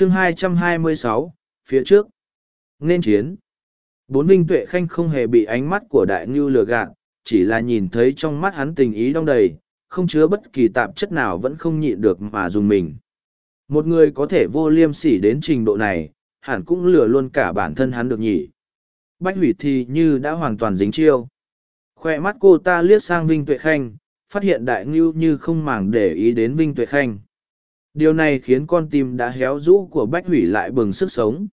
chương 226, phía trước. Nên chiến. Bốn vinh tuệ khanh không hề bị ánh mắt của đại ngưu lừa gạt, chỉ là nhìn thấy trong mắt hắn tình ý đong đầy, không chứa bất kỳ tạp chất nào vẫn không nhịn được mà dùng mình. Một người có thể vô liêm sỉ đến trình độ này, hẳn cũng lừa luôn cả bản thân hắn được nhỉ. Bách hủy thì như đã hoàn toàn dính chiêu. Khoe mắt cô ta liếc sang Vinh Tuệ Khanh, phát hiện đại ngưu như không màng để ý đến Vinh Tuệ Khanh. Điều này khiến con tim đã héo rũ của Bách hủy lại bừng sức sống.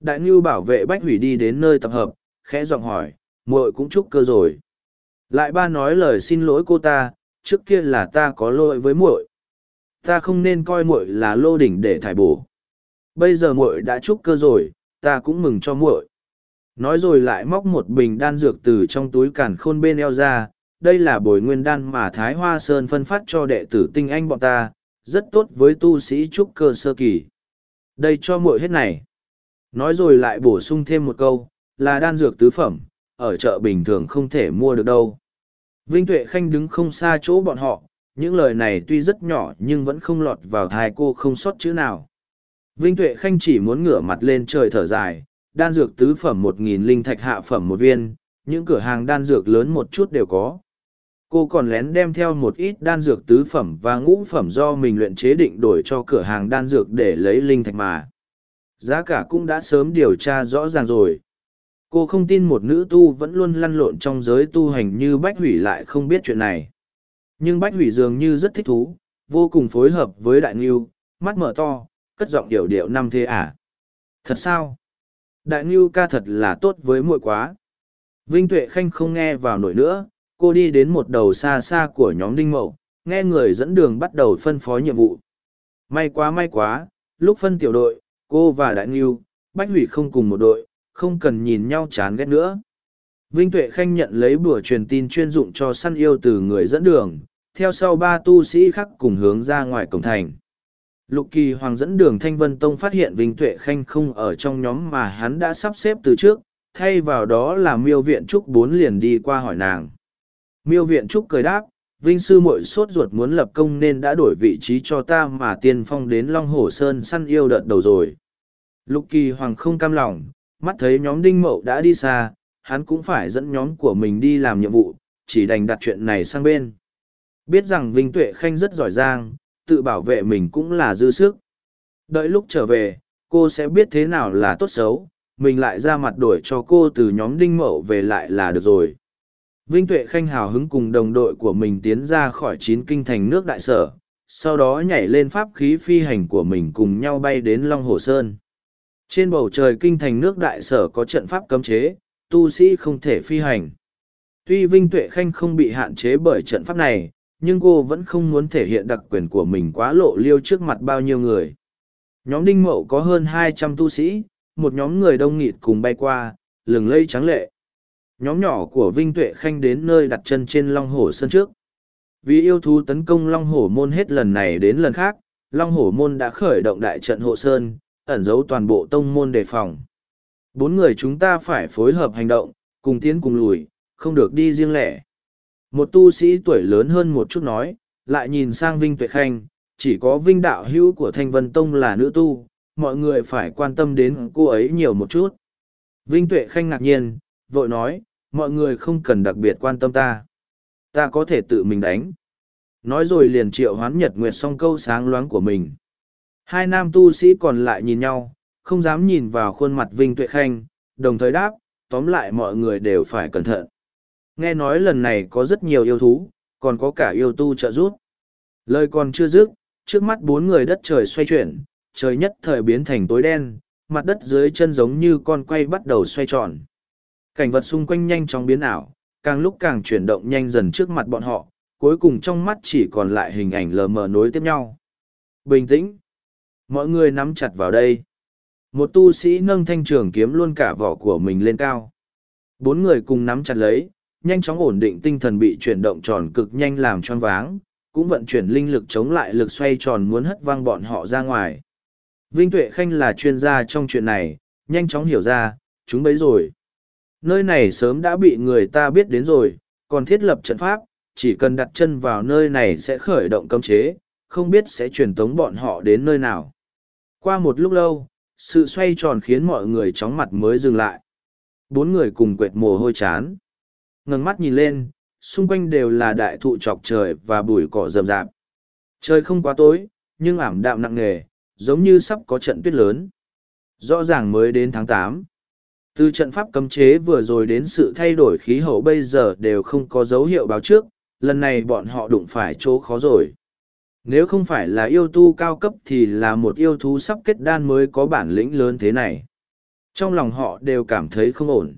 Đại ngưu bảo vệ Bách hủy đi đến nơi tập hợp, khẽ giọng hỏi, muội cũng chúc cơ rồi. Lại ba nói lời xin lỗi cô ta, trước kia là ta có lỗi với muội ta không nên coi muội là lô đỉnh để thải bổ bây giờ muội đã chúc cơ rồi ta cũng mừng cho muội nói rồi lại móc một bình đan dược từ trong túi càn khôn bên eo ra đây là bồi nguyên đan mà thái hoa sơn phân phát cho đệ tử tinh anh bọn ta rất tốt với tu sĩ trúc cơ sơ kỳ đây cho muội hết này nói rồi lại bổ sung thêm một câu là đan dược tứ phẩm ở chợ bình thường không thể mua được đâu vinh tuệ khanh đứng không xa chỗ bọn họ những lời này tuy rất nhỏ nhưng vẫn không lọt vào thai cô không sót chữ nào. Vinh Tuệ Khanh chỉ muốn ngửa mặt lên trời thở dài, đan dược tứ phẩm một nghìn linh thạch hạ phẩm một viên, những cửa hàng đan dược lớn một chút đều có. Cô còn lén đem theo một ít đan dược tứ phẩm và ngũ phẩm do mình luyện chế định đổi cho cửa hàng đan dược để lấy linh thạch mà. Giá cả cũng đã sớm điều tra rõ ràng rồi. Cô không tin một nữ tu vẫn luôn lăn lộn trong giới tu hành như Bách Hủy lại không biết chuyện này nhưng bách hủy dường như rất thích thú, vô cùng phối hợp với đại ngưu, mắt mở to, cất giọng điệu điệu năm thế à. thật sao đại ngưu ca thật là tốt với muội quá vinh tuệ khanh không nghe vào nổi nữa cô đi đến một đầu xa xa của nhóm đinh mậu nghe người dẫn đường bắt đầu phân phó nhiệm vụ may quá may quá lúc phân tiểu đội cô và đại nghiêu bách hủy không cùng một đội không cần nhìn nhau chán ghét nữa Vinh Tuệ Khanh nhận lấy bùa truyền tin chuyên dụng cho săn yêu từ người dẫn đường, theo sau ba tu sĩ khác cùng hướng ra ngoài cổng thành. Lục kỳ hoàng dẫn đường Thanh Vân Tông phát hiện Vinh Tuệ Khanh không ở trong nhóm mà hắn đã sắp xếp từ trước, thay vào đó là miêu viện trúc bốn liền đi qua hỏi nàng. Miêu viện trúc cười đáp, Vinh sư muội sốt ruột muốn lập công nên đã đổi vị trí cho ta mà tiên phong đến Long Hồ Sơn săn yêu đợt đầu rồi. Lục kỳ hoàng không cam lòng, mắt thấy nhóm đinh mậu đã đi xa, hắn cũng phải dẫn nhóm của mình đi làm nhiệm vụ, chỉ đành đặt chuyện này sang bên. Biết rằng Vinh Tuệ Khanh rất giỏi giang, tự bảo vệ mình cũng là dư sức. Đợi lúc trở về, cô sẽ biết thế nào là tốt xấu, mình lại ra mặt đổi cho cô từ nhóm đinh mậu về lại là được rồi. Vinh Tuệ Khanh hào hứng cùng đồng đội của mình tiến ra khỏi chín kinh thành nước đại sở, sau đó nhảy lên pháp khí phi hành của mình cùng nhau bay đến Long Hồ Sơn. Trên bầu trời kinh thành nước đại sở có trận pháp cấm chế, tu sĩ không thể phi hành. Tuy Vinh Tuệ Khanh không bị hạn chế bởi trận pháp này, nhưng cô vẫn không muốn thể hiện đặc quyền của mình quá lộ liêu trước mặt bao nhiêu người. Nhóm Đinh Mậu có hơn hai trăm tu sĩ, một nhóm người đông nghịt cùng bay qua, lừng lây trắng lệ. Nhóm nhỏ của Vinh Tuệ Khanh đến nơi đặt chân trên Long Hổ Sơn trước. Vì yêu thú tấn công Long Hổ Môn hết lần này đến lần khác, Long Hổ Môn đã khởi động đại trận hộ Sơn, ẩn giấu toàn bộ tông môn đề phòng. Bốn người chúng ta phải phối hợp hành động, cùng tiến cùng lùi, không được đi riêng lẻ. Một tu sĩ tuổi lớn hơn một chút nói, lại nhìn sang Vinh Tuệ Khanh, chỉ có Vinh đạo hữu của Thanh Vân Tông là nữ tu, mọi người phải quan tâm đến cô ấy nhiều một chút. Vinh Tuệ Khanh ngạc nhiên, vội nói, mọi người không cần đặc biệt quan tâm ta. Ta có thể tự mình đánh. Nói rồi liền triệu hoán nhật nguyệt xong câu sáng loáng của mình. Hai nam tu sĩ còn lại nhìn nhau, không dám nhìn vào khuôn mặt Vinh Tuệ Khanh, đồng thời đáp, tóm lại mọi người đều phải cẩn thận. Nghe nói lần này có rất nhiều yêu thú, còn có cả yêu tu trợ giúp. Lời còn chưa dứt, trước mắt bốn người đất trời xoay chuyển, trời nhất thời biến thành tối đen, mặt đất dưới chân giống như con quay bắt đầu xoay tròn. Cảnh vật xung quanh nhanh chóng biến ảo, càng lúc càng chuyển động nhanh dần trước mặt bọn họ, cuối cùng trong mắt chỉ còn lại hình ảnh lờ mờ nối tiếp nhau. Bình tĩnh. Mọi người nắm chặt vào đây. Một tu sĩ nâng thanh trường kiếm luôn cả vỏ của mình lên cao. Bốn người cùng nắm chặt lấy, nhanh chóng ổn định tinh thần bị chuyển động tròn cực nhanh làm choáng váng, cũng vận chuyển linh lực chống lại lực xoay tròn muốn hất văng bọn họ ra ngoài. Vinh Tuệ Khanh là chuyên gia trong chuyện này, nhanh chóng hiểu ra, chúng bấy rồi. Nơi này sớm đã bị người ta biết đến rồi, còn thiết lập trận pháp, chỉ cần đặt chân vào nơi này sẽ khởi động cấm chế, không biết sẽ truyền tống bọn họ đến nơi nào. Qua một lúc lâu, sự xoay tròn khiến mọi người chóng mặt mới dừng lại. Bốn người cùng quệt mồ hôi chán. ngẩng mắt nhìn lên, xung quanh đều là đại thụ chọc trời và bụi cỏ rậm rạp. Trời không quá tối, nhưng ảm đạm nặng nề, giống như sắp có trận tuyết lớn. Rõ ràng mới đến tháng tám, từ trận pháp cấm chế vừa rồi đến sự thay đổi khí hậu bây giờ đều không có dấu hiệu báo trước, lần này bọn họ đụng phải chỗ khó rồi. Nếu không phải là yêu tu cao cấp thì là một yêu thú sắp kết đan mới có bản lĩnh lớn thế này. Trong lòng họ đều cảm thấy không ổn.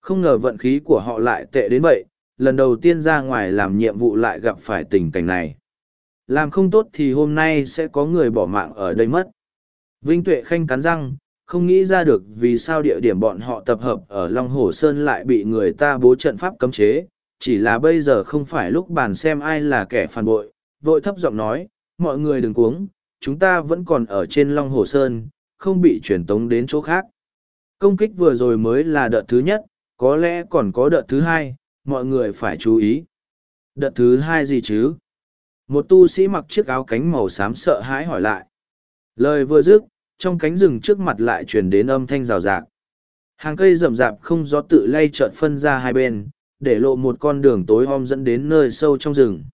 Không ngờ vận khí của họ lại tệ đến vậy, lần đầu tiên ra ngoài làm nhiệm vụ lại gặp phải tình cảnh này. Làm không tốt thì hôm nay sẽ có người bỏ mạng ở đây mất. Vinh Tuệ Khanh cắn răng, không nghĩ ra được vì sao địa điểm bọn họ tập hợp ở Long Hồ Sơn lại bị người ta bố trận pháp cấm chế, chỉ là bây giờ không phải lúc bàn xem ai là kẻ phản bội, vội thấp giọng nói, mọi người đừng cuống, chúng ta vẫn còn ở trên Long Hồ Sơn, không bị truyền tống đến chỗ khác. Công kích vừa rồi mới là đợt thứ nhất, có lẽ còn có đợt thứ hai, mọi người phải chú ý. Đợt thứ hai gì chứ? Một tu sĩ mặc chiếc áo cánh màu xám sợ hãi hỏi lại. Lời vừa dứt, trong cánh rừng trước mặt lại truyền đến âm thanh rào rạc. Hàng cây rậm rạp không gió tự lay chợt phân ra hai bên, để lộ một con đường tối om dẫn đến nơi sâu trong rừng.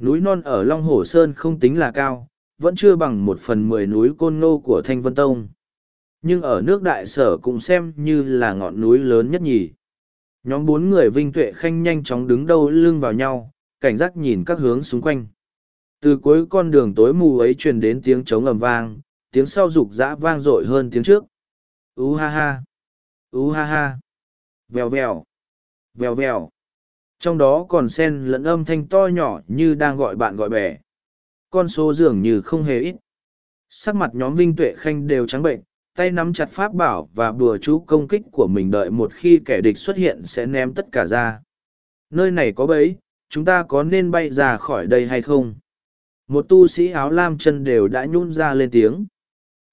Núi non ở Long Hồ Sơn không tính là cao, vẫn chưa bằng một phần mười núi côn ngô của Thanh Vân Tông. Nhưng ở nước đại sở cũng xem như là ngọn núi lớn nhất nhì. Nhóm bốn người vinh tuệ khanh nhanh chóng đứng đầu lưng vào nhau, cảnh giác nhìn các hướng xung quanh. Từ cuối con đường tối mù ấy truyền đến tiếng trống ầm vang, tiếng sau rục rã vang dội hơn tiếng trước. Ú ha ha! Ú ha ha! Vèo vèo! Vèo vèo! Trong đó còn sen lẫn âm thanh to nhỏ như đang gọi bạn gọi bè. Con số dường như không hề ít. Sắc mặt nhóm Vinh Tuệ Khanh đều trắng bệnh, tay nắm chặt pháp bảo và bùa chú công kích của mình đợi một khi kẻ địch xuất hiện sẽ ném tất cả ra. Nơi này có bấy, chúng ta có nên bay ra khỏi đây hay không? Một tu sĩ áo lam chân đều đã nhún ra lên tiếng.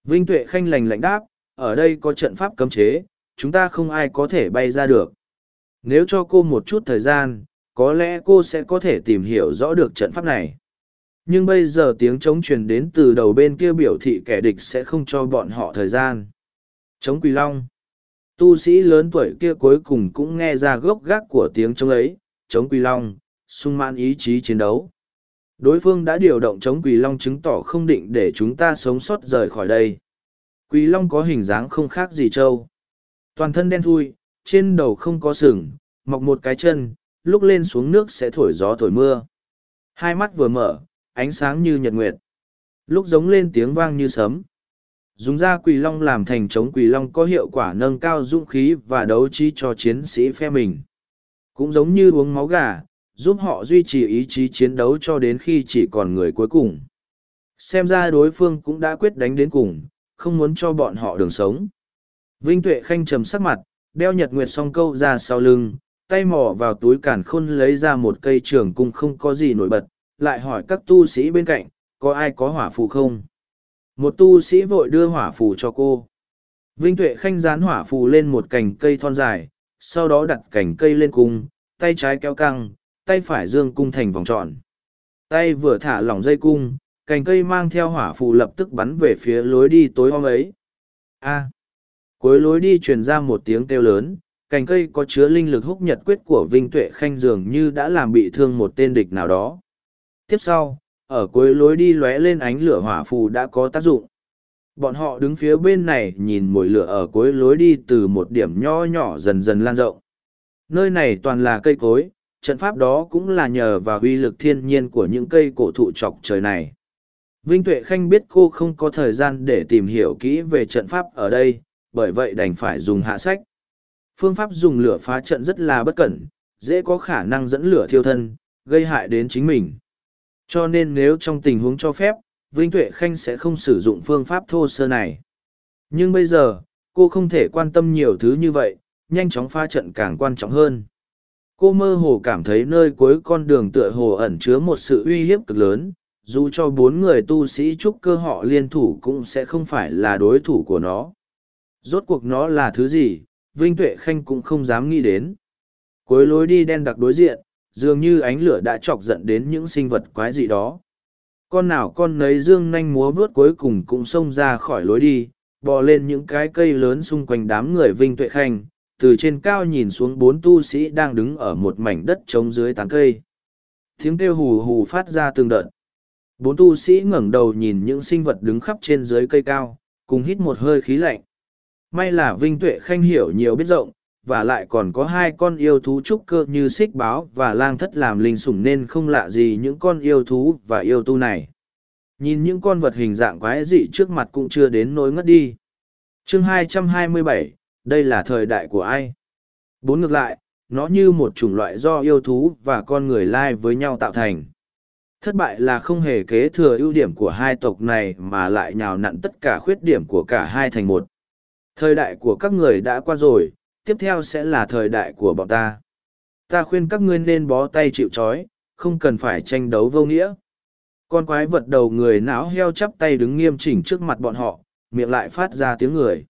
Vinh Tuệ Khanh lành lạnh đáp, ở đây có trận pháp cấm chế, chúng ta không ai có thể bay ra được. Nếu cho cô một chút thời gian, có lẽ cô sẽ có thể tìm hiểu rõ được trận pháp này. Nhưng bây giờ tiếng trống truyền đến từ đầu bên kia biểu thị kẻ địch sẽ không cho bọn họ thời gian. Trống Quỳ Long Tu sĩ lớn tuổi kia cuối cùng cũng nghe ra gốc gác của tiếng trống ấy, trống Quỳ Long, sung mãn ý chí chiến đấu. Đối phương đã điều động chống Quỳ Long chứng tỏ không định để chúng ta sống sót rời khỏi đây. Quỳ Long có hình dáng không khác gì trâu. Toàn thân đen thui, trên đầu không có sừng, mọc một cái chân, lúc lên xuống nước sẽ thổi gió thổi mưa. Hai mắt vừa mở, ánh sáng như nhật nguyệt. Lúc giống lên tiếng vang như sấm. Dùng da quỳ long làm thành chống quỳ long có hiệu quả nâng cao dũng khí và đấu trí cho chiến sĩ phe mình. Cũng giống như uống máu gà, giúp họ duy trì ý chí chiến đấu cho đến khi chỉ còn người cuối cùng. Xem ra đối phương cũng đã quyết đánh đến cùng, không muốn cho bọn họ đường sống. Vinh Tuệ Khanh trầm sắc mặt, đeo nhật nguyệt song câu ra sau lưng, tay mò vào túi cản khôn lấy ra một cây trường cung không có gì nổi bật, lại hỏi các tu sĩ bên cạnh, có ai có hỏa phù không? Một tu sĩ vội đưa hỏa phù cho cô. Vinh Tuệ Khanh dán hỏa phù lên một cành cây thon dài, sau đó đặt cành cây lên cung, tay trái kéo căng, tay phải dương cung thành vòng tròn. Tay vừa thả lỏng dây cung, cành cây mang theo hỏa phù lập tức bắn về phía lối đi tối om ấy. A. cuối lối đi truyền ra một tiếng kêu lớn, cành cây có chứa linh lực húc nhật quyết của Vinh Tuệ Khanh dường như đã làm bị thương một tên địch nào đó. Tiếp sau, ở cuối lối đi lóe lên ánh lửa hỏa phù đã có tác dụng. Bọn họ đứng phía bên này nhìn mồi lửa ở cuối lối đi từ một điểm nho nhỏ dần dần lan rộng. Nơi này toàn là cây cối, trận pháp đó cũng là nhờ vào uy lực thiên nhiên của những cây cổ thụ chọc trời này. Vinh Tuệ Khanh biết cô không có thời gian để tìm hiểu kỹ về trận pháp ở đây, bởi vậy đành phải dùng hạ sách. Phương pháp dùng lửa phá trận rất là bất cẩn, dễ có khả năng dẫn lửa thiêu thân, gây hại đến chính mình. Cho nên nếu trong tình huống cho phép, Vinh Tuệ Khanh sẽ không sử dụng phương pháp thô sơ này. Nhưng bây giờ, cô không thể quan tâm nhiều thứ như vậy, nhanh chóng pha trận càng quan trọng hơn. Cô mơ hồ cảm thấy nơi cuối con đường tựa hồ ẩn chứa một sự uy hiếp cực lớn, dù cho bốn người tu sĩ trúc cơ họ liên thủ cũng sẽ không phải là đối thủ của nó. Rốt cuộc nó là thứ gì, Vinh Tuệ Khanh cũng không dám nghĩ đến. Cuối lối đi đen đặc đối diện, dường như ánh lửa đã chọc giận đến những sinh vật quái dị đó. Con nào con nấy dương nanh múa vớt cuối cùng cũng xông ra khỏi lối đi, bò lên những cái cây lớn xung quanh đám người Vinh Tuệ Khanh, từ trên cao nhìn xuống bốn tu sĩ đang đứng ở một mảnh đất trống dưới tán cây. Tiếng kêu hù hù phát ra từng đợt. Bốn tu sĩ ngẩng đầu nhìn những sinh vật đứng khắp trên dưới cây cao, cùng hít một hơi khí lạnh. May là Vinh Tuệ Khanh hiểu nhiều biết rộng, và lại còn có hai con yêu thú trúc cơ như xích báo và lang thất làm linh sủng nên không lạ gì những con yêu thú và yêu tu này. Nhìn những con vật hình dạng quái dị trước mặt cũng chưa đến nỗi ngất đi. chương 227, đây là thời đại của ai? Bốn ngược lại, nó như một chủng loại do yêu thú và con người lai với nhau tạo thành. Thất bại là không hề kế thừa ưu điểm của hai tộc này mà lại nhào nặn tất cả khuyết điểm của cả hai thành một. Thời đại của các người đã qua rồi, tiếp theo sẽ là thời đại của bọn ta. Ta khuyên các ngươi nên bó tay chịu trói, không cần phải tranh đấu vô nghĩa. Con quái vật đầu người não heo chắp tay đứng nghiêm chỉnh trước mặt bọn họ, miệng lại phát ra tiếng người.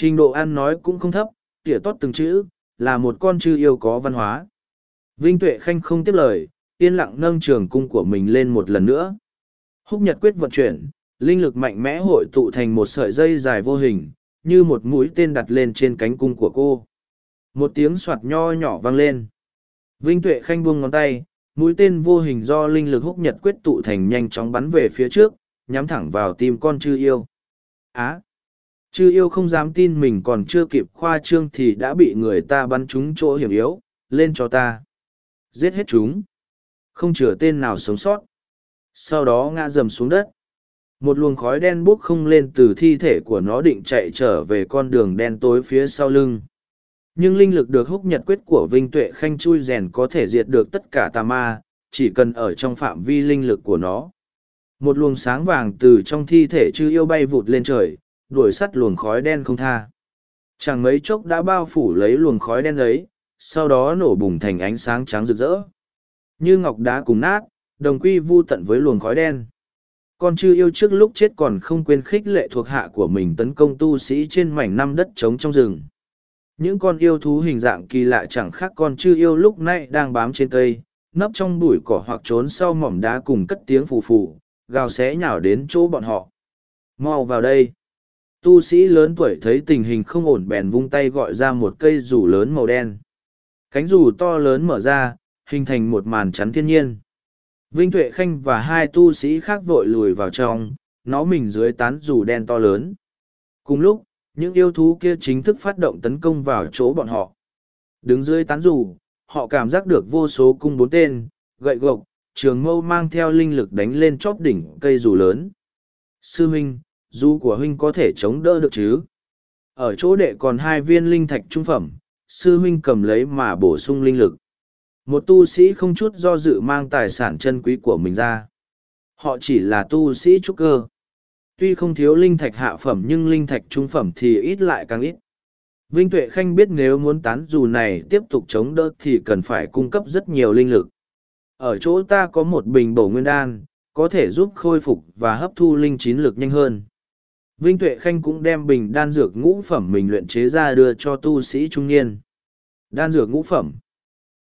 Trình độ ăn nói cũng không thấp, tỉa tốt từng chữ, là một con chư yêu có văn hóa. Vinh Tuệ Khanh không tiếp lời, yên lặng nâng trường cung của mình lên một lần nữa. Húc Nhật quyết vận chuyển, linh lực mạnh mẽ hội tụ thành một sợi dây dài vô hình, như một mũi tên đặt lên trên cánh cung của cô. Một tiếng soạt nho nhỏ vang lên. Vinh Tuệ Khanh buông ngón tay, mũi tên vô hình do linh lực húc nhật quyết tụ thành nhanh chóng bắn về phía trước, nhắm thẳng vào tim con chư yêu. Á! Chư yêu không dám tin mình còn chưa kịp khoa trương thì đã bị người ta bắn trúng chỗ hiểm yếu, lên cho ta. Giết hết chúng. Không chừa tên nào sống sót. Sau đó ngã dầm xuống đất một luồng khói đen bốc không lên từ thi thể của nó định chạy trở về con đường đen tối phía sau lưng nhưng linh lực được húc nhật quyết của vinh tuệ khanh chui rèn có thể diệt được tất cả tà ma chỉ cần ở trong phạm vi linh lực của nó một luồng sáng vàng từ trong thi thể chư yêu bay vụt lên trời đuổi sắt luồng khói đen không tha chẳng mấy chốc đã bao phủ lấy luồng khói đen ấy sau đó nổ bùng thành ánh sáng trắng rực rỡ như ngọc đá cùng nát đồng quy vu tận với luồng khói đen con chư yêu trước lúc chết còn không quên khích lệ thuộc hạ của mình tấn công tu sĩ trên mảnh năm đất trống trong rừng. Những con yêu thú hình dạng kỳ lạ chẳng khác con chư yêu lúc này đang bám trên cây, nấp trong bụi cỏ hoặc trốn sau mỏm đá cùng cất tiếng phù phù, gào xé nhào đến chỗ bọn họ. Mau vào đây! Tu sĩ lớn tuổi thấy tình hình không ổn bèn vung tay gọi ra một cây rủ lớn màu đen. Cánh rủ to lớn mở ra, hình thành một màn chắn thiên nhiên. Vinh Tuệ Khanh và hai tu sĩ khác vội lùi vào trong, nó mình dưới tán dù đen to lớn. Cùng lúc, những yêu thú kia chính thức phát động tấn công vào chỗ bọn họ. Đứng dưới tán dù, họ cảm giác được vô số cung bốn tên, gậy gộc, trường mâu mang theo linh lực đánh lên chóp đỉnh cây dù lớn. Sư huynh, dù của huynh có thể chống đỡ được chứ? Ở chỗ đệ còn hai viên linh thạch trung phẩm, sư huynh cầm lấy mà bổ sung linh lực. Một tu sĩ không chút do dự mang tài sản chân quý của mình ra. Họ chỉ là tu sĩ trúc cơ. Tuy không thiếu linh thạch hạ phẩm nhưng linh thạch trung phẩm thì ít lại càng ít. Vinh tuệ khanh biết nếu muốn tán dù này tiếp tục chống đỡ thì cần phải cung cấp rất nhiều linh lực. Ở chỗ ta có một bình bổ nguyên đan có thể giúp khôi phục và hấp thu linh chín lực nhanh hơn vinh tuệ khanh cũng đem bình đan dược ngũ phẩm mình luyện chế ra đưa cho tu sĩ trung niên đan dược ngũ phẩm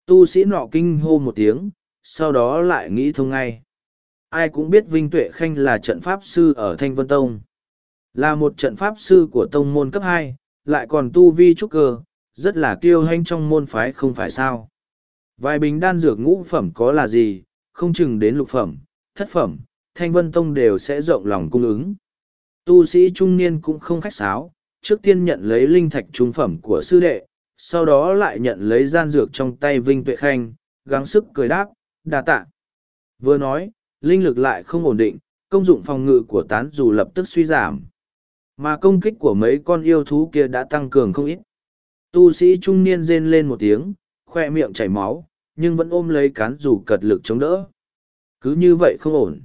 Tu sĩ nọ kinh hô một tiếng, sau đó lại nghĩ thông ngay. Ai cũng biết Vinh Tuệ Khanh là trận pháp sư ở Thanh Vân Tông. Là một trận pháp sư của tông môn cấp hai, lại còn tu vi trúc cơ, rất là kiêu hanh trong môn phái không phải sao. Vài bình đan dược ngũ phẩm có là gì, không chừng đến lục phẩm, thất phẩm, Thanh Vân Tông đều sẽ rộng lòng cung ứng. Tu sĩ trung niên cũng không khách sáo, trước tiên nhận lấy linh thạch trung phẩm của sư đệ, sau đó lại nhận lấy gian dược trong tay Vinh Tuệ Khanh, gắng sức cười đáp, đà tạ. Vừa nói, linh lực lại không ổn định, công dụng phòng ngự của tán dù lập tức suy giảm. Mà công kích của mấy con yêu thú kia đã tăng cường không ít. Tu sĩ trung niên rên lên một tiếng, khoe miệng chảy máu, nhưng vẫn ôm lấy cán dù cật lực chống đỡ. Cứ như vậy không ổn.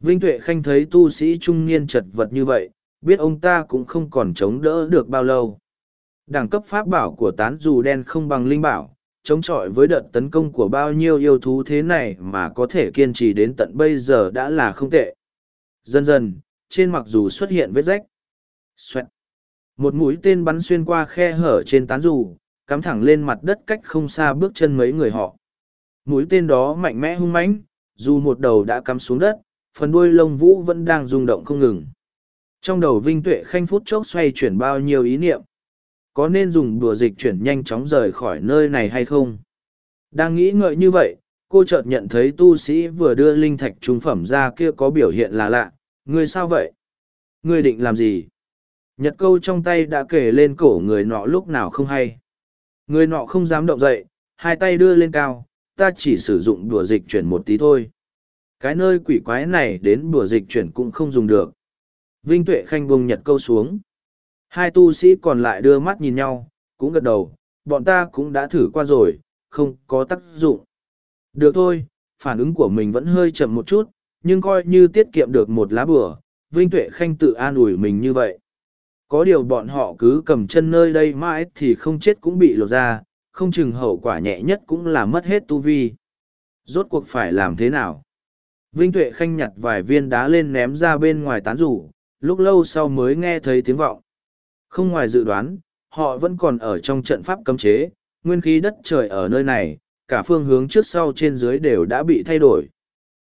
Vinh Tuệ Khanh thấy tu sĩ trung niên chật vật như vậy, biết ông ta cũng không còn chống đỡ được bao lâu. Đẳng cấp pháp bảo của tán dù đen không bằng linh bảo, chống chọi với đợt tấn công của bao nhiêu yêu thú thế này mà có thể kiên trì đến tận bây giờ đã là không tệ. Dần dần, trên mặc dù xuất hiện vết rách. Xoẹt. Một mũi tên bắn xuyên qua khe hở trên tán dù, cắm thẳng lên mặt đất cách không xa bước chân mấy người họ. Mũi tên đó mạnh mẽ hung mãnh, dù một đầu đã cắm xuống đất, phần đuôi lông vũ vẫn đang rung động không ngừng. Trong đầu Vinh Tuệ Khanh phút chốc xoay chuyển bao nhiêu ý niệm. Có nên dùng đùa dịch chuyển nhanh chóng rời khỏi nơi này hay không? Đang nghĩ ngợi như vậy, cô chợt nhận thấy tu sĩ vừa đưa linh thạch trung phẩm ra kia có biểu hiện là lạ. Người sao vậy? Người định làm gì? Nhật câu trong tay đã kể lên cổ người nọ lúc nào không hay. Người nọ không dám động dậy, hai tay đưa lên cao, ta chỉ sử dụng đùa dịch chuyển một tí thôi. Cái nơi quỷ quái này đến bùa dịch chuyển cũng không dùng được. Vinh Tuệ Khanh buông nhật câu xuống. Hai tu sĩ còn lại đưa mắt nhìn nhau, cũng gật đầu, bọn ta cũng đã thử qua rồi, không có tác dụng. Được thôi, phản ứng của mình vẫn hơi chậm một chút, nhưng coi như tiết kiệm được một lá bừa, Vinh Tuệ Khanh tự an ủi mình như vậy. Có điều bọn họ cứ cầm chân nơi đây mãi thì không chết cũng bị lột ra, không chừng hậu quả nhẹ nhất cũng là mất hết tu vi. Rốt cuộc phải làm thế nào? Vinh Tuệ Khanh nhặt vài viên đá lên ném ra bên ngoài tán rủ, lúc lâu sau mới nghe thấy tiếng vọng. Không ngoài dự đoán, họ vẫn còn ở trong trận pháp cấm chế, nguyên khí đất trời ở nơi này, cả phương hướng trước sau trên dưới đều đã bị thay đổi.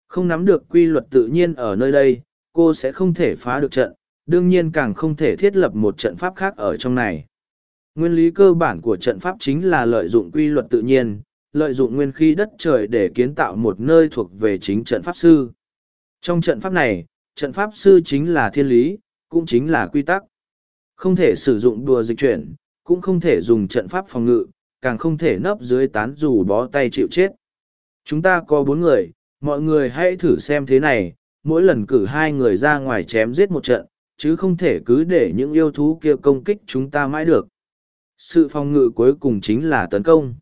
Không nắm được quy luật tự nhiên ở nơi đây, cô sẽ không thể phá được trận, đương nhiên càng không thể thiết lập một trận pháp khác ở trong này. Nguyên lý cơ bản của trận pháp chính là lợi dụng quy luật tự nhiên, lợi dụng nguyên khí đất trời để kiến tạo một nơi thuộc về chính trận pháp sư. Trong trận pháp này, trận pháp sư chính là thiên lý, cũng chính là quy tắc. Không thể sử dụng đùa dịch chuyển, cũng không thể dùng trận pháp phòng ngự, càng không thể nấp dưới tán dù bó tay chịu chết. Chúng ta có bốn người, mọi người hãy thử xem thế này, mỗi lần cử hai người ra ngoài chém giết một trận, chứ không thể cứ để những yêu thú kia công kích chúng ta mãi được. Sự phòng ngự cuối cùng chính là tấn công.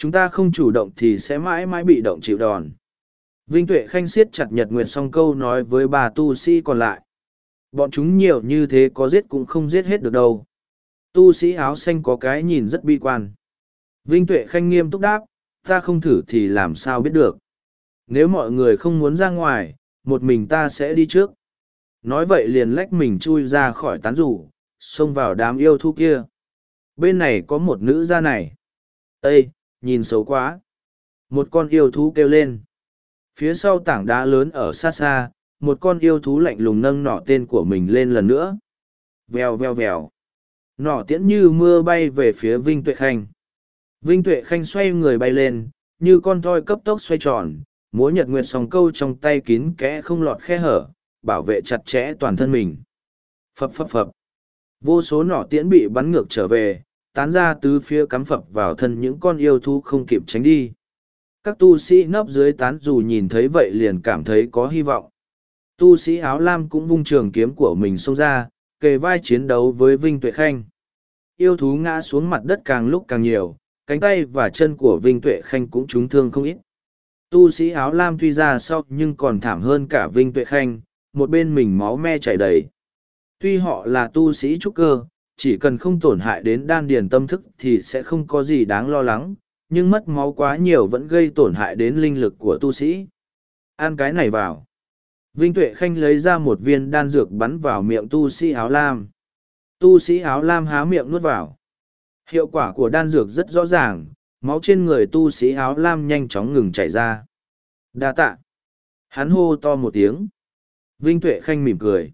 Chúng ta không chủ động thì sẽ mãi mãi bị động chịu đòn. Vinh Tuệ Khanh siết chặt Nhật Nguyệt song câu nói với bà tu sĩ còn lại. Bọn chúng nhiều như thế có giết cũng không giết hết được đâu. Tu sĩ áo xanh có cái nhìn rất bi quan. Vinh Tuệ Khanh nghiêm túc đáp, ta không thử thì làm sao biết được. Nếu mọi người không muốn ra ngoài, một mình ta sẽ đi trước. Nói vậy liền lách mình chui ra khỏi tán rủ, xông vào đám yêu thú kia. Bên này có một nữ gia này. ây nhìn xấu quá. Một con yêu thú kêu lên. Phía sau tảng đá lớn ở xa xa, một con yêu thú lạnh lùng nâng nọ tên của mình lên lần nữa. Vèo vèo vèo. Nỏ tiễn như mưa bay về phía Vinh Tuệ Khanh. Vinh Tuệ Khanh xoay người bay lên, như con thoi cấp tốc xoay tròn, múa nhật nguyệt sòng câu trong tay kín kẽ không lọt khe hở, bảo vệ chặt chẽ toàn thân mình. Phập phập phập. Vô số nỏ tiễn bị bắn ngược trở về, tán ra tứ phía cắm phập vào thân những con yêu thú không kịp tránh đi. Các tu sĩ nấp dưới tán dù nhìn thấy vậy liền cảm thấy có hy vọng. Tu sĩ áo lam cũng vung trường kiếm của mình xông ra, kề vai chiến đấu với Vinh Tuệ Khanh. Yêu thú ngã xuống mặt đất càng lúc càng nhiều, cánh tay và chân của Vinh Tuệ Khanh cũng trúng thương không ít. Tu sĩ áo lam tuy ra sau nhưng còn thảm hơn cả Vinh Tuệ Khanh, một bên mình máu me chảy đầy. Tuy họ là tu sĩ trúc cơ, chỉ cần không tổn hại đến đan điền tâm thức thì sẽ không có gì đáng lo lắng, nhưng mất máu quá nhiều vẫn gây tổn hại đến linh lực của tu sĩ. Ăn cái này vào. Vinh Tuệ Khanh lấy ra một viên đan dược bắn vào miệng tu sĩ áo lam. Tu sĩ áo lam há miệng nuốt vào. Hiệu quả của đan dược rất rõ ràng, máu trên người tu sĩ áo lam nhanh chóng ngừng chảy ra. Đa tạ. Hắn hô to một tiếng. Vinh Tuệ Khanh mỉm cười.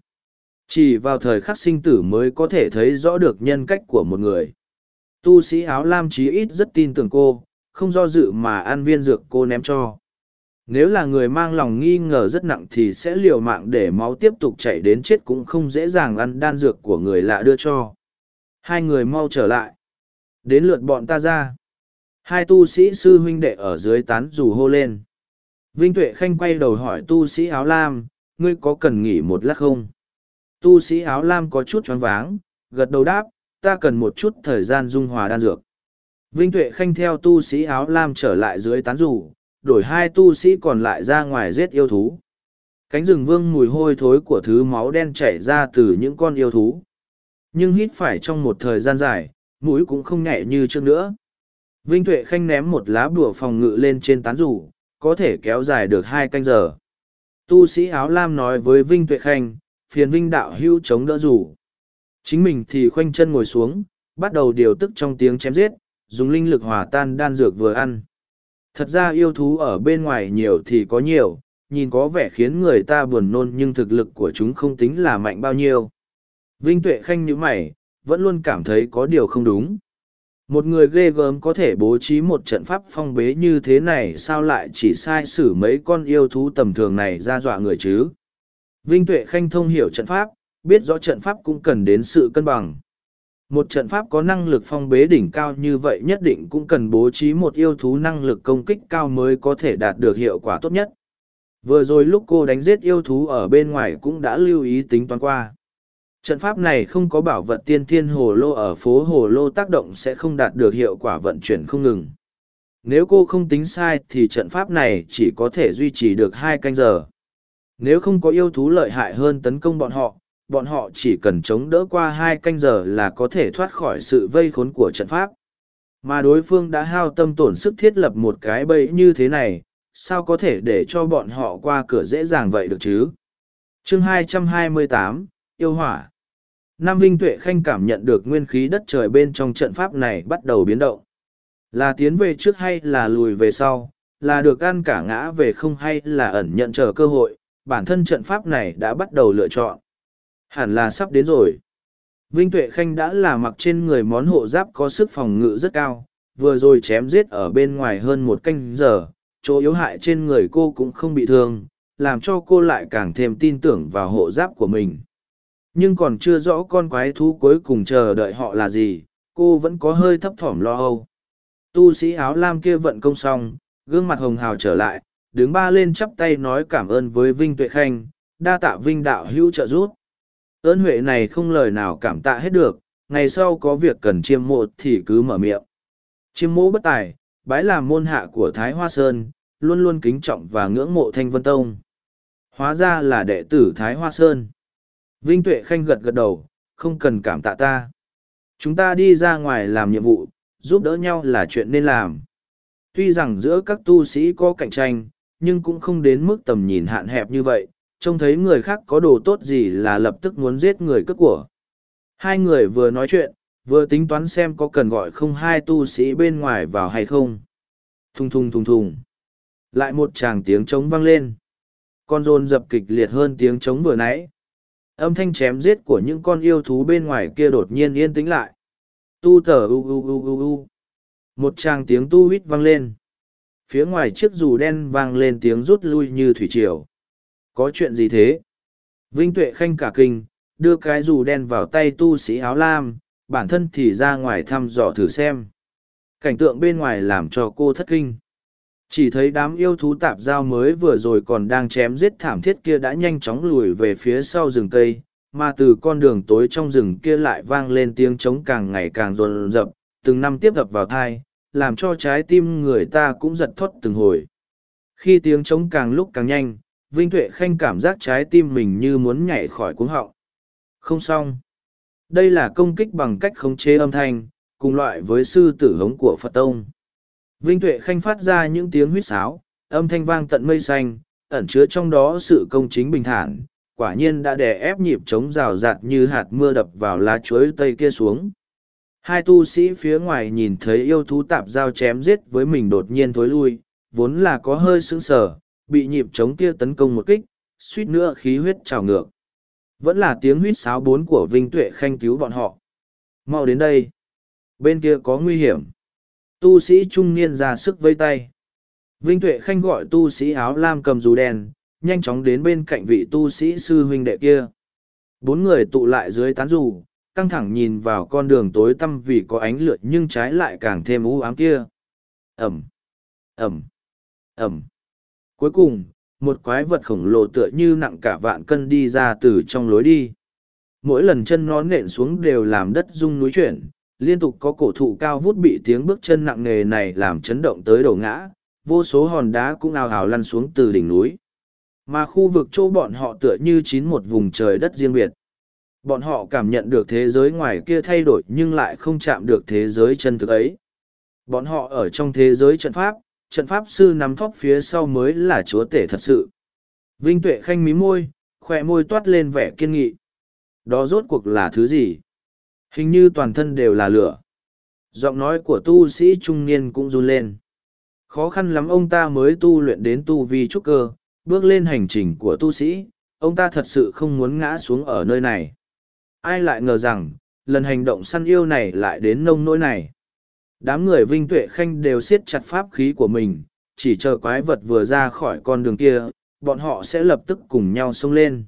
Chỉ vào thời khắc sinh tử mới có thể thấy rõ được nhân cách của một người. Tu sĩ áo lam chí ít rất tin tưởng cô, không do dự mà ăn viên dược cô ném cho. Nếu là người mang lòng nghi ngờ rất nặng thì sẽ liều mạng để máu tiếp tục chảy đến chết cũng không dễ dàng ăn đan dược của người lạ đưa cho. Hai người mau trở lại. Đến lượt bọn ta ra. Hai tu sĩ sư huynh đệ ở dưới tán dù hô lên. Vinh Tuệ Khanh quay đầu hỏi tu sĩ áo lam, ngươi có cần nghỉ một lát không? Tu sĩ áo lam có chút choáng váng, gật đầu đáp, ta cần một chút thời gian dung hòa đan dược. Vinh Tuệ Khanh theo tu sĩ áo lam trở lại dưới tán rủ, đổi hai tu sĩ còn lại ra ngoài giết yêu thú. Cánh rừng vương mùi hôi thối của thứ máu đen chảy ra từ những con yêu thú. Nhưng hít phải trong một thời gian dài, mũi cũng không nhẹ như trước nữa. Vinh Tuệ Khanh ném một lá bùa phòng ngự lên trên tán rủ, có thể kéo dài được hai canh giờ. Tu sĩ áo lam nói với Vinh Tuệ Khanh, phiền Vinh đạo hưu chống đỡ rủ. Chính mình thì khoanh chân ngồi xuống, bắt đầu điều tức trong tiếng chém giết, dùng linh lực hòa tan đan dược vừa ăn. Thật ra yêu thú ở bên ngoài nhiều thì có nhiều, nhìn có vẻ khiến người ta buồn nôn nhưng thực lực của chúng không tính là mạnh bao nhiêu. Vinh Tuệ Khanh như mày, vẫn luôn cảm thấy có điều không đúng. Một người ghê gớm có thể bố trí một trận pháp phong bế như thế này sao lại chỉ sai xử mấy con yêu thú tầm thường này ra dọa người chứ? Vinh Tuệ Khanh thông hiểu trận pháp, biết rõ trận pháp cũng cần đến sự cân bằng. Một trận pháp có năng lực phong bế đỉnh cao như vậy nhất định cũng cần bố trí một yêu thú năng lực công kích cao mới có thể đạt được hiệu quả tốt nhất. Vừa rồi lúc cô đánh giết yêu thú ở bên ngoài cũng đã lưu ý tính toán qua. Trận pháp này không có bảo vật tiên thiên hồ lô ở phố hồ lô tác động sẽ không đạt được hiệu quả vận chuyển không ngừng. Nếu cô không tính sai thì trận pháp này chỉ có thể duy trì được hai canh giờ. Nếu không có yêu thú lợi hại hơn tấn công bọn họ, bọn họ chỉ cần chống đỡ qua hai canh giờ là có thể thoát khỏi sự vây khốn của trận pháp. Mà đối phương đã hao tâm tổn sức thiết lập một cái bẫy như thế này, sao có thể để cho bọn họ qua cửa dễ dàng vậy được chứ? chương 228, Yêu Hỏa Nam Vinh Tuệ Khanh cảm nhận được nguyên khí đất trời bên trong trận pháp này bắt đầu biến động. Là tiến về trước hay là lùi về sau, là được ăn cả ngã về không hay là ẩn nhận chờ cơ hội, bản thân trận pháp này đã bắt đầu lựa chọn. Hẳn là sắp đến rồi. Vinh Tuệ Khanh đã là mặc trên người món hộ giáp có sức phòng ngự rất cao, vừa rồi chém giết ở bên ngoài hơn một canh giờ, chỗ yếu hại trên người cô cũng không bị thương, làm cho cô lại càng thêm tin tưởng vào hộ giáp của mình. Nhưng còn chưa rõ con quái thú cuối cùng chờ đợi họ là gì, cô vẫn có hơi thấp thỏm lo âu. Tu sĩ áo lam kia vận công xong, gương mặt hồng hào trở lại, đứng ba lên chắp tay nói cảm ơn với Vinh Tuệ Khanh, đa tạ Vinh đạo hữu trợ giúp. Ơn huệ này không lời nào cảm tạ hết được, ngày sau có việc cần chiêm mộ thì cứ mở miệng. Chiêm mộ bất tài, bái làm môn hạ của Thái Hoa Sơn, luôn luôn kính trọng và ngưỡng mộ Thanh Vân Tông. Hóa ra là đệ tử Thái Hoa Sơn. Vinh Tuệ Khanh gật gật đầu, không cần cảm tạ ta. Chúng ta đi ra ngoài làm nhiệm vụ, giúp đỡ nhau là chuyện nên làm. Tuy rằng giữa các tu sĩ có cạnh tranh, nhưng cũng không đến mức tầm nhìn hạn hẹp như vậy, trông thấy người khác có đồ tốt gì là lập tức muốn giết người cướp của. Hai người vừa nói chuyện, vừa tính toán xem có cần gọi không hai tu sĩ bên ngoài vào hay không. Thùng thùng thùng thùng. Lại một tràng tiếng trống vang lên. Con rôn dập kịch liệt hơn tiếng trống vừa nãy. Âm thanh chém giết của những con yêu thú bên ngoài kia đột nhiên yên tĩnh lại. Tu tờ u u u u u. Một tràng tiếng tu hít vang lên. Phía ngoài chiếc dù đen vang lên tiếng rút lui như thủy triều. Có chuyện gì thế? Vinh Tuệ Khanh cả kinh, đưa cái dù đen vào tay tu sĩ áo lam, bản thân thì ra ngoài thăm dò thử xem. Cảnh tượng bên ngoài làm cho cô thất kinh. Chỉ thấy đám yêu thú tạp giao mới vừa rồi còn đang chém giết thảm thiết kia đã nhanh chóng lùi về phía sau rừng cây, mà từ con đường tối trong rừng kia lại vang lên tiếng trống càng ngày càng rồn rập, từng năm tiếp gặp vào thai, làm cho trái tim người ta cũng giật thoát từng hồi. Khi tiếng trống càng lúc càng nhanh, Vinh Tuệ Khanh cảm giác trái tim mình như muốn nhảy khỏi cuống họng. Không xong. Đây là công kích bằng cách khống chế âm thanh, cùng loại với sư tử hống của Phật Tông. Vinh Tuệ Khanh phát ra những tiếng huýt sáo, âm thanh vang tận mây xanh, ẩn chứa trong đó sự công chính bình thản, quả nhiên đã đè ép nhịp trống rào rạt như hạt mưa đập vào lá chuối tây kia xuống. Hai tu sĩ phía ngoài nhìn thấy yêu thú tạp giao chém giết với mình đột nhiên thối lui, vốn là có hơi sững sờ, bị nhịp chống kia tấn công một kích, suýt nữa khí huyết trào ngược. Vẫn là tiếng huyết sáo bốn của Vinh Tuệ Khanh cứu bọn họ. Mau đến đây. Bên kia có nguy hiểm. Tu sĩ trung niên ra sức vây tay. Vinh Tuệ Khanh gọi tu sĩ áo lam cầm dù đen, nhanh chóng đến bên cạnh vị tu sĩ sư huynh đệ kia. Bốn người tụ lại dưới tán dù, căng thẳng nhìn vào con đường tối tăm vì có ánh lượt nhưng trái lại càng thêm u ám kia. Ẩm, Ẩm, Ẩm. Cuối cùng, một quái vật khổng lồ tựa như nặng cả vạn cân đi ra từ trong lối đi. Mỗi lần chân nó nện xuống đều làm đất rung núi chuyển, liên tục có cổ thụ cao vút bị tiếng bước chân nặng nề này làm chấn động tới đầu ngã, vô số hòn đá cũng ào ào lăn xuống từ đỉnh núi. Mà khu vực chỗ bọn họ tựa như chín một vùng trời đất riêng biệt. Bọn họ cảm nhận được thế giới ngoài kia thay đổi nhưng lại không chạm được thế giới chân thực ấy. Bọn họ ở trong thế giới trận pháp, trận pháp sư nắm thóc phía sau mới là chúa tể thật sự. Vinh Tuệ Khanh mí môi, khỏe môi toát lên vẻ kiên nghị. Đó rốt cuộc là thứ gì? Hình như toàn thân đều là lửa. Giọng nói của tu sĩ trung niên cũng run lên. Khó khăn lắm ông ta mới tu luyện đến tu vi trúc cơ, bước lên hành trình của tu sĩ, ông ta thật sự không muốn ngã xuống ở nơi này. Ai lại ngờ rằng, lần hành động săn yêu này lại đến nông nỗi này. Đám người Vinh Tuệ Khanh đều siết chặt pháp khí của mình, chỉ chờ quái vật vừa ra khỏi con đường kia, bọn họ sẽ lập tức cùng nhau xông lên.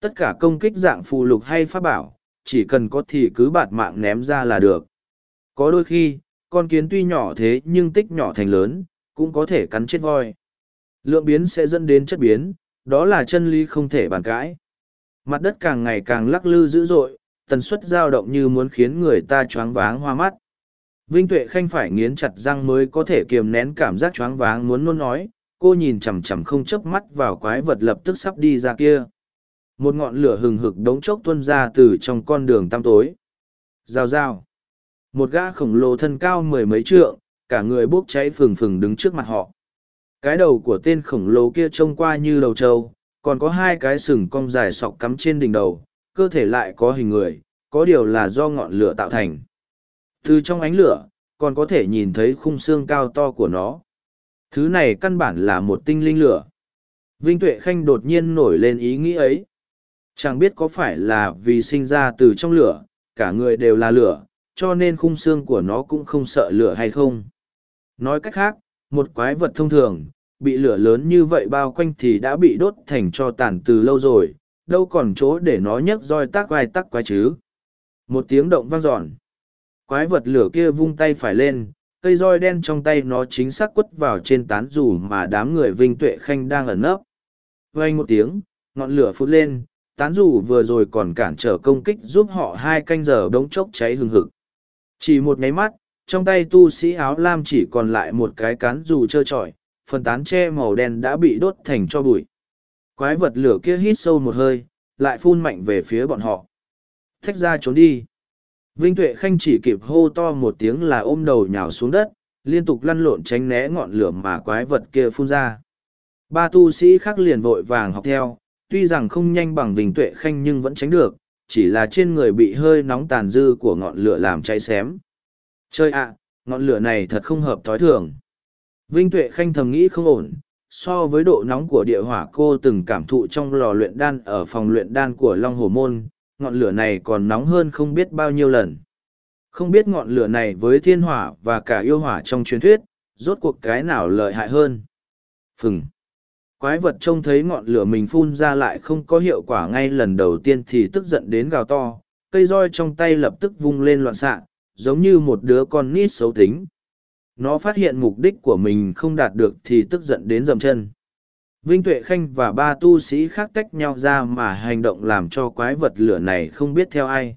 Tất cả công kích dạng phù lục hay pháp bảo, chỉ cần có thì cứ bạt mạng ném ra là được. Có đôi khi, con kiến tuy nhỏ thế nhưng tích nhỏ thành lớn, cũng có thể cắn chết voi. Lượng biến sẽ dẫn đến chất biến, đó là chân lý không thể bàn cãi. Mặt đất càng ngày càng lắc lư dữ dội, tần suất dao động như muốn khiến người ta choáng váng hoa mắt. Vinh Tuệ Khanh phải nghiến chặt răng mới có thể kiềm nén cảm giác choáng váng muốn nôn nói, cô nhìn chằm chằm không chớp mắt vào quái vật lập tức sắp đi ra kia. Một ngọn lửa hừng hực đống chốc tuôn ra từ trong con đường tăm tối. Rào rào. Một gã khổng lồ thân cao mười mấy trượng, cả người bốc cháy phừng phừng đứng trước mặt họ. Cái đầu của tên khổng lồ kia trông qua như đầu trâu, còn có hai cái sừng cong dài sọc cắm trên đỉnh đầu, cơ thể lại có hình người, có điều là do ngọn lửa tạo thành. Từ trong ánh lửa, còn có thể nhìn thấy khung xương cao to của nó. Thứ này căn bản là một tinh linh lửa. Vinh Tuệ Khanh đột nhiên nổi lên ý nghĩ ấy. Chẳng biết có phải là vì sinh ra từ trong lửa, cả người đều là lửa, cho nên khung xương của nó cũng không sợ lửa hay không. Nói cách khác, một quái vật thông thường, bị lửa lớn như vậy bao quanh thì đã bị đốt thành cho tàn từ lâu rồi, đâu còn chỗ để nó nhấc roi tác vai tắc quái chứ. Một tiếng động vang dọn. Quái vật lửa kia vung tay phải lên, cây roi đen trong tay nó chính xác quất vào trên tán dù mà đám người Vinh Tuệ Khanh đang ẩn nấp. Vang một tiếng, ngọn lửa phút lên, tán dù vừa rồi còn cản trở công kích giúp họ hai canh giờ đống chốc cháy hừng hực. Chỉ một nháy mắt, trong tay tu sĩ áo lam chỉ còn lại một cái cán dù trơ trọi, phần tán tre màu đen đã bị đốt thành cho bụi. Quái vật lửa kia hít sâu một hơi, lại phun mạnh về phía bọn họ. Thách ra trốn đi. Vinh Tuệ Khanh chỉ kịp hô to một tiếng là ôm đầu nhào xuống đất, liên tục lăn lộn tránh né ngọn lửa mà quái vật kia phun ra. Ba tu sĩ khác liền vội vàng học theo, tuy rằng không nhanh bằng Vinh Tuệ Khanh nhưng vẫn tránh được, chỉ là trên người bị hơi nóng tàn dư của ngọn lửa làm cháy xém. Chơi ạ, ngọn lửa này thật không hợp thói thường. Vinh Tuệ Khanh thầm nghĩ không ổn, so với độ nóng của địa hỏa cô từng cảm thụ trong lò luyện đan ở phòng luyện đan của Long Hồ Môn, ngọn lửa này còn nóng hơn không biết bao nhiêu lần. Không biết ngọn lửa này với thiên hỏa và cả yêu hỏa trong truyền thuyết, rốt cuộc cái nào lợi hại hơn. Phừng. Quái vật trông thấy ngọn lửa mình phun ra lại không có hiệu quả ngay lần đầu tiên thì tức giận đến gào to, cây roi trong tay lập tức vung lên loạn xạ, giống như một đứa con nít xấu tính. Nó phát hiện mục đích của mình không đạt được thì tức giận đến dầm chân. Vinh Tuệ Khanh và ba tu sĩ khác tách nhau ra mà hành động làm cho quái vật lửa này không biết theo ai.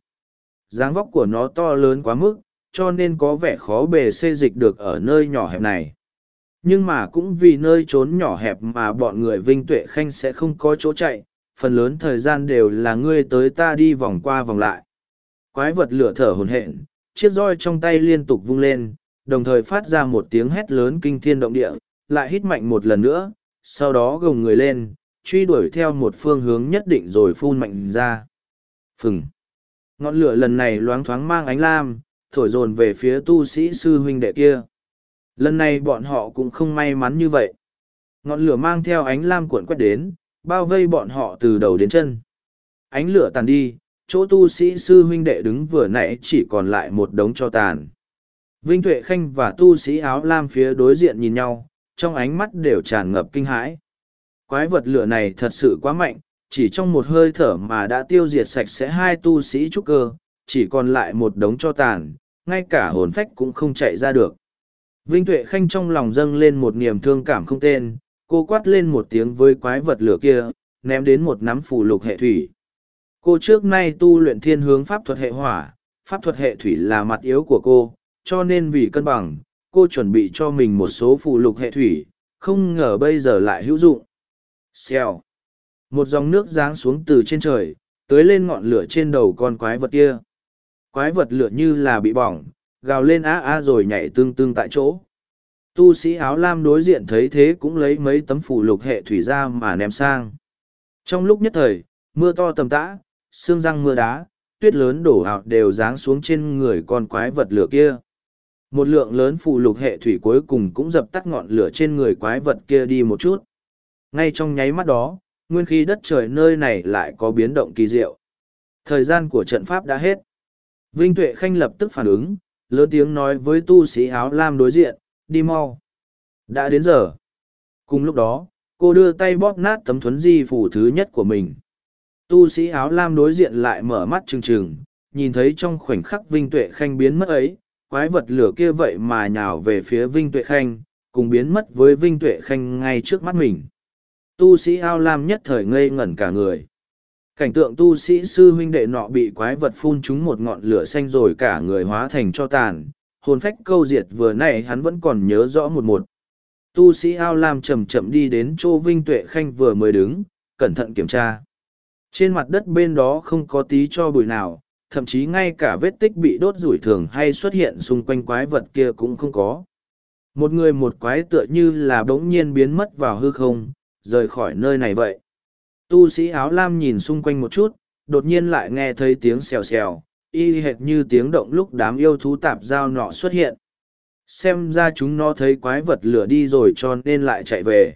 dáng vóc của nó to lớn quá mức, cho nên có vẻ khó bề xê dịch được ở nơi nhỏ hẹp này. Nhưng mà cũng vì nơi trốn nhỏ hẹp mà bọn người Vinh Tuệ Khanh sẽ không có chỗ chạy, phần lớn thời gian đều là ngươi tới ta đi vòng qua vòng lại. Quái vật lửa thở hồn hện, chiếc roi trong tay liên tục vung lên, đồng thời phát ra một tiếng hét lớn kinh thiên động địa, lại hít mạnh một lần nữa, sau đó gồng người lên, truy đuổi theo một phương hướng nhất định rồi phun mạnh ra. Phừng! Ngọn lửa lần này loáng thoáng mang ánh lam, thổi dồn về phía tu sĩ sư huynh đệ kia. Lần này bọn họ cũng không may mắn như vậy. Ngọn lửa mang theo ánh lam cuộn quét đến, bao vây bọn họ từ đầu đến chân. Ánh lửa tàn đi, chỗ tu sĩ sư huynh đệ đứng vừa nãy chỉ còn lại một đống cho tàn. Vinh Tuệ Khanh và tu sĩ áo lam phía đối diện nhìn nhau, trong ánh mắt đều tràn ngập kinh hãi. Quái vật lửa này thật sự quá mạnh, chỉ trong một hơi thở mà đã tiêu diệt sạch sẽ hai tu sĩ trúc cơ, chỉ còn lại một đống cho tàn, ngay cả hồn phách cũng không chạy ra được. Vinh Tuệ Khanh trong lòng dâng lên một niềm thương cảm không tên, cô quát lên một tiếng với quái vật lửa kia, ném đến một nắm phù lục hệ thủy. Cô trước nay tu luyện thiên hướng pháp thuật hệ hỏa, pháp thuật hệ thủy là mặt yếu của cô, cho nên vì cân bằng, cô chuẩn bị cho mình một số phụ lục hệ thủy, không ngờ bây giờ lại hữu dụng. Xèo. Một dòng nước giáng xuống từ trên trời, tới lên ngọn lửa trên đầu con quái vật kia. Quái vật lửa như là bị bỏng, gào lên á á rồi nhảy tương tương tại chỗ. Tu sĩ áo lam đối diện thấy thế cũng lấy mấy tấm phủ lục hệ thủy ra mà ném sang. Trong lúc nhất thời, mưa to tầm tã, sương răng mưa đá, tuyết lớn đổ ảo đều giáng xuống trên người con quái vật lửa kia. Một lượng lớn phụ lục hệ thủy cuối cùng cũng dập tắt ngọn lửa trên người quái vật kia đi một chút. Ngay trong nháy mắt đó, nguyên khí đất trời nơi này lại có biến động kỳ diệu. Thời gian của trận pháp đã hết. Vinh Tuệ Khanh lập tức phản ứng, lớn tiếng nói với tu sĩ áo lam đối diện, đi mau. Đã đến giờ. Cùng lúc đó, cô đưa tay bóp nát tấm thuấn di phủ thứ nhất của mình. Tu sĩ áo lam đối diện lại mở mắt trừng trừng, nhìn thấy trong khoảnh khắc Vinh Tuệ Khanh biến mất ấy, quái vật lửa kia vậy mà nhào về phía Vinh Tuệ Khanh, cùng biến mất với Vinh Tuệ Khanh ngay trước mắt mình. Tu sĩ Ao lam nhất thời ngây ngẩn cả người. Cảnh tượng tu sĩ sư huynh đệ nọ bị quái vật phun trúng một ngọn lửa xanh rồi cả người hóa thành cho tàn, hồn phách câu diệt vừa nãy hắn vẫn còn nhớ rõ một một. Tu sĩ ao lam chậm chậm đi đến chỗ Vinh Tuệ Khanh vừa mới đứng, cẩn thận kiểm tra. Trên mặt đất bên đó không có tí cho bụi nào, thậm chí ngay cả vết tích bị đốt rủi thường hay xuất hiện xung quanh quái vật kia cũng không có. Một người một quái tựa như là bỗng nhiên biến mất vào hư không, rời khỏi nơi này vậy. Tu sĩ áo lam nhìn xung quanh một chút, đột nhiên lại nghe thấy tiếng xèo xèo, y hệt như tiếng động lúc đám yêu thú tạp giao nọ xuất hiện. Xem ra chúng nó thấy quái vật lửa đi rồi cho nên lại chạy về.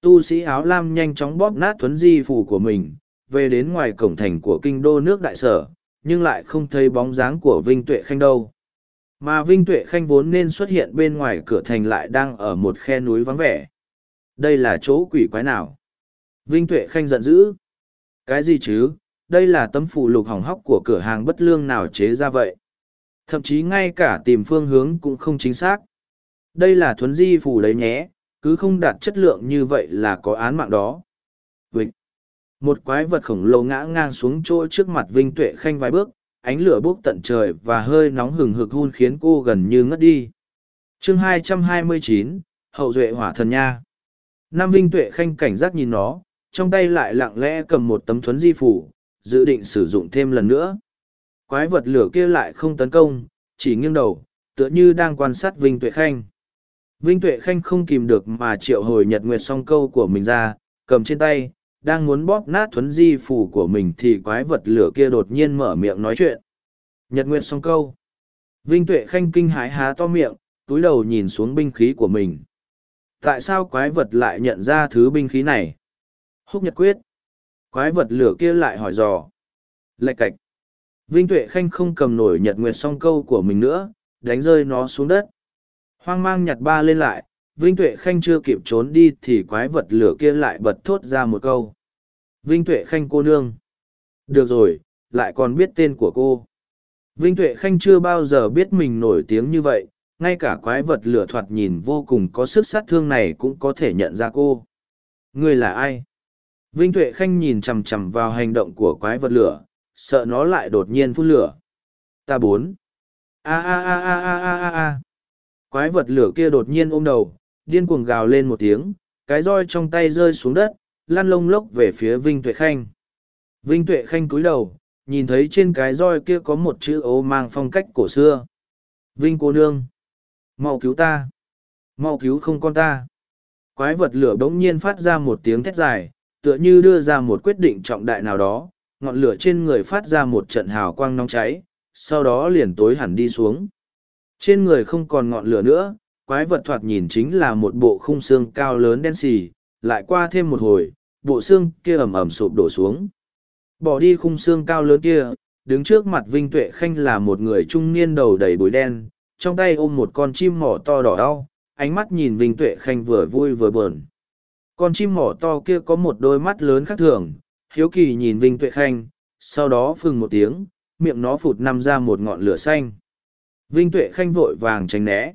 Tu sĩ áo lam nhanh chóng bóp nát thuấn di phủ của mình, về đến ngoài cổng thành của kinh đô nước đại sở, nhưng lại không thấy bóng dáng của Vinh Tuệ Khanh đâu. Mà Vinh Tuệ Khanh vốn nên xuất hiện bên ngoài cửa thành lại đang ở một khe núi vắng vẻ. Đây là chỗ quỷ quái nào? Vinh Tuệ Khanh giận dữ. Cái gì chứ, đây là tấm phụ lục hỏng hóc của cửa hàng bất lương nào chế ra vậy. Thậm chí ngay cả tìm phương hướng cũng không chính xác. Đây là thuấn di phù đấy nhé, cứ không đạt chất lượng như vậy là có án mạng đó. Vịnh. Một quái vật khổng lồ ngã ngang xuống chỗ trước mặt Vinh Tuệ Khanh vài bước, ánh lửa bốc tận trời và hơi nóng hừng hực hun khiến cô gần như ngất đi. chương 229, Hậu Duệ Hỏa Thần Nha. Nam Vinh Tuệ Khanh cảnh giác nhìn nó, trong tay lại lặng lẽ cầm một tấm thuấn di phủ, dự định sử dụng thêm lần nữa. Quái vật lửa kia lại không tấn công, chỉ nghiêng đầu, tựa như đang quan sát Vinh Tuệ Khanh. Vinh Tuệ Khanh không kìm được mà triệu hồi nhật nguyệt song câu của mình ra, cầm trên tay, đang muốn bóp nát thuấn di phủ của mình thì quái vật lửa kia đột nhiên mở miệng nói chuyện. Nhật nguyệt song câu. Vinh Tuệ Khanh kinh hái há to miệng, túi đầu nhìn xuống binh khí của mình. Tại sao quái vật lại nhận ra thứ binh khí này? Húc nhật quyết. Quái vật lửa kia lại hỏi dò. Lạch cạch. Vinh Tuệ Khanh không cầm nổi nhật nguyệt song câu của mình nữa, đánh rơi nó xuống đất. Hoang mang nhặt ba lên lại, Vinh Tuệ Khanh chưa kịp trốn đi thì quái vật lửa kia lại bật thốt ra một câu. Vinh Tuệ Khanh cô nương. Được rồi, lại còn biết tên của cô. Vinh Tuệ Khanh chưa bao giờ biết mình nổi tiếng như vậy, ngay cả quái vật lửa thoạt nhìn vô cùng có sức sát thương này cũng có thể nhận ra cô. Ngươi là ai? Vinh Tuệ Khanh nhìn chằm chằm vào hành động của quái vật lửa, sợ nó lại đột nhiên phun lửa. Ta bốn. A a a a a a a a. Quái vật lửa kia đột nhiên ôm đầu, điên cuồng gào lên một tiếng, cái roi trong tay rơi xuống đất, lăn lông lốc về phía Vinh Tuệ Khanh. Vinh Tuệ Khanh cúi đầu, nhìn thấy trên cái roi kia có một chữ ố mang phong cách cổ xưa. Vinh cô nương. Mau cứu ta. Mau cứu không con ta. Quái vật lửa bỗng nhiên phát ra một tiếng thét dài, tựa như đưa ra một quyết định trọng đại nào đó, ngọn lửa trên người phát ra một trận hào quang nóng cháy, sau đó liền tối hẳn đi xuống. Trên người không còn ngọn lửa nữa, quái vật thoạt nhìn chính là một bộ khung xương cao lớn đen xì, lại qua thêm một hồi, bộ xương kia ẩm ẩm sụp đổ xuống. Bỏ đi khung xương cao lớn kia, đứng trước mặt Vinh Tuệ Khanh là một người trung niên đầu đầy bụi đen, trong tay ôm một con chim mỏ to đỏ đau, ánh mắt nhìn Vinh Tuệ Khanh vừa vui vừa buồn. Con chim mỏ to kia có một đôi mắt lớn khác thường, hiếu kỳ nhìn Vinh Tuệ Khanh, sau đó phừng một tiếng, miệng nó phụt nằm ra một ngọn lửa xanh. Vinh Tuệ Khanh vội vàng tránh né.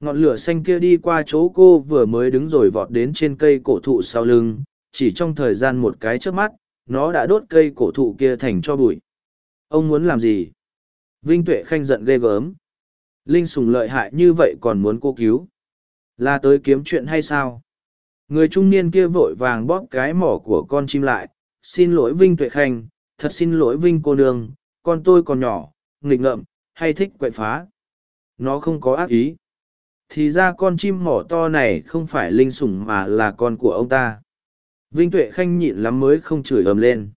Ngọn lửa xanh kia đi qua chỗ cô vừa mới đứng rồi vọt đến trên cây cổ thụ sau lưng, chỉ trong thời gian một cái trước mắt, nó đã đốt cây cổ thụ kia thành cho bụi. Ông muốn làm gì? Vinh Tuệ Khanh giận ghê gớm. Linh sùng lợi hại như vậy còn muốn cô cứu. Là tới kiếm chuyện hay sao? Người trung niên kia vội vàng bóp cái mỏ của con chim lại, xin lỗi Vinh Tuệ Khanh, thật xin lỗi Vinh cô nương, con tôi còn nhỏ, nghịch ngợm, hay thích quậy phá. Nó không có ác ý. Thì ra con chim mỏ to này không phải linh sủng mà là con của ông ta. Vinh Tuệ Khanh nhịn lắm mới không chửi ầm lên.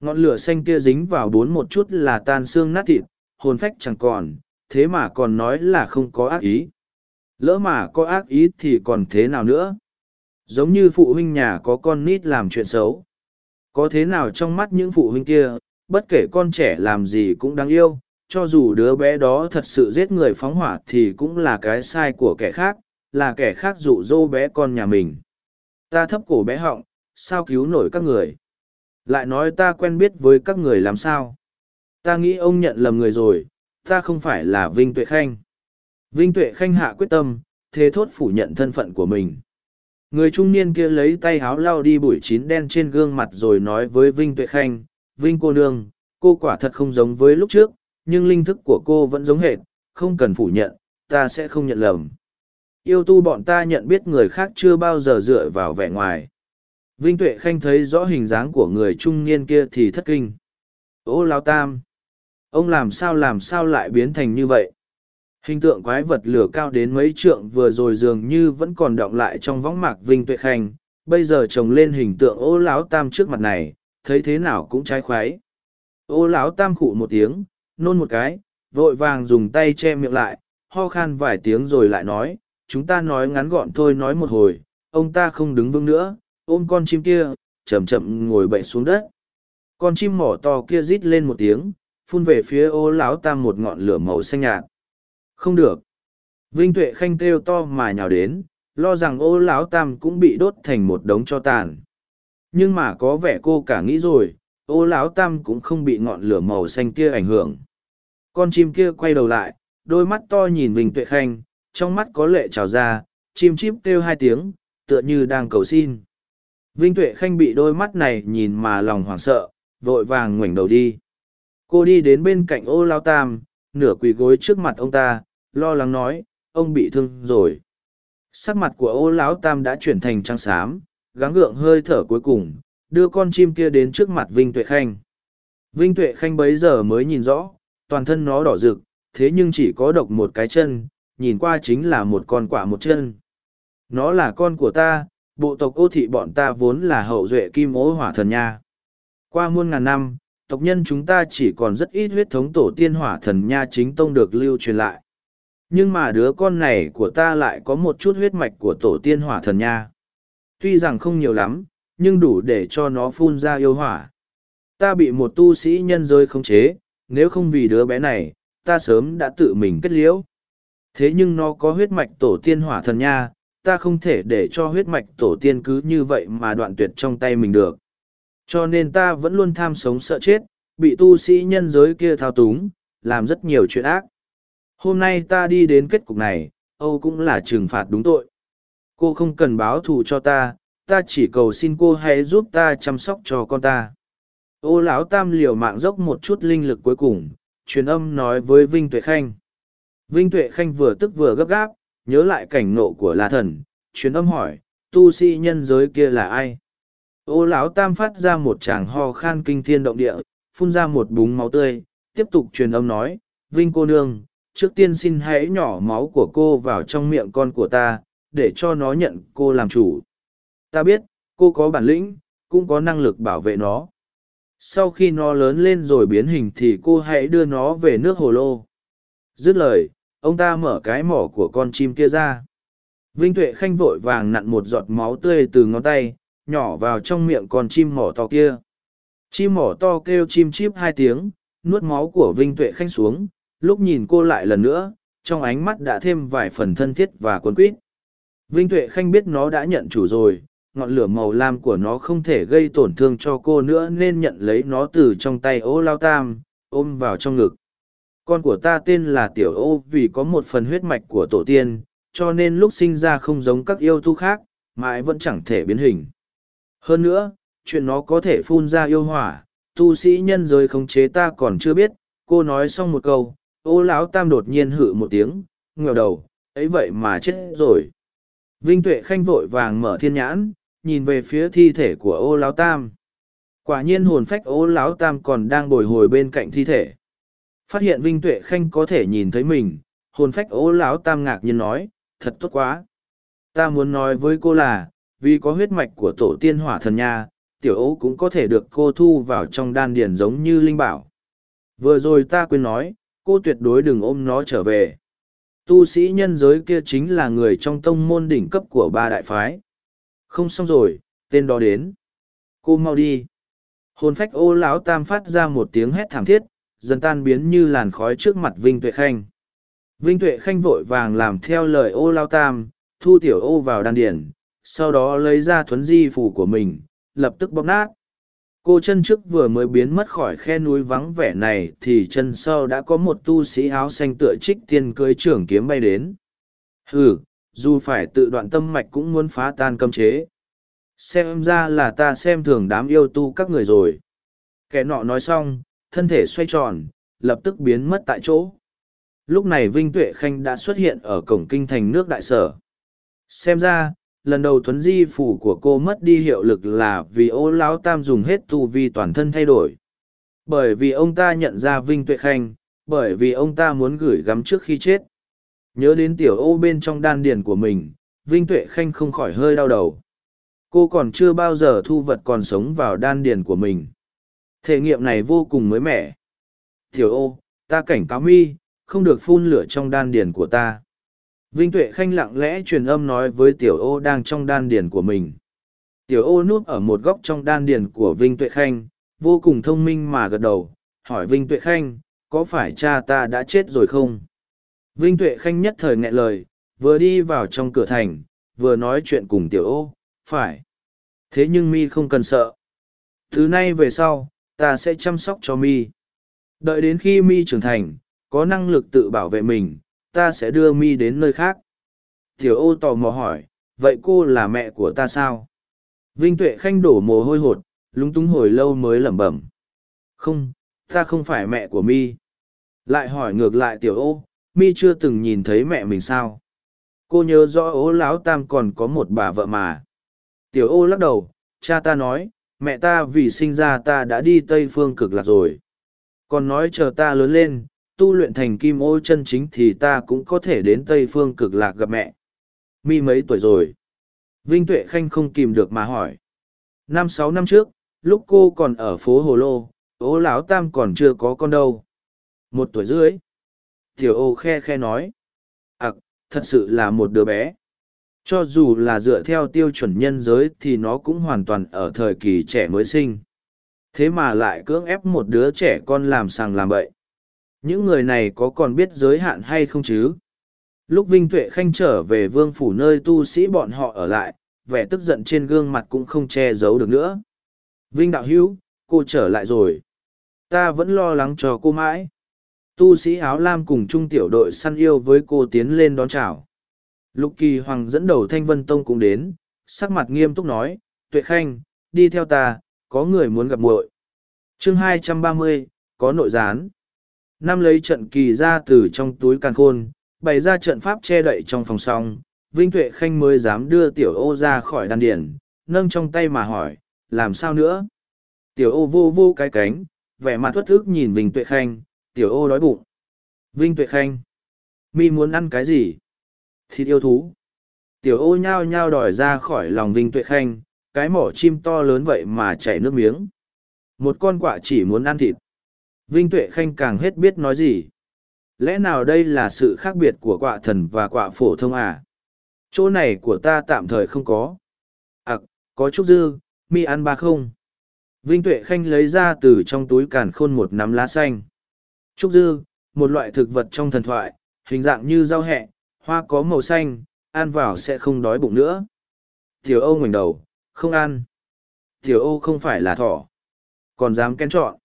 Ngọn lửa xanh kia dính vào bốn một chút là tan xương nát thịt, hồn phách chẳng còn, thế mà còn nói là không có ác ý. Lỡ mà có ác ý thì còn thế nào nữa? giống như phụ huynh nhà có con nít làm chuyện xấu có thế nào trong mắt những phụ huynh kia bất kể con trẻ làm gì cũng đáng yêu cho dù đứa bé đó thật sự giết người phóng hỏa thì cũng là cái sai của kẻ khác là kẻ khác dụ dỗ bé con nhà mình ta thấp cổ bé họng sao cứu nổi các người? Lại nói ta quen biết với các người làm sao? Ta nghĩ ông nhận lầm người rồi, ta không phải là vinh tuệ khanh. Vinh tuệ khanh hạ quyết tâm thế thốt phủ nhận thân phận của mình. Người trung niên kia lấy tay háo lau đi bụi chín đen trên gương mặt rồi nói với vinh tuệ khanh, vinh cô nương, cô quả thật không giống với lúc trước, nhưng linh thức của cô vẫn giống hệt, không cần phủ nhận, ta sẽ không nhận lầm. Yêu tu bọn ta nhận biết người khác chưa bao giờ dựa vào vẻ ngoài vinh tuệ khanh thấy rõ hình dáng của người trung niên kia thì thất kinh. Ô lao tam, ông làm sao làm sao lại biến thành như vậy? Hình tượng quái vật lửa cao đến mấy trượng vừa rồi dường như vẫn còn đọng lại trong võng mạc vinh tuệ khanh. Bây giờ trồng lên hình tượng ô lão tam trước mặt này, thấy thế nào cũng trái khoái. Ô lão tam khụ một tiếng, nôn một cái, vội vàng dùng tay che miệng lại, ho khan vài tiếng rồi lại nói, chúng ta nói ngắn gọn thôi, nói một hồi, ông ta không đứng vững nữa ôm con chim kia, chậm chậm ngồi bệnh xuống đất. Con chim mỏ to kia rít lên một tiếng, phun về phía ô lão tam một ngọn lửa màu xanh nhạt. Không được. Vinh tuệ khanh kêu to mà nhào đến, lo rằng ô lão tam cũng bị đốt thành một đống cho tàn. Nhưng mà có vẻ cô cả nghĩ rồi, ô lão tam cũng không bị ngọn lửa màu xanh kia ảnh hưởng. Con chim kia quay đầu lại, đôi mắt to nhìn vinh tuệ khanh, trong mắt có lệ trào ra, chim chip kêu hai tiếng, tựa như đang cầu xin vinh tuệ khanh bị đôi mắt này nhìn mà lòng hoảng sợ, vội vàng ngoảnh đầu đi. Cô đi đến bên cạnh ô lao tam, nửa quỳ gối trước mặt ông ta, lo lắng nói, ông bị thương rồi. Sắc mặt của ô lão tam đã chuyển thành trắng xám, gắng gượng hơi thở cuối cùng, đưa con chim kia đến trước mặt vinh tuệ khanh. Vinh tuệ khanh bấy giờ mới nhìn rõ, toàn thân nó đỏ rực, thế nhưng chỉ có độc một cái chân, nhìn qua chính là một con quả một chân. Nó là con của ta bộ tộc ô thị bọn ta vốn là hậu duệ kim ố hỏa thần nha. Qua muôn ngàn năm, tộc nhân chúng ta chỉ còn rất ít huyết thống tổ tiên hỏa thần nha chính tông được lưu truyền lại. Nhưng mà đứa con này của ta lại có một chút huyết mạch của tổ tiên hỏa thần nha. Tuy rằng không nhiều lắm, nhưng đủ để cho nó phun ra yêu hỏa. Ta bị một tu sĩ nhân rơi khống chế, nếu không vì đứa bé này, ta sớm đã tự mình kết liễu. Thế nhưng nó có huyết mạch tổ tiên hỏa thần nha ta không thể để cho huyết mạch tổ tiên cứ như vậy mà đoạn tuyệt trong tay mình được. Cho nên ta vẫn luôn tham sống sợ chết, bị tu sĩ nhân giới kia thao túng, làm rất nhiều chuyện ác. Hôm nay ta đi đến kết cục này, âu cũng là trừng phạt đúng tội. Cô không cần báo thù cho ta ta chỉ cầu xin cô hãy giúp ta chăm sóc cho con ta. Ô lão tam liều mạng dốc một chút linh lực cuối cùng, truyền âm nói với vinh tuệ khanh. Vinh tuệ khanh vừa tức vừa gấp gáp nhớ lại cảnh nộ của la thần, truyền âm hỏi, tu sĩ nhân giới kia là ai? Ô lão tam phát ra một tràng ho khan kinh thiên động địa, phun ra một búng máu tươi, tiếp tục truyền âm nói, vinh cô nương, trước tiên xin hãy nhỏ máu của cô vào trong miệng con của ta, để cho nó nhận cô làm chủ. Ta biết, cô có bản lĩnh, cũng có năng lực bảo vệ nó. Sau khi nó lớn lên rồi biến hình thì cô hãy đưa nó về nước hồ lô. Dứt lời ông ta mở cái mỏ của con chim kia ra. Vinh tuệ khanh vội vàng nặn một giọt máu tươi từ ngón tay, nhỏ vào trong miệng con chim mỏ to kia. Chim mỏ to kêu chim chip hai tiếng, nuốt máu của vinh tuệ khanh xuống, lúc nhìn cô lại lần nữa, trong ánh mắt đã thêm vài phần thân thiết và cuốn quýt. Vinh tuệ khanh biết nó đã nhận chủ rồi, ngọn lửa màu lam của nó không thể gây tổn thương cho cô nữa nên nhận lấy nó từ trong tay ô lao tam, ôm vào trong ngực con của ta tên là tiểu ô vì có một phần huyết mạch của tổ tiên, cho nên lúc sinh ra không giống các yêu thu khác, mãi vẫn chẳng thể biến hình. Hơn nữa, chuyện nó có thể phun ra yêu hỏa, tu sĩ nhân giới khống chế ta còn chưa biết, cô nói xong một câu, ô lão tam đột nhiên hự một tiếng nghèo đầu, ấy vậy mà chết rồi. Vinh tuệ khanh vội vàng mở thiên nhãn, nhìn về phía thi thể của ô lão tam. Quả nhiên hồn phách ô lão tam còn đang bồi hồi bên cạnh thi thể phát hiện vinh tuệ khanh có thể nhìn thấy mình, hồn phách ố lão tam ngạc nhiên nói, thật tốt quá. Ta muốn nói với cô là, vì có huyết mạch của tổ tiên hỏa thần nha, tiểu ố cũng có thể được cô thu vào trong đan điền giống như linh bảo. Vừa rồi ta quên nói, cô tuyệt đối đừng ôm nó trở về. Tu sĩ nhân giới kia chính là người trong tông môn đỉnh cấp của ba đại phái. Không xong rồi, tên đó đến. Cô mau đi. Hồn phách ô lão tam phát ra một tiếng hét thảm thiết dần tan biến như làn khói trước mặt vinh tuệ khanh. Vinh tuệ khanh vội vàng làm theo lời ô lao tam, thu tiểu ô vào đan điển sau đó lấy ra thuấn di phủ của mình, lập tức bóp nát. Cô chân trước vừa mới biến mất khỏi khe núi vắng vẻ này thì chân sau đã có một tu sĩ áo xanh tựa trích tiên cưới trưởng kiếm bay đến. Ừ dù phải tự đoạn tâm mạch cũng muốn phá tan cấm chế. Xem ra là ta xem thường đám yêu tu các người rồi. Kẻ nọ nói xong thân thể xoay tròn, lập tức biến mất tại chỗ. Lúc này vinh tuệ khanh đã xuất hiện ở cổng kinh thành nước đại sở. Xem ra, lần đầu thuấn di phủ của cô mất đi hiệu lực là vì ô lão tam dùng hết tu vi toàn thân thay đổi. Bởi vì ông ta nhận ra vinh tuệ khanh, bởi vì ông ta muốn gửi gắm trước khi chết. Nhớ đến tiểu ô bên trong đan điền của mình, vinh tuệ khanh không khỏi hơi đau đầu. Cô còn chưa bao giờ thu vật còn sống vào đan điền của mình thể nghiệm này vô cùng mới mẻ tiểu ô ta cảnh cáo mi không được phun lửa trong đan điền của ta Vinh Tuệ Khanh lặng lẽ truyền âm nói với tiểu ô đang trong đan điền của mình. Tiểu ô núp ở một góc trong đan điền của Vinh Tuệ Khanh, vô cùng thông minh mà gật đầu, hỏi Vinh Tuệ Khanh, có phải cha ta đã chết rồi không? Vinh Tuệ Khanh nhất thời nghẹn lời, vừa đi vào trong cửa thành, vừa nói chuyện cùng tiểu ô, phải. Thế nhưng mi không cần sợ. Thứ nay về sau, ta sẽ chăm sóc cho mi. Đợi đến khi mi trưởng thành, có năng lực tự bảo vệ mình, ta sẽ đưa mi đến nơi khác. Tiểu ô tò mò hỏi vậy cô là mẹ của ta sao? Vinh tuệ khanh đổ mồ hôi hột lúng túng hồi lâu mới lẩm bẩm. Không ta không phải mẹ của mi. Lại hỏi ngược lại tiểu ô mi chưa từng nhìn thấy mẹ mình sao? Cô nhớ rõ ố lão tam còn có một bà vợ mà. Tiểu ô lắc đầu cha ta nói mẹ ta vì sinh ra ta đã đi tây phương cực lạc rồi còn nói chờ ta lớn lên tu luyện thành kim ô chân chính thì ta cũng có thể đến Tây Phương cực lạc gặp mẹ. Mi mấy tuổi rồi? Vinh Tuệ Khanh không kìm được mà hỏi. Năm sáu năm trước, lúc cô còn ở phố Hồ Lô, ố lão tam còn chưa có con đâu. Một tuổi rưỡi. Tiểu ô khe khe nói. Ặc, thật sự là một đứa bé. Cho dù là dựa theo tiêu chuẩn nhân giới thì nó cũng hoàn toàn ở thời kỳ trẻ mới sinh. Thế mà lại cưỡng ép một đứa trẻ con làm sàng làm bậy những người này có còn biết giới hạn hay không chứ? Lúc Vinh Tuệ Khanh trở về vương phủ nơi tu sĩ bọn họ ở lại, vẻ tức giận trên gương mặt cũng không che giấu được nữa. Vinh Đạo Hữu cô trở lại rồi. Ta vẫn lo lắng cho cô mãi. Tu sĩ áo lam cùng trung tiểu đội săn yêu với cô tiến lên đón chào. Lục kỳ hoàng dẫn đầu Thanh Vân Tông cũng đến, sắc mặt nghiêm túc nói, Tuệ Khanh, đi theo ta, có người muốn gặp muội. chương 230, có nội gián. Năm lấy trận kỳ ra từ trong túi càn khôn, bày ra trận pháp che đậy trong phòng song, Vinh Tuệ Khanh mới dám đưa tiểu ô ra khỏi đan điển, nâng trong tay mà hỏi, làm sao nữa? Tiểu ô vô vô cái cánh, vẻ mặt thuất ức nhìn Vinh Tuệ Khanh, tiểu ô đói bụng. Vinh Tuệ Khanh, mi muốn ăn cái gì? Thịt yêu thú. Tiểu ô nhao nhao đòi ra khỏi lòng Vinh Tuệ Khanh, cái mỏ chim to lớn vậy mà chảy nước miếng. Một con quạ chỉ muốn ăn thịt. Vinh Tuệ Khanh càng hết biết nói gì. Lẽ nào đây là sự khác biệt của quạ thần và quạ phổ thông à? Chỗ này của ta tạm thời không có. À, có chút dư, mi ăn ba không? Vinh Tuệ Khanh lấy ra từ trong túi càn khôn một nắm lá xanh. Trúc dư, một loại thực vật trong thần thoại, hình dạng như rau hẹ, hoa có màu xanh, ăn vào sẽ không đói bụng nữa. Tiểu Âu ngoảnh đầu, không ăn. Tiểu Âu không phải là thỏ. Còn dám kén chọn.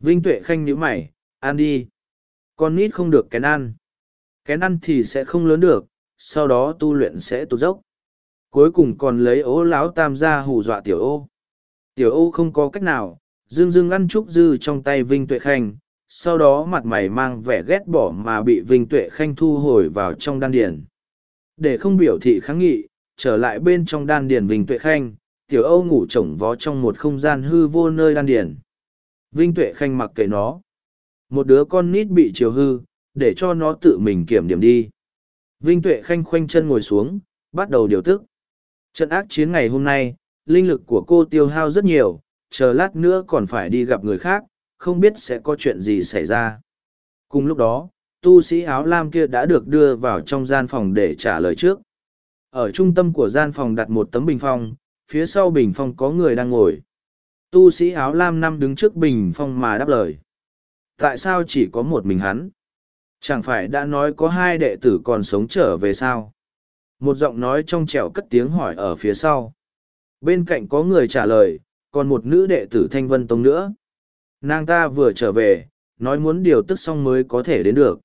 Vinh Tuệ Khanh nhíu mày, ăn đi. Con nít không được kén ăn. Kén ăn thì sẽ không lớn được, sau đó tu luyện sẽ tụt dốc. Cuối cùng còn lấy ố lão tam ra hù dọa tiểu Âu. Tiểu Âu không có cách nào, dương dương ăn trúc dư trong tay Vinh Tuệ Khanh, sau đó mặt mày mang vẻ ghét bỏ mà bị Vinh Tuệ Khanh thu hồi vào trong đan điền. Để không biểu thị kháng nghị, trở lại bên trong đan điền Vinh Tuệ Khanh, tiểu âu ngủ chồng vó trong một không gian hư vô nơi đan điền. Vinh Tuệ Khanh mặc kệ nó. Một đứa con nít bị chiều hư, để cho nó tự mình kiểm điểm đi. Vinh Tuệ Khanh khoanh chân ngồi xuống, bắt đầu điều tức. Trận ác chiến ngày hôm nay, linh lực của cô tiêu hao rất nhiều, chờ lát nữa còn phải đi gặp người khác, không biết sẽ có chuyện gì xảy ra. Cùng lúc đó, tu sĩ áo lam kia đã được đưa vào trong gian phòng để trả lời trước. Ở trung tâm của gian phòng đặt một tấm bình phong, phía sau bình phong có người đang ngồi. Tu sĩ áo lam năm đứng trước bình phong mà đáp lời. Tại sao chỉ có một mình hắn? Chẳng phải đã nói có hai đệ tử còn sống trở về sao? Một giọng nói trong trẻo cất tiếng hỏi ở phía sau. Bên cạnh có người trả lời, còn một nữ đệ tử Thanh Vân Tông nữa. Nàng ta vừa trở về, nói muốn điều tức xong mới có thể đến được.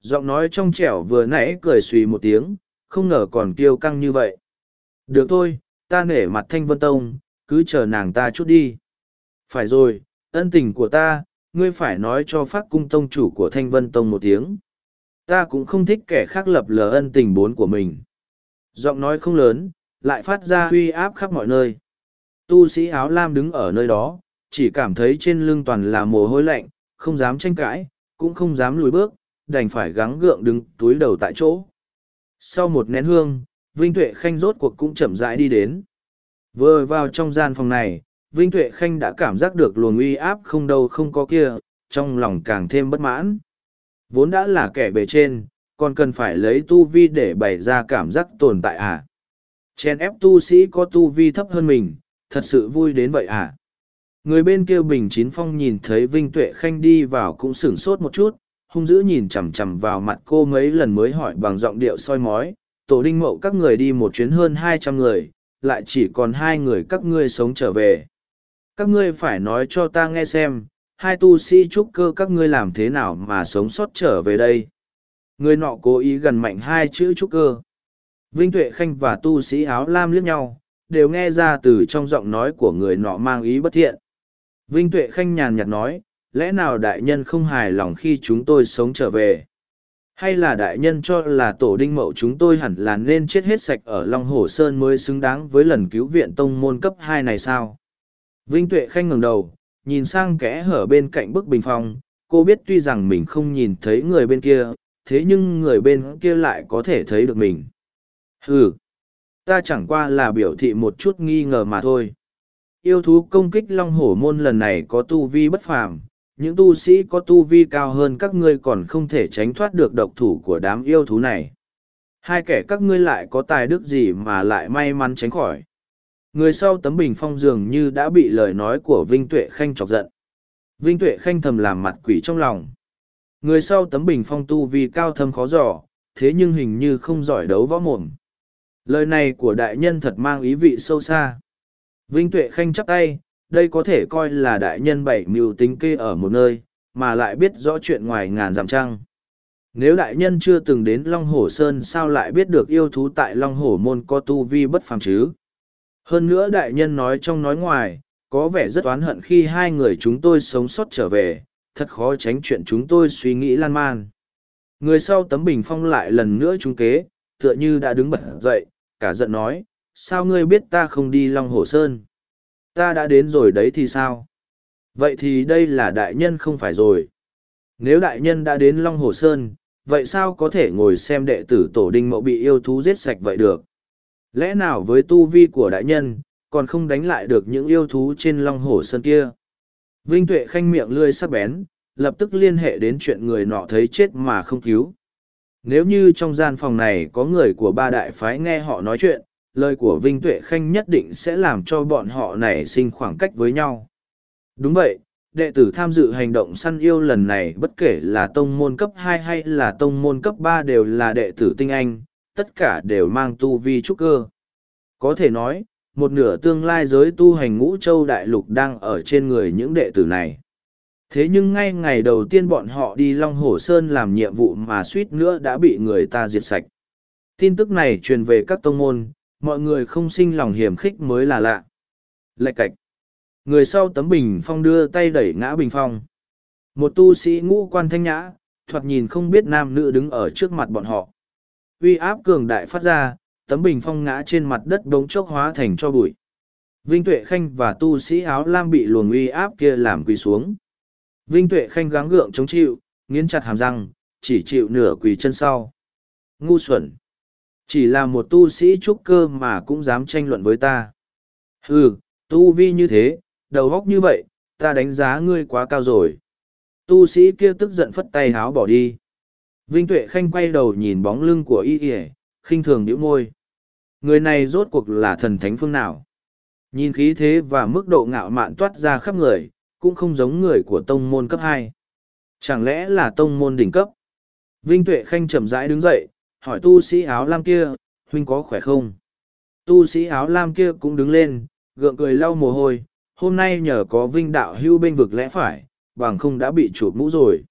Giọng nói trong trẻo vừa nãy cười suy một tiếng, không ngờ còn kiêu căng như vậy. Được thôi, ta nể mặt Thanh Vân Tông, cứ chờ nàng ta chút đi. Phải rồi, ân tình của ta, ngươi phải nói cho phát cung tông chủ của Thanh Vân Tông một tiếng. Ta cũng không thích kẻ khác lập lờ ân tình bốn của mình. Giọng nói không lớn, lại phát ra uy áp khắp mọi nơi. Tu sĩ áo lam đứng ở nơi đó, chỉ cảm thấy trên lưng toàn là mồ hôi lạnh, không dám tranh cãi, cũng không dám lùi bước, đành phải gắng gượng đứng túi đầu tại chỗ. Sau một nén hương, Vinh Tuệ Khanh rốt cuộc cũng chậm rãi đi đến. Vừa vào trong gian phòng này, Vinh Tuệ Khanh đã cảm giác được luồng uy áp không đâu không có kia, trong lòng càng thêm bất mãn. Vốn đã là kẻ bề trên, còn cần phải lấy tu vi để bày ra cảm giác tồn tại à? Chen ép tu sĩ có tu vi thấp hơn mình, thật sự vui đến vậy à? Người bên kia Bình Chín Phong nhìn thấy Vinh Tuệ Khanh đi vào cũng sửng sốt một chút, hung dữ nhìn chằm chằm vào mặt cô mấy lần mới hỏi bằng giọng điệu soi mói, tổ đinh mậu các người đi một chuyến hơn hai trăm người, lại chỉ còn hai người các ngươi sống trở về. Các ngươi phải nói cho ta nghe xem, hai tu sĩ trúc cơ các ngươi làm thế nào mà sống sót trở về đây. Người nọ cố ý gần mạnh hai chữ trúc cơ. Vinh Tuệ Khanh và tu sĩ áo lam liếc nhau, đều nghe ra từ trong giọng nói của người nọ mang ý bất thiện. Vinh Tuệ Khanh nhàn nhạt nói, lẽ nào đại nhân không hài lòng khi chúng tôi sống trở về? Hay là đại nhân cho là tổ đinh mậu chúng tôi hẳn là nên chết hết sạch ở Long Hồ Sơn mới xứng đáng với lần cứu viện tông môn cấp hai này sao? Vinh Tuệ Khanh ngẩng đầu, nhìn sang kẽ hở bên cạnh bức bình phong, cô biết tuy rằng mình không nhìn thấy người bên kia, thế nhưng người bên kia lại có thể thấy được mình. Ừ, ta chẳng qua là biểu thị một chút nghi ngờ mà thôi. Yêu thú công kích Long Hổ Môn lần này có tu vi bất phàm, những tu sĩ có tu vi cao hơn các ngươi còn không thể tránh thoát được độc thủ của đám yêu thú này. Hai kẻ các ngươi lại có tài đức gì mà lại may mắn tránh khỏi. Người sau tấm bình phong dường như đã bị lời nói của Vinh Tuệ Khanh chọc giận. Vinh Tuệ Khanh thầm làm mặt quỷ trong lòng. Người sau tấm bình phong tu vì cao thâm khó dò, thế nhưng hình như không giỏi đấu võ mồm. Lời này của đại nhân thật mang ý vị sâu xa. Vinh Tuệ Khanh chắp tay, đây có thể coi là đại nhân bảy mưu tính kê ở một nơi, mà lại biết rõ chuyện ngoài ngàn dặm trăng. Nếu đại nhân chưa từng đến Long Hổ Sơn sao lại biết được yêu thú tại Long Hổ Môn có tu vi bất phàm chứ? Hơn nữa đại nhân nói trong nói ngoài, có vẻ rất oán hận khi hai người chúng tôi sống sót trở về, thật khó tránh chuyện chúng tôi suy nghĩ lan man. Người sau tấm bình phong lại lần nữa trúng kế, tựa như đã đứng bật dậy, cả giận nói, sao ngươi biết ta không đi Long Hồ Sơn? Ta đã đến rồi đấy thì sao? Vậy thì đây là đại nhân không phải rồi. Nếu đại nhân đã đến Long Hồ Sơn, vậy sao có thể ngồi xem đệ tử tổ đinh mộ bị yêu thú giết sạch vậy được? Lẽ nào với tu vi của đại nhân, còn không đánh lại được những yêu thú trên long Hồ sơn kia? Vinh Tuệ khanh miệng lươi sắc bén, lập tức liên hệ đến chuyện người nọ thấy chết mà không cứu. Nếu như trong gian phòng này có người của ba đại phái nghe họ nói chuyện, lời của Vinh Tuệ Khanh nhất định sẽ làm cho bọn họ nảy sinh khoảng cách với nhau. Đúng vậy, đệ tử tham dự hành động săn yêu lần này bất kể là tông môn cấp hai hay là tông môn cấp ba đều là đệ tử tinh anh, tất cả đều mang tu vi trúc cơ. Có thể nói, một nửa tương lai giới tu hành ngũ châu đại lục đang ở trên người những đệ tử này. Thế nhưng ngay ngày đầu tiên bọn họ đi Long Hồ Sơn làm nhiệm vụ mà suýt nữa đã bị người ta diệt sạch. Tin tức này truyền về các tông môn, mọi người không sinh lòng hiểm khích mới là lạ. Lạch cạch. Người sau tấm bình phong đưa tay đẩy ngã bình phong. Một tu sĩ ngũ quan thanh nhã, thoạt nhìn không biết nam nữ đứng ở trước mặt bọn họ uy áp cường đại phát ra, tấm bình phong ngã trên mặt đất đống chốc hóa thành cho bụi. Vinh Tuệ Khanh và tu sĩ áo lam bị luồng uy áp kia làm quỳ xuống. Vinh Tuệ Khanh gắng gượng chống chịu, nghiến chặt hàm răng, chỉ chịu nửa quỳ chân sau. Ngu xuẩn! Chỉ là một tu sĩ trúc cơ mà cũng dám tranh luận với ta. ừ tu vi như thế, đầu góc như vậy, ta đánh giá ngươi quá cao rồi. Tu sĩ kia tức giận phất tay háo bỏ đi. Vinh Tuệ Khanh quay đầu nhìn bóng lưng của y ỉa, khinh thường nhíu môi. Người này rốt cuộc là thần thánh phương nào? Nhìn khí thế và mức độ ngạo mạn toát ra khắp người, cũng không giống người của tông môn cấp hai. Chẳng lẽ là tông môn đỉnh cấp? Vinh Tuệ Khanh chậm rãi đứng dậy, hỏi tu sĩ áo lam kia, huynh có khỏe không? Tu sĩ áo lam kia cũng đứng lên, gượng cười lau mồ hôi, hôm nay nhờ có Vinh đạo hưu bên vực lẽ phải, bằng không đã bị chụp mũ rồi.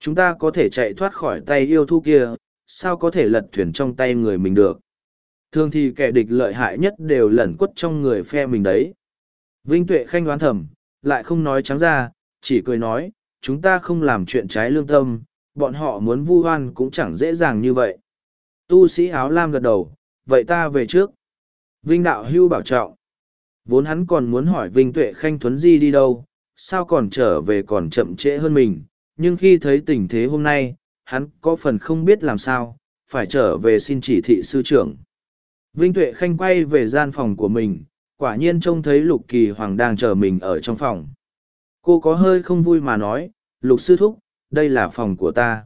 Chúng ta có thể chạy thoát khỏi tay yêu thu kia, sao có thể lật thuyền trong tay người mình được? Thường thì kẻ địch lợi hại nhất đều lẩn quất trong người phe mình đấy. Vinh Tuệ Khanh đoán thầm, lại không nói trắng ra, chỉ cười nói, chúng ta không làm chuyện trái lương tâm, bọn họ muốn vu oan cũng chẳng dễ dàng như vậy. Tu sĩ áo lam gật đầu, vậy ta về trước. Vinh đạo hưu bảo trọng. Vốn hắn còn muốn hỏi Vinh Tuệ Khanh Thuấn Di đi đâu, sao còn trở về còn chậm trễ hơn mình, nhưng khi thấy tình thế hôm nay, hắn có phần không biết làm sao, phải trở về xin chỉ thị sư trưởng. Vinh Tuệ Khanh quay về gian phòng của mình, quả nhiên trông thấy Lục Kỳ Hoàng đang chờ mình ở trong phòng. Cô có hơi không vui mà nói, Lục Sư Thúc, đây là phòng của ta.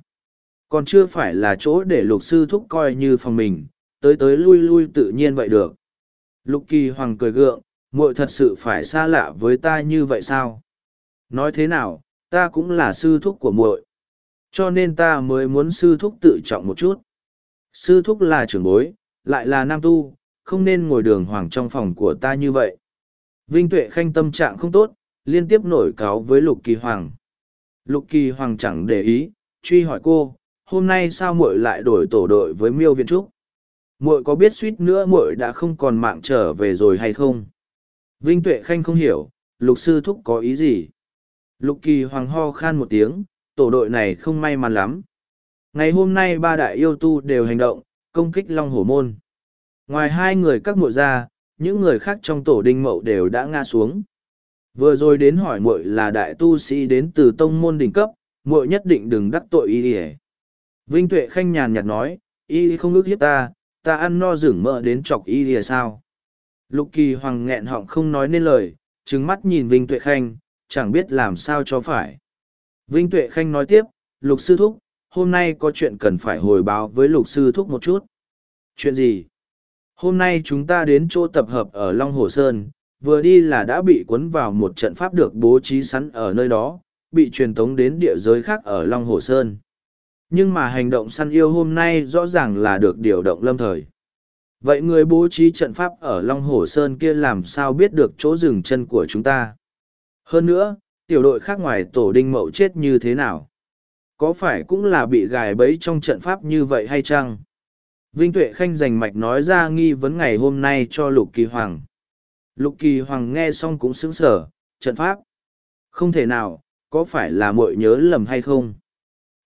Còn chưa phải là chỗ để Lục Sư Thúc coi như phòng mình, tới tới lui lui tự nhiên vậy được. Lục Kỳ Hoàng cười gượng, muội thật sự phải xa lạ với ta như vậy sao? Nói thế nào, ta cũng là sư thúc của muội, cho nên ta mới muốn sư thúc tự trọng một chút. Sư thúc là trưởng bối, lại là nam tu, không nên ngồi đường hoàng trong phòng của ta như vậy. Vinh Tuệ Khanh tâm trạng không tốt, liên tiếp nổi cáo với Lục Kỳ Hoàng. Lục Kỳ Hoàng chẳng để ý, truy hỏi cô, hôm nay sao muội lại đổi tổ đội với Miêu Viên Trúc? Muội có biết suýt nữa muội đã không còn mạng trở về rồi hay không? Vinh Tuệ Khanh không hiểu, Lục Sư Thúc có ý gì? Lục Kỳ Hoàng ho khan một tiếng, tổ đội này không may mắn lắm. Ngày hôm nay ba đại yêu tu đều hành động, công kích Long Hổ Môn. Ngoài hai người các mộ ra, những người khác trong tổ đinh mậu đều đã ngã xuống. Vừa rồi đến hỏi muội là đại tu sĩ đến từ tông môn đỉnh cấp, muội nhất định đừng đắc tội y ỉa Vinh Tuệ Khanh nhàn nhạt nói, y không ước hiếp ta, ta ăn no rửng mỡ đến chọc y thì sao. Lục kỳ hoàng nghẹn họng không nói nên lời, trừng mắt nhìn Vinh Tuệ Khanh, chẳng biết làm sao cho phải. Vinh Tuệ Khanh nói tiếp, Lục Sư Thúc, hôm nay có chuyện cần phải hồi báo với Lục Sư Thúc một chút. Chuyện gì? Hôm nay chúng ta đến chỗ tập hợp ở Long Hồ Sơn, vừa đi là đã bị cuốn vào một trận pháp được bố trí sẵn ở nơi đó, bị truyền tống đến địa giới khác ở Long Hồ Sơn. Nhưng mà hành động săn yêu hôm nay rõ ràng là được điều động lâm thời. Vậy người bố trí trận pháp ở Long Hồ Sơn kia làm sao biết được chỗ dừng chân của chúng ta? Hơn nữa, tiểu đội khác ngoài tổ đinh mậu chết như thế nào? Có phải cũng là bị gài bẫy trong trận pháp như vậy hay chăng? Vinh Tuệ Khanh giành mạch nói ra nghi vấn ngày hôm nay cho Lục Kỳ Hoàng. Lục Kỳ Hoàng nghe xong cũng sững sở, trận pháp. Không thể nào, có phải là muội nhớ lầm hay không?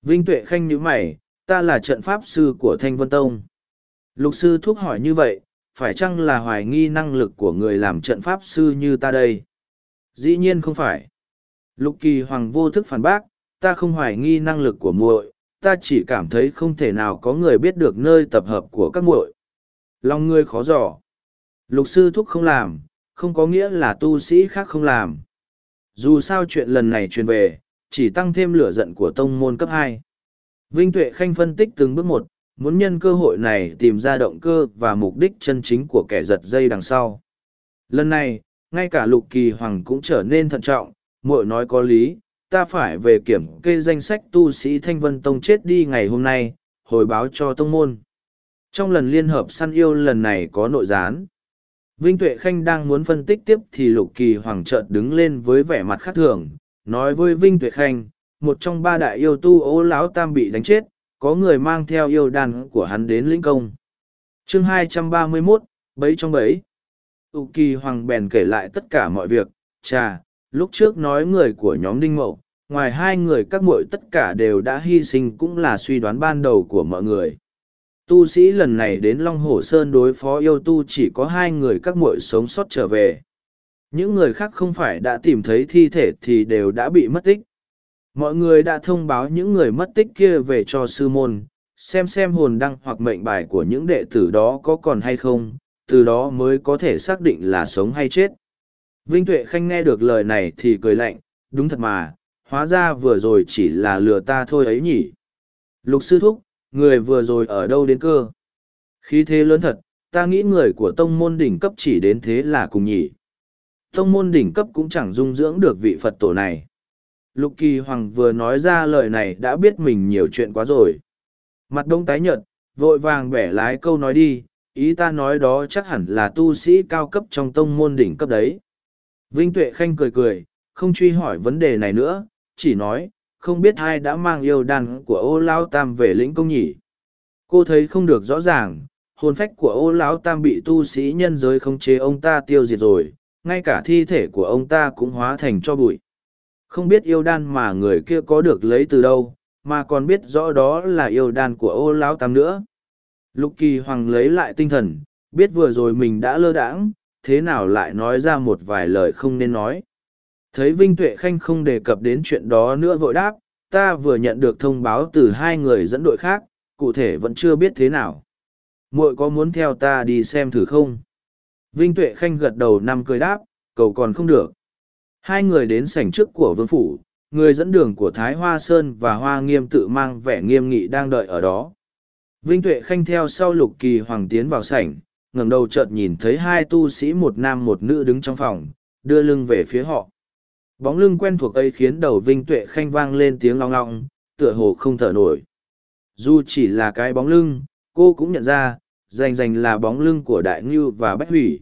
Vinh Tuệ Khanh nhíu mày, ta là trận pháp sư của Thanh Vân Tông. Lục sư thuốc hỏi như vậy, phải chăng là hoài nghi năng lực của người làm trận pháp sư như ta đây? Dĩ nhiên không phải. Lục Kỳ Hoàng vô thức phản bác, ta không hoài nghi năng lực của muội, ta chỉ cảm thấy không thể nào có người biết được nơi tập hợp của các muội. Lòng ngươi khó dò. Lục sư thúc không làm, không có nghĩa là tu sĩ khác không làm. Dù sao chuyện lần này truyền về, chỉ tăng thêm lửa giận của tông môn cấp hai. Vinh Tuệ Khanh phân tích từng bước một, muốn nhân cơ hội này tìm ra động cơ và mục đích chân chính của kẻ giật dây đằng sau. Lần này, ngay cả lục kỳ hoàng cũng trở nên thận trọng, muội nói có lý, ta phải về kiểm kê danh sách tu sĩ Thanh Vân Tông chết đi ngày hôm nay, hồi báo cho tông môn. Trong lần liên hợp săn yêu lần này có nội gián. Vinh Tuệ Khanh đang muốn phân tích tiếp thì Lục Kỳ Hoàng chợt đứng lên với vẻ mặt khác thường, nói với Vinh Tuệ Khanh, một trong ba đại yêu tu ô lão tam bị đánh chết, có người mang theo yêu đàn của hắn đến lĩnh công. chương 231, bấy trong bấy. Tụ Kỳ Hoàng bèn kể lại tất cả mọi việc, chà, lúc trước nói người của nhóm Đinh Mậu, ngoài hai người các muội tất cả đều đã hy sinh cũng là suy đoán ban đầu của mọi người tu sĩ lần này đến long hồ sơn đối phó yêu tu chỉ có hai người các muội sống sót trở về những người khác không phải đã tìm thấy thi thể thì đều đã bị mất tích. Mọi người đã thông báo những người mất tích kia về cho sư môn, xem xem hồn đăng hoặc mệnh bài của những đệ tử đó có còn hay không, từ đó mới có thể xác định là sống hay chết. Vinh tuệ khanh nghe được lời này thì cười lạnh, đúng thật mà, hóa ra vừa rồi chỉ là lừa ta thôi ấy nhỉ. Lục sư thúc, người vừa rồi ở đâu đến cơ? Khí thế lớn thật, Ta nghĩ người của tông môn đỉnh cấp chỉ đến thế là cùng nhỉ. Tông môn đỉnh cấp cũng chẳng dung dưỡng được vị Phật tổ này. Lục kỳ hoàng vừa nói ra lời này đã biết mình nhiều chuyện quá rồi. Mặt đông tái nhợt, vội vàng bẻ lái câu nói đi, ý ta nói đó chắc hẳn là tu sĩ cao cấp trong tông môn đỉnh cấp đấy. Vinh Tuệ Khanh cười cười, không truy hỏi vấn đề này nữa, chỉ nói, không biết ai đã mang yêu đàn của ô Lão tam về lĩnh công nhỉ. Cô thấy không được rõ ràng, hồn phách của ô lão tam bị tu sĩ nhân giới không chế ông ta tiêu diệt rồi, ngay cả thi thể của ông ta cũng hóa thành cho bụi. Không biết yêu đan mà người kia có được lấy từ đâu, mà còn biết rõ đó là yêu đan của ô lão tam nữa. Lục kỳ hoàng lấy lại tinh thần, biết vừa rồi mình đã lơ đãng, thế nào lại nói ra một vài lời không nên nói. Thấy Vinh Tuệ Khanh không đề cập đến chuyện đó nữa vội đáp, ta vừa nhận được thông báo từ hai người dẫn đội khác, cụ thể vẫn chưa biết thế nào. muội có muốn theo ta đi xem thử không? Vinh Tuệ Khanh gật đầu năm cười đáp, cầu còn không được. Hai người đến sảnh trước của vương phủ, người dẫn đường của Thái Hoa Sơn và Hoa Nghiêm tự mang vẻ nghiêm nghị đang đợi ở đó. Vinh Tuệ Khanh theo sau lục kỳ hoàng tiến vào sảnh, ngẩng đầu chợt nhìn thấy hai tu sĩ một nam một nữ đứng trong phòng, đưa lưng về phía họ. Bóng lưng quen thuộc ấy khiến đầu Vinh Tuệ Khanh vang lên tiếng long long, tựa hồ không thở nổi. Dù chỉ là cái bóng lưng, cô cũng nhận ra, rành rành là bóng lưng của Đại Ngưu và Bách Hủy.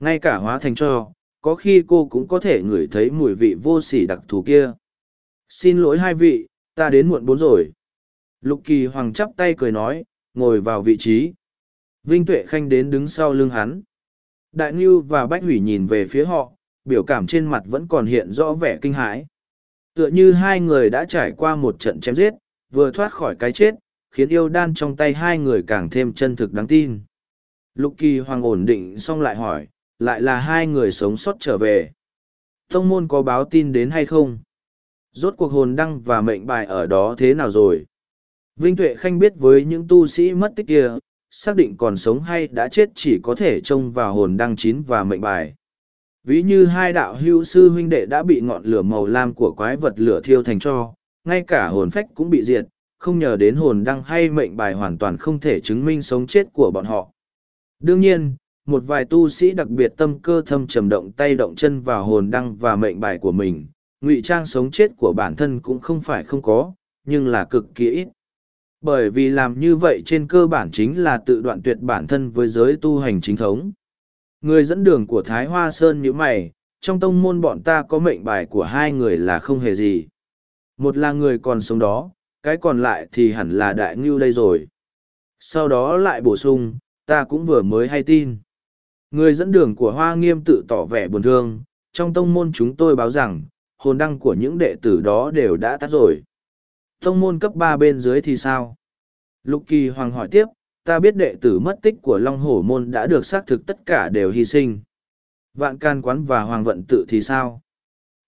Ngay cả hóa thành cho, có khi cô cũng có thể ngửi thấy mùi vị vô sỉ đặc thù kia. Xin lỗi hai vị, ta đến muộn bốn rồi. Lục Kỳ Hoàng chắp tay cười nói, ngồi vào vị trí. Vinh Tuệ Khanh đến đứng sau lưng hắn. Đại Ngưu và Bách Hủy nhìn về phía họ, biểu cảm trên mặt vẫn còn hiện rõ vẻ kinh hãi. Tựa như hai người đã trải qua một trận chém giết, vừa thoát khỏi cái chết, khiến yêu đan trong tay hai người càng thêm chân thực đáng tin. Lục kỳ hoàng ổn định xong lại hỏi, lại là hai người sống sót trở về. Tông môn có báo tin đến hay không? Rốt cuộc hồn đăng và mệnh bài ở đó thế nào rồi? Vinh Tuệ Khanh biết với những tu sĩ mất tích kia, xác định còn sống hay đã chết chỉ có thể trông vào hồn đăng chín và mệnh bài. Ví như hai đạo hưu sư huynh đệ đã bị ngọn lửa màu lam của quái vật lửa thiêu thành cho, ngay cả hồn phách cũng bị diệt, không nhờ đến hồn đăng hay mệnh bài hoàn toàn không thể chứng minh sống chết của bọn họ. Đương nhiên, một vài tu sĩ đặc biệt tâm cơ thâm trầm động tay động chân vào hồn đăng và mệnh bài của mình, ngụy trang sống chết của bản thân cũng không phải không có, nhưng là cực kỳ ít. Bởi vì làm như vậy trên cơ bản chính là tự đoạn tuyệt bản thân với giới tu hành chính thống. Người dẫn đường của Thái Hoa Sơn như mày, trong tông môn bọn ta có mệnh bài của hai người là không hề gì. Một là người còn sống đó, cái còn lại thì hẳn là đại ngưu đây rồi. Sau đó lại bổ sung, ta cũng vừa mới hay tin. Người dẫn đường của Hoa Nghiêm tự tỏ vẻ buồn thương, trong tông môn chúng tôi báo rằng, hồn đăng của những đệ tử đó đều đã tắt rồi. Tông môn cấp ba bên dưới thì sao? Lục Kỳ Hoàng hỏi tiếp, ta biết đệ tử mất tích của Long Hổ Môn đã được xác thực tất cả đều hy sinh. Vạn Can Quán và Hoàng Vận Tự thì sao?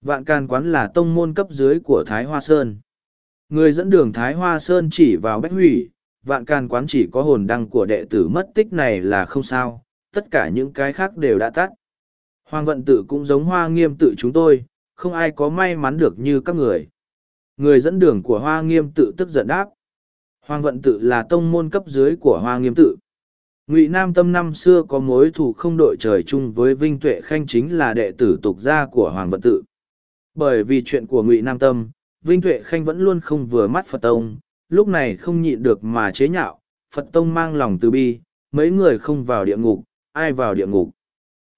Vạn Can Quán là tông môn cấp dưới của Thái Hoa Sơn. Người dẫn đường Thái Hoa Sơn chỉ vào bách hủy, Vạn Can Quán chỉ có hồn đăng của đệ tử mất tích này là không sao, tất cả những cái khác đều đã tắt. Hoàng Vận Tự cũng giống Hoa Nghiêm Tự chúng tôi, không ai có may mắn được như các người. Người dẫn đường của Hoa Nghiêm Tự tức giận đáp, Hoàng vận tự là tông môn cấp dưới của Hoa Nghiêm tự. Ngụy Nam Tâm năm xưa có mối thù không đội trời chung với Vinh Tuệ Khanh chính là đệ tử tục gia của Hoàng vận tự. Bởi vì chuyện của Ngụy Nam Tâm, Vinh Tuệ Khanh vẫn luôn không vừa mắt Phật Tông, lúc này không nhịn được mà chế nhạo, Phật Tông mang lòng từ bi, mấy người không vào địa ngục, ai vào địa ngục.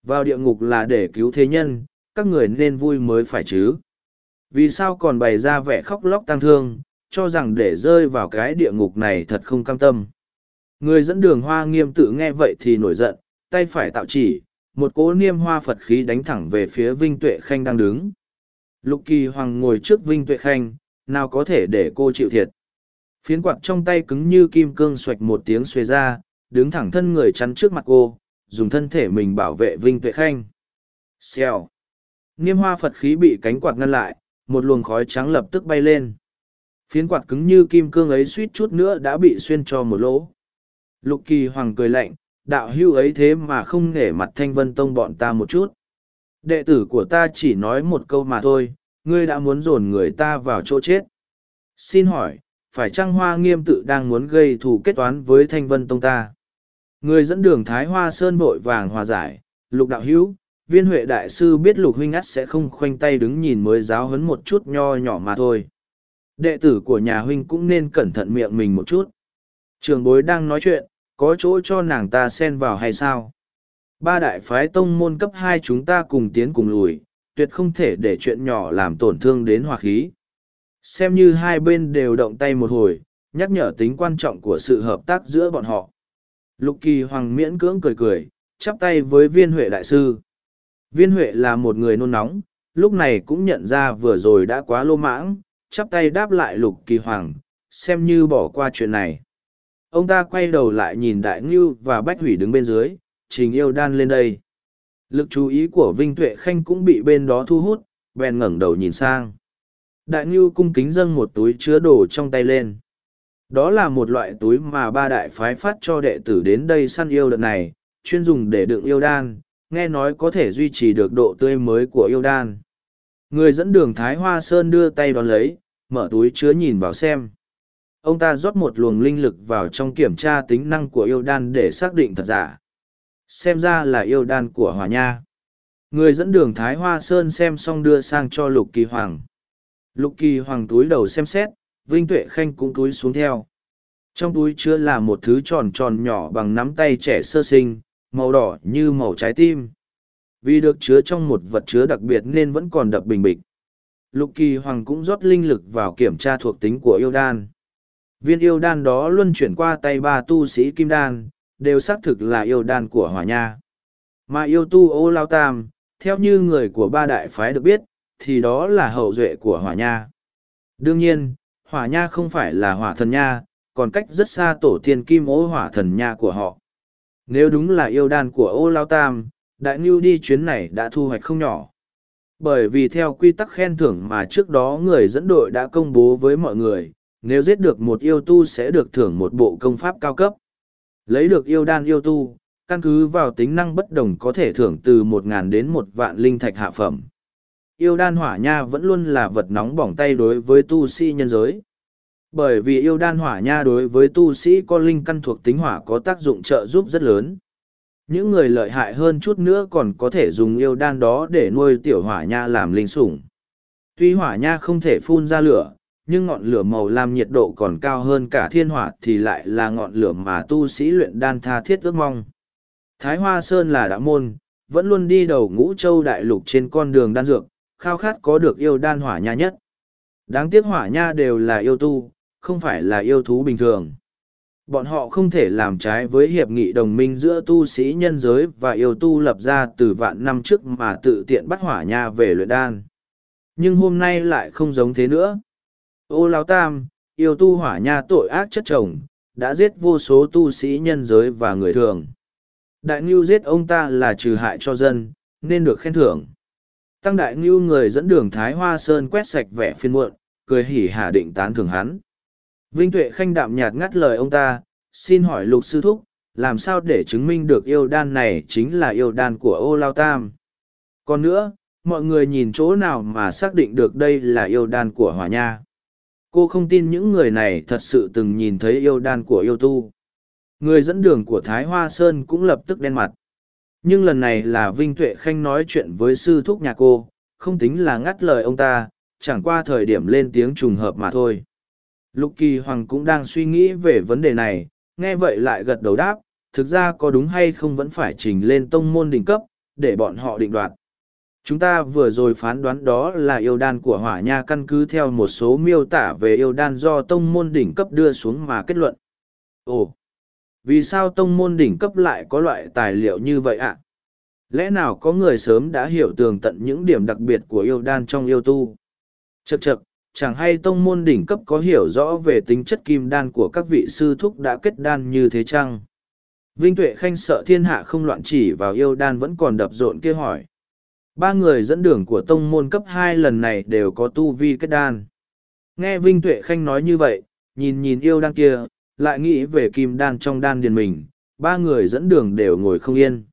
Vào địa ngục là để cứu thế nhân, các người nên vui mới phải chứ. Vì sao còn bày ra vẻ khóc lóc tang thương, cho rằng để rơi vào cái địa ngục này thật không cam tâm. Người dẫn đường hoa nghiêm tự nghe vậy thì nổi giận, tay phải tạo chỉ, một cỗ niêm hoa Phật khí đánh thẳng về phía Vinh Tuệ Khanh đang đứng. Lục kỳ hoàng ngồi trước Vinh Tuệ Khanh, nào có thể để cô chịu thiệt. Phiến quạt trong tay cứng như kim cương xoạch một tiếng xuề ra, đứng thẳng thân người chắn trước mặt cô, dùng thân thể mình bảo vệ Vinh Tuệ Khanh. Xèo. Niêm hoa Phật khí bị cánh quạt ngăn lại, một luồng khói trắng lập tức bay lên phiến quạt cứng như kim cương ấy suýt chút nữa đã bị xuyên cho một lỗ lục kỳ hoàng cười lạnh đạo hưu ấy thế mà không nể mặt thanh vân tông bọn ta một chút đệ tử của ta chỉ nói một câu mà thôi ngươi đã muốn dồn người ta vào chỗ chết xin hỏi phải chăng hoa nghiêm tự đang muốn gây thù kết toán với thanh vân tông ta Người dẫn đường Thái Hoa Sơn vội vàng hòa giải, lục đạo hữu, viên huệ đại sư biết lục huynh ắt sẽ không khoanh tay đứng nhìn mới giáo hấn một chút nho nhỏ mà thôi. Đệ tử của nhà huynh cũng nên cẩn thận miệng mình một chút. Trường bối đang nói chuyện, có chỗ cho nàng ta xen vào hay sao? Ba đại phái tông môn cấp hai chúng ta cùng tiến cùng lùi, tuyệt không thể để chuyện nhỏ làm tổn thương đến hòa khí. Xem như hai bên đều động tay một hồi, nhắc nhở tính quan trọng của sự hợp tác giữa bọn họ. Lục kỳ hoàng miễn cưỡng cười cười, chắp tay với viên huệ đại sư. Viên huệ là một người nôn nóng, lúc này cũng nhận ra vừa rồi đã quá lô mãng, chắp tay đáp lại lục kỳ hoàng, xem như bỏ qua chuyện này. Ông ta quay đầu lại nhìn đại ngưu và bách hủy đứng bên dưới, trình yêu đan lên đây. Lực chú ý của Vinh Tuệ Khanh cũng bị bên đó thu hút, bèn ngẩng đầu nhìn sang. Đại ngưu cung kính dâng một túi chứa đồ trong tay lên. Đó là một loại túi mà ba đại phái phát cho đệ tử đến đây săn yêu đợt này, chuyên dùng để đựng yêu đan, nghe nói có thể duy trì được độ tươi mới của yêu đan. Người dẫn đường Thái Hoa Sơn đưa tay đón lấy, mở túi chứa nhìn vào xem. Ông ta rót một luồng linh lực vào trong kiểm tra tính năng của yêu đan để xác định thật giả. Xem ra là yêu đan của Hòa Nha. Người dẫn đường Thái Hoa Sơn xem xong đưa sang cho Lục Kỳ Hoàng. Lục Kỳ Hoàng túi đầu xem xét, Vinh Tuệ Khanh cũng túi xuống theo. Trong túi chứa là một thứ tròn tròn nhỏ bằng nắm tay trẻ sơ sinh, màu đỏ như màu trái tim. Vì được chứa trong một vật chứa đặc biệt nên vẫn còn đập bình bịch. Lục Kỳ Hoàng cũng rót linh lực vào kiểm tra thuộc tính của yêu đan. Viên yêu đan đó luân chuyển qua tay ba tu sĩ kim đan, đều xác thực là yêu đan của hỏa nha. Mà yêu tu ô lao tam, theo như người của ba đại phái được biết, thì đó là hậu duệ của hỏa nha. Đương nhiên, hỏa nha không phải là hỏa thần nha, còn cách rất xa tổ tiên kim ô hỏa thần nha của họ. Nếu đúng là yêu đan của ô lao tam, đại ngưu đi chuyến này đã thu hoạch không nhỏ. Bởi vì theo quy tắc khen thưởng mà trước đó người dẫn đội đã công bố với mọi người, nếu giết được một yêu tu sẽ được thưởng một bộ công pháp cao cấp. Lấy được yêu đan yêu tu, căn cứ vào tính năng bất đồng có thể thưởng từ một ngàn đến một vạn linh thạch hạ phẩm. Yêu đan hỏa nha vẫn luôn là vật nóng bỏng tay đối với tu sĩ nhân giới. Bởi vì yêu đan hỏa nha đối với tu sĩ có linh căn thuộc tính hỏa có tác dụng trợ giúp rất lớn. Những người lợi hại hơn chút nữa còn có thể dùng yêu đan đó để nuôi tiểu hỏa nha làm linh sủng. Tuy hỏa nha không thể phun ra lửa, nhưng ngọn lửa màu lam nhiệt độ còn cao hơn cả thiên hỏa thì lại là ngọn lửa mà tu sĩ luyện đan tha thiết ước mong. Thái Hoa Sơn là đạo môn, vẫn luôn đi đầu ngũ châu đại lục trên con đường đan dược, khao khát có được yêu đan hỏa nha nhất. Đáng tiếc hỏa nha đều là yêu tu, không phải là yêu thú bình thường. Bọn họ không thể làm trái với hiệp nghị đồng minh giữa tu sĩ nhân giới và yêu tu lập ra từ vạn năm trước mà tự tiện bắt hỏa nha về luyện đan. Nhưng hôm nay lại không giống thế nữa. Ô Lão Tam, yêu tu hỏa nha tội ác chất chồng, đã giết vô số tu sĩ nhân giới và người thường. Đại Ngưu giết ông ta là trừ hại cho dân, nên được khen thưởng. Tăng Đại Ngưu người dẫn đường Thái Hoa Sơn quét sạch vẻ phiên muộn, cười hỉ hả định tán thưởng hắn. Vinh Tuệ Khanh đạm nhạt ngắt lời ông ta, xin hỏi lục sư thúc, làm sao để chứng minh được yêu đan này chính là yêu đan của ô lao tam. Còn nữa, mọi người nhìn chỗ nào mà xác định được đây là yêu đan của hỏa nha. Cô không tin những người này thật sự từng nhìn thấy yêu đan của yêu tu. Người dẫn đường của Thái Hoa Sơn cũng lập tức đen mặt. Nhưng lần này là Vinh Tuệ Khanh nói chuyện với sư thúc nhà cô, không tính là ngắt lời ông ta, chẳng qua thời điểm lên tiếng trùng hợp mà thôi. Lục Kỳ Hoàng cũng đang suy nghĩ về vấn đề này, nghe vậy lại gật đầu đáp, thực ra có đúng hay không vẫn phải trình lên tông môn đỉnh cấp, để bọn họ định đoạt. Chúng ta vừa rồi phán đoán đó là yêu đan của hỏa nha căn cứ theo một số miêu tả về yêu đan do tông môn đỉnh cấp đưa xuống mà kết luận. Ồ, vì sao tông môn đỉnh cấp lại có loại tài liệu như vậy ạ? Lẽ nào có người sớm đã hiểu tường tận những điểm đặc biệt của yêu đan trong yêu tu? chật chật chẳng hay tông môn đỉnh cấp có hiểu rõ về tính chất kim đan của các vị sư thúc đã kết đan như thế chăng? Vinh Tuệ Khanh sợ thiên hạ không loạn chỉ vào yêu đan vẫn còn đập rộn kia hỏi. Ba người dẫn đường của tông môn cấp hai lần này đều có tu vi kết đan. Nghe Vinh Tuệ Khanh nói như vậy, nhìn nhìn yêu đan kia, lại nghĩ về kim đan trong đan điền mình, ba người dẫn đường đều ngồi không yên.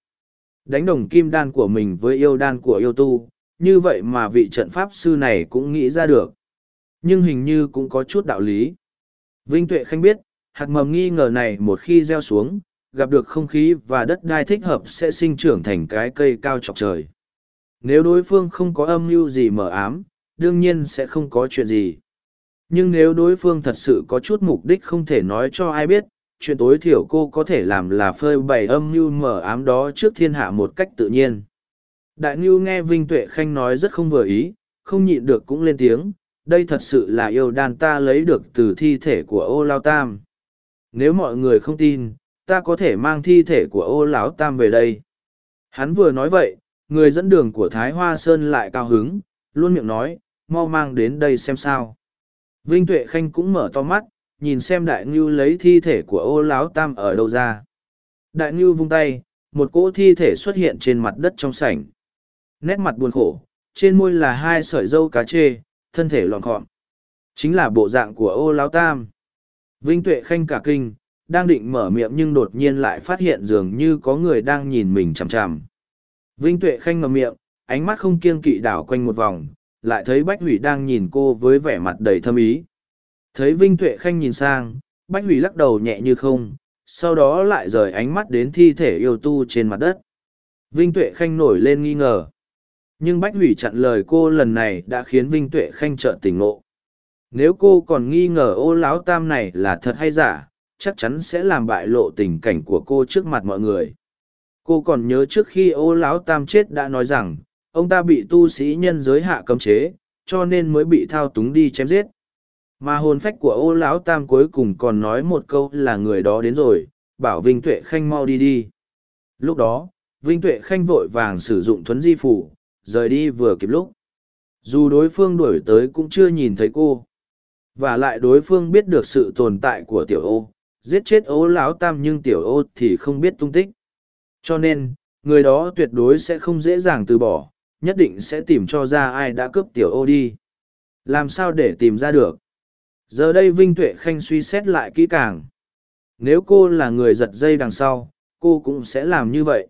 Đánh đồng kim đan của mình với yêu đan của yêu tu, như vậy mà vị trận pháp sư này cũng nghĩ ra được. Nhưng hình như cũng có chút đạo lý. Vinh Tuệ Khanh biết, hạt mầm nghi ngờ này một khi gieo xuống, gặp được không khí và đất đai thích hợp sẽ sinh trưởng thành cái cây cao chọc trời. Nếu đối phương không có âm mưu gì mờ ám, đương nhiên sẽ không có chuyện gì. Nhưng nếu đối phương thật sự có chút mục đích không thể nói cho ai biết, chuyện tối thiểu cô có thể làm là phơi bày âm mưu mờ ám đó trước thiên hạ một cách tự nhiên. Đại Ngưu nghe Vinh Tuệ Khanh nói rất không vừa ý, không nhịn được cũng lên tiếng, đây thật sự là yêu đan ta lấy được từ thi thể của ô lao tam. Nếu mọi người không tin, ta có thể mang thi thể của ô lão tam về đây. Hắn vừa nói vậy, người dẫn đường của Thái Hoa Sơn lại cao hứng, luôn miệng nói, mau mang đến đây xem sao. Vinh Tuệ Khanh cũng mở to mắt, nhìn xem Đại Ngưu lấy thi thể của ô lão tam ở đâu ra. Đại Ngưu vung tay, một cỗ thi thể xuất hiện trên mặt đất trong sảnh. Nét mặt buồn khổ, trên môi là hai sợi dâu cá chê, thân thể lọn khọm. Chính là bộ dạng của ô lão tam. Vinh Tuệ Khanh cả kinh, đang định mở miệng nhưng đột nhiên lại phát hiện dường như có người đang nhìn mình chằm chằm. Vinh Tuệ Khanh ngậm miệng, ánh mắt không kiêng kỵ đảo quanh một vòng, lại thấy Bách Hủy đang nhìn cô với vẻ mặt đầy thâm ý. Thấy Vinh Tuệ Khanh nhìn sang, Bách Hủy lắc đầu nhẹ như không, sau đó lại rời ánh mắt đến thi thể yêu tu trên mặt đất. Vinh Tuệ Khanh nổi lên nghi ngờ. Nhưng Bách Hủy chặn lời cô lần này đã khiến Vinh Tuệ Khanh trợn tỉnh ngộ. Nếu cô còn nghi ngờ ô lão tam này là thật hay giả, chắc chắn sẽ làm bại lộ tình cảnh của cô trước mặt mọi người cô còn nhớ trước khi ô lão tam chết đã nói rằng, ông ta bị tu sĩ nhân giới hạ cấm chế, cho nên mới bị thao túng đi chém giết. Mà hồn phách của ô lão tam cuối cùng còn nói một câu là người đó đến rồi, bảo vinh tuệ khanh mau đi đi. Lúc đó, vinh tuệ khanh vội vàng sử dụng thuấn di phủ, rời đi vừa kịp lúc. Dù đối phương đuổi tới cũng chưa nhìn thấy cô. Và lại đối phương biết được sự tồn tại của tiểu ô, giết chết ô lão tam nhưng tiểu ô thì không biết tung tích cho nên, người đó tuyệt đối sẽ không dễ dàng từ bỏ, nhất định sẽ tìm cho ra ai đã cướp tiểu ô đi. Làm sao để tìm ra được? Giờ đây Vinh Tuệ Khanh suy xét lại kỹ càng. Nếu cô là người giật dây đằng sau, cô cũng sẽ làm như vậy.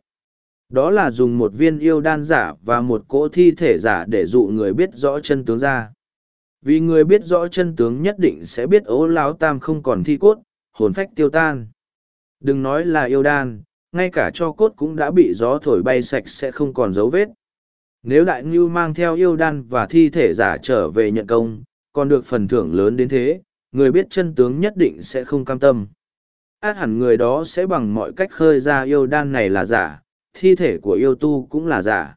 Đó là dùng một viên yêu đan giả và một cỗ thi thể giả để dụ người biết rõ chân tướng ra. Vì người biết rõ chân tướng nhất định sẽ biết ố láo tam không còn thi cốt, hồn phách tiêu tan. Đừng nói là yêu đan, ngay cả cho cốt cũng đã bị gió thổi bay sạch sẽ không còn dấu vết. Nếu đại ngưu mang theo yêu đan và thi thể giả trở về nhận công, còn được phần thưởng lớn đến thế, người biết chân tướng nhất định sẽ không cam tâm. Át hẳn người đó sẽ bằng mọi cách khơi ra yêu đan này là giả, thi thể của yêu tu cũng là giả.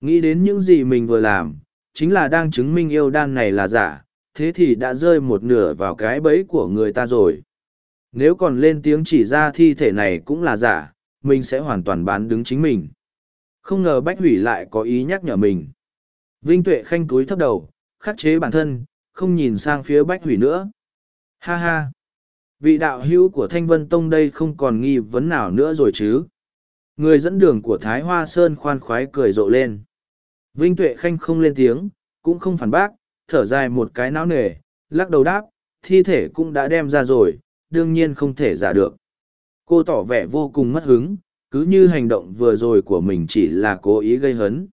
Nghĩ đến những gì mình vừa làm, chính là đang chứng minh yêu đan này là giả, thế thì đã rơi một nửa vào cái bẫy của người ta rồi. Nếu còn lên tiếng chỉ ra thi thể này cũng là giả, mình sẽ hoàn toàn bán đứng chính mình. Không ngờ Bách Hủy lại có ý nhắc nhở mình. Vinh Tuệ khanh túi thấp đầu, khắc chế bản thân, không nhìn sang phía Bách Hủy nữa. Ha ha! Vị đạo hữu của Thanh Vân Tông đây không còn nghi vấn nào nữa rồi chứ. Người dẫn đường của Thái Hoa Sơn khoan khoái cười rộ lên. Vinh Tuệ khanh không lên tiếng, cũng không phản bác, thở dài một cái não nề, lắc đầu đáp, thi thể cũng đã đem ra rồi, đương nhiên không thể giả được cô tỏ vẻ vô cùng mất hứng, cứ như hành động vừa rồi của mình chỉ là cố ý gây hấn.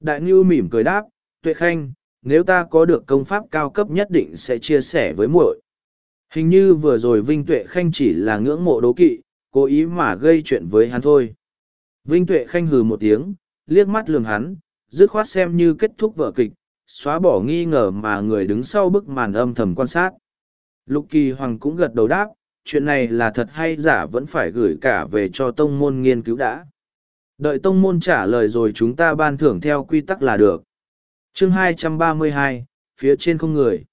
Đại ngưu mỉm cười đáp, tuệ khanh, nếu ta có được công pháp cao cấp nhất định sẽ chia sẻ với muội. Hình như vừa rồi vinh tuệ khanh chỉ là ngưỡng mộ đố kỵ, cố ý mà gây chuyện với hắn thôi. Vinh tuệ khanh hừ một tiếng, liếc mắt lường hắn, dứt khoát xem như kết thúc vở kịch, xóa bỏ nghi ngờ mà người đứng sau bức màn âm thầm quan sát. Lục kỳ hoàng cũng gật đầu đáp chuyện này là thật hay giả vẫn phải gửi cả về cho tông môn nghiên cứu đã. Đợi tông môn trả lời rồi chúng ta ban thưởng theo quy tắc là được. chương 232, phía trên không người.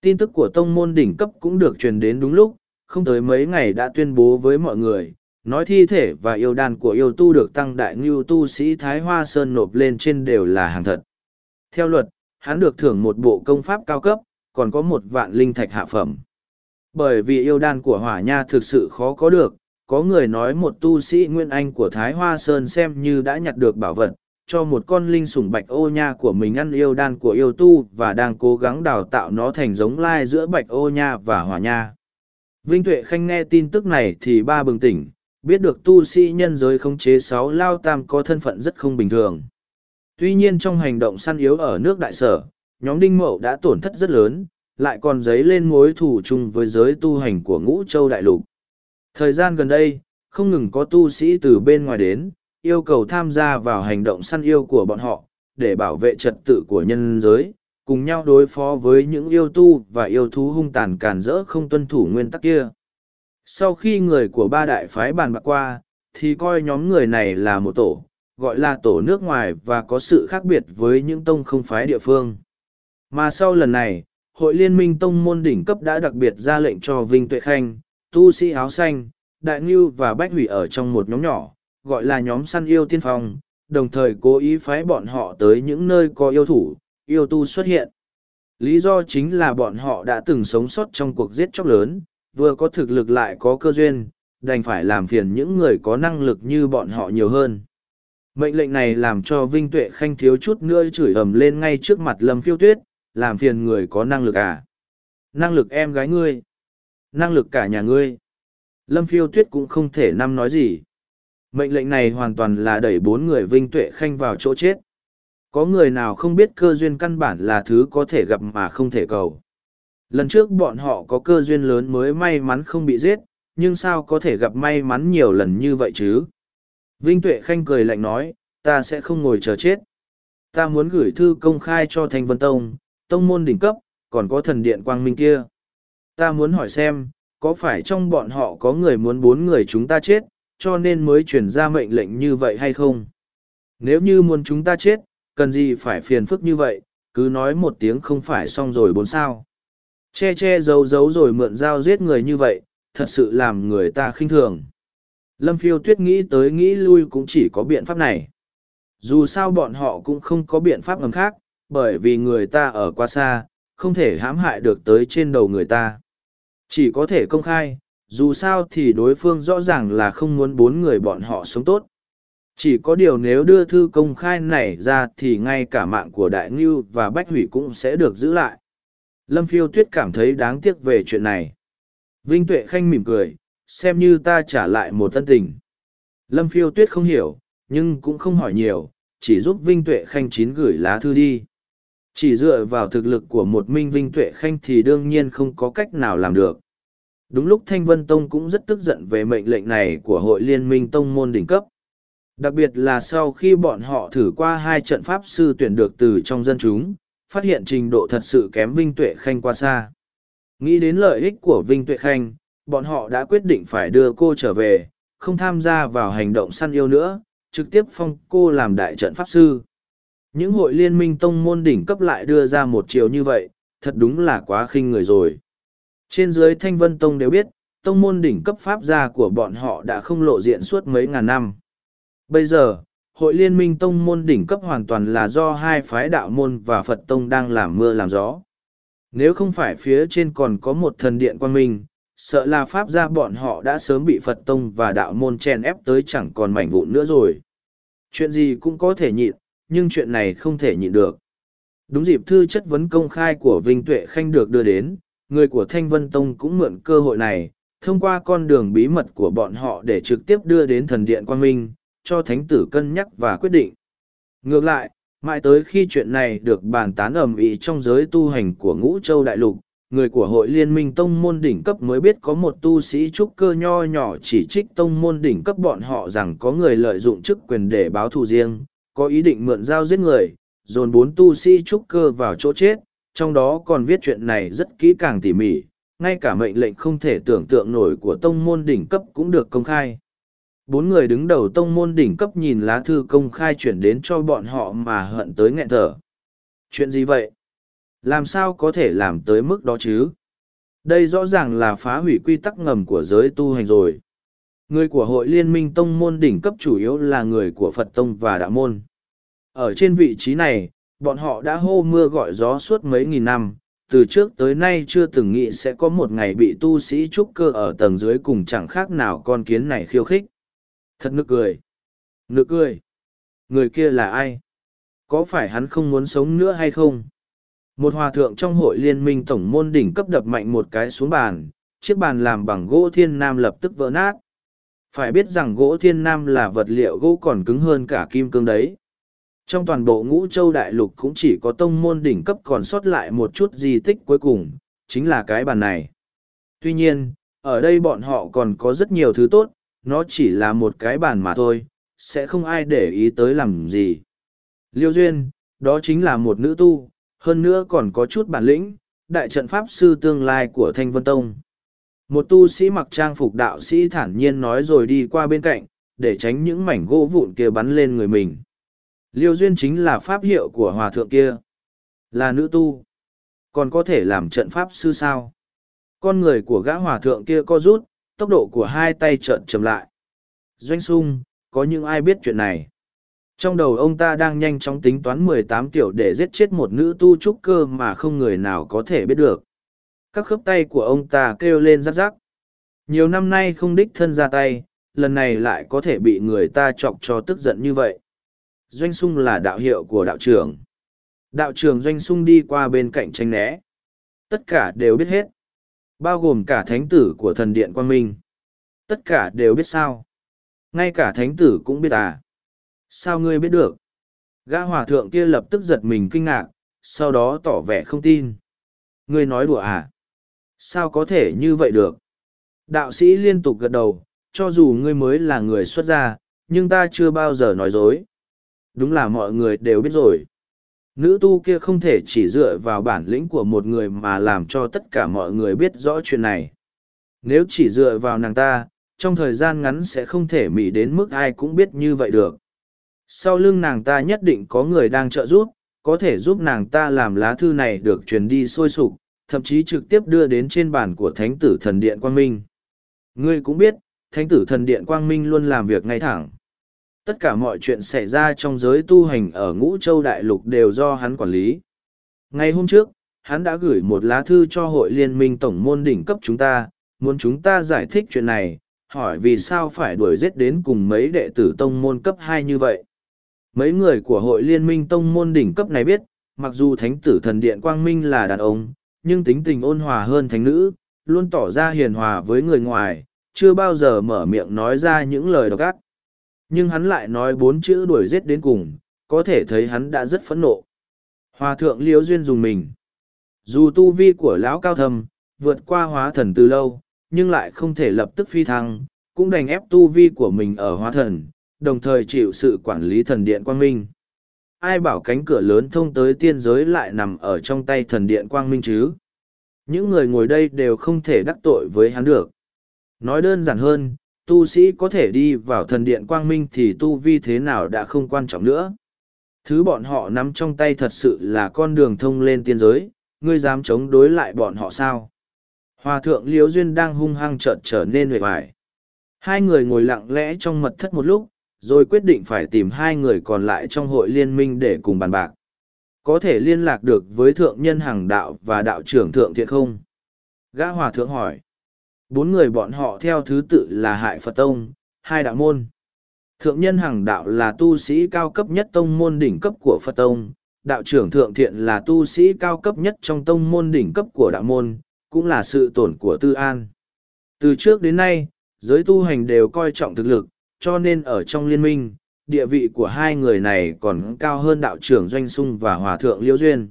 Tin tức của tông môn đỉnh cấp cũng được truyền đến đúng lúc, không tới mấy ngày đã tuyên bố với mọi người, nói thi thể và yêu đàn của yêu tu được tăng đại ngưu tu sĩ Thái Hoa Sơn nộp lên trên đều là hàng thật. Theo luật, hắn được thưởng một bộ công pháp cao cấp, còn có một vạn linh thạch hạ phẩm. Bởi vì yêu đan của hỏa nha thực sự khó có được, có người nói một tu sĩ Nguyên Anh của Thái Hoa Sơn xem như đã nhặt được bảo vật, cho một con linh sủng bạch ô nha của mình ăn yêu đan của yêu tu và đang cố gắng đào tạo nó thành giống lai giữa bạch ô nha và hỏa nha. Vinh Tuệ Khanh nghe tin tức này thì ba bừng tỉnh, biết được tu sĩ nhân giới khống chế sáu lao tam có thân phận rất không bình thường. Tuy nhiên trong hành động săn yếu ở nước đại sở, nhóm đinh mậu đã tổn thất rất lớn, lại còn dấy lên mối thù chung với giới tu hành của ngũ châu đại lục. Thời gian gần đây, không ngừng có tu sĩ từ bên ngoài đến, yêu cầu tham gia vào hành động săn yêu của bọn họ, để bảo vệ trật tự của nhân giới, cùng nhau đối phó với những yêu tu và yêu thú hung tàn càn rỡ không tuân thủ nguyên tắc kia. Sau khi người của ba đại phái bàn bạc qua, thì coi nhóm người này là một tổ, gọi là tổ nước ngoài và có sự khác biệt với những tông không phái địa phương. Mà sau lần này, hội liên minh tông môn đỉnh cấp đã đặc biệt ra lệnh cho Vinh Tuệ Khanh, tu sĩ áo xanh, đại ngưu và bách hủy ở trong một nhóm nhỏ, gọi là nhóm săn yêu tiên phong, đồng thời cố ý phái bọn họ tới những nơi có yêu thủ, yêu tu xuất hiện. Lý do chính là bọn họ đã từng sống sót trong cuộc giết chóc lớn, vừa có thực lực lại có cơ duyên, đành phải làm phiền những người có năng lực như bọn họ nhiều hơn. Mệnh lệnh này làm cho Vinh Tuệ Khanh thiếu chút nữa chửi ầm lên ngay trước mặt Lâm Phiêu Tuyết, làm phiền người có năng lực à? Năng lực em gái ngươi? Năng lực cả nhà ngươi? Lâm Phiêu Tuyết cũng không thể năm nói gì. Mệnh lệnh này hoàn toàn là đẩy bốn người Vinh Tuệ Khanh vào chỗ chết. Có người nào không biết cơ duyên căn bản là thứ có thể gặp mà không thể cầu. Lần trước bọn họ có cơ duyên lớn mới may mắn không bị giết, nhưng sao có thể gặp may mắn nhiều lần như vậy chứ? Vinh Tuệ Khanh cười lạnh nói, ta sẽ không ngồi chờ chết. Ta muốn gửi thư công khai cho Thanh Vân Tông, tông môn đỉnh cấp, còn có thần điện quang minh kia. Ta muốn hỏi xem, có phải trong bọn họ có người muốn bốn người chúng ta chết, cho nên mới truyền ra mệnh lệnh như vậy hay không? Nếu như muốn chúng ta chết, cần gì phải phiền phức như vậy, cứ nói một tiếng không phải xong rồi bốn sao. Che che giấu giấu rồi mượn dao giết người như vậy, thật sự làm người ta khinh thường. Lâm phiêu tuyết nghĩ tới nghĩ lui cũng chỉ có biện pháp này. Dù sao bọn họ cũng không có biện pháp ngầm khác, bởi vì người ta ở quá xa, không thể hãm hại được tới trên đầu người ta. Chỉ có thể công khai, dù sao thì đối phương rõ ràng là không muốn bốn người bọn họ sống tốt. Chỉ có điều nếu đưa thư công khai này ra thì ngay cả mạng của Đại Ngưu và Bách Hủy cũng sẽ được giữ lại. Lâm Phiêu Tuyết cảm thấy đáng tiếc về chuyện này. Vinh Tuệ Khanh mỉm cười, xem như ta trả lại một tân tình. Lâm Phiêu Tuyết không hiểu, nhưng cũng không hỏi nhiều, chỉ giúp Vinh Tuệ Khanh chín gửi lá thư đi. Chỉ dựa vào thực lực của một Minh Vinh Tuệ Khanh thì đương nhiên không có cách nào làm được. Đúng lúc Thanh Vân Tông cũng rất tức giận về mệnh lệnh này của hội liên minh tông môn đỉnh cấp. Đặc biệt là sau khi bọn họ thử qua hai trận pháp sư tuyển được từ trong dân chúng, phát hiện trình độ thật sự kém Vinh Tuệ Khanh qua xa. Nghĩ đến lợi ích của Vinh Tuệ Khanh, bọn họ đã quyết định phải đưa cô trở về, không tham gia vào hành động săn yêu nữa, trực tiếp phong cô làm đại trận pháp sư. Những hội liên minh tông môn đỉnh cấp lại đưa ra một chiều như vậy, thật đúng là quá khinh người rồi. Trên dưới Thanh Vân Tông đều biết, tông môn đỉnh cấp pháp gia của bọn họ đã không lộ diện suốt mấy ngàn năm. Bây giờ, hội liên minh tông môn đỉnh cấp hoàn toàn là do hai phái đạo môn và Phật Tông đang làm mưa làm gió. Nếu không phải phía trên còn có một thần điện quan minh, sợ là pháp gia bọn họ đã sớm bị Phật Tông và đạo môn chèn ép tới chẳng còn mảnh vụn nữa rồi. Chuyện gì cũng có thể nhịn, nhưng chuyện này không thể nhịn được. Đúng dịp thư chất vấn công khai của Vinh Tuệ Khanh được đưa đến, người của Thanh Vân Tông cũng mượn cơ hội này, thông qua con đường bí mật của bọn họ để trực tiếp đưa đến thần điện Quang minh, cho thánh tử cân nhắc và quyết định. Ngược lại, mãi tới khi chuyện này được bàn tán ầm ĩ trong giới tu hành của ngũ châu đại lục, người của hội liên minh tông môn đỉnh cấp mới biết có một tu sĩ trúc cơ nho nhỏ chỉ trích tông môn đỉnh cấp bọn họ rằng có người lợi dụng chức quyền để báo thù riêng, có ý định mượn dao giết người, dồn bốn tu sĩ trúc cơ vào chỗ chết, trong đó còn viết chuyện này rất kỹ càng tỉ mỉ, ngay cả mệnh lệnh không thể tưởng tượng nổi của tông môn đỉnh cấp cũng được công khai. Bốn người đứng đầu tông môn đỉnh cấp nhìn lá thư công khai chuyển đến cho bọn họ mà hận tới nghẹn thở. Chuyện gì vậy? Làm sao có thể làm tới mức đó chứ? Đây rõ ràng là phá hủy quy tắc ngầm của giới tu hành rồi. Người của hội liên minh tông môn đỉnh cấp chủ yếu là người của Phật Tông và Đạo Môn. Ở trên vị trí này, bọn họ đã hô mưa gọi gió suốt mấy nghìn năm, từ trước tới nay chưa từng nghĩ sẽ có một ngày bị tu sĩ trúc cơ ở tầng dưới cùng chẳng khác nào con kiến này khiêu khích. Thật nực cười. Nực cười. Người kia là ai? Có phải hắn không muốn sống nữa hay không? Một hòa thượng trong hội liên minh tổng môn đỉnh cấp đập mạnh một cái xuống bàn, chiếc bàn làm bằng gỗ thiên nam lập tức vỡ nát. Phải biết rằng gỗ thiên nam là vật liệu gỗ còn cứng hơn cả kim cương đấy. Trong toàn bộ ngũ châu đại lục cũng chỉ có tông môn đỉnh cấp còn sót lại một chút di tích cuối cùng, chính là cái bàn này. Tuy nhiên, ở đây bọn họ còn có rất nhiều thứ tốt, nó chỉ là một cái bàn mà thôi, sẽ không ai để ý tới làm gì. Liêu Duyên, đó chính là một nữ tu, hơn nữa còn có chút bản lĩnh, đại trận pháp sư tương lai của Thanh Vân Tông. Một tu sĩ mặc trang phục đạo sĩ thản nhiên nói rồi đi qua bên cạnh, để tránh những mảnh gỗ vụn kia bắn lên người mình. Liêu Duyên chính là pháp hiệu của hòa thượng kia. Là nữ tu. Còn có thể làm trận pháp sư sao? Con người của gã hòa thượng kia co rút, tốc độ của hai tay trợn chậm lại. Doanh sung, có những ai biết chuyện này? Trong đầu ông ta đang nhanh chóng tính toán mười tám kiểu để giết chết một nữ tu trúc cơ mà không người nào có thể biết được. Các khớp tay của ông ta kêu lên rắc rắc. Nhiều năm nay không đích thân ra tay, lần này lại có thể bị người ta chọc cho tức giận như vậy. Doanh sung là đạo hiệu của đạo trưởng. Đạo trưởng Doanh sung đi qua bên cạnh tranh né. Tất cả đều biết hết. Bao gồm cả thánh tử của thần điện Quang Minh. Tất cả đều biết sao. Ngay cả thánh tử cũng biết à. Sao ngươi biết được? Gã hòa thượng kia lập tức giật mình kinh ngạc, sau đó tỏ vẻ không tin. Ngươi nói đùa à? Sao có thể như vậy được? Đạo sĩ liên tục gật đầu, cho dù ngươi mới là người xuất gia, nhưng ta chưa bao giờ nói dối. Đúng là mọi người đều biết rồi. Nữ tu kia không thể chỉ dựa vào bản lĩnh của một người mà làm cho tất cả mọi người biết rõ chuyện này. Nếu chỉ dựa vào nàng ta, trong thời gian ngắn sẽ không thể mỉ đến mức ai cũng biết như vậy được. Sau lưng nàng ta nhất định có người đang trợ giúp, có thể giúp nàng ta làm lá thư này được truyền đi sôi sục, thậm chí trực tiếp đưa đến trên bàn của Thánh tử Thần Điện Quang Minh. Ngươi cũng biết, Thánh tử Thần Điện Quang Minh luôn làm việc ngay thẳng. Tất cả mọi chuyện xảy ra trong giới tu hành ở Ngũ Châu Đại Lục đều do hắn quản lý. Ngày hôm trước, hắn đã gửi một lá thư cho hội liên minh tổng môn đỉnh cấp chúng ta, muốn chúng ta giải thích chuyện này, hỏi vì sao phải đuổi giết đến cùng mấy đệ tử tông môn cấp hai như vậy. Mấy người của hội liên minh tông môn đỉnh cấp này biết, mặc dù thánh tử thần điện quang minh là đàn ông, nhưng tính tình ôn hòa hơn thánh nữ, luôn tỏ ra hiền hòa với người ngoài, chưa bao giờ mở miệng nói ra những lời độc ác. Nhưng hắn lại nói bốn chữ đuổi giết đến cùng, có thể thấy hắn đã rất phẫn nộ. Hòa thượng liễu duyên dùng mình. Dù tu vi của lão cao thâm, vượt qua hóa thần từ lâu, nhưng lại không thể lập tức phi thăng, cũng đành ép tu vi của mình ở hóa thần, đồng thời chịu sự quản lý thần điện quang minh. Ai bảo cánh cửa lớn thông tới tiên giới lại nằm ở trong tay thần điện quang minh chứ? Những người ngồi đây đều không thể đắc tội với hắn được. Nói đơn giản hơn, tu sĩ có thể đi vào thần điện quang minh thì tu vi thế nào đã không quan trọng nữa. Thứ bọn họ nắm trong tay thật sự là con đường thông lên tiên giới, ngươi dám chống đối lại bọn họ sao? Hòa thượng Liễu Duyên đang hung hăng trợn trở nên huệ vải. Hai người ngồi lặng lẽ trong mật thất một lúc, rồi quyết định phải tìm hai người còn lại trong hội liên minh để cùng bàn bạc. Có thể liên lạc được với thượng nhân hàng đạo và đạo trưởng thượng thiện không? Gã hòa thượng hỏi. Bốn người bọn họ theo thứ tự là Hại Phật Tông, hai đạo môn. Thượng nhân hàng đạo là tu sĩ cao cấp nhất tông môn đỉnh cấp của Phật Tông, đạo trưởng thượng thiện là tu sĩ cao cấp nhất trong tông môn đỉnh cấp của đạo môn, cũng là sự tổn của tư an. Từ trước đến nay, giới tu hành đều coi trọng thực lực, cho nên ở trong liên minh, địa vị của hai người này còn cao hơn đạo trưởng Doanh Sung và Hòa Thượng Liễu Duyên.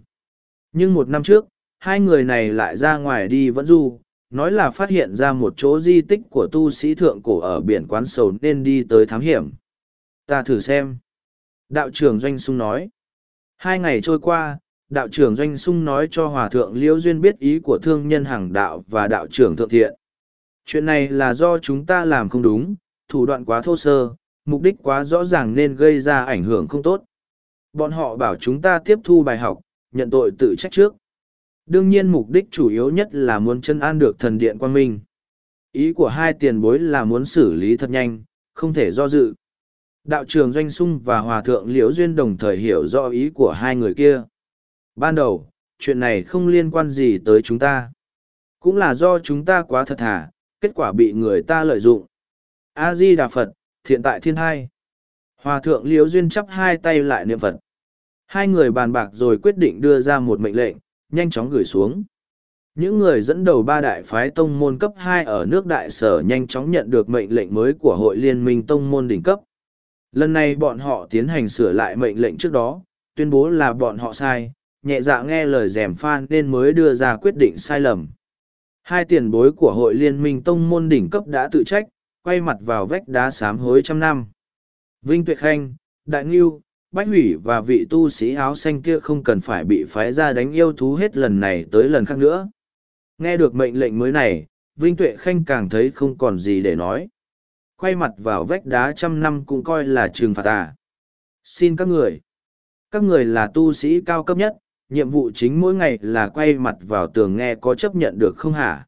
Nhưng một năm trước, hai người này lại ra ngoài đi vẫn du, nói là phát hiện ra một chỗ di tích của tu sĩ thượng cổ ở biển quán sầu nên đi tới thám hiểm. Ta thử xem. Đạo trưởng Doanh Sung nói. Hai ngày trôi qua, đạo trưởng Doanh Sung nói cho Hòa Thượng Liễu Duyên biết ý của thương nhân hàng đạo và đạo trưởng Thượng Thiện. Chuyện này là do chúng ta làm không đúng, thủ đoạn quá thô sơ, mục đích quá rõ ràng nên gây ra ảnh hưởng không tốt. Bọn họ bảo chúng ta tiếp thu bài học, nhận tội tự trách trước. Đương nhiên mục đích chủ yếu nhất là muốn chân an được thần điện quan minh. Ý của hai tiền bối là muốn xử lý thật nhanh, không thể do dự. Đạo trường Doanh Sung và Hòa Thượng Liễu Duyên đồng thời hiểu rõ ý của hai người kia. Ban đầu, chuyện này không liên quan gì tới chúng ta. Cũng là do chúng ta quá thật thà, kết quả bị người ta lợi dụng. A-di Đà Phật, thiện tại thiên hai. Hòa thượng Liễu Duyên chắp hai tay lại niệm Phật. Hai người bàn bạc rồi quyết định đưa ra một mệnh lệnh, nhanh chóng gửi xuống. Những người dẫn đầu ba đại phái tông môn cấp hai ở nước đại sở nhanh chóng nhận được mệnh lệnh mới của hội liên minh tông môn đỉnh cấp. Lần này bọn họ tiến hành sửa lại mệnh lệnh trước đó, tuyên bố là bọn họ sai, nhẹ dạ nghe lời rèm phan nên mới đưa ra quyết định sai lầm. Hai tiền bối của hội liên minh tông môn đỉnh cấp đã tự trách, quay mặt vào vách đá sám hối trăm năm. Vinh Tuệ Khanh, Đại Ngưu, Bách Hủy và vị tu sĩ áo xanh kia không cần phải bị phái ra đánh yêu thú hết lần này tới lần khác nữa. Nghe được mệnh lệnh mới này, Vinh Tuệ Khanh càng thấy không còn gì để nói. Quay mặt vào vách đá trăm năm cũng coi là trừng phạt à. Xin các người. Các người là tu sĩ cao cấp nhất, nhiệm vụ chính mỗi ngày là quay mặt vào tường nghe có chấp nhận được không hả?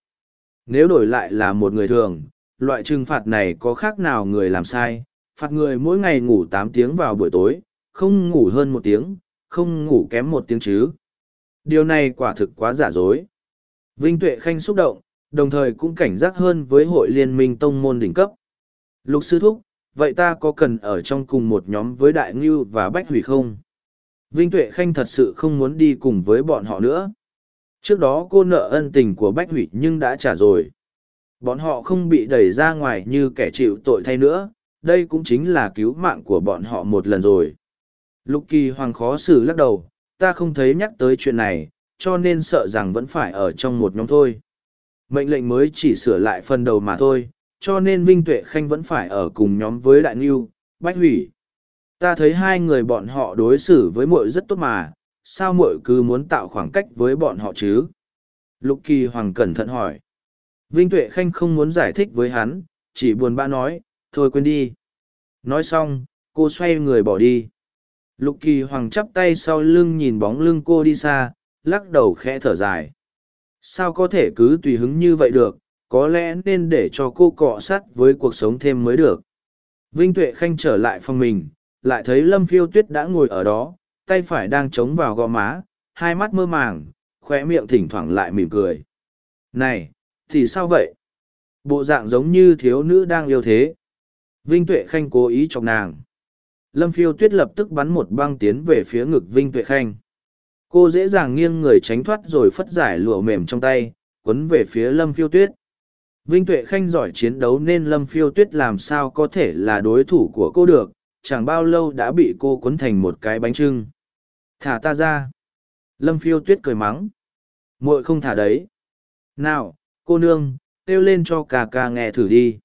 Nếu đổi lại là một người thường, loại trừng phạt này có khác nào người làm sai, phạt người mỗi ngày ngủ tám tiếng vào buổi tối, không ngủ hơn một tiếng, không ngủ kém một tiếng chứ. Điều này quả thực quá giả dối. Vinh Tuệ Khanh xúc động, đồng thời cũng cảnh giác hơn với hội liên minh tông môn đỉnh cấp. Lục sư thúc, vậy ta có cần ở trong cùng một nhóm với Đại Ngưu và Bách Hủy không? Vinh Tuệ Khanh thật sự không muốn đi cùng với bọn họ nữa. Trước đó cô nợ ân tình của Bách Hủy nhưng đã trả rồi. Bọn họ không bị đẩy ra ngoài như kẻ chịu tội thay nữa, đây cũng chính là cứu mạng của bọn họ một lần rồi. Lục kỳ hoàng khó xử lắc đầu, ta không thấy nhắc tới chuyện này, cho nên sợ rằng vẫn phải ở trong một nhóm thôi. Mệnh lệnh mới chỉ sửa lại phần đầu mà thôi, cho nên Vinh Tuệ Khanh vẫn phải ở cùng nhóm với Đại niu, Bách Hủy. Ta thấy hai người bọn họ đối xử với muội rất tốt mà, sao muội cứ muốn tạo khoảng cách với bọn họ chứ? Lục Kỳ Hoàng cẩn thận hỏi. Vinh Tuệ Khanh không muốn giải thích với hắn, chỉ buồn bã nói, thôi quên đi. Nói xong, cô xoay người bỏ đi. Lục Kỳ Hoàng chắp tay sau lưng nhìn bóng lưng cô đi xa, lắc đầu khẽ thở dài. Sao có thể cứ tùy hứng như vậy được, có lẽ nên để cho cô cọ sát với cuộc sống thêm mới được. Vinh Tuệ Khanh trở lại phòng mình, lại thấy Lâm Phiêu Tuyết đã ngồi ở đó, tay phải đang chống vào gò má, hai mắt mơ màng, khóe miệng thỉnh thoảng lại mỉm cười. Này, thì sao vậy? Bộ dạng giống như thiếu nữ đang yêu thế. Vinh Tuệ Khanh cố ý chọc nàng. Lâm Phiêu Tuyết lập tức bắn một băng tiến về phía ngực Vinh Tuệ Khanh. Cô dễ dàng nghiêng người tránh thoát rồi phất giải lụa mềm trong tay, quấn về phía Lâm Phiêu Tuyết. Vinh Tuệ Khanh giỏi chiến đấu nên Lâm Phiêu Tuyết làm sao có thể là đối thủ của cô được, chẳng bao lâu đã bị cô quấn thành một cái bánh trưng. Thả ta ra. Lâm Phiêu Tuyết cười mắng. muội không thả đấy. Nào, cô nương, kêu lên cho ca ca nghe thử đi.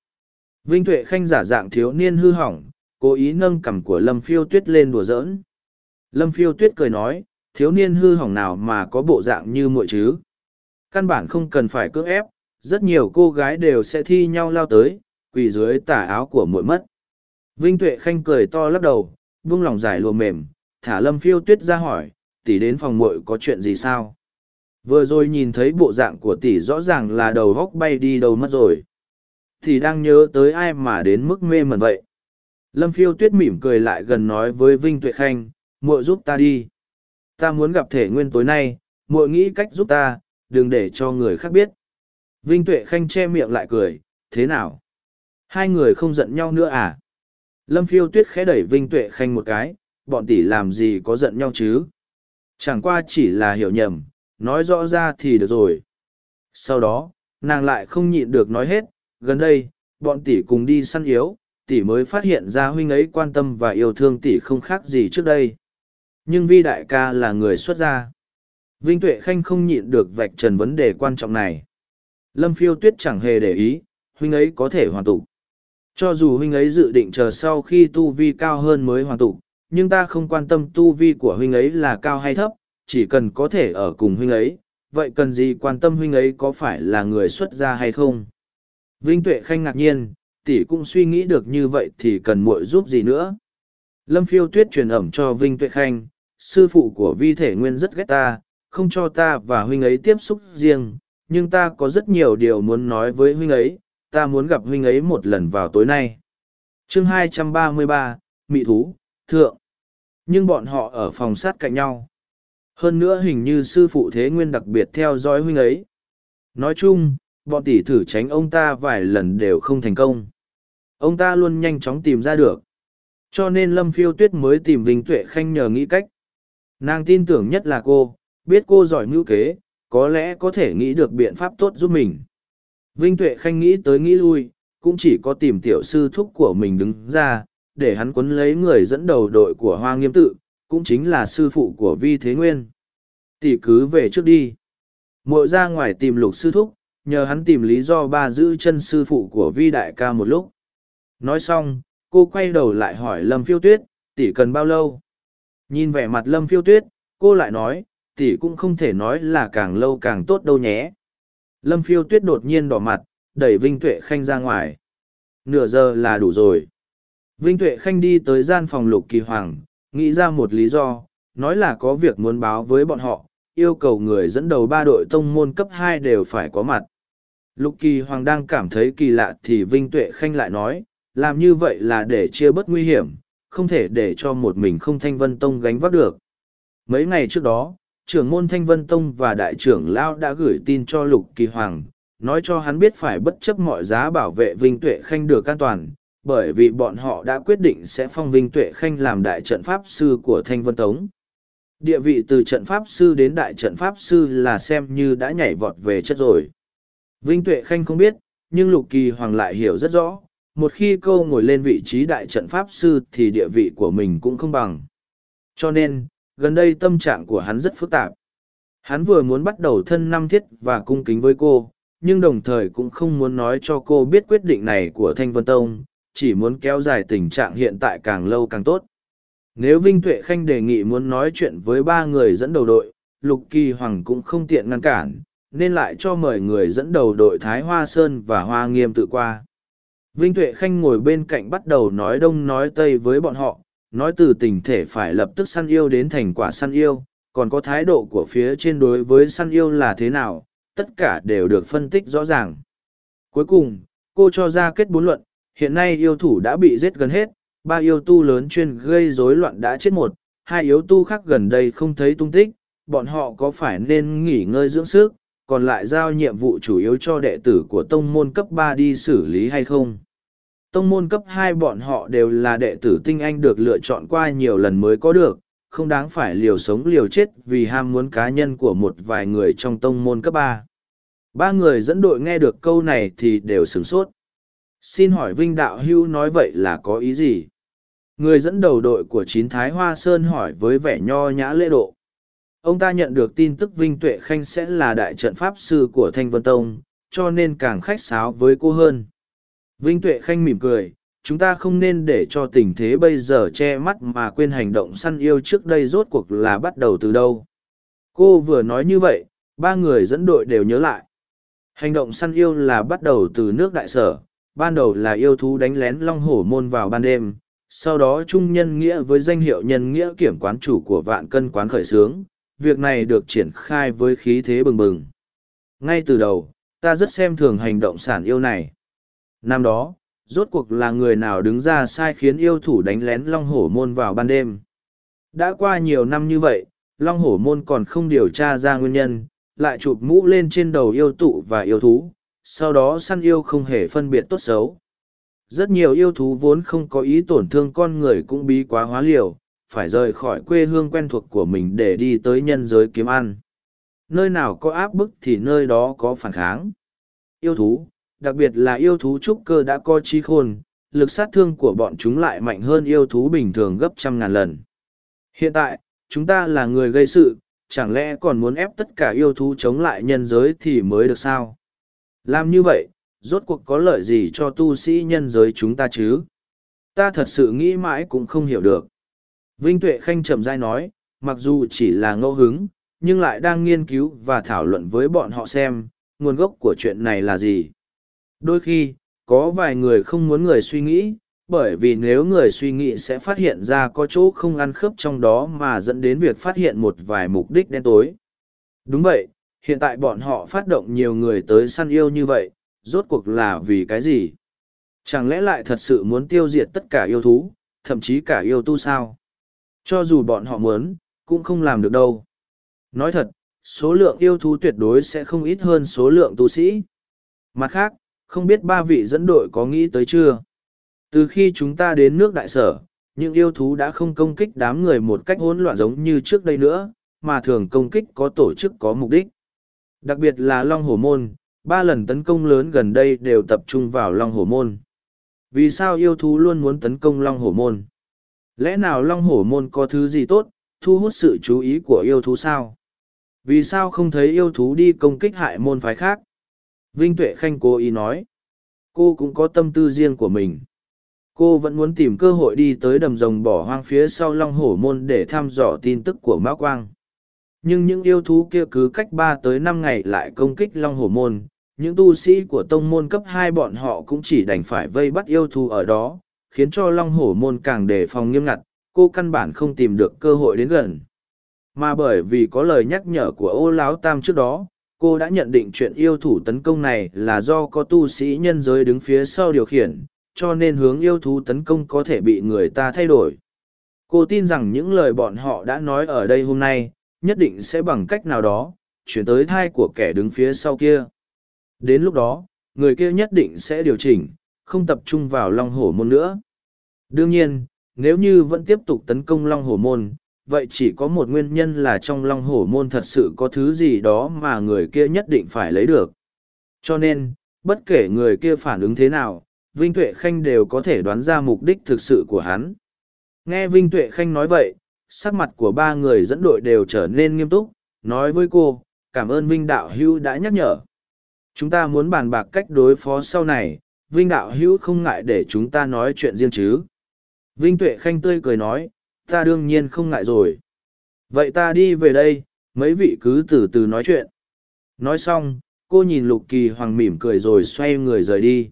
Vinh Tuệ Khanh giả dạng thiếu niên hư hỏng, cố ý nâng cằm của Lâm Phiêu Tuyết lên đùa giỡn. Lâm Phiêu Tuyết cười nói, thiếu niên hư hỏng nào mà có bộ dạng như muội chứ. Căn bản không cần phải cưỡng ép, rất nhiều cô gái đều sẽ thi nhau lao tới, quỳ dưới tả áo của muội mất. Vinh Tuệ Khanh cười to lắc đầu, buông lòng giải lùa mềm, thả Lâm Phiêu Tuyết ra hỏi, tỷ đến phòng muội có chuyện gì sao? Vừa rồi nhìn thấy bộ dạng của tỷ rõ ràng là đầu góc bay đi đâu mất rồi. Thì đang nhớ tới ai mà đến mức mê mẩn vậy. Lâm Phiêu Tuyết mỉm cười lại gần nói với Vinh Tuệ Khanh, muội giúp ta đi. Ta muốn gặp thể nguyên tối nay, muội nghĩ cách giúp ta, đừng để cho người khác biết. Vinh Tuệ Khanh che miệng lại cười, thế nào? Hai người không giận nhau nữa à? Lâm Phiêu Tuyết khẽ đẩy Vinh Tuệ Khanh một cái, bọn tỷ làm gì có giận nhau chứ? Chẳng qua chỉ là hiểu nhầm, nói rõ ra thì được rồi. Sau đó, nàng lại không nhịn được nói hết, gần đây, bọn tỷ cùng đi săn yếu, tỷ mới phát hiện ra huynh ấy quan tâm và yêu thương tỷ không khác gì trước đây. Nhưng vi đại ca là người xuất gia. Vinh Tuệ Khanh không nhịn được vạch trần vấn đề quan trọng này. Lâm phiêu tuyết chẳng hề để ý, huynh ấy có thể hoàn tục. Cho dù huynh ấy dự định chờ sau khi tu vi cao hơn mới hoàn tục, nhưng ta không quan tâm tu vi của huynh ấy là cao hay thấp, chỉ cần có thể ở cùng huynh ấy, vậy cần gì quan tâm huynh ấy có phải là người xuất gia hay không? Vinh Tuệ Khanh ngạc nhiên, tỷ cũng suy nghĩ được như vậy thì cần muội giúp gì nữa? Lâm phiêu tuyết truyền ẩm cho Vinh Tuệ Khanh, sư phụ của vi thể nguyên rất ghét ta, không cho ta và huynh ấy tiếp xúc riêng, nhưng ta có rất nhiều điều muốn nói với huynh ấy, ta muốn gặp huynh ấy một lần vào tối nay. chương 233, Mị Thú, Thượng. Nhưng bọn họ ở phòng sát cạnh nhau. Hơn nữa hình như sư phụ thế nguyên đặc biệt theo dõi huynh ấy. Nói chung, bọn tỷ thử tránh ông ta vài lần đều không thành công. Ông ta luôn nhanh chóng tìm ra được. Cho nên Lâm Phiêu Tuyết mới tìm Vinh Tuệ Khanh nhờ nghĩ cách. Nàng tin tưởng nhất là cô, biết cô giỏi mưu kế, có lẽ có thể nghĩ được biện pháp tốt giúp mình. Vinh Tuệ Khanh nghĩ tới nghĩ lui, cũng chỉ có tìm tiểu sư thúc của mình đứng ra, để hắn quấn lấy người dẫn đầu đội của Hoa Nghiêm Tự, cũng chính là sư phụ của Vi Thế Nguyên. Tỷ cứ về trước đi. Mội ra ngoài tìm lục sư thúc, nhờ hắn tìm lý do ba giữ chân sư phụ của Vi Đại ca một lúc. Nói xong, cô quay đầu lại hỏi Lâm Phiêu Tuyết, tỷ cần bao lâu? Nhìn vẻ mặt Lâm Phiêu Tuyết, cô lại nói, tỷ cũng không thể nói là càng lâu càng tốt đâu nhé. Lâm Phiêu Tuyết đột nhiên đỏ mặt, đẩy Vinh Tuệ Khanh ra ngoài. Nửa giờ là đủ rồi. Vinh Tuệ Khanh đi tới gian phòng Lục Kỳ Hoàng, nghĩ ra một lý do, nói là có việc muốn báo với bọn họ, yêu cầu người dẫn đầu ba đội tông môn cấp hai đều phải có mặt. Lục Kỳ Hoàng đang cảm thấy kỳ lạ thì Vinh Tuệ Khanh lại nói, làm như vậy là để chia bớt nguy hiểm, không thể để cho một mình không Thanh Vân Tông gánh vác được. Mấy ngày trước đó, trưởng môn Thanh Vân Tông và đại trưởng Lao đã gửi tin cho Lục Kỳ Hoàng, nói cho hắn biết phải bất chấp mọi giá bảo vệ Vinh Tuệ Khanh được an toàn, bởi vì bọn họ đã quyết định sẽ phong Vinh Tuệ Khanh làm đại trận pháp sư của Thanh Vân Tống. Địa vị từ trận pháp sư đến đại trận pháp sư là xem như đã nhảy vọt về chất rồi. Vinh Tuệ Khanh không biết, nhưng Lục Kỳ Hoàng lại hiểu rất rõ, một khi câu ngồi lên vị trí đại trận pháp sư thì địa vị của mình cũng không bằng. Cho nên, gần đây tâm trạng của hắn rất phức tạp. Hắn vừa muốn bắt đầu thân năm thiết và cung kính với cô, nhưng đồng thời cũng không muốn nói cho cô biết quyết định này của Thanh Vân Tông, chỉ muốn kéo dài tình trạng hiện tại càng lâu càng tốt. Nếu Vinh Tuệ Khanh đề nghị muốn nói chuyện với ba người dẫn đầu đội, Lục Kỳ Hoàng cũng không tiện ngăn cản, nên lại cho mời người dẫn đầu đội Thái Hoa Sơn và Hoa Nghiêm tự qua. Vinh Tuệ Khanh ngồi bên cạnh bắt đầu nói đông nói tây với bọn họ, nói từ tình thể phải lập tức săn yêu đến thành quả săn yêu, còn có thái độ của phía trên đối với săn yêu là thế nào, tất cả đều được phân tích rõ ràng. Cuối cùng, cô cho ra kết bốn luận, hiện nay yêu thủ đã bị giết gần hết, ba yêu tu lớn chuyên gây rối loạn đã chết một, hai yếu tu khác gần đây không thấy tung tích, bọn họ có phải nên nghỉ ngơi dưỡng sức, còn lại giao nhiệm vụ chủ yếu cho đệ tử của tông môn cấp ba đi xử lý hay không. Tông môn cấp hai bọn họ đều là đệ tử tinh anh được lựa chọn qua nhiều lần mới có được, không đáng phải liều sống liều chết vì ham muốn cá nhân của một vài người trong tông môn cấp ba. Ba người dẫn đội nghe được câu này thì đều sửng sốt. Xin hỏi Vinh Đạo Hưu nói vậy là có ý gì? Người dẫn đầu đội của chín Thái Hoa Sơn hỏi với vẻ nho nhã lễ độ. Ông ta nhận được tin tức Vinh Tuệ Khanh sẽ là đại trận pháp sư của Thanh Vân Tông, cho nên càng khách sáo với cô hơn. Vinh Tuệ Khanh mỉm cười, chúng ta không nên để cho tình thế bây giờ che mắt mà quên hành động săn yêu trước đây rốt cuộc là bắt đầu từ đâu. Cô vừa nói như vậy, ba người dẫn đội đều nhớ lại. Hành động săn yêu là bắt đầu từ nước đại sở, ban đầu là yêu thú đánh lén long hổ môn vào ban đêm, sau đó trung nhân nghĩa với danh hiệu nhân nghĩa kiểm quán chủ của vạn cân quán khởi xướng, việc này được triển khai với khí thế bừng bừng. Ngay từ đầu, ta rất xem thường hành động sản yêu này. Năm đó, rốt cuộc là người nào đứng ra sai khiến yêu thủ đánh lén Long Hổ Môn vào ban đêm. Đã qua nhiều năm như vậy, Long Hổ Môn còn không điều tra ra nguyên nhân, lại chụp mũ lên trên đầu yêu tụ và yêu thú, sau đó săn yêu không hề phân biệt tốt xấu. Rất nhiều yêu thú vốn không có ý tổn thương con người cũng bí quá hóa liều, phải rời khỏi quê hương quen thuộc của mình để đi tới nhân giới kiếm ăn. Nơi nào có áp bức thì nơi đó có phản kháng. Yêu thú, đặc biệt là yêu thú trúc cơ đã có trí khôn, lực sát thương của bọn chúng lại mạnh hơn yêu thú bình thường gấp trăm ngàn lần. Hiện tại, chúng ta là người gây sự, chẳng lẽ còn muốn ép tất cả yêu thú chống lại nhân giới thì mới được sao? Làm như vậy, rốt cuộc có lợi gì cho tu sĩ nhân giới chúng ta chứ? Ta thật sự nghĩ mãi cũng không hiểu được. Vinh Tuệ Khanh chậm rãi nói, mặc dù chỉ là ngẫu hứng, nhưng lại đang nghiên cứu và thảo luận với bọn họ xem, nguồn gốc của chuyện này là gì. Đôi khi, có vài người không muốn người suy nghĩ, bởi vì nếu người suy nghĩ sẽ phát hiện ra có chỗ không ăn khớp trong đó mà dẫn đến việc phát hiện một vài mục đích đen tối. Đúng vậy, hiện tại bọn họ phát động nhiều người tới săn yêu như vậy, rốt cuộc là vì cái gì? Chẳng lẽ lại thật sự muốn tiêu diệt tất cả yêu thú, thậm chí cả yêu tu sao? Cho dù bọn họ muốn, cũng không làm được đâu. Nói thật, số lượng yêu thú tuyệt đối sẽ không ít hơn số lượng tu sĩ. Mặt khác, không biết ba vị dẫn đội có nghĩ tới chưa? Từ khi chúng ta đến nước đại sở, những yêu thú đã không công kích đám người một cách hỗn loạn giống như trước đây nữa, mà thường công kích có tổ chức có mục đích. Đặc biệt là Long Hổ Môn, ba lần tấn công lớn gần đây đều tập trung vào Long Hổ Môn. Vì sao yêu thú luôn muốn tấn công Long Hổ Môn? Lẽ nào Long Hổ Môn có thứ gì tốt, thu hút sự chú ý của yêu thú sao? Vì sao không thấy yêu thú đi công kích hại môn phái khác? Vinh Tuệ Khanh cố ý nói. Cô cũng có tâm tư riêng của mình. cô vẫn muốn tìm cơ hội đi tới đầm rồng bỏ hoang phía sau long hổ môn để thăm dò tin tức của mão quang nhưng những yêu thú kia cứ cách ba tới năm ngày lại công kích long hổ môn. Những tu sĩ của tông môn cấp hai bọn họ cũng chỉ đành phải vây bắt yêu thú ở đó, khiến cho long hổ môn càng đề phòng nghiêm ngặt, cô căn bản không tìm được cơ hội đến gần. Mà bởi vì có lời nhắc nhở của ô láo tam trước đó, cô đã nhận định chuyện yêu thủ tấn công này là do có tu sĩ nhân giới đứng phía sau điều khiển, cho nên hướng yêu thú tấn công có thể bị người ta thay đổi. Cô tin rằng những lời bọn họ đã nói ở đây hôm nay nhất định sẽ bằng cách nào đó, chuyển tới thai của kẻ đứng phía sau kia. Đến lúc đó, người kia nhất định sẽ điều chỉnh, không tập trung vào long hổ môn nữa. Đương nhiên, nếu như vẫn tiếp tục tấn công long hổ môn, vậy chỉ có một nguyên nhân là trong long hổ môn thật sự có thứ gì đó mà người kia nhất định phải lấy được. Cho nên, bất kể người kia phản ứng thế nào, vinh tuệ khanh đều có thể đoán ra mục đích thực sự của hắn. Nghe vinh tuệ khanh nói vậy sắc mặt của ba người dẫn đội đều trở nên nghiêm túc, nói với cô, cảm ơn vinh đạo hữu đã nhắc nhở. Chúng ta muốn bàn bạc cách đối phó sau này, vinh đạo hữu không ngại để chúng ta nói chuyện riêng chứ. Vinh tuệ khanh tươi cười nói, ta đương nhiên không ngại rồi. Vậy ta đi về đây, mấy vị cứ từ từ nói chuyện. Nói xong, cô nhìn lục kỳ hoàng mỉm cười rồi xoay người rời đi.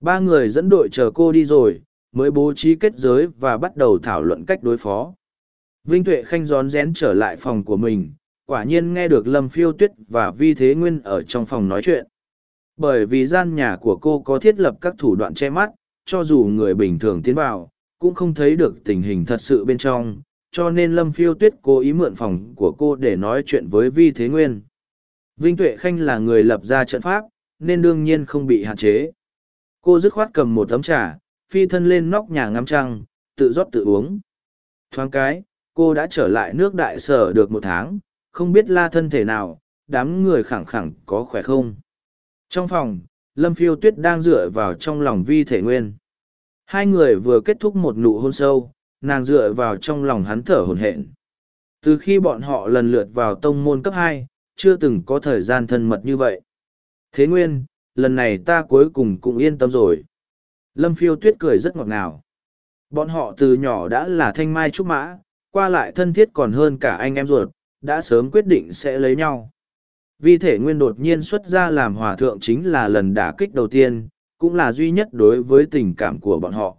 Ba người dẫn đội chờ cô đi rồi, mới bố trí kết giới và bắt đầu thảo luận cách đối phó vinh tuệ khanh rón rén trở lại phòng của mình, quả nhiên nghe được lâm phiêu tuyết và vi thế nguyên ở trong phòng nói chuyện. Bởi vì gian nhà của cô có thiết lập các thủ đoạn che mắt, cho dù người bình thường tiến vào, cũng không thấy được tình hình thật sự bên trong, cho nên lâm phiêu tuyết cố ý mượn phòng của cô để nói chuyện với vi thế nguyên. Vinh tuệ khanh là người lập ra trận pháp, nên đương nhiên không bị hạn chế. Cô dứt khoát cầm một tấm trà, phi thân lên nóc nhà ngắm trăng, tự rót tự uống. Thoáng cái cô đã trở lại nước đại sở được một tháng, không biết la thân thể nào, đám người khẳng khẳng có khỏe không? Trong phòng, lâm phiêu tuyết đang dựa vào trong lòng vi thể nguyên. Hai người vừa kết thúc một nụ hôn sâu, nàng dựa vào trong lòng hắn thở hổn hển. Từ khi bọn họ lần lượt vào tông môn cấp hai, chưa từng có thời gian thân mật như vậy. Thế nguyên, lần này ta cuối cùng cũng yên tâm rồi. Lâm phiêu tuyết cười rất ngọt ngào. Bọn họ từ nhỏ đã là thanh mai trúc mã qua lại thân thiết còn hơn cả anh em ruột, đã sớm quyết định sẽ lấy nhau. Vi thể nguyên đột nhiên xuất ra làm hòa thượng chính là lần đả kích đầu tiên, cũng là duy nhất đối với tình cảm của bọn họ.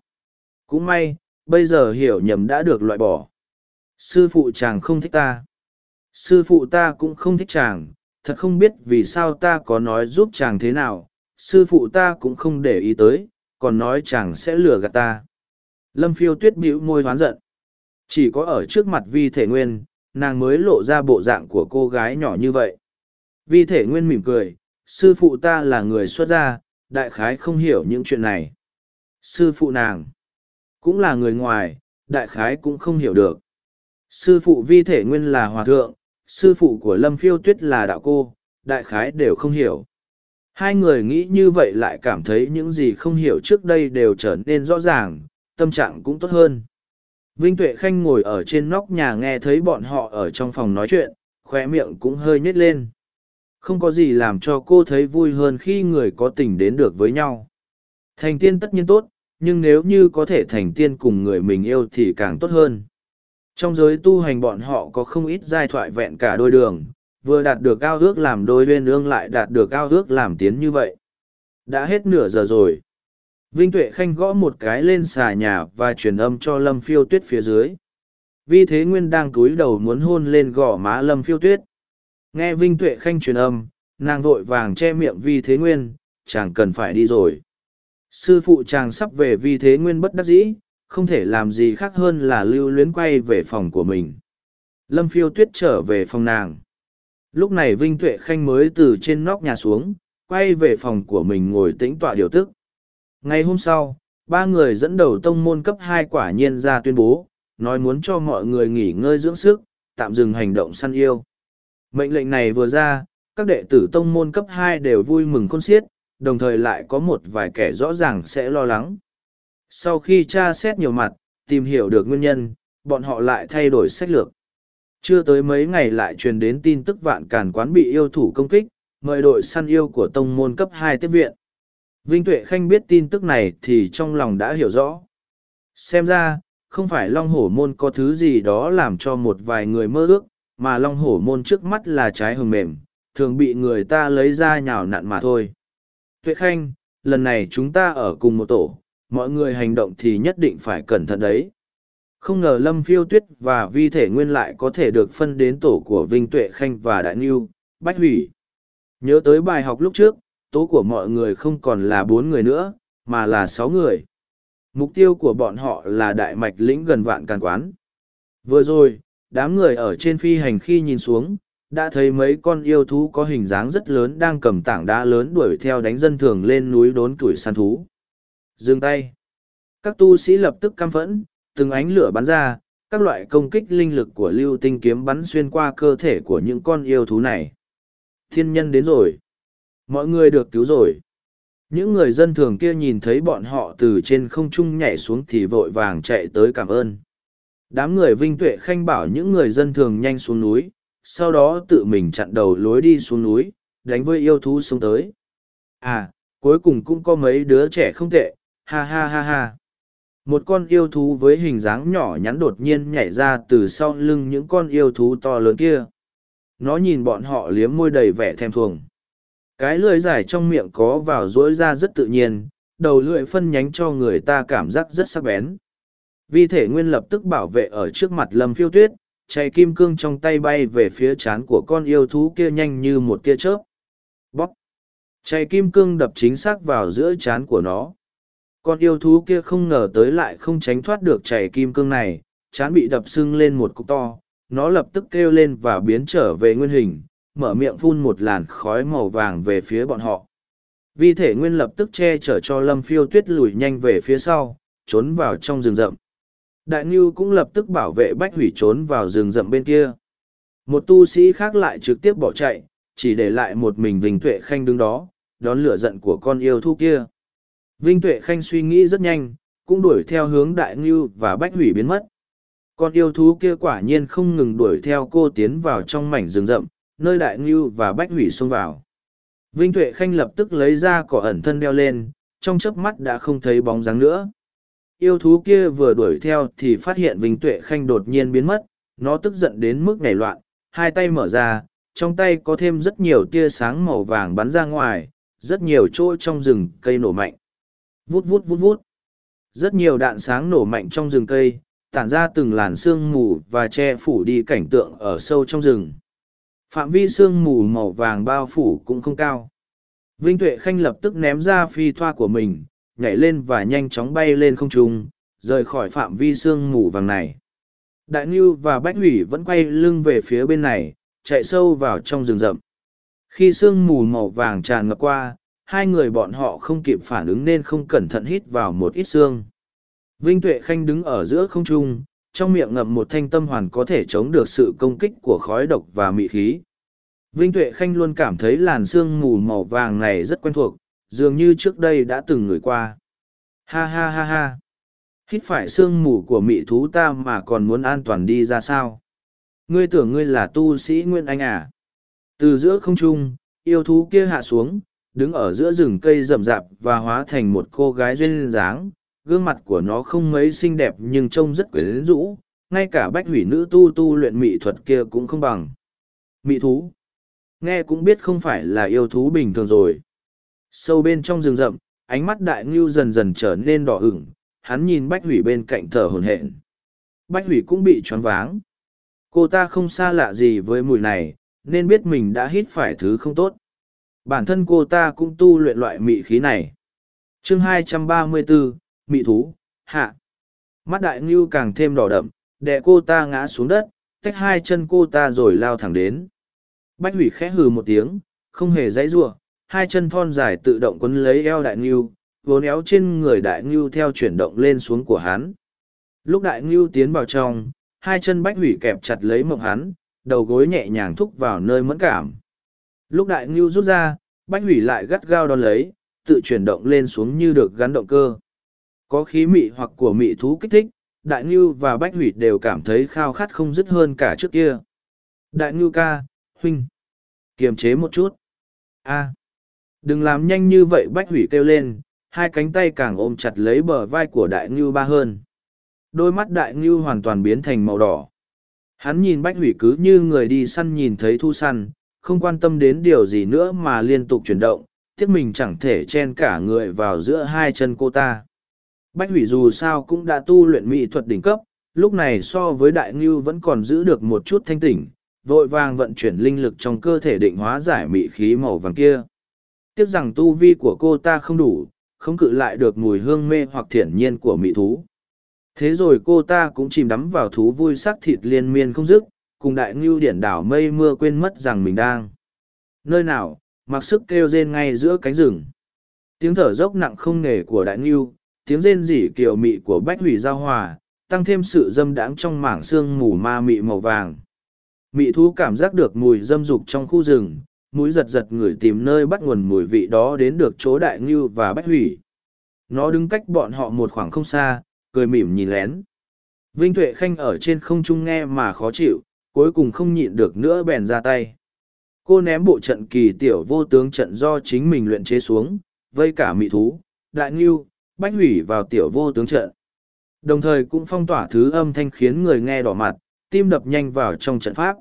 Cũng may, bây giờ hiểu nhầm đã được loại bỏ. Sư phụ chàng không thích ta. Sư phụ ta cũng không thích chàng, thật không biết vì sao ta có nói giúp chàng thế nào, sư phụ ta cũng không để ý tới, còn nói chàng sẽ lừa gạt ta. Lâm phiêu tuyết bĩu môi hoán giận chỉ có ở trước mặt vi thể nguyên, nàng mới lộ ra bộ dạng của cô gái nhỏ như vậy. Vi thể nguyên mỉm cười, sư phụ ta là người xuất gia, đại khái không hiểu những chuyện này. Sư phụ nàng cũng là người ngoài, đại khái cũng không hiểu được. Sư phụ vi thể nguyên là hòa thượng, sư phụ của lâm phiêu tuyết là đạo cô, đại khái đều không hiểu. Hai người nghĩ như vậy lại cảm thấy những gì không hiểu trước đây đều trở nên rõ ràng, tâm trạng cũng tốt hơn vinh tuệ khanh ngồi ở trên nóc nhà nghe thấy bọn họ ở trong phòng nói chuyện, khóe miệng cũng hơi nhếch lên. Không có gì làm cho cô thấy vui hơn khi người có tình đến được với nhau. Thành tiên tất nhiên tốt, nhưng nếu như có thể thành tiên cùng người mình yêu thì càng tốt hơn. Trong giới tu hành bọn họ có không ít giai thoại vẹn cả đôi đường, vừa đạt được ao ước làm đôi uyên ương lại đạt được ao ước làm tiến như vậy. Đã hết nửa giờ rồi vinh tuệ khanh gõ một cái lên xà nhà và truyền âm cho lâm phiêu tuyết phía dưới. Vi thế nguyên đang cúi đầu muốn hôn lên gò má lâm phiêu tuyết. Nghe vinh tuệ khanh truyền âm, nàng vội vàng che miệng vi thế nguyên, chàng cần phải đi rồi. Sư phụ chàng sắp về vi thế nguyên bất đắc dĩ, không thể làm gì khác hơn là lưu luyến quay về phòng của mình. Lâm phiêu tuyết trở về phòng nàng. Lúc này vinh tuệ khanh mới từ trên nóc nhà xuống, quay về phòng của mình ngồi tĩnh tọa điều tức ngày hôm sau ba người dẫn đầu tông môn cấp hai quả nhiên ra tuyên bố nói muốn cho mọi người nghỉ ngơi dưỡng sức tạm dừng hành động săn yêu. Mệnh lệnh này vừa ra các đệ tử tông môn cấp hai đều vui mừng khôn xiết đồng thời lại có một vài kẻ rõ ràng sẽ lo lắng. Sau khi tra xét nhiều mặt tìm hiểu được nguyên nhân bọn họ lại thay đổi sách lược. Chưa tới mấy ngày lại truyền đến tin tức vạn càn quán bị yêu thủ công kích, mời đội săn yêu của tông môn cấp hai tiếp viện. Vinh Tuệ Khanh biết tin tức này thì trong lòng đã hiểu rõ, Xem ra, không phải long hổ môn có thứ gì đó làm cho một vài người mơ ước, mà long hổ môn trước mắt là trái hừng mềm, thường bị người ta lấy ra nhào nặn mà thôi. Tuệ Khanh, lần này chúng ta ở cùng một tổ, mọi người hành động thì nhất định phải cẩn thận đấy. Không ngờ Lâm Phiêu Tuyết và Vi Thể Nguyên lại có thể được phân đến tổ của Vinh Tuệ Khanh và Đại Nhiêu, Bách Hủy. Nhớ tới bài học lúc trước, tố của mọi người không còn là bốn người nữa, mà là sáu người. Mục tiêu của bọn họ là đại mạch lĩnh gần vạn càn quán. Vừa rồi, đám người ở trên phi hành khi nhìn xuống, đã thấy mấy con yêu thú có hình dáng rất lớn đang cầm tảng đá lớn đuổi theo đánh dân thường lên núi đốn tuổi săn thú. Dừng tay. Các tu sĩ lập tức căm phẫn, từng ánh lửa bắn ra, các loại công kích linh lực của lưu tinh kiếm bắn xuyên qua cơ thể của những con yêu thú này. Thiên nhân đến rồi. Mọi người được cứu rồi. Những người dân thường kia nhìn thấy bọn họ từ trên không trung nhảy xuống thì vội vàng chạy tới cảm ơn. Đám người vinh tuệ khanh bảo những người dân thường nhanh xuống núi, sau đó tự mình chặn đầu lối đi xuống núi, đánh với yêu thú xuống tới. À, cuối cùng cũng có mấy đứa trẻ không tệ, ha ha ha ha. Một con yêu thú với hình dáng nhỏ nhắn đột nhiên nhảy ra từ sau lưng những con yêu thú to lớn kia. Nó nhìn bọn họ liếm môi đầy vẻ thèm thuồng. Cái lưỡi dài trong miệng có vào rỗi ra rất tự nhiên, đầu lưỡi phân nhánh cho người ta cảm giác rất sắc bén. Vi thể nguyên lập tức bảo vệ ở trước mặt lâm phiêu tuyết, chạy kim cương trong tay bay về phía trán của con yêu thú kia nhanh như một tia chớp. Bóp! Chạy kim cương đập chính xác vào giữa trán của nó. Con yêu thú kia không ngờ tới lại không tránh thoát được chạy kim cương này, chán bị đập sưng lên một cục to, nó lập tức kêu lên và biến trở về nguyên hình, mở miệng phun một làn khói màu vàng về phía bọn họ. Vi thể nguyên lập tức che chở cho lâm phiêu tuyết lùi nhanh về phía sau, trốn vào trong rừng rậm. Đại Ngưu cũng lập tức bảo vệ Bách Hủy trốn vào rừng rậm bên kia. Một tu sĩ khác lại trực tiếp bỏ chạy, chỉ để lại một mình Vinh Tuệ Khanh đứng đó, đón lửa giận của con yêu thú kia. Vinh Tuệ Khanh suy nghĩ rất nhanh, cũng đuổi theo hướng Đại Ngưu và Bách Hủy biến mất. Con yêu thú kia quả nhiên không ngừng đuổi theo cô tiến vào trong mảnh rừng rậm, nơi Đại Ngưu và Bách Hủy xông vào. Vinh Tuệ Khanh lập tức lấy ra cỏ ẩn thân đeo lên, trong chớp mắt đã không thấy bóng dáng nữa yêu thú kia vừa đuổi theo thì phát hiện Vinh Tuệ Khanh đột nhiên biến mất, nó tức giận đến mức nảy loạn, hai tay mở ra, trong tay có thêm rất nhiều tia sáng màu vàng bắn ra ngoài, rất nhiều chỗ trong rừng cây nổ mạnh. Vút vút vút vút. Rất nhiều đạn sáng nổ mạnh trong rừng cây, tản ra từng làn sương mù và che phủ đi cảnh tượng ở sâu trong rừng. Phạm vi sương mù màu vàng bao phủ cũng không cao. Vinh Tuệ Khanh lập tức ném ra phi thoa của mình, nhảy lên và nhanh chóng bay lên không trung, rời khỏi phạm vi sương mù vàng này. Đại Ngưu và Bách Hủy vẫn quay lưng về phía bên này, chạy sâu vào trong rừng rậm. Khi sương mù màu vàng tràn ngập qua, hai người bọn họ không kịp phản ứng nên không cẩn thận hít vào một ít sương. Vinh Tuệ Khanh đứng ở giữa không trung, trong miệng ngậm một thanh tâm hoàn có thể chống được sự công kích của khói độc và mị khí. Vinh Tuệ Khanh luôn cảm thấy làn sương mù màu vàng này rất quen thuộc, dường như trước đây đã từng ngửi qua. Ha ha ha ha. Hít phải sương mù của mị thú ta mà còn muốn an toàn đi ra sao? Ngươi tưởng ngươi là tu sĩ Nguyên Anh à? Từ giữa không trung, yêu thú kia hạ xuống, đứng ở giữa rừng cây rậm rạp và hóa thành một cô gái duyên dáng. Gương mặt của nó không mấy xinh đẹp nhưng trông rất quyến rũ, ngay cả bách hủy nữ tu tu luyện mị thuật kia cũng không bằng. Mị thú. Nghe cũng biết không phải là yêu thú bình thường rồi. Sâu bên trong rừng rậm, ánh mắt đại ngưu dần dần trở nên đỏ ửng, hắn nhìn bách hủy bên cạnh thở hồn hển. Bách hủy cũng bị choáng váng. Cô ta không xa lạ gì với mùi này, nên biết mình đã hít phải thứ không tốt. Bản thân cô ta cũng tu luyện loại mị khí này. chương 234, mị thú, hạ. Mắt đại ngưu càng thêm đỏ đậm, đè cô ta ngã xuống đất, tách hai chân cô ta rồi lao thẳng đến. Bách hủy khẽ hừ một tiếng, không hề dãy giụa, hai chân thon dài tự động quấn lấy eo đại ngưu, vốn éo trên người đại ngưu theo chuyển động lên xuống của hắn. Lúc đại ngưu tiến vào trong, hai chân bách hủy kẹp chặt lấy mộng hắn, đầu gối nhẹ nhàng thúc vào nơi mẫn cảm. Lúc đại ngưu rút ra, bách hủy lại gắt gao đón lấy, tự chuyển động lên xuống như được gắn động cơ. Có khí mị hoặc của mị thú kích thích, đại ngưu và bách hủy đều cảm thấy khao khát không dứt hơn cả trước kia. Đại ngưu ca, huynh, kiềm chế một chút. a Đừng làm nhanh như vậy bách hủy kêu lên, hai cánh tay càng ôm chặt lấy bờ vai của đại ngưu ba hơn. đôi mắt đại ngưu hoàn toàn biến thành màu đỏ hắn nhìn bách hủy cứ như người đi săn nhìn thấy thu săn không quan tâm đến điều gì nữa mà liên tục chuyển động tiếc mình chẳng thể chen cả người vào giữa hai chân cô ta bách hủy dù sao cũng đã tu luyện mỹ thuật đỉnh cấp, lúc này so với đại ngưu vẫn còn giữ được một chút thanh tỉnh, vội vàng vận chuyển linh lực trong cơ thể định hóa giải mị khí màu vàng kia. Tiếc rằng tu vi của cô ta không đủ, không cự lại được mùi hương mê hoặc thiển nhiên của mị thú. Thế rồi cô ta cũng chìm đắm vào thú vui sắc thịt liên miên không dứt, cùng đại ngưu điển đảo mây mưa quên mất rằng mình đang. Nơi nào, mặc sức kêu rên ngay giữa cánh rừng. Tiếng thở dốc nặng không nề của đại ngưu tiếng rên rỉ kiều mị của bách hủy giao hòa, tăng thêm sự dâm đãng trong mảng xương mù ma mị màu vàng. Mị thú cảm giác được mùi dâm dục trong khu rừng, mũi giật giật ngửi tìm nơi bắt nguồn mùi vị đó đến được chỗ đại ngưu và bách hủy. Nó đứng cách bọn họ một khoảng không xa, cười mỉm nhìn lén. Vinh tuệ khanh ở trên không trung nghe mà khó chịu, cuối cùng không nhịn được nữa bèn ra tay. Cô ném bộ trận kỳ tiểu vô tướng trận do chính mình luyện chế xuống, vây cả mị thú, đại ngưu bách hủy vào tiểu vô tướng trận. Đồng thời cũng phong tỏa thứ âm thanh khiến người nghe đỏ mặt, tim đập nhanh vào trong trận pháp.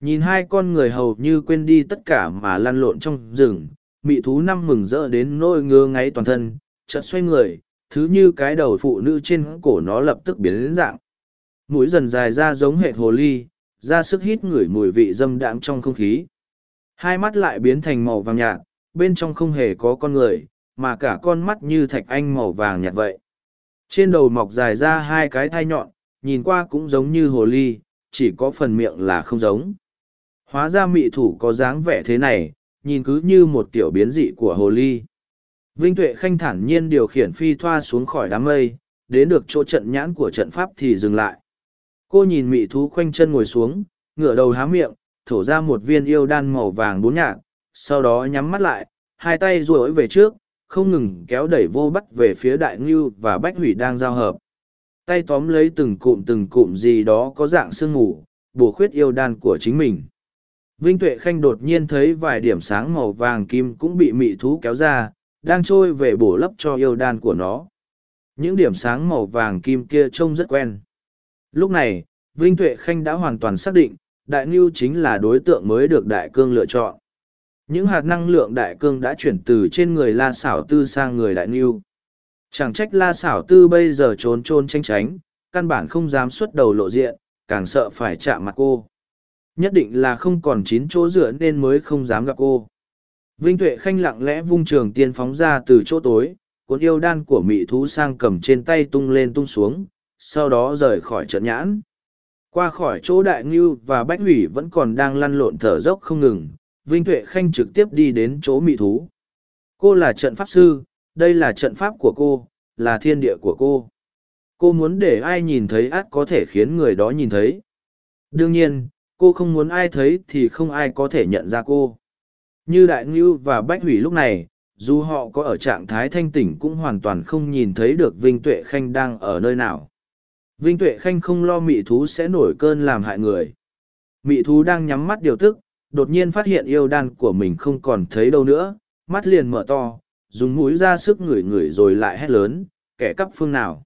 Nhìn hai con người hầu như quên đi tất cả mà lăn lộn trong rừng, mị thú năm mừng rỡ đến nỗi ngơ ngáy toàn thân, chợt xoay người, thứ như cái đầu phụ nữ trên cổ nó lập tức biến đến dạng. Mũi dần dài ra giống hệt hồ ly, ra sức hít ngửi mùi vị dâm đãng trong không khí. Hai mắt lại biến thành màu vàng nhạt, bên trong không hề có con người mà cả con mắt như thạch anh màu vàng nhạt vậy. Trên đầu mọc dài ra hai cái thai nhọn, nhìn qua cũng giống như hồ ly, chỉ có phần miệng là không giống. Hóa ra mị thủ có dáng vẻ thế này, nhìn cứ như một tiểu biến dị của hồ ly. Vinh tuệ khanh thản nhiên điều khiển phi thoa xuống khỏi đám mây, đến được chỗ trận nhãn của trận pháp thì dừng lại. Cô nhìn mị thú khoanh chân ngồi xuống, ngửa đầu há miệng, thổ ra một viên yêu đan màu vàng bốn nhạt, sau đó nhắm mắt lại, hai tay duỗi về trước không ngừng kéo đẩy vô bắt về phía đại ngưu và bách hủy đang giao hợp. Tay tóm lấy từng cụm từng cụm gì đó có dạng sương mù, bổ khuyết yêu đan của chính mình. Vinh tuệ khanh đột nhiên thấy vài điểm sáng màu vàng kim cũng bị mị thú kéo ra, đang trôi về bổ lấp cho yêu đan của nó. Những điểm sáng màu vàng kim kia trông rất quen. Lúc này, vinh tuệ khanh đã hoàn toàn xác định, đại ngưu chính là đối tượng mới được đại cương lựa chọn những hạt năng lượng đại cương đã chuyển từ trên người la xảo tư sang người đại Niu. chẳng trách la xảo tư bây giờ trốn trôn tranh tránh, căn bản không dám xuất đầu lộ diện, càng sợ phải chạm mặt cô. Nhất định là không còn chín chỗ dựa nên mới không dám gặp cô. Vinh tuệ khanh lặng lẽ vung trường tiên phóng ra từ chỗ tối, cuốn yêu đan của mị thú sang cầm trên tay tung lên tung xuống, sau đó rời khỏi trận nhãn. Qua khỏi chỗ đại ngưu và bách hủy vẫn còn đang lăn lộn thở dốc không ngừng vinh tuệ khanh trực tiếp đi đến chỗ mị thú. Cô là trận pháp sư, đây là trận pháp của cô, là thiên địa của cô. Cô muốn để ai nhìn thấy át có thể khiến người đó nhìn thấy. Đương nhiên, cô không muốn ai thấy thì không ai có thể nhận ra cô. Như đại ngưu và bách hủy lúc này, dù họ có ở trạng thái thanh tỉnh cũng hoàn toàn không nhìn thấy được vinh tuệ khanh đang ở nơi nào. Vinh tuệ khanh không lo mị thú sẽ nổi cơn làm hại người. Mị thú đang nhắm mắt điều tức đột nhiên phát hiện yêu đan của mình không còn thấy đâu nữa, mắt liền mở to, dùng mũi ra sức ngửi ngửi rồi lại hét lớn, kẻ cắp phương nào?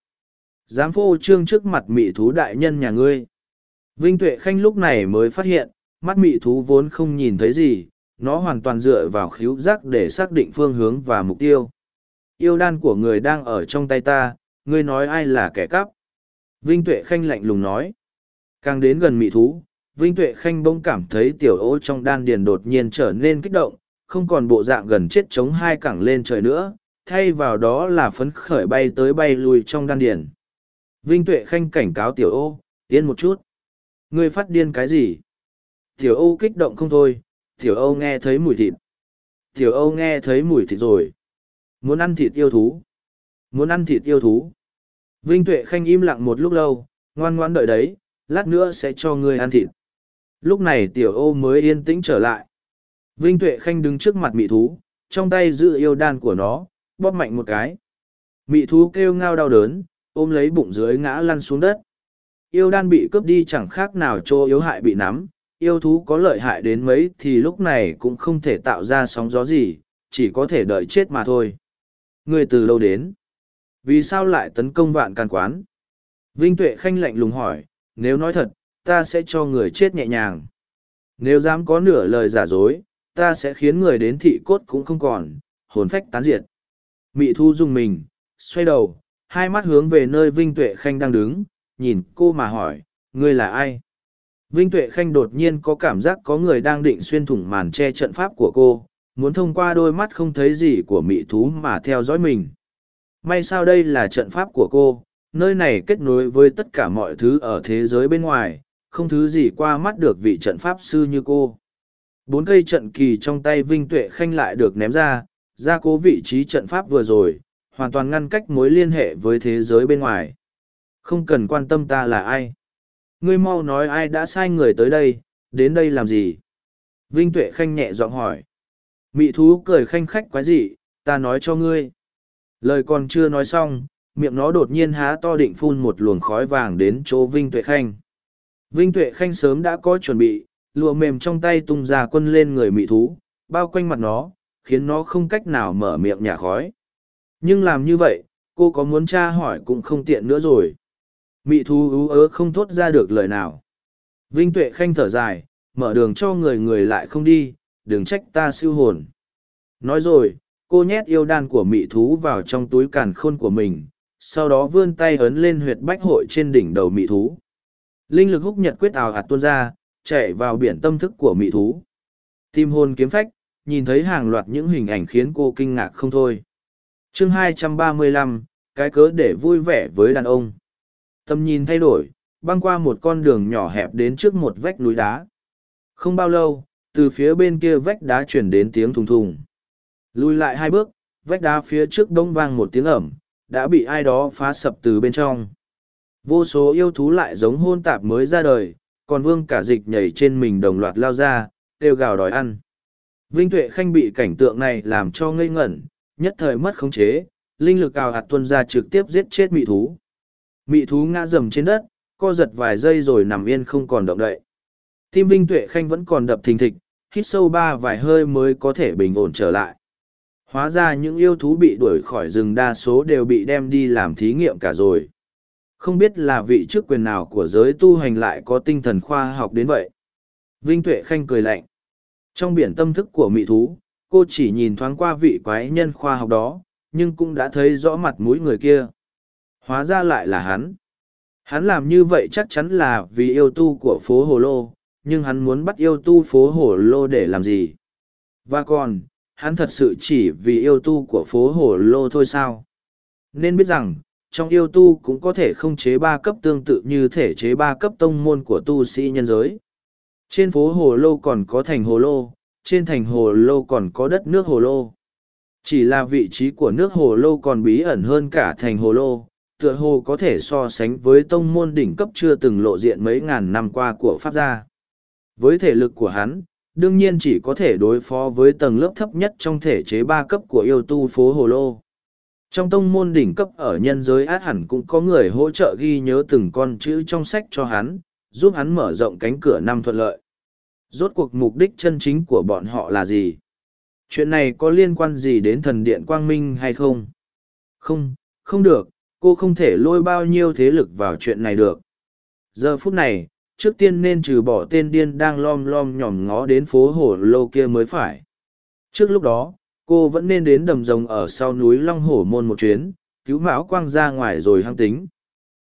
Dám phô trương trước mặt mị thú đại nhân nhà ngươi? Vinh tuệ khanh lúc này mới phát hiện, mắt mị thú vốn không nhìn thấy gì, nó hoàn toàn dựa vào khíu giác để xác định phương hướng và mục tiêu. Yêu đan của người đang ở trong tay ta, ngươi nói ai là kẻ cắp? Vinh tuệ khanh lạnh lùng nói. Càng đến gần mị thú vinh tuệ khanh bỗng cảm thấy tiểu ô trong đan điền đột nhiên trở nên kích động, không còn bộ dạng gần chết chống hai cẳng lên trời nữa, thay vào đó là phấn khởi bay tới bay lui trong đan điền. Vinh tuệ khanh cảnh cáo tiểu ô, yên một chút. Ngươi phát điên cái gì? Tiểu ô kích động không thôi, tiểu âu nghe thấy mùi thịt. Tiểu âu nghe thấy mùi thịt rồi. Muốn ăn thịt yêu thú. Muốn ăn thịt yêu thú. Vinh tuệ khanh im lặng một lúc lâu, ngoan ngoan đợi đấy, lát nữa sẽ cho ngươi ăn thịt lúc này tiểu ô mới yên tĩnh trở lại vinh tuệ khanh đứng trước mặt mị thú trong tay giữ yêu đan của nó bóp mạnh một cái mị thú kêu ngao đau đớn ôm lấy bụng dưới ngã lăn xuống đất yêu đan bị cướp đi chẳng khác nào chỗ yếu hại bị nắm yêu thú có lợi hại đến mấy thì lúc này cũng không thể tạo ra sóng gió gì, chỉ có thể đợi chết mà thôi. Người từ lâu đến? Vì sao lại tấn công vạn càn quán? Vinh Tuệ Khanh lạnh lùng hỏi, nếu nói thật, ta sẽ cho người chết nhẹ nhàng. Nếu dám có nửa lời giả dối, ta sẽ khiến người đến thị cốt cũng không còn, hồn phách tán diệt. Mị thu dùng mình, xoay đầu, hai mắt hướng về nơi Vinh Tuệ Khanh đang đứng, nhìn cô mà hỏi, ngươi là ai? Vinh Tuệ Khanh đột nhiên có cảm giác có người đang định xuyên thủng màn che trận pháp của cô, muốn thông qua đôi mắt không thấy gì của mị thú mà theo dõi mình. May sao đây là trận pháp của cô, nơi này kết nối với tất cả mọi thứ ở thế giới bên ngoài, không thứ gì qua mắt được vị trận pháp sư như cô. Bốn cây trận kỳ trong tay Vinh Tuệ Khanh lại được ném ra, ra cố vị trí trận pháp vừa rồi, hoàn toàn ngăn cách mối liên hệ với thế giới bên ngoài. Không cần quan tâm ta là ai. Ngươi mau nói ai đã sai người tới đây, đến đây làm gì? Vinh Tuệ Khanh nhẹ giọng hỏi. Mị thú cười khanh khách quái dị, ta nói cho ngươi. Lời còn chưa nói xong, miệng nó đột nhiên há to định phun một luồng khói vàng đến chỗ Vinh Tuệ Khanh. Vinh Tuệ Khanh sớm đã có chuẩn bị, lụa mềm trong tay tung ra quân lên người mị thú, bao quanh mặt nó, khiến nó không cách nào mở miệng nhả khói. Nhưng làm như vậy, cô có muốn tra hỏi cũng không tiện nữa rồi. Mị thú ú ớ không thốt ra được lời nào. Vinh Tuệ Khanh thở dài, mở đường cho người người lại không đi, đừng trách ta siêu hồn. Nói rồi, cô nhét yêu đan của mị thú vào trong túi càn khôn của mình, sau đó vươn tay ấn lên huyệt bách hội trên đỉnh đầu mị thú. Linh lực húc nhật quyết ảo hạt tuôn ra, chạy vào biển tâm thức của mị thú. Tim hồn kiếm phách, nhìn thấy hàng loạt những hình ảnh khiến cô kinh ngạc không thôi. chương 235, cái cớ để vui vẻ với đàn ông. Tâm nhìn thay đổi, băng qua một con đường nhỏ hẹp đến trước một vách núi đá. Không bao lâu, từ phía bên kia vách đá chuyển đến tiếng thùng thùng. Lùi lại hai bước, vách đá phía trước đông vang một tiếng ẩm, đã bị ai đó phá sập từ bên trong. Vô số yêu thú lại giống hôn tạp mới ra đời, còn vương cả dịch nhảy trên mình đồng loạt lao ra, kêu gào đòi ăn. Vinh Tuệ Khanh bị cảnh tượng này làm cho ngây ngẩn, nhất thời mất khống chế, linh lực ào hạt tuân ra trực tiếp giết chết mị thú. Mị thú ngã rầm trên đất, co giật vài giây rồi nằm yên không còn động đậy. Tim Vinh Tuệ Khanh vẫn còn đập thình thịch, hít sâu ba vài hơi mới có thể bình ổn trở lại. Hóa ra những yêu thú bị đuổi khỏi rừng đa số đều bị đem đi làm thí nghiệm cả rồi. Không biết là vị chức quyền nào của giới tu hành lại có tinh thần khoa học đến vậy. Vinh Tuệ Khanh cười lạnh. Trong biển tâm thức của mỹ thú, cô chỉ nhìn thoáng qua vị quái nhân khoa học đó, nhưng cũng đã thấy rõ mặt mũi người kia. Hóa ra lại là hắn. Hắn làm như vậy chắc chắn là vì yêu tu của phố Hồ Lô, nhưng hắn muốn bắt yêu tu phố Hồ Lô để làm gì? Và còn, hắn thật sự chỉ vì yêu tu của phố Hồ Lô thôi sao? Nên biết rằng, trong yêu tu cũng có thể không chế ba cấp tương tự như thể chế ba cấp tông môn của tu sĩ nhân giới. Trên phố Hồ Lô còn có thành Hồ Lô, trên thành Hồ Lô còn có đất nước Hồ Lô. Chỉ là vị trí của nước Hồ Lô còn bí ẩn hơn cả thành Hồ Lô, tựa hồ có thể so sánh với tông môn đỉnh cấp chưa từng lộ diện mấy ngàn năm qua của Pháp gia. Với thể lực của hắn, đương nhiên chỉ có thể đối phó với tầng lớp thấp nhất trong thể chế ba cấp của yêu tu phố Hồ Lô. Trong tông môn đỉnh cấp ở nhân giới át hẳn cũng có người hỗ trợ ghi nhớ từng con chữ trong sách cho hắn, giúp hắn mở rộng cánh cửa năm thuận lợi. Rốt cuộc mục đích chân chính của bọn họ là gì? Chuyện này có liên quan gì đến thần điện quang minh hay không? Không, không được, cô không thể lôi bao nhiêu thế lực vào chuyện này được. Giờ phút này, trước tiên nên trừ bỏ tên điên đang lom lom nhòm ngó đến phố hồ lô kia mới phải. Trước lúc đó, cô vẫn nên đến đầm rồng ở sau núi Long Hổ Môn một chuyến, cứu Mão Quang ra ngoài rồi hăng tính.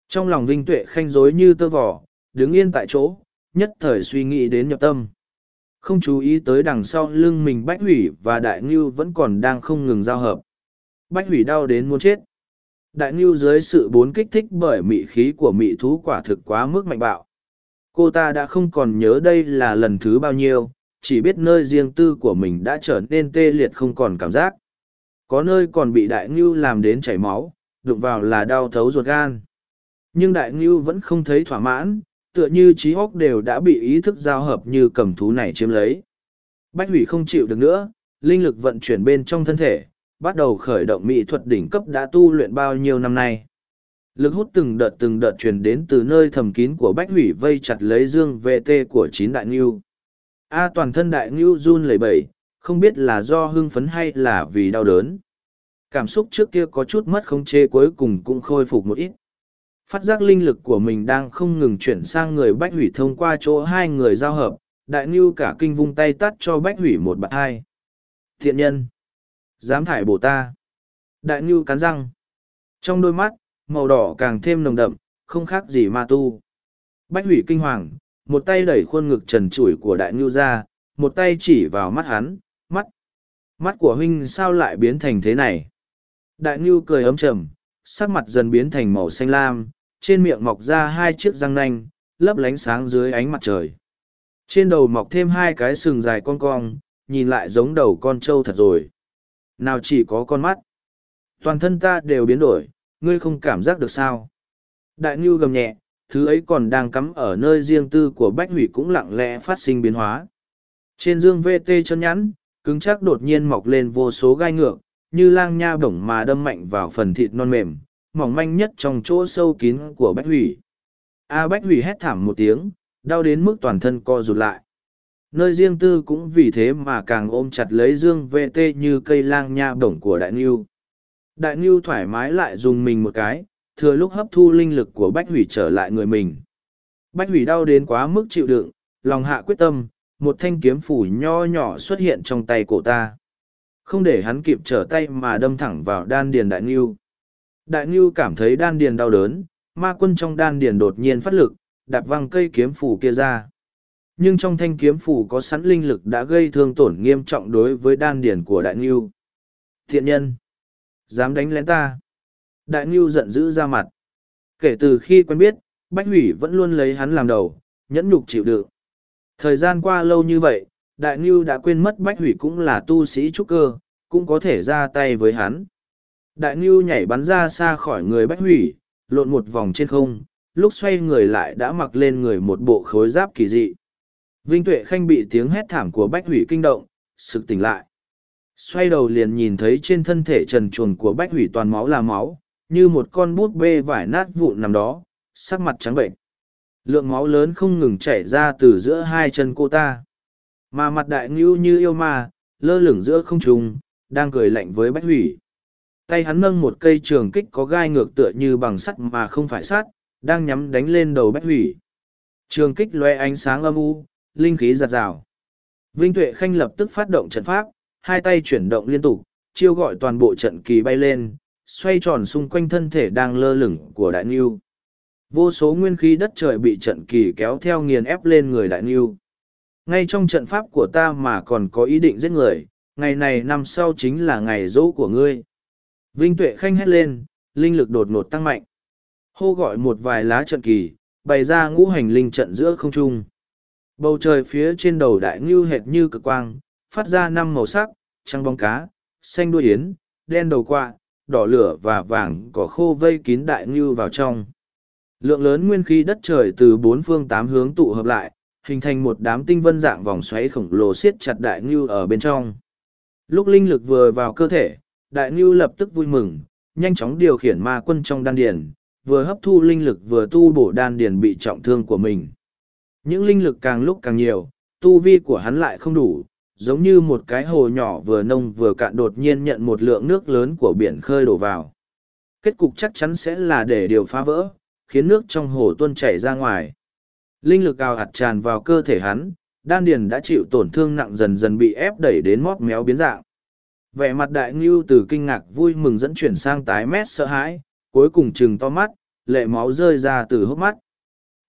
Trong lòng Vinh Tuệ khanh rối như tơ vỏ, đứng yên tại chỗ, nhất thời suy nghĩ đến nhập tâm. Không chú ý tới đằng sau lưng mình Bách Hủy và Đại Ngưu vẫn còn đang không ngừng giao hợp. Bách Hủy đau đến muốn chết. Đại Ngưu dưới sự bốn kích thích bởi mị khí của mị thú quả thực quá mức mạnh bạo. Cô ta đã không còn nhớ đây là lần thứ bao nhiêu, chỉ biết nơi riêng tư của mình đã trở nên tê liệt không còn cảm giác. Có nơi còn bị Đại Ngưu làm đến chảy máu, đụng vào là đau thấu ruột gan. Nhưng Đại Ngưu vẫn không thấy thỏa mãn, tựa như trí hóc đều đã bị ý thức giao hợp như cầm thú này chiếm lấy. Bách hủy không chịu được nữa, linh lực vận chuyển bên trong thân thể, bắt đầu khởi động mỹ thuật đỉnh cấp đã tu luyện bao nhiêu năm nay. Lực hút từng đợt từng đợt truyền đến từ nơi thầm kín của Bách hủy vây chặt lấy dương VT của chín đại ngưu. A toàn thân đại ngưu run lẩy bẩy, không biết là do hưng phấn hay là vì đau đớn. Cảm xúc trước kia có chút mất khống chế cuối cùng cũng khôi phục một ít. Phát giác linh lực của mình đang không ngừng chuyển sang người bách hủy thông qua chỗ hai người giao hợp, đại ngưu cả kinh vung tay tắt cho bách hủy một bạt hai. Thiện nhân! Dám thải bổ ta! Đại ngưu cắn răng. Trong đôi mắt, màu đỏ càng thêm nồng đậm, không khác gì ma tu. Bách hủy kinh hoàng, một tay đẩy khuôn ngực trần trụi của đại ngưu ra, một tay chỉ vào mắt hắn, mắt. Mắt của huynh sao lại biến thành thế này? Đại ngưu cười ấm trầm, sắc mặt dần biến thành màu xanh lam, trên miệng mọc ra hai chiếc răng nanh, lấp lánh sáng dưới ánh mặt trời. Trên đầu mọc thêm hai cái sừng dài con cong, nhìn lại giống đầu con trâu thật rồi. Nào chỉ có con mắt. Toàn thân ta đều biến đổi, ngươi không cảm giác được sao. Đại Ngưu gầm nhẹ, thứ ấy còn đang cắm ở nơi riêng tư của Bách Hủy cũng lặng lẽ phát sinh biến hóa. Trên dương VT chân nhẵn cứng chắc đột nhiên mọc lên vô số gai ngược, như lang nha bổng mà đâm mạnh vào phần thịt non mềm, mỏng manh nhất trong chỗ sâu kín của Bách Hủy. A Bách Hủy hét thảm một tiếng, đau đến mức toàn thân co rụt lại. Nơi riêng tư cũng vì thế mà càng ôm chặt lấy dương VT như cây lang nha bổng của Đại Ngưu. Đại Ngưu thoải mái lại dùng mình một cái, thừa lúc hấp thu linh lực của Bách Hủy trở lại người mình. Bách Hủy đau đến quá mức chịu đựng, lòng hạ quyết tâm, một thanh kiếm phủ nho nhỏ xuất hiện trong tay cổ ta. Không để hắn kịp trở tay mà đâm thẳng vào đan điền Đại Ngưu. Đại Ngưu cảm thấy đan điền đau đớn, ma quân trong đan điền đột nhiên phát lực, đạp văng cây kiếm phủ kia ra. Nhưng trong thanh kiếm phủ có sẵn linh lực đã gây thương tổn nghiêm trọng đối với đan điền của Đại Ngưu. Thiện nhân! Dám đánh lén ta! Đại Ngưu giận dữ ra mặt. Kể từ khi quen biết, Bách Hủy vẫn luôn lấy hắn làm đầu, nhẫn nhục chịu đựng. Thời gian qua lâu như vậy, Đại Ngưu đã quên mất Bách Hủy cũng là tu sĩ trúc cơ, cũng có thể ra tay với hắn. Đại Ngưu nhảy bắn ra xa khỏi người Bách Hủy, lộn một vòng trên không, lúc xoay người lại đã mặc lên người một bộ khối giáp kỳ dị. Vinh Tuệ Khanh bị tiếng hét thảm của Bách Hủy kinh động, sực tỉnh lại. Xoay đầu liền nhìn thấy trên thân thể trần chuồng của Bách Hủy toàn máu là máu, như một con bút bê vải nát vụn nằm đó, sắc mặt trắng bệnh. Lượng máu lớn không ngừng chảy ra từ giữa hai chân cô ta. Mà mặt đại ngưu như yêu ma, lơ lửng giữa không trung, đang cười lạnh với Bách Hủy. Tay hắn nâng một cây trường kích có gai ngược tựa như bằng sắt mà không phải sắt, đang nhắm đánh lên đầu Bách Hủy. Trường kích loe ánh sáng âm u, linh khí giạt rào. Vinh Tuệ Khanh lập tức phát động trận pháp, hai tay chuyển động liên tục, chiêu gọi toàn bộ trận kỳ bay lên, xoay tròn xung quanh thân thể đang lơ lửng của đại ngưu. Vô số nguyên khí đất trời bị trận kỳ kéo theo nghiền ép lên người đại ngưu. Ngay trong trận pháp của ta mà còn có ý định giết người, ngày này năm sau chính là ngày dỗ của ngươi. Vinh tuệ khanh hét lên, linh lực đột ngột tăng mạnh. Hô gọi một vài lá trận kỳ, bày ra ngũ hành linh trận giữa không trung. Bầu trời phía trên đầu đại ngưu hệt như cực quang, phát ra năm màu sắc, trắng bóng cá, xanh đuôi yến, đen đầu quạ đỏ lửa và vàng cỏ khô vây kín đại ngưu vào trong. Lượng lớn nguyên khí đất trời từ bốn phương tám hướng tụ hợp lại, hình thành một đám tinh vân dạng vòng xoáy khổng lồ siết chặt đại ngưu ở bên trong. Lúc linh lực vừa vào cơ thể, đại ngưu lập tức vui mừng, nhanh chóng điều khiển ma quân trong đan điền, vừa hấp thu linh lực vừa tu bổ đan điền bị trọng thương của mình. Những linh lực càng lúc càng nhiều, tu vi của hắn lại không đủ, giống như một cái hồ nhỏ vừa nông vừa cạn đột nhiên nhận một lượng nước lớn của biển khơi đổ vào. Kết cục chắc chắn sẽ là để điều phá vỡ, khiến nước trong hồ tuôn chảy ra ngoài. Linh lực ào ạt tràn vào cơ thể hắn, đan điền đã chịu tổn thương nặng dần dần bị ép đẩy đến móp méo biến dạng. Vẻ mặt đại ngưu từ kinh ngạc vui mừng dẫn chuyển sang tái mét sợ hãi, cuối cùng trừng to mắt, lệ máu rơi ra từ hốc mắt.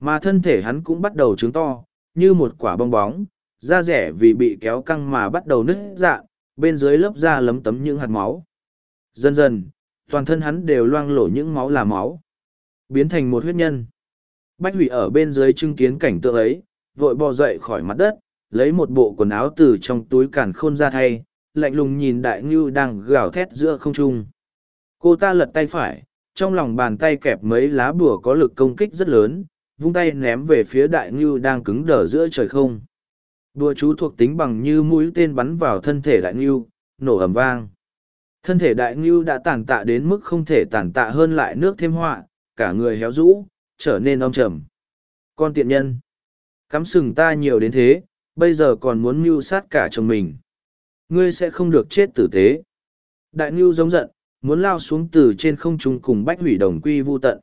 Mà thân thể hắn cũng bắt đầu trứng to, như một quả bong bóng, da rẻ vì bị kéo căng mà bắt đầu nứt dạ, bên dưới lớp da lấm tấm những hạt máu. Dần dần, toàn thân hắn đều loang lổ những máu là máu. Biến thành một huyết nhân. Bách hủy ở bên dưới chứng kiến cảnh tượng ấy, vội bò dậy khỏi mặt đất, lấy một bộ quần áo từ trong túi cản khôn ra thay, lạnh lùng nhìn đại ngưu đang gào thét giữa không trung. Cô ta lật tay phải, trong lòng bàn tay kẹp mấy lá bùa có lực công kích rất lớn, vung tay ném về phía đại ngưu đang cứng đờ giữa trời không đua chú thuộc tính bằng như mũi tên bắn vào thân thể đại ngưu, nổ ầm vang. Thân thể đại ngưu đã tàn tạ đến mức không thể tàn tạ hơn lại nước thêm họa, cả người héo rũ, trở nên âm trầm. Con tiện nhân, cắm sừng ta nhiều đến thế, bây giờ còn muốn mưu sát cả chồng mình. Ngươi sẽ không được chết tử tế. Đại ngưu giống giận, muốn lao xuống từ trên không trung cùng bách hủy đồng quy vu tận.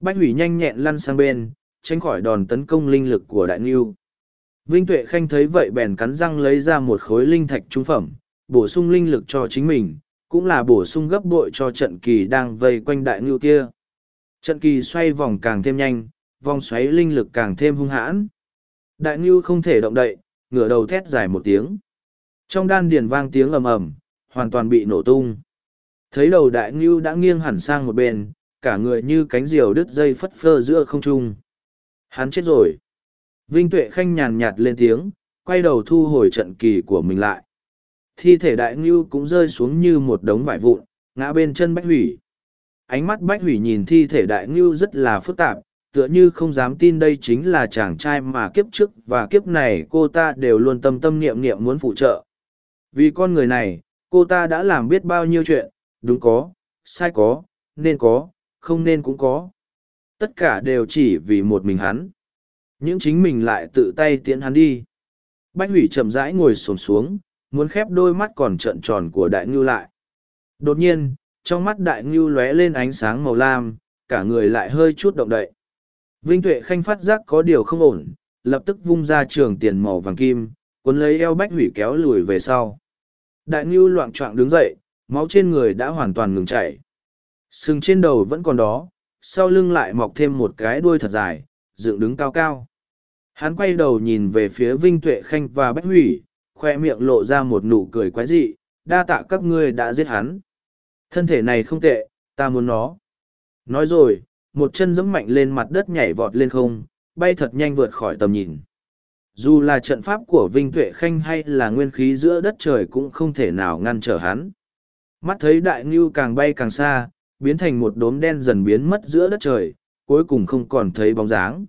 Bách hủy nhanh nhẹn lăn sang bên, tránh khỏi đòn tấn công linh lực của đại ngưu. Vinh Tuệ Khanh thấy vậy bèn cắn răng lấy ra một khối linh thạch trung phẩm, bổ sung linh lực cho chính mình, cũng là bổ sung gấp bội cho trận kỳ đang vây quanh đại ngưu kia. Trận kỳ xoay vòng càng thêm nhanh, vòng xoáy linh lực càng thêm hung hãn. Đại ngưu không thể động đậy, ngửa đầu thét dài một tiếng. Trong đan điền vang tiếng ầm ầm, hoàn toàn bị nổ tung. Thấy đầu đại ngưu đã nghiêng hẳn sang một bên, cả người như cánh diều đứt dây phất phơ giữa không trung. Hắn chết rồi. Vinh Tuệ Khanh nhàn nhạt lên tiếng, quay đầu thu hồi trận kỳ của mình lại. Thi thể đại ngưu cũng rơi xuống như một đống vải vụn, ngã bên chân Bách Hủy. Ánh mắt Bách Hủy nhìn thi thể đại ngưu rất là phức tạp, tựa như không dám tin đây chính là chàng trai mà kiếp trước và kiếp này cô ta đều luôn tâm tâm niệm niệm muốn phụ trợ. Vì con người này, cô ta đã làm biết bao nhiêu chuyện, đúng có, sai có, nên có, không nên cũng có. Tất cả đều chỉ vì một mình hắn. Những chính mình lại tự tay tiễn hắn đi. Bách hủy chậm rãi ngồi sồn xuống, muốn khép đôi mắt còn trợn tròn của đại ngưu lại. Đột nhiên, trong mắt đại ngưu lóe lên ánh sáng màu lam, cả người lại hơi chút động đậy. Vinh Tuệ Khanh phát giác có điều không ổn, lập tức vung ra trường tiền màu vàng kim, cuốn lấy eo bách hủy kéo lùi về sau. Đại ngưu loạn trọng đứng dậy, máu trên người đã hoàn toàn ngừng chảy. Sừng trên đầu vẫn còn đó, sau lưng lại mọc thêm một cái đuôi thật dài, dựng đứng cao cao. Hắn quay đầu nhìn về phía Vinh Tuệ Khanh và Bách Hủy, khoe miệng lộ ra một nụ cười quái dị, đa tạ các ngươi đã giết hắn. Thân thể này không tệ, ta muốn nó. Nói rồi, một chân giẫm mạnh lên mặt đất nhảy vọt lên không, bay thật nhanh vượt khỏi tầm nhìn. Dù là trận pháp của Vinh Tuệ Khanh hay là nguyên khí giữa đất trời cũng không thể nào ngăn trở hắn. Mắt thấy đại ngưu càng bay càng xa, biến thành một đốm đen dần biến mất giữa đất trời, cuối cùng không còn thấy bóng dáng.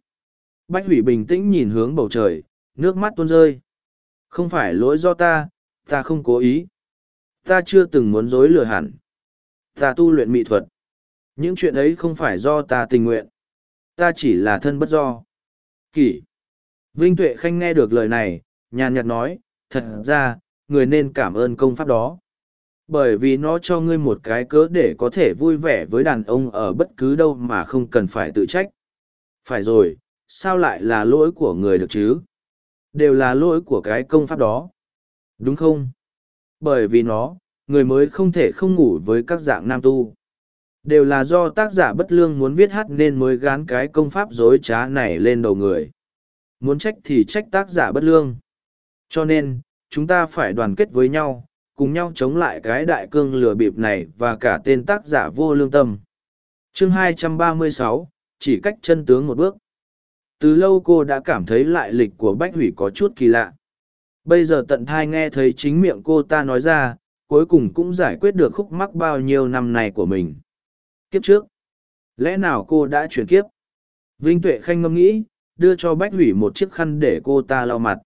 Bách hủy bình tĩnh nhìn hướng bầu trời, nước mắt tuôn rơi. Không phải lỗi do ta, ta không cố ý. Ta chưa từng muốn dối lừa hẳn. Ta tu luyện mỹ thuật. Những chuyện ấy không phải do ta tình nguyện. Ta chỉ là thân bất do. Kỷ. Vinh Tuệ Khanh nghe được lời này, nhàn nhạt nói, thật ra, người nên cảm ơn công pháp đó bởi vì nó cho ngươi một cái cớ để có thể vui vẻ với đàn ông ở bất cứ đâu mà không cần phải tự trách. Phải rồi, sao lại là lỗi của người được chứ? Đều là lỗi của cái công pháp đó. Đúng không? Bởi vì nó, người mới không thể không ngủ với các dạng nam tu. Đều là do tác giả bất lương muốn viết hát nên mới gán cái công pháp dối trá này lên đầu người. Muốn trách thì trách tác giả bất lương. Cho nên, chúng ta phải đoàn kết với nhau cùng nhau chống lại cái đại cương lừa bịp này và cả tên tác giả vô lương tâm. chương 236, chỉ cách chân tướng một bước. Từ lâu cô đã cảm thấy lại lịch của Bách Hủy có chút kỳ lạ. Bây giờ tận thai nghe thấy chính miệng cô ta nói ra, cuối cùng cũng giải quyết được khúc mắc bao nhiêu năm này của mình. Kiếp trước, lẽ nào cô đã chuyển kiếp? Vinh Tuệ Khanh ngâm nghĩ, đưa cho Bách Hủy một chiếc khăn để cô ta lau mặt.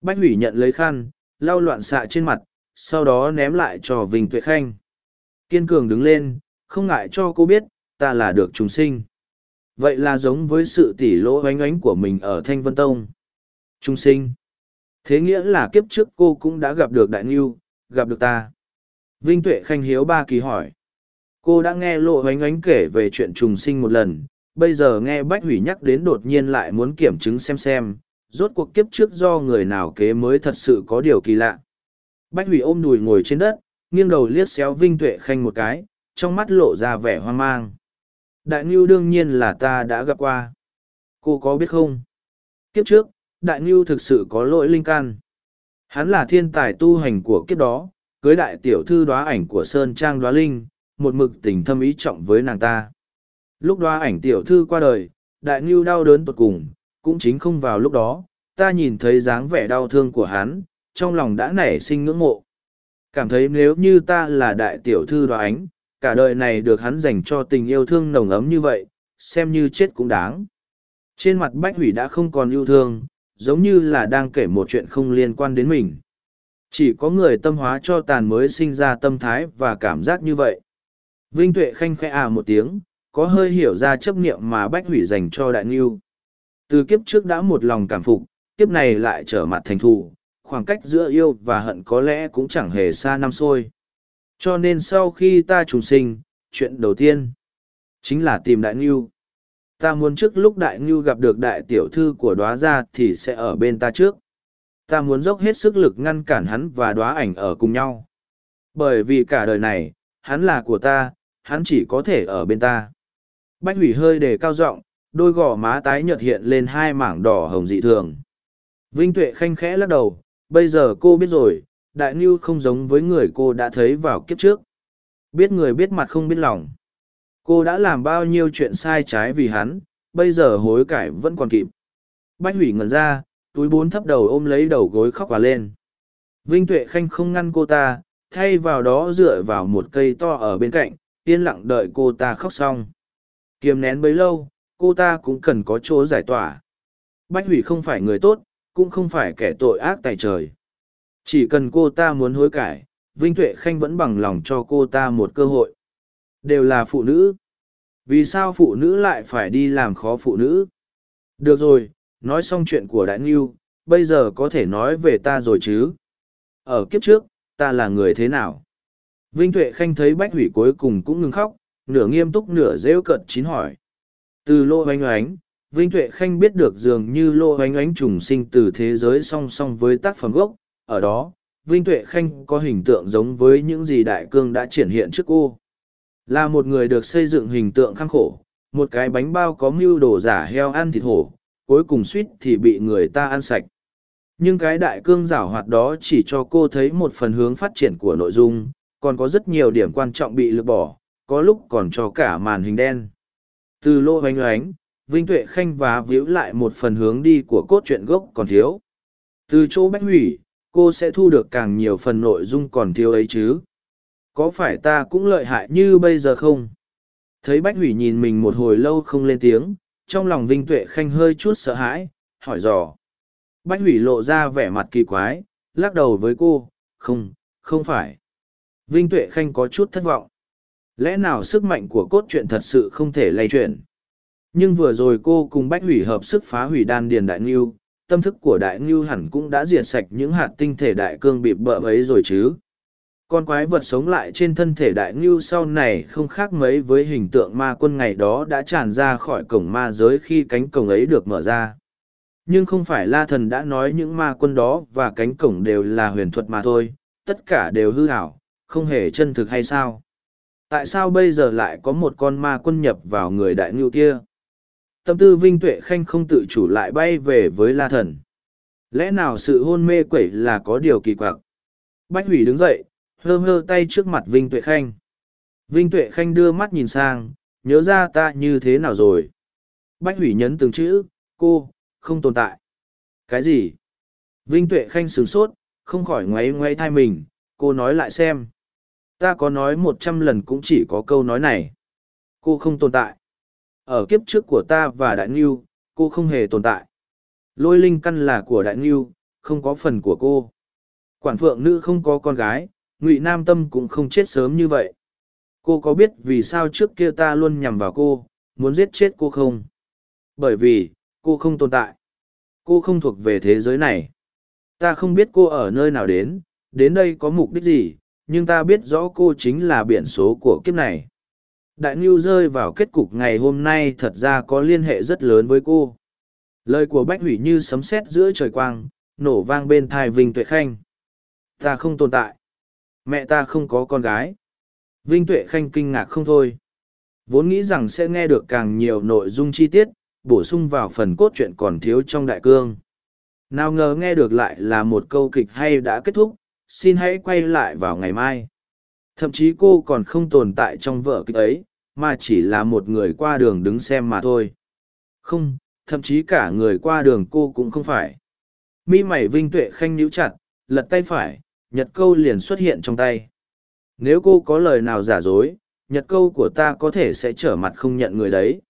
Bách Hủy nhận lấy khăn, lau loạn xạ trên mặt, sau đó ném lại cho Vinh Tuệ Khanh. Kiên cường đứng lên, không ngại cho cô biết, ta là được trùng sinh. Vậy là giống với sự tỉ lỗ oánh oánh của mình ở Thanh Vân Tông. Trung sinh. Thế nghĩa là kiếp trước cô cũng đã gặp được Đại Ngưu, gặp được ta. Vinh Tuệ Khanh hiếu ba kỳ hỏi. Cô đã nghe lộ oánh oánh kể về chuyện trùng sinh một lần, bây giờ nghe Bách Hủy nhắc đến đột nhiên lại muốn kiểm chứng xem xem, rốt cuộc kiếp trước do người nào kế mới thật sự có điều kỳ lạ. Bách hủy ôm đùi ngồi trên đất, nghiêng đầu liếc xéo Vinh Tuệ Khanh một cái, trong mắt lộ ra vẻ hoang mang. Đại Ngưu đương nhiên là ta đã gặp qua. Cô có biết không? Kiếp trước, Đại Ngưu thực sự có lỗi linh can. Hắn là thiên tài tu hành của kiếp đó, cưới đại tiểu thư đoá ảnh của Sơn Trang đoá linh, một mực tình thâm ý trọng với nàng ta. Lúc đoá ảnh tiểu thư qua đời, Đại Ngưu đau đớn tột cùng, cũng chính không vào lúc đó, ta nhìn thấy dáng vẻ đau thương của hắn, trong lòng đã nảy sinh ngưỡng mộ. Cảm thấy nếu như ta là đại tiểu thư đoá ánh, cả đời này được hắn dành cho tình yêu thương nồng ấm như vậy, xem như chết cũng đáng. Trên mặt Bách Hủy đã không còn yêu thương, giống như là đang kể một chuyện không liên quan đến mình. Chỉ có người tâm hóa cho tàn mới sinh ra tâm thái và cảm giác như vậy. Vinh Tuệ khanh khẽ à một tiếng, có hơi hiểu ra chấp niệm mà Bách Hủy dành cho Đại Nghiêu. Từ kiếp trước đã một lòng cảm phục, kiếp này lại trở mặt thành thù, khoảng cách giữa yêu và hận có lẽ cũng chẳng hề xa năm xôi. Cho nên sau khi ta trùng sinh, chuyện đầu tiên chính là tìm đại ngưu. Ta muốn trước lúc đại ngưu gặp được đại tiểu thư của đóa gia thì sẽ ở bên ta trước. Ta muốn dốc hết sức lực ngăn cản hắn và đóa ảnh ở cùng nhau. Bởi vì cả đời này, hắn là của ta, hắn chỉ có thể ở bên ta. Bách hủy hơi đề cao giọng đôi gò má tái nhợt hiện lên hai mảng đỏ hồng dị thường. Vinh Tuệ khanh khẽ lắc đầu, bây giờ cô biết rồi, Đại Ngưu không giống với người cô đã thấy vào kiếp trước. Biết người biết mặt không biết lòng. Cô đã làm bao nhiêu chuyện sai trái vì hắn, bây giờ hối cải vẫn còn kịp. Bách hủy ngẩn ra, túi bốn thấp đầu ôm lấy đầu gối khóc và lên. Vinh Tuệ Khanh không ngăn cô ta, thay vào đó dựa vào một cây to ở bên cạnh, yên lặng đợi cô ta khóc xong. Kiềm nén bấy lâu, cô ta cũng cần có chỗ giải tỏa. Bách hủy không phải người tốt, cũng không phải kẻ tội ác tại trời. Chỉ cần cô ta muốn hối cải, Vinh Tuệ Khanh vẫn bằng lòng cho cô ta một cơ hội. Đều là phụ nữ. Vì sao phụ nữ lại phải đi làm khó phụ nữ? Được rồi, nói xong chuyện của Đại Ngưu, bây giờ có thể nói về ta rồi chứ? Ở kiếp trước, ta là người thế nào? Vinh Tuệ Khanh thấy Bách Hủy cuối cùng cũng ngừng khóc, nửa nghiêm túc nửa rêu cận chín hỏi. Từ lô oanh oánh, Vinh Tuệ Khanh biết được dường như lô ánh ánh trùng sinh từ thế giới song song với tác phẩm gốc, ở đó, Vinh Tuệ Khanh có hình tượng giống với những gì Đại Cương đã triển hiện trước cô. Là một người được xây dựng hình tượng khăng khổ, một cái bánh bao có mưu đồ giả heo ăn thịt hổ, cuối cùng suýt thì bị người ta ăn sạch. Nhưng cái đại cương giảo hoạt đó chỉ cho cô thấy một phần hướng phát triển của nội dung, còn có rất nhiều điểm quan trọng bị lược bỏ, có lúc còn cho cả màn hình đen. Từ lô hoánh ánh. Vinh Tuệ Khanh và víu lại một phần hướng đi của cốt truyện gốc còn thiếu. Từ chỗ bách hủy, cô sẽ thu được càng nhiều phần nội dung còn thiếu ấy chứ. Có phải ta cũng lợi hại như bây giờ không? Thấy bách hủy nhìn mình một hồi lâu không lên tiếng, trong lòng Vinh Tuệ Khanh hơi chút sợ hãi, hỏi dò. Bách hủy lộ ra vẻ mặt kỳ quái, lắc đầu với cô, không, không phải. Vinh Tuệ Khanh có chút thất vọng. Lẽ nào sức mạnh của cốt truyện thật sự không thể lay chuyển? Nhưng vừa rồi cô cùng Bách hủy hợp sức phá hủy đan điền đại ngưu, tâm thức của đại ngưu hẳn cũng đã diệt sạch những hạt tinh thể đại cương bị bợ ấy rồi chứ. Con quái vật sống lại trên thân thể đại ngưu sau này không khác mấy với hình tượng ma quân ngày đó đã tràn ra khỏi cổng ma giới khi cánh cổng ấy được mở ra. Nhưng không phải la thần đã nói những ma quân đó và cánh cổng đều là huyền thuật mà thôi, tất cả đều hư ảo, không hề chân thực hay sao? Tại sao bây giờ lại có một con ma quân nhập vào người đại ngưu kia? Tâm tư Vinh Tuệ Khanh không tự chủ lại bay về với la thần. Lẽ nào sự hôn mê quẩy là có điều kỳ quặc? Bách hủy đứng dậy, hơ hơ tay trước mặt Vinh Tuệ Khanh. Vinh Tuệ Khanh đưa mắt nhìn sang, nhớ ra ta như thế nào rồi. Bách hủy nhấn từng chữ, cô, không tồn tại. Cái gì? Vinh Tuệ Khanh sửng sốt, không khỏi ngoáy ngoáy thai mình, cô nói lại xem. Ta có nói một trăm lần cũng chỉ có câu nói này. Cô không tồn tại. Ở kiếp trước của ta và Đại Ngưu, cô không hề tồn tại. Lôi linh căn là của Đại Ngưu, không có phần của cô. Quản phượng nữ không có con gái, ngụy nam tâm cũng không chết sớm như vậy. Cô có biết vì sao trước kia ta luôn nhằm vào cô muốn giết chết cô không? Bởi vì cô không tồn tại. Cô không thuộc về thế giới này. Ta không biết cô ở nơi nào đến đến đây có mục đích gì nhưng ta biết rõ cô chính là biển số của kiếp này đại ngưu rơi vào kết cục ngày hôm nay thật ra có liên hệ rất lớn với cô. Lời của bách hủy như sấm sét giữa trời quang, nổ vang bên thai vinh tuệ khanh. Ta không tồn tại. Mẹ ta không có con gái. Vinh tuệ khanh kinh ngạc không thôi. Vốn nghĩ rằng sẽ nghe được càng nhiều nội dung chi tiết, bổ sung vào phần cốt truyện còn thiếu trong đại cương. Nào ngờ nghe được lại là một câu kịch hay đã kết thúc, xin hãy quay lại vào ngày mai thậm chí cô còn không tồn tại trong vở kịch ấy mà chỉ là một người qua đường đứng xem mà thôi không thậm chí cả người qua đường cô cũng không phải mi mày vinh tuệ khanh níu chặt lật tay phải nhật câu liền xuất hiện trong tay. Nếu cô có lời nào giả dối, nhật câu của ta có thể sẽ trở mặt không nhận người đấy.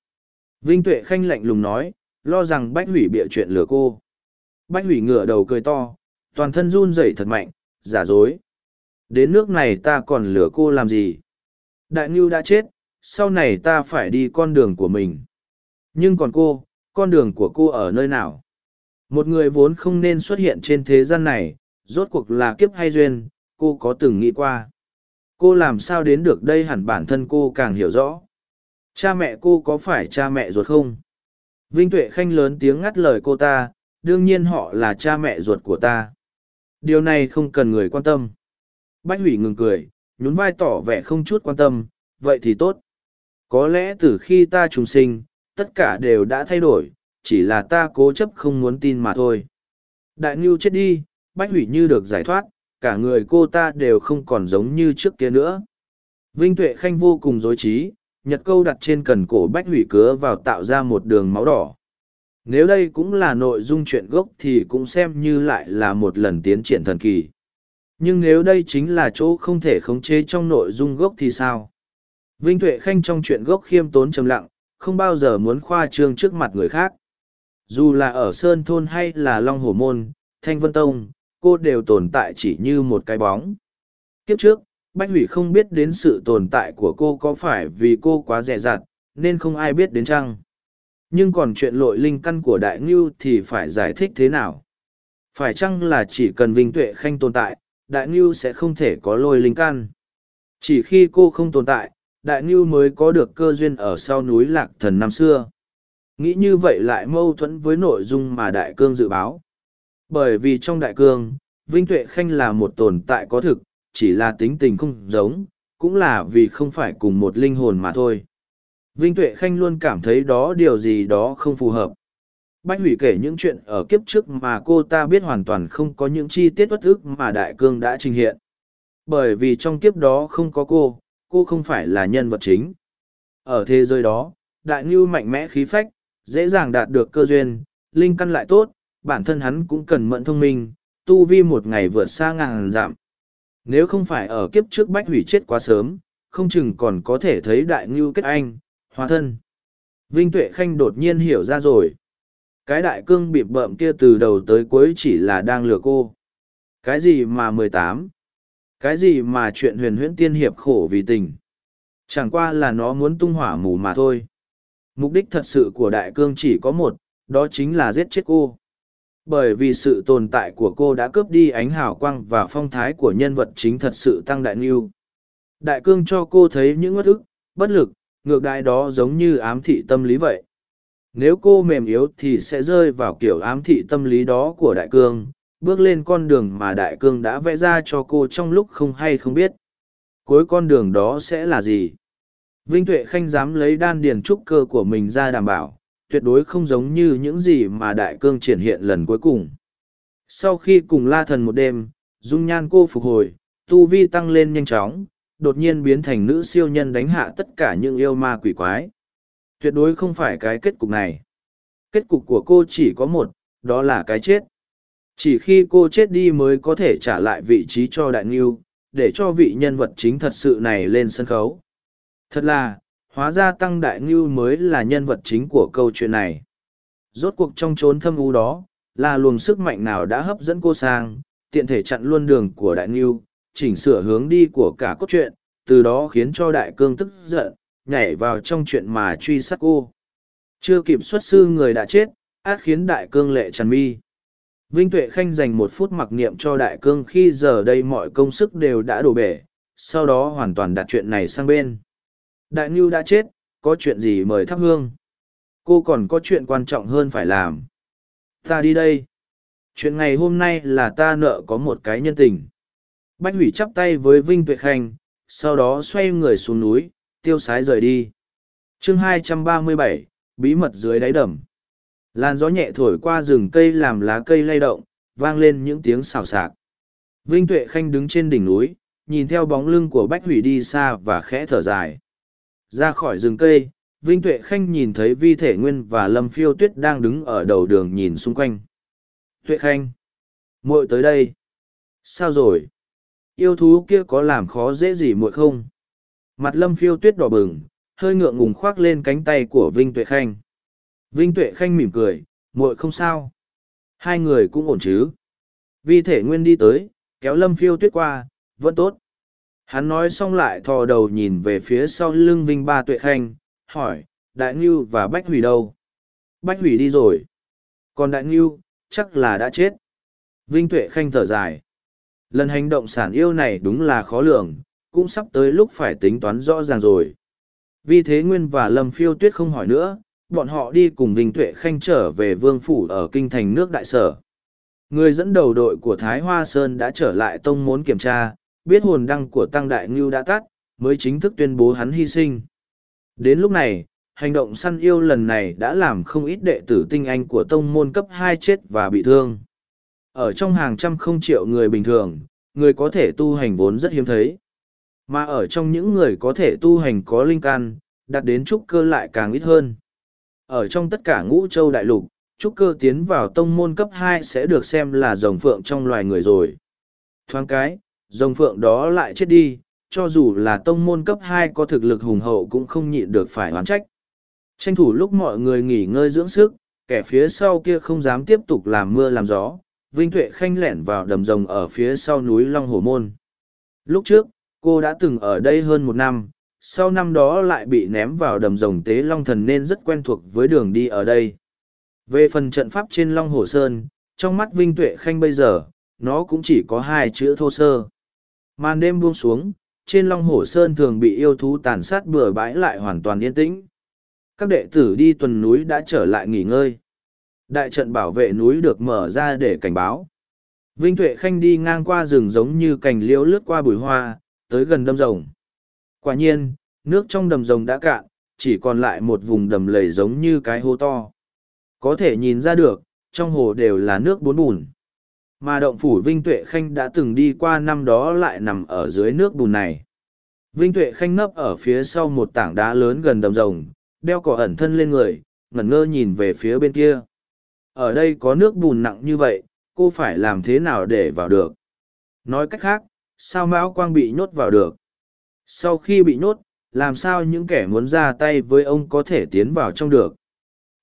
Vinh Tuệ Khanh lạnh lùng nói, lo rằng Bách Hủy bịa chuyện lừa cô. Bách Hủy ngửa đầu cười to, toàn thân run rẩy thật mạnh, giả dối. Đến nước này ta còn lừa cô làm gì? Đại Ngưu đã chết, sau này ta phải đi con đường của mình. Nhưng còn cô, con đường của cô ở nơi nào? Một người vốn không nên xuất hiện trên thế gian này, rốt cuộc là kiếp hay duyên, cô có từng nghĩ qua. Cô làm sao đến được đây hẳn bản thân cô càng hiểu rõ. Cha mẹ cô có phải cha mẹ ruột không? Vinh Tuệ Khanh lớn tiếng ngắt lời cô ta, đương nhiên họ là cha mẹ ruột của ta. Điều này không cần người quan tâm. Bách hủy ngừng cười, nhún vai tỏ vẻ không chút quan tâm, vậy thì tốt. Có lẽ từ khi ta trùng sinh, tất cả đều đã thay đổi, chỉ là ta cố chấp không muốn tin mà thôi. Đại Ngưu chết đi, Bách hủy như được giải thoát, cả người cô ta đều không còn giống như trước kia nữa. Vinh Tuệ Khanh vô cùng dối trí, nhật câu đặt trên cần cổ Bách hủy cứa vào tạo ra một đường máu đỏ. Nếu đây cũng là nội dung chuyện gốc thì cũng xem như lại là một lần tiến triển thần kỳ. Nhưng nếu đây chính là chỗ không thể khống chế trong nội dung gốc thì sao? Vinh Tuệ Khanh trong chuyện gốc khiêm tốn trầm lặng, không bao giờ muốn khoa trương trước mặt người khác. Dù là ở Sơn Thôn hay là Long Hồ Môn, Thanh Vân Tông, cô đều tồn tại chỉ như một cái bóng. Kiếp trước, Bách Hủy không biết đến sự tồn tại của cô có phải vì cô quá dè dặt, nên không ai biết đến chăng. Nhưng còn chuyện lội linh căn của Đại Ngưu thì phải giải thích thế nào? Phải chăng là chỉ cần Vinh Tuệ Khanh tồn tại, Đại Ngưu sẽ không thể có lôi linh căn? Chỉ khi cô không tồn tại, Đại Ngưu mới có được cơ duyên ở sau núi Lạc Thần năm xưa. Nghĩ như vậy lại mâu thuẫn với nội dung mà Đại Cương dự báo. Bởi vì trong Đại Cương, Vinh Tuệ Khanh là một tồn tại có thực, chỉ là tính tình không giống, cũng là vì không phải cùng một linh hồn mà thôi. Vinh Tuệ Khanh luôn cảm thấy đó điều gì đó không phù hợp. Bách hủy kể những chuyện ở kiếp trước mà cô ta biết hoàn toàn không có những chi tiết bất ức mà Đại Cương đã trình hiện. Bởi vì trong kiếp đó không có cô, cô không phải là nhân vật chính. Ở thế giới đó, Đại Ngưu mạnh mẽ khí phách, dễ dàng đạt được cơ duyên, linh căn lại tốt, bản thân hắn cũng cần mẫn thông minh, tu vi một ngày vượt xa ngàn giảm. Nếu không phải ở kiếp trước Bách hủy chết quá sớm, không chừng còn có thể thấy Đại Ngưu kết anh, hóa thân. Vinh Tuệ Khanh đột nhiên hiểu ra rồi. Cái đại cương bịp bợm kia từ đầu tới cuối chỉ là đang lừa cô. Cái gì mà mười tám? Cái gì mà chuyện huyền huyễn tiên hiệp khổ vì tình? Chẳng qua là nó muốn tung hỏa mù mà thôi. Mục đích thật sự của đại cương chỉ có một, đó chính là giết chết cô. Bởi vì sự tồn tại của cô đã cướp đi ánh hào quang và phong thái của nhân vật chính thật sự tăng đại nghiêu. Đại cương cho cô thấy những bất ức, bất lực, ngược đại đó giống như ám thị tâm lý vậy nếu cô mềm yếu thì sẽ rơi vào kiểu ám thị tâm lý đó của đại cương, bước lên con đường mà đại cương đã vẽ ra cho cô trong lúc không hay không biết. Cuối con đường đó sẽ là gì? Vinh tuệ khanh dám lấy đan điền trúc cơ của mình ra đảm bảo, tuyệt đối không giống như những gì mà đại cương triển hiện lần cuối cùng. Sau khi cùng la thần một đêm, dung nhan cô phục hồi, tu vi tăng lên nhanh chóng, đột nhiên biến thành nữ siêu nhân đánh hạ tất cả những yêu ma quỷ quái. Tuyệt đối không phải cái kết cục này. Kết cục của cô chỉ có một, đó là cái chết. Chỉ khi cô chết đi mới có thể trả lại vị trí cho Đại Ngưu, để cho vị nhân vật chính thật sự này lên sân khấu. Thật là, hóa ra Tăng Đại Ngưu mới là nhân vật chính của câu chuyện này. Rốt cuộc trong chốn thâm u đó, là luồng sức mạnh nào đã hấp dẫn cô sang, tiện thể chặn luôn đường của Đại Ngưu, chỉnh sửa hướng đi của cả cốt truyện, từ đó khiến cho đại cương tức giận, nhảy vào trong chuyện mà truy sát cô. Chưa kịp xuất sư người đã chết, át khiến đại cương lệ tràn mi. Vinh Tuệ Khanh dành một phút mặc niệm cho đại cương khi giờ đây mọi công sức đều đã đổ bể, sau đó hoàn toàn đặt chuyện này sang bên. Đại Ngưu đã chết, có chuyện gì mời thắp hương. Cô còn có chuyện quan trọng hơn phải làm. Ta đi đây. Chuyện ngày hôm nay là ta nợ có một cái nhân tình. Bách hủy chắp tay với Vinh Tuệ Khanh, sau đó xoay người xuống núi, tiêu sái rời đi. chương 237, bí mật dưới đáy đầm. Làn gió nhẹ thổi qua rừng cây làm lá cây lay động, vang lên những tiếng xào xạc. Vinh Tuệ Khanh đứng trên đỉnh núi, nhìn theo bóng lưng của Bách Hủy đi xa và khẽ thở dài. Ra khỏi rừng cây, Vinh Tuệ Khanh nhìn thấy Vi Thể Nguyên và Lâm Phiêu Tuyết đang đứng ở đầu đường nhìn xung quanh. Tuệ Khanh! muội tới đây! Sao rồi? yêu thú kia có làm khó dễ gì muội không mặt lâm phiêu tuyết đỏ bừng hơi ngượng ngùng khoác lên cánh tay của vinh tuệ khanh. Vinh tuệ khanh mỉm cười muội không sao. Hai người cũng ổn chứ? Vi thể nguyên đi tới kéo lâm phiêu tuyết qua vẫn tốt. Hắn nói xong lại thò đầu nhìn về phía sau lưng vinh ba tuệ khanh hỏi đại ngưu và bách hủy đâu? Bách hủy đi rồi. Còn đại ngưu chắc là đã chết. Vinh tuệ khanh thở dài. Lần hành động sản yêu này đúng là khó lường, cũng sắp tới lúc phải tính toán rõ ràng rồi. Vì thế Nguyên và Lâm Phiêu Tuyết không hỏi nữa, bọn họ đi cùng Vinh Tuệ Khanh trở về vương phủ ở kinh thành nước đại sở. Người dẫn đầu đội của Thái Hoa Sơn đã trở lại tông môn kiểm tra, biết hồn đăng của Tăng Đại Ngưu đã tắt, mới chính thức tuyên bố hắn hy sinh. Đến lúc này, hành động săn yêu lần này đã làm không ít đệ tử tinh anh của tông môn cấp hai chết và bị thương. Ở trong hàng trăm không triệu người bình thường, người có thể tu hành vốn rất hiếm thấy. Mà ở trong những người có thể tu hành có linh căn, đạt đến trúc cơ lại càng ít hơn. Ở trong tất cả ngũ châu đại lục, trúc cơ tiến vào tông môn cấp hai sẽ được xem là rồng phượng trong loài người rồi. Thoáng cái, rồng phượng đó lại chết đi, cho dù là tông môn cấp hai có thực lực hùng hậu cũng không nhịn được phải oán trách. Tranh thủ lúc mọi người nghỉ ngơi dưỡng sức, kẻ phía sau kia không dám tiếp tục làm mưa làm gió, Vinh Tuệ Khanh lẻn vào đầm rồng ở phía sau núi Long Hổ Môn. Lúc trước, cô đã từng ở đây hơn một năm, sau năm đó lại bị ném vào đầm rồng tế Long Thần nên rất quen thuộc với đường đi ở đây. Về phần trận pháp trên Long Hồ Sơn, trong mắt Vinh Tuệ Khanh bây giờ, nó cũng chỉ có hai chữ thô sơ. Màn đêm buông xuống, trên Long Hồ Sơn thường bị yêu thú tàn sát bừa bãi lại hoàn toàn yên tĩnh. Các đệ tử đi tuần núi đã trở lại nghỉ ngơi. Đại trận bảo vệ núi được mở ra để cảnh báo. Vinh Tuệ Khanh đi ngang qua rừng giống như cành liễu lướt qua bụi hoa, tới gần đâm rồng. Quả nhiên, nước trong đầm rồng đã cạn, chỉ còn lại một vùng đầm lầy giống như cái hố to. Có thể nhìn ra được, trong hồ đều là nước bốn bùn. Mà động phủ Vinh Tuệ Khanh đã từng đi qua năm đó lại nằm ở dưới nước bùn này. Vinh Tuệ Khanh nấp ở phía sau một tảng đá lớn gần đầm rồng, đeo cỏ ẩn thân lên người, ngẩn ngơ nhìn về phía bên kia. Ở đây có nước bùn nặng như vậy, cô phải làm thế nào để vào được? Nói cách khác, sao Mão Quang bị nhốt vào được? Sau khi bị nhốt, làm sao những kẻ muốn ra tay với ông có thể tiến vào trong được?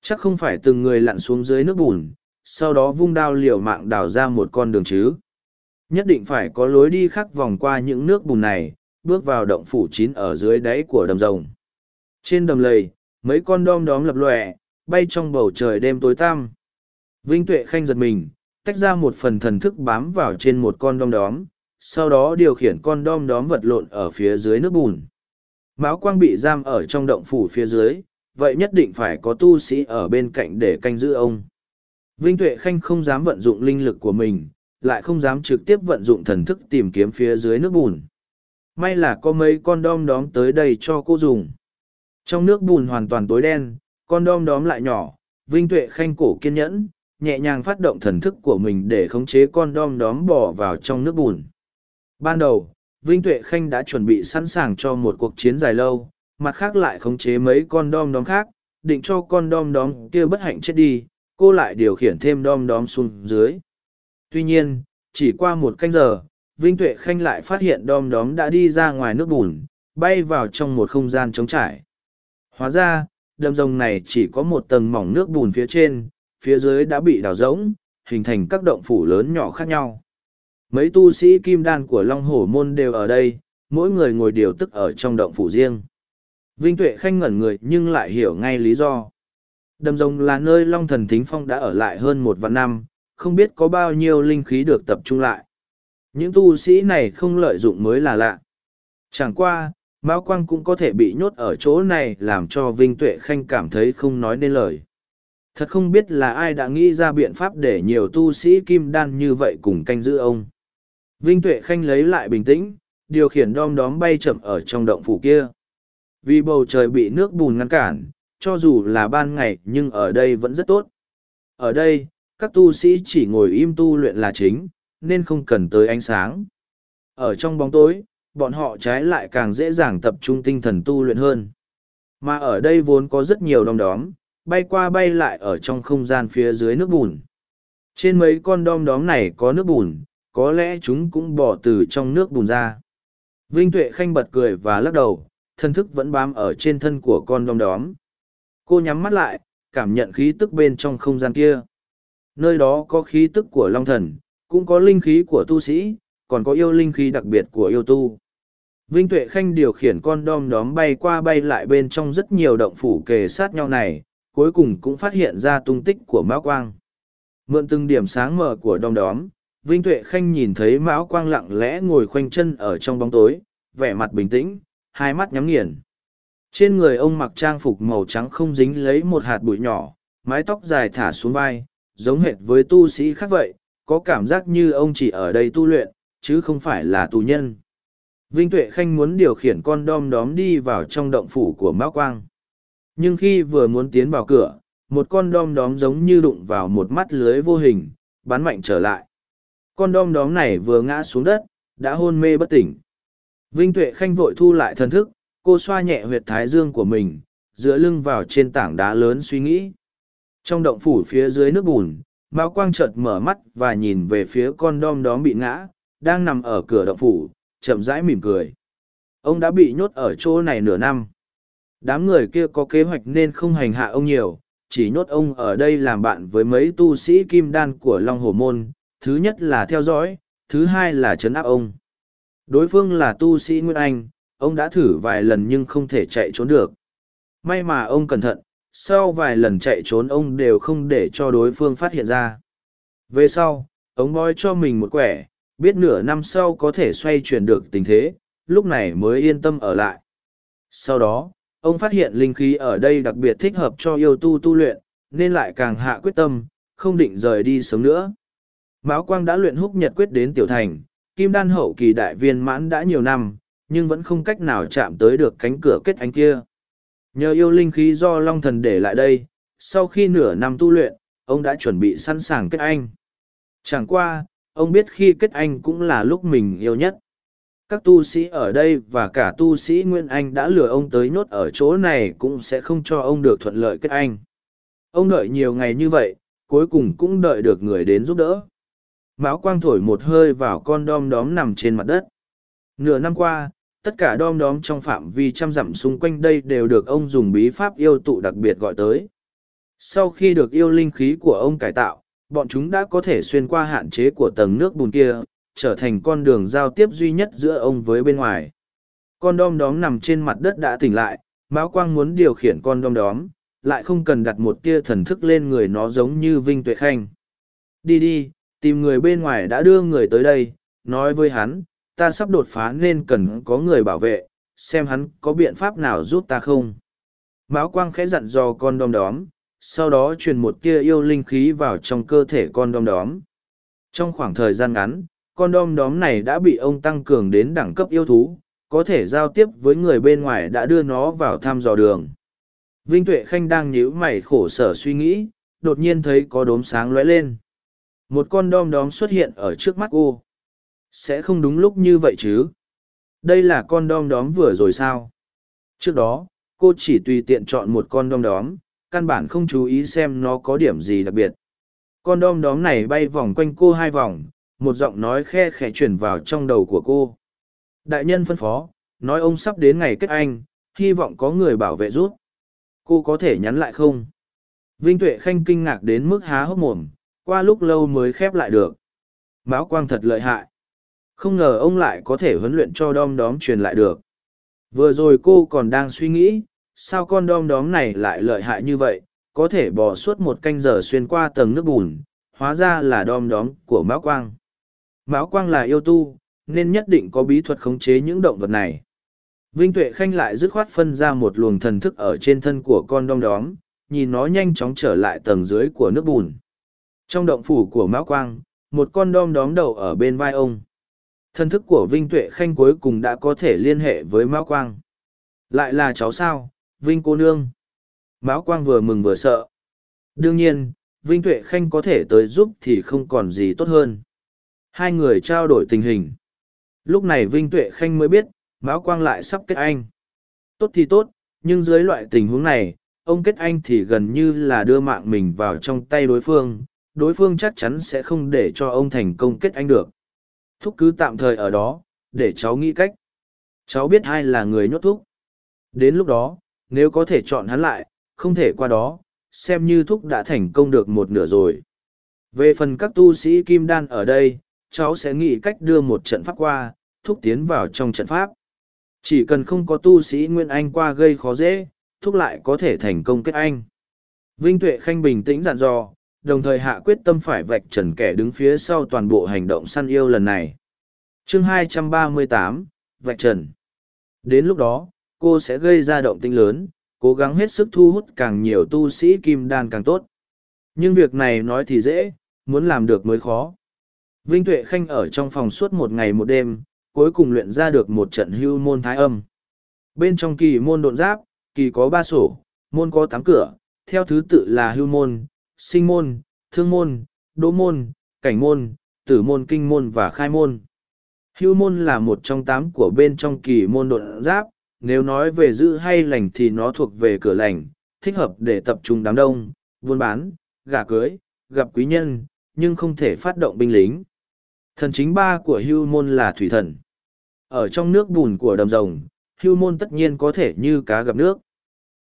Chắc không phải từng người lặn xuống dưới nước bùn, sau đó vung đao liều mạng đào ra một con đường chứ. Nhất định phải có lối đi khác vòng qua những nước bùn này, bước vào động phủ chín ở dưới đáy của đầm rồng. Trên đầm lầy, mấy con đom đóm lập lọe bay trong bầu trời đêm tối tăm. Vinh Tuệ Khanh giật mình, tách ra một phần thần thức bám vào trên một con đom đóm, sau đó điều khiển con đom đóm vật lộn ở phía dưới nước bùn. Mão quang bị giam ở trong động phủ phía dưới, vậy nhất định phải có tu sĩ ở bên cạnh để canh giữ ông. Vinh Tuệ Khanh không dám vận dụng linh lực của mình, lại không dám trực tiếp vận dụng thần thức tìm kiếm phía dưới nước bùn. May là có mấy con đom đóm tới đây cho cô dùng. Trong nước bùn hoàn toàn tối đen, con đom đóm lại nhỏ, Vinh Tuệ Khanh cổ kiên nhẫn, nhẹ nhàng phát động thần thức của mình để khống chế con đom đóm bỏ vào trong nước bùn. Ban đầu, Vinh Tuệ Khanh đã chuẩn bị sẵn sàng cho một cuộc chiến dài lâu, mặt khác lại khống chế mấy con đom đóm khác, định cho con đom đóm kia bất hạnh chết đi, cô lại điều khiển thêm đom đóm xuống dưới. Tuy nhiên, chỉ qua một canh giờ, Vinh Tuệ Khanh lại phát hiện đom đóm đã đi ra ngoài nước bùn, bay vào trong một không gian trống trải. Hóa ra, đầm rồng này chỉ có một tầng mỏng nước bùn phía trên, phía dưới đã bị đào rỗng, hình thành các động phủ lớn nhỏ khác nhau. Mấy tu sĩ kim đan của Long Hổ Môn đều ở đây, mỗi người ngồi điều tức ở trong động phủ riêng. Vinh Tuệ Khanh ngẩn người nhưng lại hiểu ngay lý do. Đầm rồng là nơi Long Thần Thính Phong đã ở lại hơn một vạn năm, không biết có bao nhiêu linh khí được tập trung lại. Những tu sĩ này không lợi dụng mới là lạ. Chẳng qua, Mao Quang cũng có thể bị nhốt ở chỗ này làm cho Vinh Tuệ Khanh cảm thấy không nói nên lời. Thật không biết là ai đã nghĩ ra biện pháp để nhiều tu sĩ kim đan như vậy cùng canh giữ ông. Vinh Tuệ Khanh lấy lại bình tĩnh, điều khiển đom đóm bay chậm ở trong động phủ kia. Vì bầu trời bị nước bùn ngăn cản, cho dù là ban ngày nhưng ở đây vẫn rất tốt. Ở đây, các tu sĩ chỉ ngồi im tu luyện là chính, nên không cần tới ánh sáng. Ở trong bóng tối, bọn họ trái lại càng dễ dàng tập trung tinh thần tu luyện hơn. Mà ở đây vốn có rất nhiều đom đóm, bay qua bay lại ở trong không gian phía dưới nước bùn. Trên mấy con đom đóm này có nước bùn, có lẽ chúng cũng bỏ từ trong nước bùn ra. Vinh Tuệ Khanh bật cười và lắc đầu, thân thức vẫn bám ở trên thân của con đom đóm. Cô nhắm mắt lại, cảm nhận khí tức bên trong không gian kia. Nơi đó có khí tức của Long Thần, cũng có linh khí của tu sĩ, còn có yêu linh khí đặc biệt của yêu tu. Vinh Tuệ Khanh điều khiển con đom đóm bay qua bay lại bên trong rất nhiều động phủ kề sát nhau này, cuối cùng cũng phát hiện ra tung tích của Mão Quang. Mượn từng điểm sáng mờ của đom đóm, Vinh Tuệ Khanh nhìn thấy Mão Quang lặng lẽ ngồi khoanh chân ở trong bóng tối, vẻ mặt bình tĩnh, hai mắt nhắm nghiền. Trên người ông mặc trang phục màu trắng không dính lấy một hạt bụi nhỏ, mái tóc dài thả xuống vai, giống hệt với tu sĩ khác vậy, có cảm giác như ông chỉ ở đây tu luyện, chứ không phải là tù nhân. Vinh Tuệ Khanh muốn điều khiển con đom đóm đi vào trong động phủ của Mão Quang. Nhưng khi vừa muốn tiến vào cửa, một con đom đóm giống như đụng vào một mắt lưới vô hình, bắn mạnh trở lại. Con đom đóm này vừa ngã xuống đất, đã hôn mê bất tỉnh. Vinh Tuệ Khanh vội thu lại thần thức, cô xoa nhẹ huyệt thái dương của mình, dựa lưng vào trên tảng đá lớn suy nghĩ. Trong động phủ phía dưới nước bùn, Mao Quang chợt mở mắt và nhìn về phía con đom đóm bị ngã, đang nằm ở cửa động phủ, chậm rãi mỉm cười. Ông đã bị nhốt ở chỗ này nửa năm. Đám người kia có kế hoạch nên không hành hạ ông nhiều, chỉ nhốt ông ở đây làm bạn với mấy tu sĩ kim đan của Long Hồ Môn, thứ nhất là theo dõi, thứ hai là chấn áp ông. Đối phương là tu sĩ Nguyên Anh, ông đã thử vài lần nhưng không thể chạy trốn được. May mà ông cẩn thận, sau vài lần chạy trốn ông đều không để cho đối phương phát hiện ra. Về sau, ông bói cho mình một quẻ, biết nửa năm sau có thể xoay chuyển được tình thế, lúc này mới yên tâm ở lại. Sau đó, ông phát hiện linh khí ở đây đặc biệt thích hợp cho yêu tu tu luyện, nên lại càng hạ quyết tâm, không định rời đi sớm nữa. Mão Quang đã luyện húc nhật quyết đến tiểu thành, kim đan hậu kỳ đại viên mãn đã nhiều năm, nhưng vẫn không cách nào chạm tới được cánh cửa kết anh kia. Nhờ yêu linh khí do Long Thần để lại đây, sau khi nửa năm tu luyện, ông đã chuẩn bị sẵn sàng kết anh. Chẳng qua, ông biết khi kết anh cũng là lúc mình yêu nhất. Các tu sĩ ở đây và cả tu sĩ Nguyên Anh đã lừa ông tới nhốt ở chỗ này cũng sẽ không cho ông được thuận lợi kết anh. Ông đợi nhiều ngày như vậy, cuối cùng cũng đợi được người đến giúp đỡ. Mão quang thổi một hơi vào con đom đóm nằm trên mặt đất. Nửa năm qua, tất cả đom đóm trong phạm vi trăm dặm xung quanh đây đều được ông dùng bí pháp yêu tụ đặc biệt gọi tới. Sau khi được yêu linh khí của ông cải tạo, bọn chúng đã có thể xuyên qua hạn chế của tầng nước bùn kia, trở thành con đường giao tiếp duy nhất giữa ông với bên ngoài. Con đom đóm nằm trên mặt đất đã tỉnh lại, Mão Quang muốn điều khiển con đom đóm, lại không cần đặt một tia thần thức lên người nó giống như Vinh Tuệ Khanh. Đi đi, tìm người bên ngoài đã đưa người tới đây, nói với hắn, ta sắp đột phá nên cần có người bảo vệ, xem hắn có biện pháp nào giúp ta không. Mão Quang khẽ dặn dò con đom đóm, sau đó truyền một tia yêu linh khí vào trong cơ thể con đom đóm. Trong khoảng thời gian ngắn, con đom đóm này đã bị ông tăng cường đến đẳng cấp yêu thú, có thể giao tiếp với người bên ngoài đã đưa nó vào thăm dò đường. Vinh Tuệ Khanh đang nhíu mày khổ sở suy nghĩ, đột nhiên thấy có đốm sáng lóe lên. Một con đom đóm xuất hiện ở trước mắt cô. Sẽ không đúng lúc như vậy chứ? Đây là con đom đóm vừa rồi sao? Trước đó, cô chỉ tùy tiện chọn một con đom đóm, căn bản không chú ý xem nó có điểm gì đặc biệt. Con đom đóm này bay vòng quanh cô hai vòng, một giọng nói khe khẽ chuyển vào trong đầu của cô. Đại nhân phân phó, nói ông sắp đến ngày kết anh, hy vọng có người bảo vệ giúp. Cô có thể nhắn lại không? Vinh Tuệ Khanh kinh ngạc đến mức há hốc mồm, qua lúc lâu mới khép lại được. Mão Quang thật lợi hại. Không ngờ ông lại có thể huấn luyện cho đom đóm truyền lại được. Vừa rồi cô còn đang suy nghĩ, sao con đom đóm này lại lợi hại như vậy, có thể bò suốt một canh giờ xuyên qua tầng nước bùn, hóa ra là đom đóm của Mão Quang. Mão Quang là yêu tu, nên nhất định có bí thuật khống chế những động vật này. Vinh Tuệ Khanh lại dứt khoát phân ra một luồng thần thức ở trên thân của con đom đóm, nhìn nó nhanh chóng trở lại tầng dưới của nước bùn. Trong động phủ của Mão Quang, một con đom đóm đầu ở bên vai ông. thân thức của Vinh Tuệ Khanh cuối cùng đã có thể liên hệ với Mão Quang. Lại là cháu sao, Vinh cô nương. Mão Quang vừa mừng vừa sợ. Đương nhiên, Vinh Tuệ Khanh có thể tới giúp thì không còn gì tốt hơn. Hai người trao đổi tình hình. Lúc này Vinh Tuệ Khanh mới biết, Mão Quang lại sắp kết anh. Tốt thì tốt, nhưng dưới loại tình huống này, ông kết anh thì gần như là đưa mạng mình vào trong tay đối phương, đối phương chắc chắn sẽ không để cho ông thành công kết anh được. Thúc cứ tạm thời ở đó, để cháu nghĩ cách. Cháu biết ai là người nhốt thúc. Đến lúc đó, nếu có thể chọn hắn lại, không thể qua đó, xem như thúc đã thành công được một nửa rồi. Về phần các tu sĩ kim đan ở đây, cháu sẽ nghĩ cách đưa một trận pháp qua, thúc tiến vào trong trận pháp. Chỉ cần không có tu sĩ Nguyên Anh qua gây khó dễ, thúc lại có thể thành công kết anh. Vinh Tuệ Khanh bình tĩnh dặn dò, đồng thời hạ quyết tâm phải vạch trần kẻ đứng phía sau toàn bộ hành động săn yêu lần này. chương 238, vạch trần. Đến lúc đó, cô sẽ gây ra động tinh lớn, cố gắng hết sức thu hút càng nhiều tu sĩ kim đan càng tốt. Nhưng việc này nói thì dễ, muốn làm được mới khó. Vinh Tuệ Khanh ở trong phòng suốt một ngày một đêm, cuối cùng luyện ra được một trận hưu môn thái âm. Bên trong kỳ môn độn giáp, kỳ có ba sổ, môn có tám cửa, theo thứ tự là hưu môn, sinh môn, thương môn, đỗ môn, cảnh môn, tử môn kinh môn và khai môn. Hưu môn là một trong tám của bên trong kỳ môn độn giáp, nếu nói về giữ hay lành thì nó thuộc về cửa lành, thích hợp để tập trung đám đông, buôn bán, gả cưới, gặp quý nhân, nhưng không thể phát động binh lính. Thần chính ba của hưu môn là thủy thần. Ở trong nước bùn của đầm rồng, hưu môn tất nhiên có thể như cá gặp nước.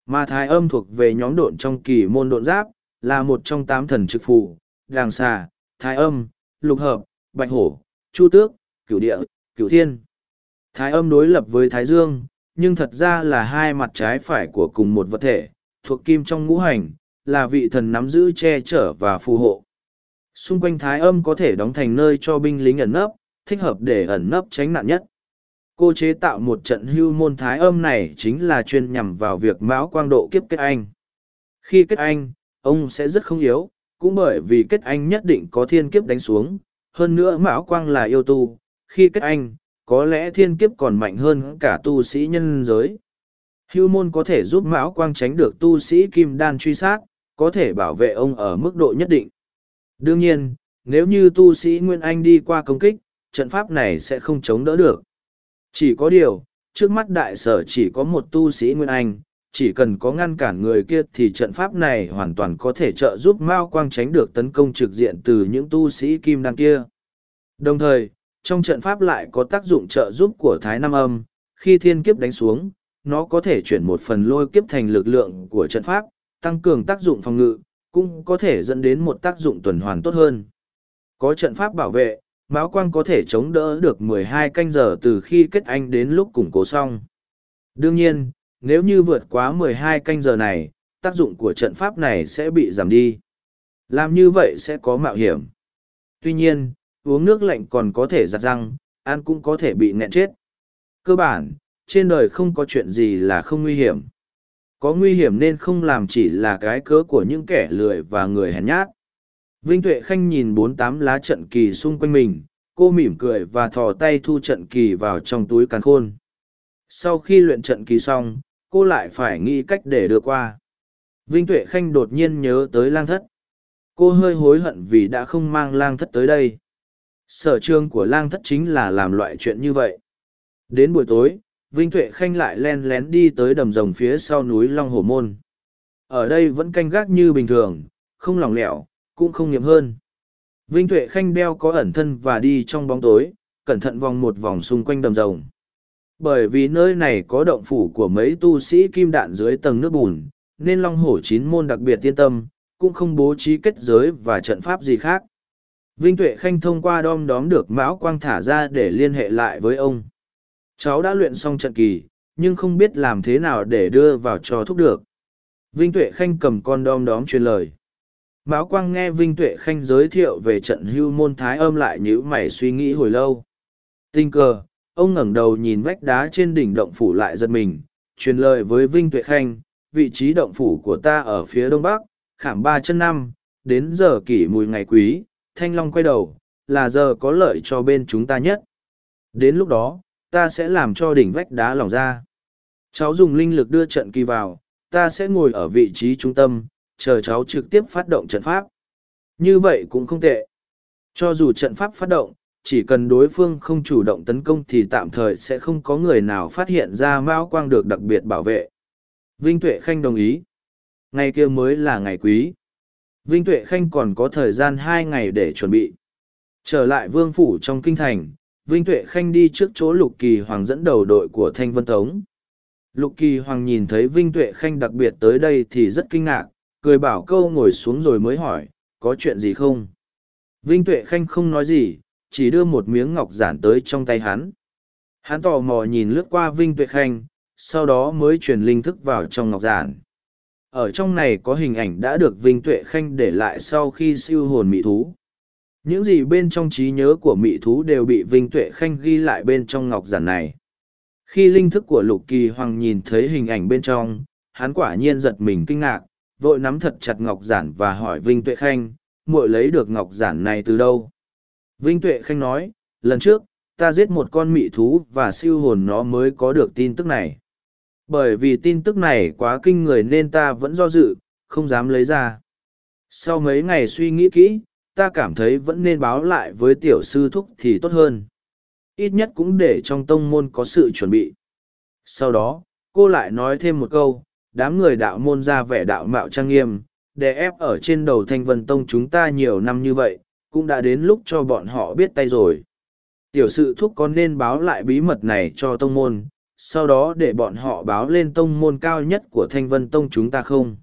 Mà thái âm thuộc về nhóm độn trong kỳ môn độn giáp, là một trong tám thần trực phù, đàng xà, thái âm, lục hợp, bạch hổ, chu tước, cửu địa, cửu thiên. Thái âm đối lập với thái dương, nhưng thật ra là hai mặt trái phải của cùng một vật thể, thuộc kim trong ngũ hành, là vị thần nắm giữ che chở và phù hộ. Xung quanh thái âm có thể đóng thành nơi cho binh lính ẩn nấp, thích hợp để ẩn nấp tránh nạn nhất. Cô chế tạo một trận hưu môn thái âm này chính là chuyên nhằm vào việc mão quang độ kiếp kết anh. Khi kết anh, ông sẽ rất không yếu, cũng bởi vì kết anh nhất định có thiên kiếp đánh xuống. Hơn nữa mão quang là yêu tu, khi kết anh, có lẽ thiên kiếp còn mạnh hơn cả tu sĩ nhân giới. Hưu môn có thể giúp mão quang tránh được tu sĩ kim đan truy sát, có thể bảo vệ ông ở mức độ nhất định. Đương nhiên, nếu như tu sĩ Nguyên Anh đi qua công kích, trận pháp này sẽ không chống đỡ được. Chỉ có điều, trước mắt đại sở chỉ có một tu sĩ Nguyên Anh, chỉ cần có ngăn cản người kia thì trận pháp này hoàn toàn có thể trợ giúp Mao Quang tránh được tấn công trực diện từ những tu sĩ kim đan kia. Đồng thời, trong trận pháp lại có tác dụng trợ giúp của Thái Nam Âm, khi thiên kiếp đánh xuống, nó có thể chuyển một phần lôi kiếp thành lực lượng của trận pháp, tăng cường tác dụng phòng ngự, cũng có thể dẫn đến một tác dụng tuần hoàn tốt hơn. Có trận pháp bảo vệ, Mão Quang có thể chống đỡ được 12 canh giờ từ khi kết anh đến lúc củng cố xong. Đương nhiên, nếu như vượt quá 12 canh giờ này, tác dụng của trận pháp này sẽ bị giảm đi. Làm như vậy sẽ có mạo hiểm. Tuy nhiên, uống nước lạnh còn có thể giặt răng, ăn cũng có thể bị nghẹn chết. Cơ bản, trên đời không có chuyện gì là không nguy hiểm. Có nguy hiểm nên không làm chỉ là cái cớ của những kẻ lười và người hèn nhát. Vinh Tuệ Khanh nhìn bốn tám lá trận kỳ xung quanh mình, cô mỉm cười và thò tay thu trận kỳ vào trong túi càn khôn. Sau khi luyện trận kỳ xong, cô lại phải nghĩ cách để đưa qua. Vinh Tuệ Khanh đột nhiên nhớ tới lang thất. Cô hơi hối hận vì đã không mang lang thất tới đây. Sở trường của lang thất chính là làm loại chuyện như vậy. Đến buổi tối, Vinh Tuệ Khanh lại len lén đi tới đầm rồng phía sau núi Long Hổ Môn. Ở đây vẫn canh gác như bình thường, không lỏng lẻo, cũng không nghiệm hơn. Vinh Tuệ Khanh đeo có ẩn thân và đi trong bóng tối, cẩn thận vòng một vòng xung quanh đầm rồng. Bởi vì nơi này có động phủ của mấy tu sĩ kim đạn dưới tầng nước bùn, nên Long Hổ chín môn đặc biệt yên tâm, cũng không bố trí kết giới và trận pháp gì khác. Vinh Tuệ Khanh thông qua đom đóm được Mão Quang thả ra để liên hệ lại với ông. Cháu đã luyện xong trận kỳ, nhưng không biết làm thế nào để đưa vào cho thúc được. Vinh Tuệ Khanh cầm con đom đóm truyền lời. Mão Quang nghe Vinh Tuệ Khanh giới thiệu về trận hưu môn thái âm lại nhữ mày suy nghĩ hồi lâu. Tình cờ, ông ngẩng đầu nhìn vách đá trên đỉnh động phủ lại giật mình, truyền lời với Vinh Tuệ Khanh, vị trí động phủ của ta ở phía đông bắc, khảm ba chân năm, đến giờ kỷ mùi ngày quý, thanh long quay đầu, là giờ có lợi cho bên chúng ta nhất. Đến lúc đó, ta sẽ làm cho đỉnh vách đá lỏng ra. Cháu dùng linh lực đưa trận kỳ vào, ta sẽ ngồi ở vị trí trung tâm, chờ cháu trực tiếp phát động trận pháp. Như vậy cũng không tệ. Cho dù trận pháp phát động, chỉ cần đối phương không chủ động tấn công thì tạm thời sẽ không có người nào phát hiện ra Mao Quang được đặc biệt bảo vệ. Vinh Tuệ Khanh đồng ý. Ngày kia mới là ngày quý. Vinh Tuệ Khanh còn có thời gian hai ngày để chuẩn bị. Trở lại vương phủ trong kinh thành, Vinh Tuệ Khanh đi trước chỗ Lục Kỳ Hoàng dẫn đầu đội của Thanh Vân Tống. Lục Kỳ Hoàng nhìn thấy Vinh Tuệ Khanh đặc biệt tới đây thì rất kinh ngạc, cười bảo câu ngồi xuống rồi mới hỏi, có chuyện gì không? Vinh Tuệ Khanh không nói gì, chỉ đưa một miếng ngọc giản tới trong tay hắn. Hắn tò mò nhìn lướt qua Vinh Tuệ Khanh, sau đó mới truyền linh thức vào trong ngọc giản. Ở trong này có hình ảnh đã được Vinh Tuệ Khanh để lại sau khi siêu hồn mị thú. Những gì bên trong trí nhớ của mị thú đều bị Vinh Tuệ Khanh ghi lại bên trong ngọc giản này. Khi linh thức của Lục Kỳ Hoàng nhìn thấy hình ảnh bên trong, hắn quả nhiên giật mình kinh ngạc, vội nắm thật chặt Ngọc Giản và hỏi Vinh Tuệ Khanh, muội lấy được Ngọc Giản này từ đâu? Vinh Tuệ Khanh nói, lần trước, ta giết một con mị thú và siêu hồn nó mới có được tin tức này. Bởi vì tin tức này quá kinh người nên ta vẫn do dự, không dám lấy ra. Sau mấy ngày suy nghĩ kỹ, ta cảm thấy vẫn nên báo lại với tiểu sư thúc thì tốt hơn. Ít nhất cũng để trong tông môn có sự chuẩn bị. Sau đó, cô lại nói thêm một câu, đám người đạo môn ra vẻ đạo mạo trang nghiêm, để ép ở trên đầu thanh vân tông chúng ta nhiều năm như vậy, cũng đã đến lúc cho bọn họ biết tay rồi. Tiểu sự thúc có nên báo lại bí mật này cho tông môn, sau đó để bọn họ báo lên tông môn cao nhất của thanh vân tông chúng ta không?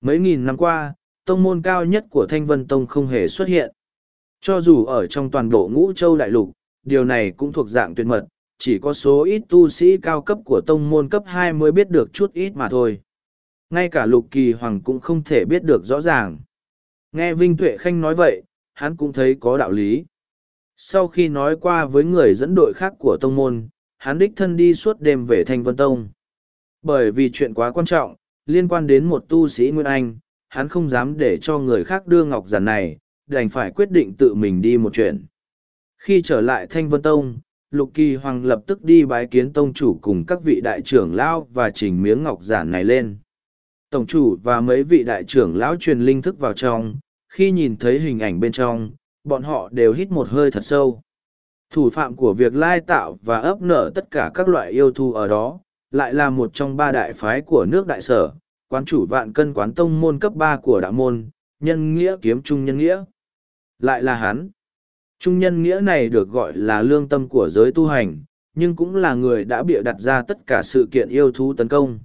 Mấy nghìn năm qua, tông môn cao nhất của thanh vân tông không hề xuất hiện. Cho dù ở trong toàn bộ ngũ châu đại lục, điều này cũng thuộc dạng tuyệt mật, chỉ có số ít tu sĩ cao cấp của tông môn cấp hai mới biết được chút ít mà thôi. Ngay cả lục kỳ hoàng cũng không thể biết được rõ ràng. Nghe Vinh Tuệ Khanh nói vậy, hắn cũng thấy có đạo lý. Sau khi nói qua với người dẫn đội khác của tông môn, hắn đích thân đi suốt đêm về Thanh Vân Tông. Bởi vì chuyện quá quan trọng, liên quan đến một tu sĩ Nguyên Anh, hắn không dám để cho người khác đưa ngọc giản này, đành phải quyết định tự mình đi một chuyện. Khi trở lại Thanh Vân Tông, Lục Kỳ Hoàng lập tức đi bái kiến tông chủ cùng các vị đại trưởng lão và chỉnh miếng ngọc giản này lên. Tổng chủ và mấy vị đại trưởng lão truyền linh thức vào trong, khi nhìn thấy hình ảnh bên trong, bọn họ đều hít một hơi thật sâu. Thủ phạm của việc lai tạo và ấp nở tất cả các loại yêu thu ở đó, lại là một trong ba đại phái của nước đại sở, quán chủ vạn cân quán tông môn cấp ba của đạo môn, nhân nghĩa kiếm trung nhân nghĩa. Lại là hắn. Trung nhân nghĩa này được gọi là lương tâm của giới tu hành, nhưng cũng là người đã bịa đặt ra tất cả sự kiện yêu thú tấn công.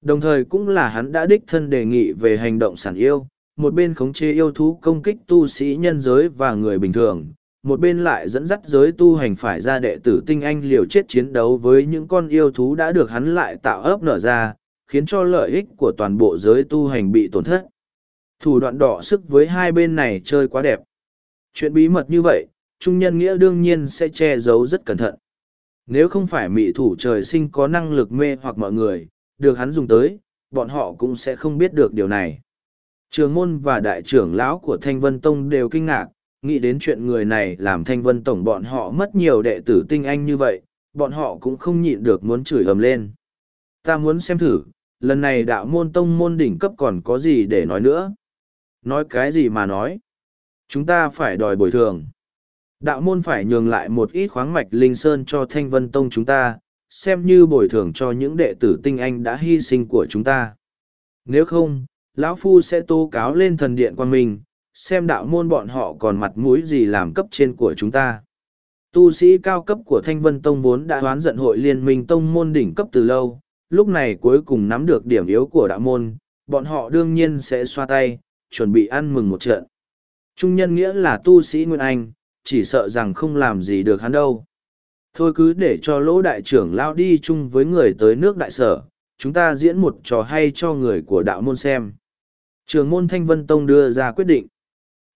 Đồng thời cũng là hắn đã đích thân đề nghị về hành động sản yêu, một bên khống chế yêu thú công kích tu sĩ nhân giới và người bình thường, một bên lại dẫn dắt giới tu hành phải ra đệ tử tinh anh liều chết chiến đấu với những con yêu thú đã được hắn lại tạo ấp nở ra, khiến cho lợi ích của toàn bộ giới tu hành bị tổn thất. Thủ đoạn đỏ sức với hai bên này chơi quá đẹp. Chuyện bí mật như vậy, Trung Nhân Nghĩa đương nhiên sẽ che giấu rất cẩn thận. Nếu không phải mị thủ trời sinh có năng lực mê hoặc mọi người, được hắn dùng tới, bọn họ cũng sẽ không biết được điều này. Trường môn và đại trưởng lão của Thanh Vân Tông đều kinh ngạc, nghĩ đến chuyện người này làm Thanh Vân Tổng bọn họ mất nhiều đệ tử tinh anh như vậy, bọn họ cũng không nhịn được muốn chửi ầm lên. Ta muốn xem thử, lần này đạo môn tông môn đỉnh cấp còn có gì để nói nữa? Nói cái gì mà nói? Chúng ta phải đòi bồi thường. Đạo môn phải nhường lại một ít khoáng mạch linh sơn cho Thanh Vân Tông chúng ta, xem như bồi thường cho những đệ tử tinh anh đã hy sinh của chúng ta. Nếu không, lão phu sẽ tố cáo lên thần điện quan minh, xem đạo môn bọn họ còn mặt mũi gì làm cấp trên của chúng ta. Tu sĩ cao cấp của thanh vân tông vốn đã oán giận hội liên minh tông môn đỉnh cấp từ lâu, lúc này cuối cùng nắm được điểm yếu của đạo môn, bọn họ đương nhiên sẽ xoa tay, chuẩn bị ăn mừng một trận. Trung nhân nghĩa là tu sĩ nguyên anh, chỉ sợ rằng không làm gì được hắn đâu. Thôi cứ để cho lỗ đại trưởng lao đi chung với người tới nước đại sở, chúng ta diễn một trò hay cho người của đạo môn xem. Trường môn Thanh Vân Tông đưa ra quyết định.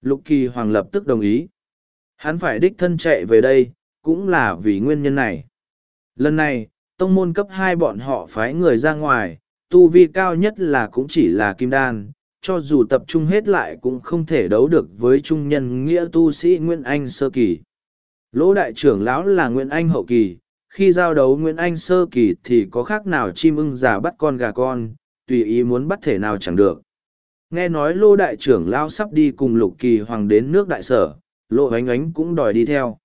Lục Kỳ Hoàng lập tức đồng ý. Hắn phải đích thân chạy về đây, cũng là vì nguyên nhân này. Lần này, tông môn cấp hai bọn họ phái người ra ngoài, tu vi cao nhất là cũng chỉ là kim đan, cho dù tập trung hết lại cũng không thể đấu được với trung nhân nghĩa tu sĩ Nguyễn Anh sơ kỳ. Lỗ đại trưởng lão là Nguyễn Anh hậu kỳ, khi giao đấu Nguyễn Anh sơ kỳ thì có khác nào chim ưng già bắt con gà con, tùy ý muốn bắt thể nào chẳng được nghe nói lô đại trưởng lao sắp đi cùng lục kỳ hoàng đến nước đại sở, lô ánh ánh cũng đòi đi theo.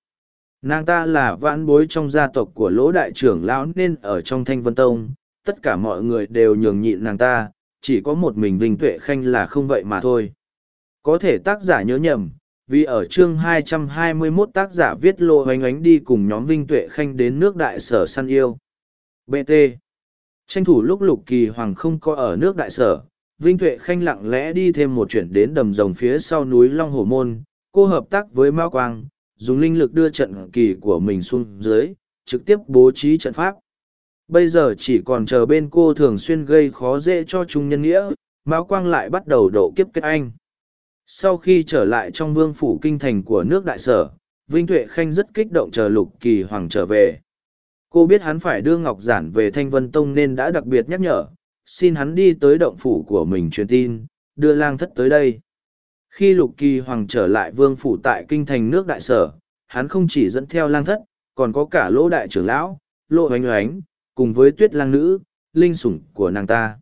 Nàng ta là vãn bối trong gia tộc của lỗ đại trưởng lão nên ở trong thanh vân tông, tất cả mọi người đều nhường nhịn nàng ta, chỉ có một mình vinh tuệ khanh là không vậy mà thôi. Có thể tác giả nhớ nhầm, vì ở chương 221 tác giả viết lô oánh Ánh đi cùng nhóm vinh tuệ khanh đến nước đại sở săn yêu. Bt tranh thủ lúc lục kỳ hoàng không có ở nước đại sở Vinh Tuệ Khanh lặng lẽ đi thêm một chuyển đến đầm rồng phía sau núi Long Hồ Môn, cô hợp tác với Mao Quang, dùng linh lực đưa trận kỳ của mình xuống dưới, trực tiếp bố trí trận pháp. Bây giờ chỉ còn chờ bên cô thường xuyên gây khó dễ cho Trung Nhân Nghĩa, Mao Quang lại bắt đầu độ kiếp kết anh. Sau khi trở lại trong vương phủ kinh thành của nước đại sở, Vinh Tuệ Khanh rất kích động chờ Lục Kỳ Hoàng trở về. Cô biết hắn phải đưa Ngọc Giản về Thanh Vân Tông nên đã đặc biệt nhắc nhở, xin hắn đi tới động phủ của mình truyền tin, đưa lang thất tới đây. Khi Lục Kỳ Hoàng trở lại vương phủ tại kinh thành nước đại sở, hắn không chỉ dẫn theo lang thất, còn có cả lỗ đại trưởng lão, lỗ oánh oánh, cùng với tuyết lang nữ, linh sủng của nàng ta.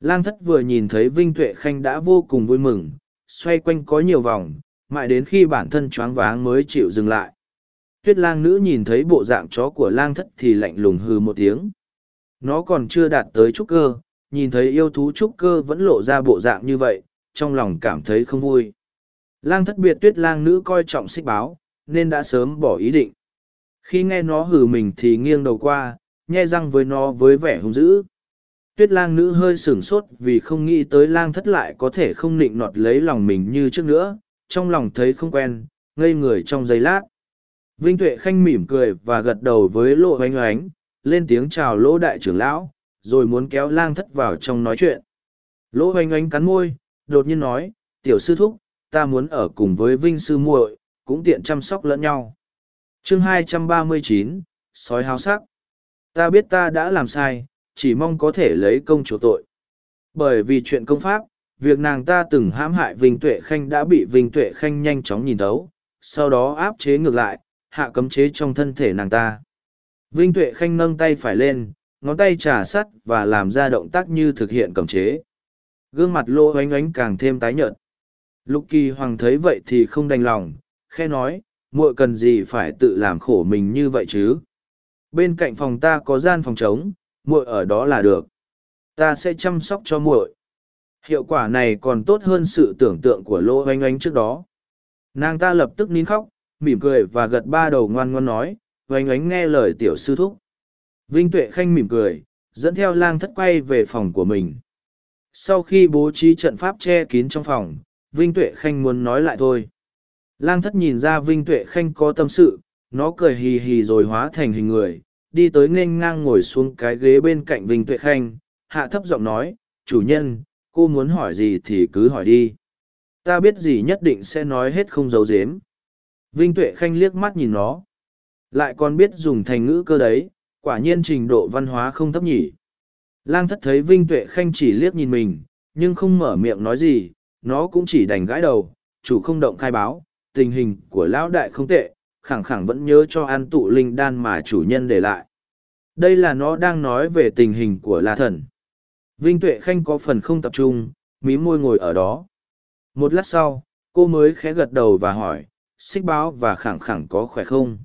Lang thất vừa nhìn thấy Vinh Tuệ Khanh đã vô cùng vui mừng, xoay quanh có nhiều vòng, mãi đến khi bản thân choáng váng mới chịu dừng lại. Tuyết lang nữ nhìn thấy bộ dạng chó của lang thất thì lạnh lùng hừ một tiếng. Nó còn chưa đạt tới trúc cơ, nhìn thấy yêu thú trúc cơ vẫn lộ ra bộ dạng như vậy, trong lòng cảm thấy không vui. Lang thất biệt tuyết lang nữ coi trọng xích báo, nên đã sớm bỏ ý định. Khi nghe nó hừ mình thì nghiêng đầu qua, nhe răng với nó với vẻ hung dữ. Tuyết lang nữ hơi sửng sốt vì không nghĩ tới lang thất lại có thể không nịnh nọt lấy lòng mình như trước nữa, trong lòng thấy không quen, ngây người trong giây lát. Vinh Tuệ Khanh mỉm cười và gật đầu với lộ oánh oánh, lên tiếng chào lỗ đại trưởng lão, rồi muốn kéo lang thất vào trong nói chuyện. Lỗ Hoành oánh cắn môi, đột nhiên nói, tiểu sư thúc, ta muốn ở cùng với Vinh sư muội, cũng tiện chăm sóc lẫn nhau. chương 239, sói háo sắc. Ta biết ta đã làm sai, chỉ mong có thể lấy công chủ tội. Bởi vì chuyện công pháp, việc nàng ta từng hãm hại Vinh Tuệ Khanh đã bị Vinh Tuệ Khanh nhanh chóng nhìn thấu, sau đó áp chế ngược lại, hạ cấm chế trong thân thể nàng ta. Vinh Tuệ Khanh nâng tay phải lên, ngón tay trà sắt và làm ra động tác như thực hiện cầm chế. Gương mặt lô oánh oánh càng thêm tái nhợt. Lục kỳ hoàng thấy vậy thì không đành lòng, khe nói, muội cần gì phải tự làm khổ mình như vậy chứ? Bên cạnh phòng ta có gian phòng trống, muội ở đó là được. Ta sẽ chăm sóc cho muội. Hiệu quả này còn tốt hơn sự tưởng tượng của lô oanh ánh trước đó. Nàng ta lập tức nín khóc, mỉm cười và gật ba đầu ngoan ngoan nói, oanh ánh nghe lời tiểu sư thúc. Vinh Tuệ Khanh mỉm cười, dẫn theo lang thất quay về phòng của mình. Sau khi bố trí trận pháp che kín trong phòng, Vinh Tuệ Khanh muốn nói lại thôi. Lang thất nhìn ra Vinh Tuệ Khanh có tâm sự, nó cười hì hì rồi hóa thành hình người, đi tới nên ngang ngồi xuống cái ghế bên cạnh Vinh Tuệ Khanh, hạ thấp giọng nói, chủ nhân, cô muốn hỏi gì thì cứ hỏi đi. Ta biết gì nhất định sẽ nói hết không giấu giếm. Vinh Tuệ Khanh liếc mắt nhìn nó. Lại còn biết dùng thành ngữ cơ đấy, quả nhiên trình độ văn hóa không thấp nhỉ. Lang thất thấy Vinh Tuệ Khanh chỉ liếc nhìn mình, nhưng không mở miệng nói gì, nó cũng chỉ đành gãi đầu, chủ không động khai báo, tình hình của lão đại không tệ, khẳng khẳng vẫn nhớ cho an tụ linh đan mà chủ nhân để lại. Đây là nó đang nói về tình hình của La Thần. Vinh Tuệ Khanh có phần không tập trung, mí môi ngồi ở đó. Một lát sau, cô mới khẽ gật đầu và hỏi, xích báo và khẳng khẳng có khỏe không?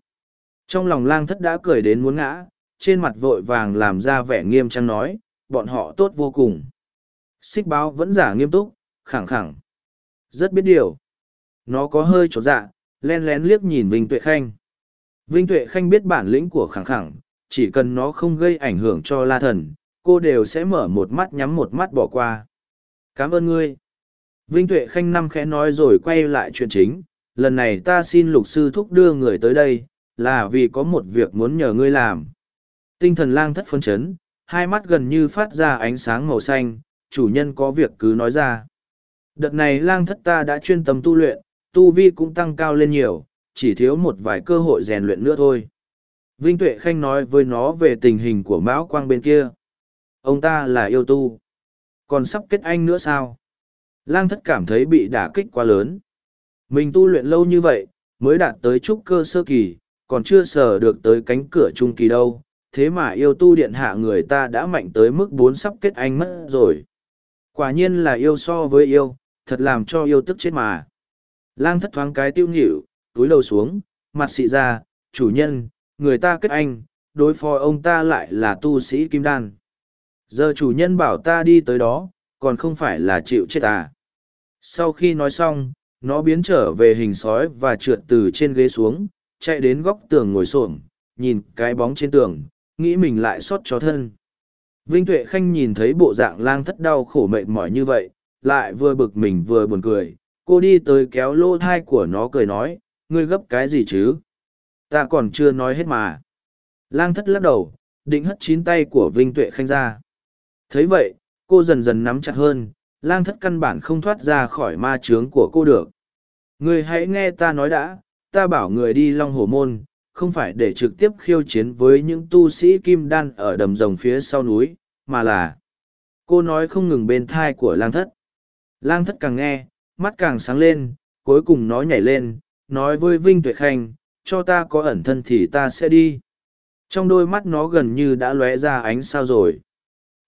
Trong lòng lang thất đã cười đến muốn ngã, trên mặt vội vàng làm ra vẻ nghiêm trang nói, bọn họ tốt vô cùng. Xích báo vẫn giả nghiêm túc, khẳng khẳng. Rất biết điều. Nó có hơi trột dạ, len lén liếc nhìn Vinh Tuệ Khanh. Vinh Tuệ Khanh biết bản lĩnh của khẳng khẳng, chỉ cần nó không gây ảnh hưởng cho la thần, cô đều sẽ mở một mắt nhắm một mắt bỏ qua. Cảm ơn ngươi. Vinh Tuệ Khanh năm khẽ nói rồi quay lại chuyện chính, lần này ta xin lục sư thúc đưa người tới đây, là vì có một việc muốn nhờ ngươi làm. Tinh thần lang thất phân chấn, hai mắt gần như phát ra ánh sáng màu xanh, chủ nhân có việc cứ nói ra. Đợt này lang thất ta đã chuyên tâm tu luyện, tu vi cũng tăng cao lên nhiều, chỉ thiếu một vài cơ hội rèn luyện nữa thôi. Vinh Tuệ Khanh nói với nó về tình hình của Mão Quang bên kia. Ông ta là yêu tu. Còn sắp kết anh nữa sao? Lang thất cảm thấy bị đả kích quá lớn. Mình tu luyện lâu như vậy, mới đạt tới trúc cơ sơ kỳ, còn chưa sờ được tới cánh cửa trung kỳ đâu. Thế mà yêu tu điện hạ người ta đã mạnh tới mức bốn sắp kết anh mất rồi. Quả nhiên là yêu so với yêu, thật làm cho yêu tức chết mà. Lang thất thoáng cái tiêu nhịu, túi đầu xuống, mặt xị ra, chủ nhân, người ta kết anh, đối phó ông ta lại là tu sĩ kim đan. Giờ chủ nhân bảo ta đi tới đó, còn không phải là chịu chết à. Sau khi nói xong, nó biến trở về hình sói và trượt từ trên ghế xuống, chạy đến góc tường ngồi xổm nhìn cái bóng trên tường, nghĩ mình lại xót cho thân. Vinh Tuệ Khanh nhìn thấy bộ dạng lang thất đau khổ mệt mỏi như vậy, lại vừa bực mình vừa buồn cười, cô đi tới kéo lô thai của nó cười nói, ngươi gấp cái gì chứ? Ta còn chưa nói hết mà. Lang thất lắc đầu, định hất chín tay của Vinh Tuệ Khanh ra. thấy vậy, cô dần dần nắm chặt hơn, lang thất căn bản không thoát ra khỏi ma trướng của cô được. Ngươi hãy nghe ta nói đã, ta bảo người đi long hồ môn, không phải để trực tiếp khiêu chiến với những tu sĩ kim đan ở đầm rồng phía sau núi, mà là cô nói không ngừng bên thai của lang thất. Lang thất càng nghe, mắt càng sáng lên, cuối cùng nó nhảy lên, nói với Vinh Tuệ Khanh, cho ta có ẩn thân thì ta sẽ đi. Trong đôi mắt nó gần như đã lóe ra ánh sao rồi.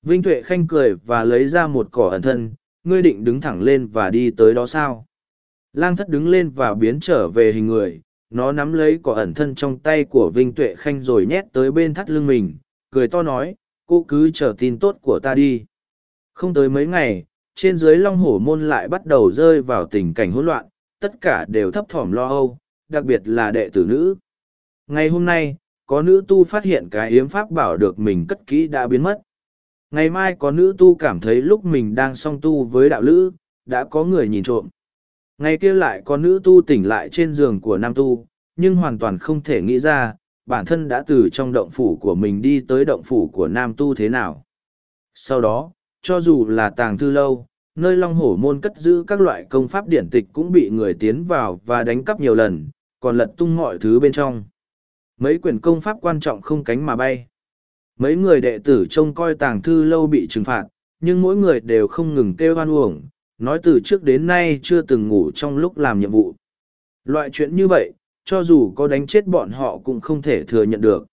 Vinh Tuệ Khanh cười và lấy ra một cỏ ẩn thân, ngươi định đứng thẳng lên và đi tới đó sao? Lang thất đứng lên và biến trở về hình người, nó nắm lấy cỏ ẩn thân trong tay của Vinh Tuệ Khanh rồi nhét tới bên thắt lưng mình, cười to nói, cô cứ chờ tin tốt của ta đi. Không tới mấy ngày, trên dưới long hổ môn lại bắt đầu rơi vào tình cảnh hỗn loạn, tất cả đều thấp thỏm lo âu, đặc biệt là đệ tử nữ. Ngày hôm nay, có nữ tu phát hiện cái yếm pháp bảo được mình cất kỹ đã biến mất. Ngày mai có nữ tu cảm thấy lúc mình đang song tu với đạo lữ, đã có người nhìn trộm. Ngày kia lại có nữ tu tỉnh lại trên giường của nam tu, nhưng hoàn toàn không thể nghĩ ra, bản thân đã từ trong động phủ của mình đi tới động phủ của nam tu thế nào. Sau đó, cho dù là tàng thư lâu, nơi long hổ môn cất giữ các loại công pháp điển tịch cũng bị người tiến vào và đánh cắp nhiều lần, còn lật tung mọi thứ bên trong. Mấy quyển công pháp quan trọng không cánh mà bay. Mấy người đệ tử trông coi tàng thư lâu bị trừng phạt, nhưng mỗi người đều không ngừng kêu hoan uổng, nói từ trước đến nay chưa từng ngủ trong lúc làm nhiệm vụ. Loại chuyện như vậy, cho dù có đánh chết bọn họ cũng không thể thừa nhận được.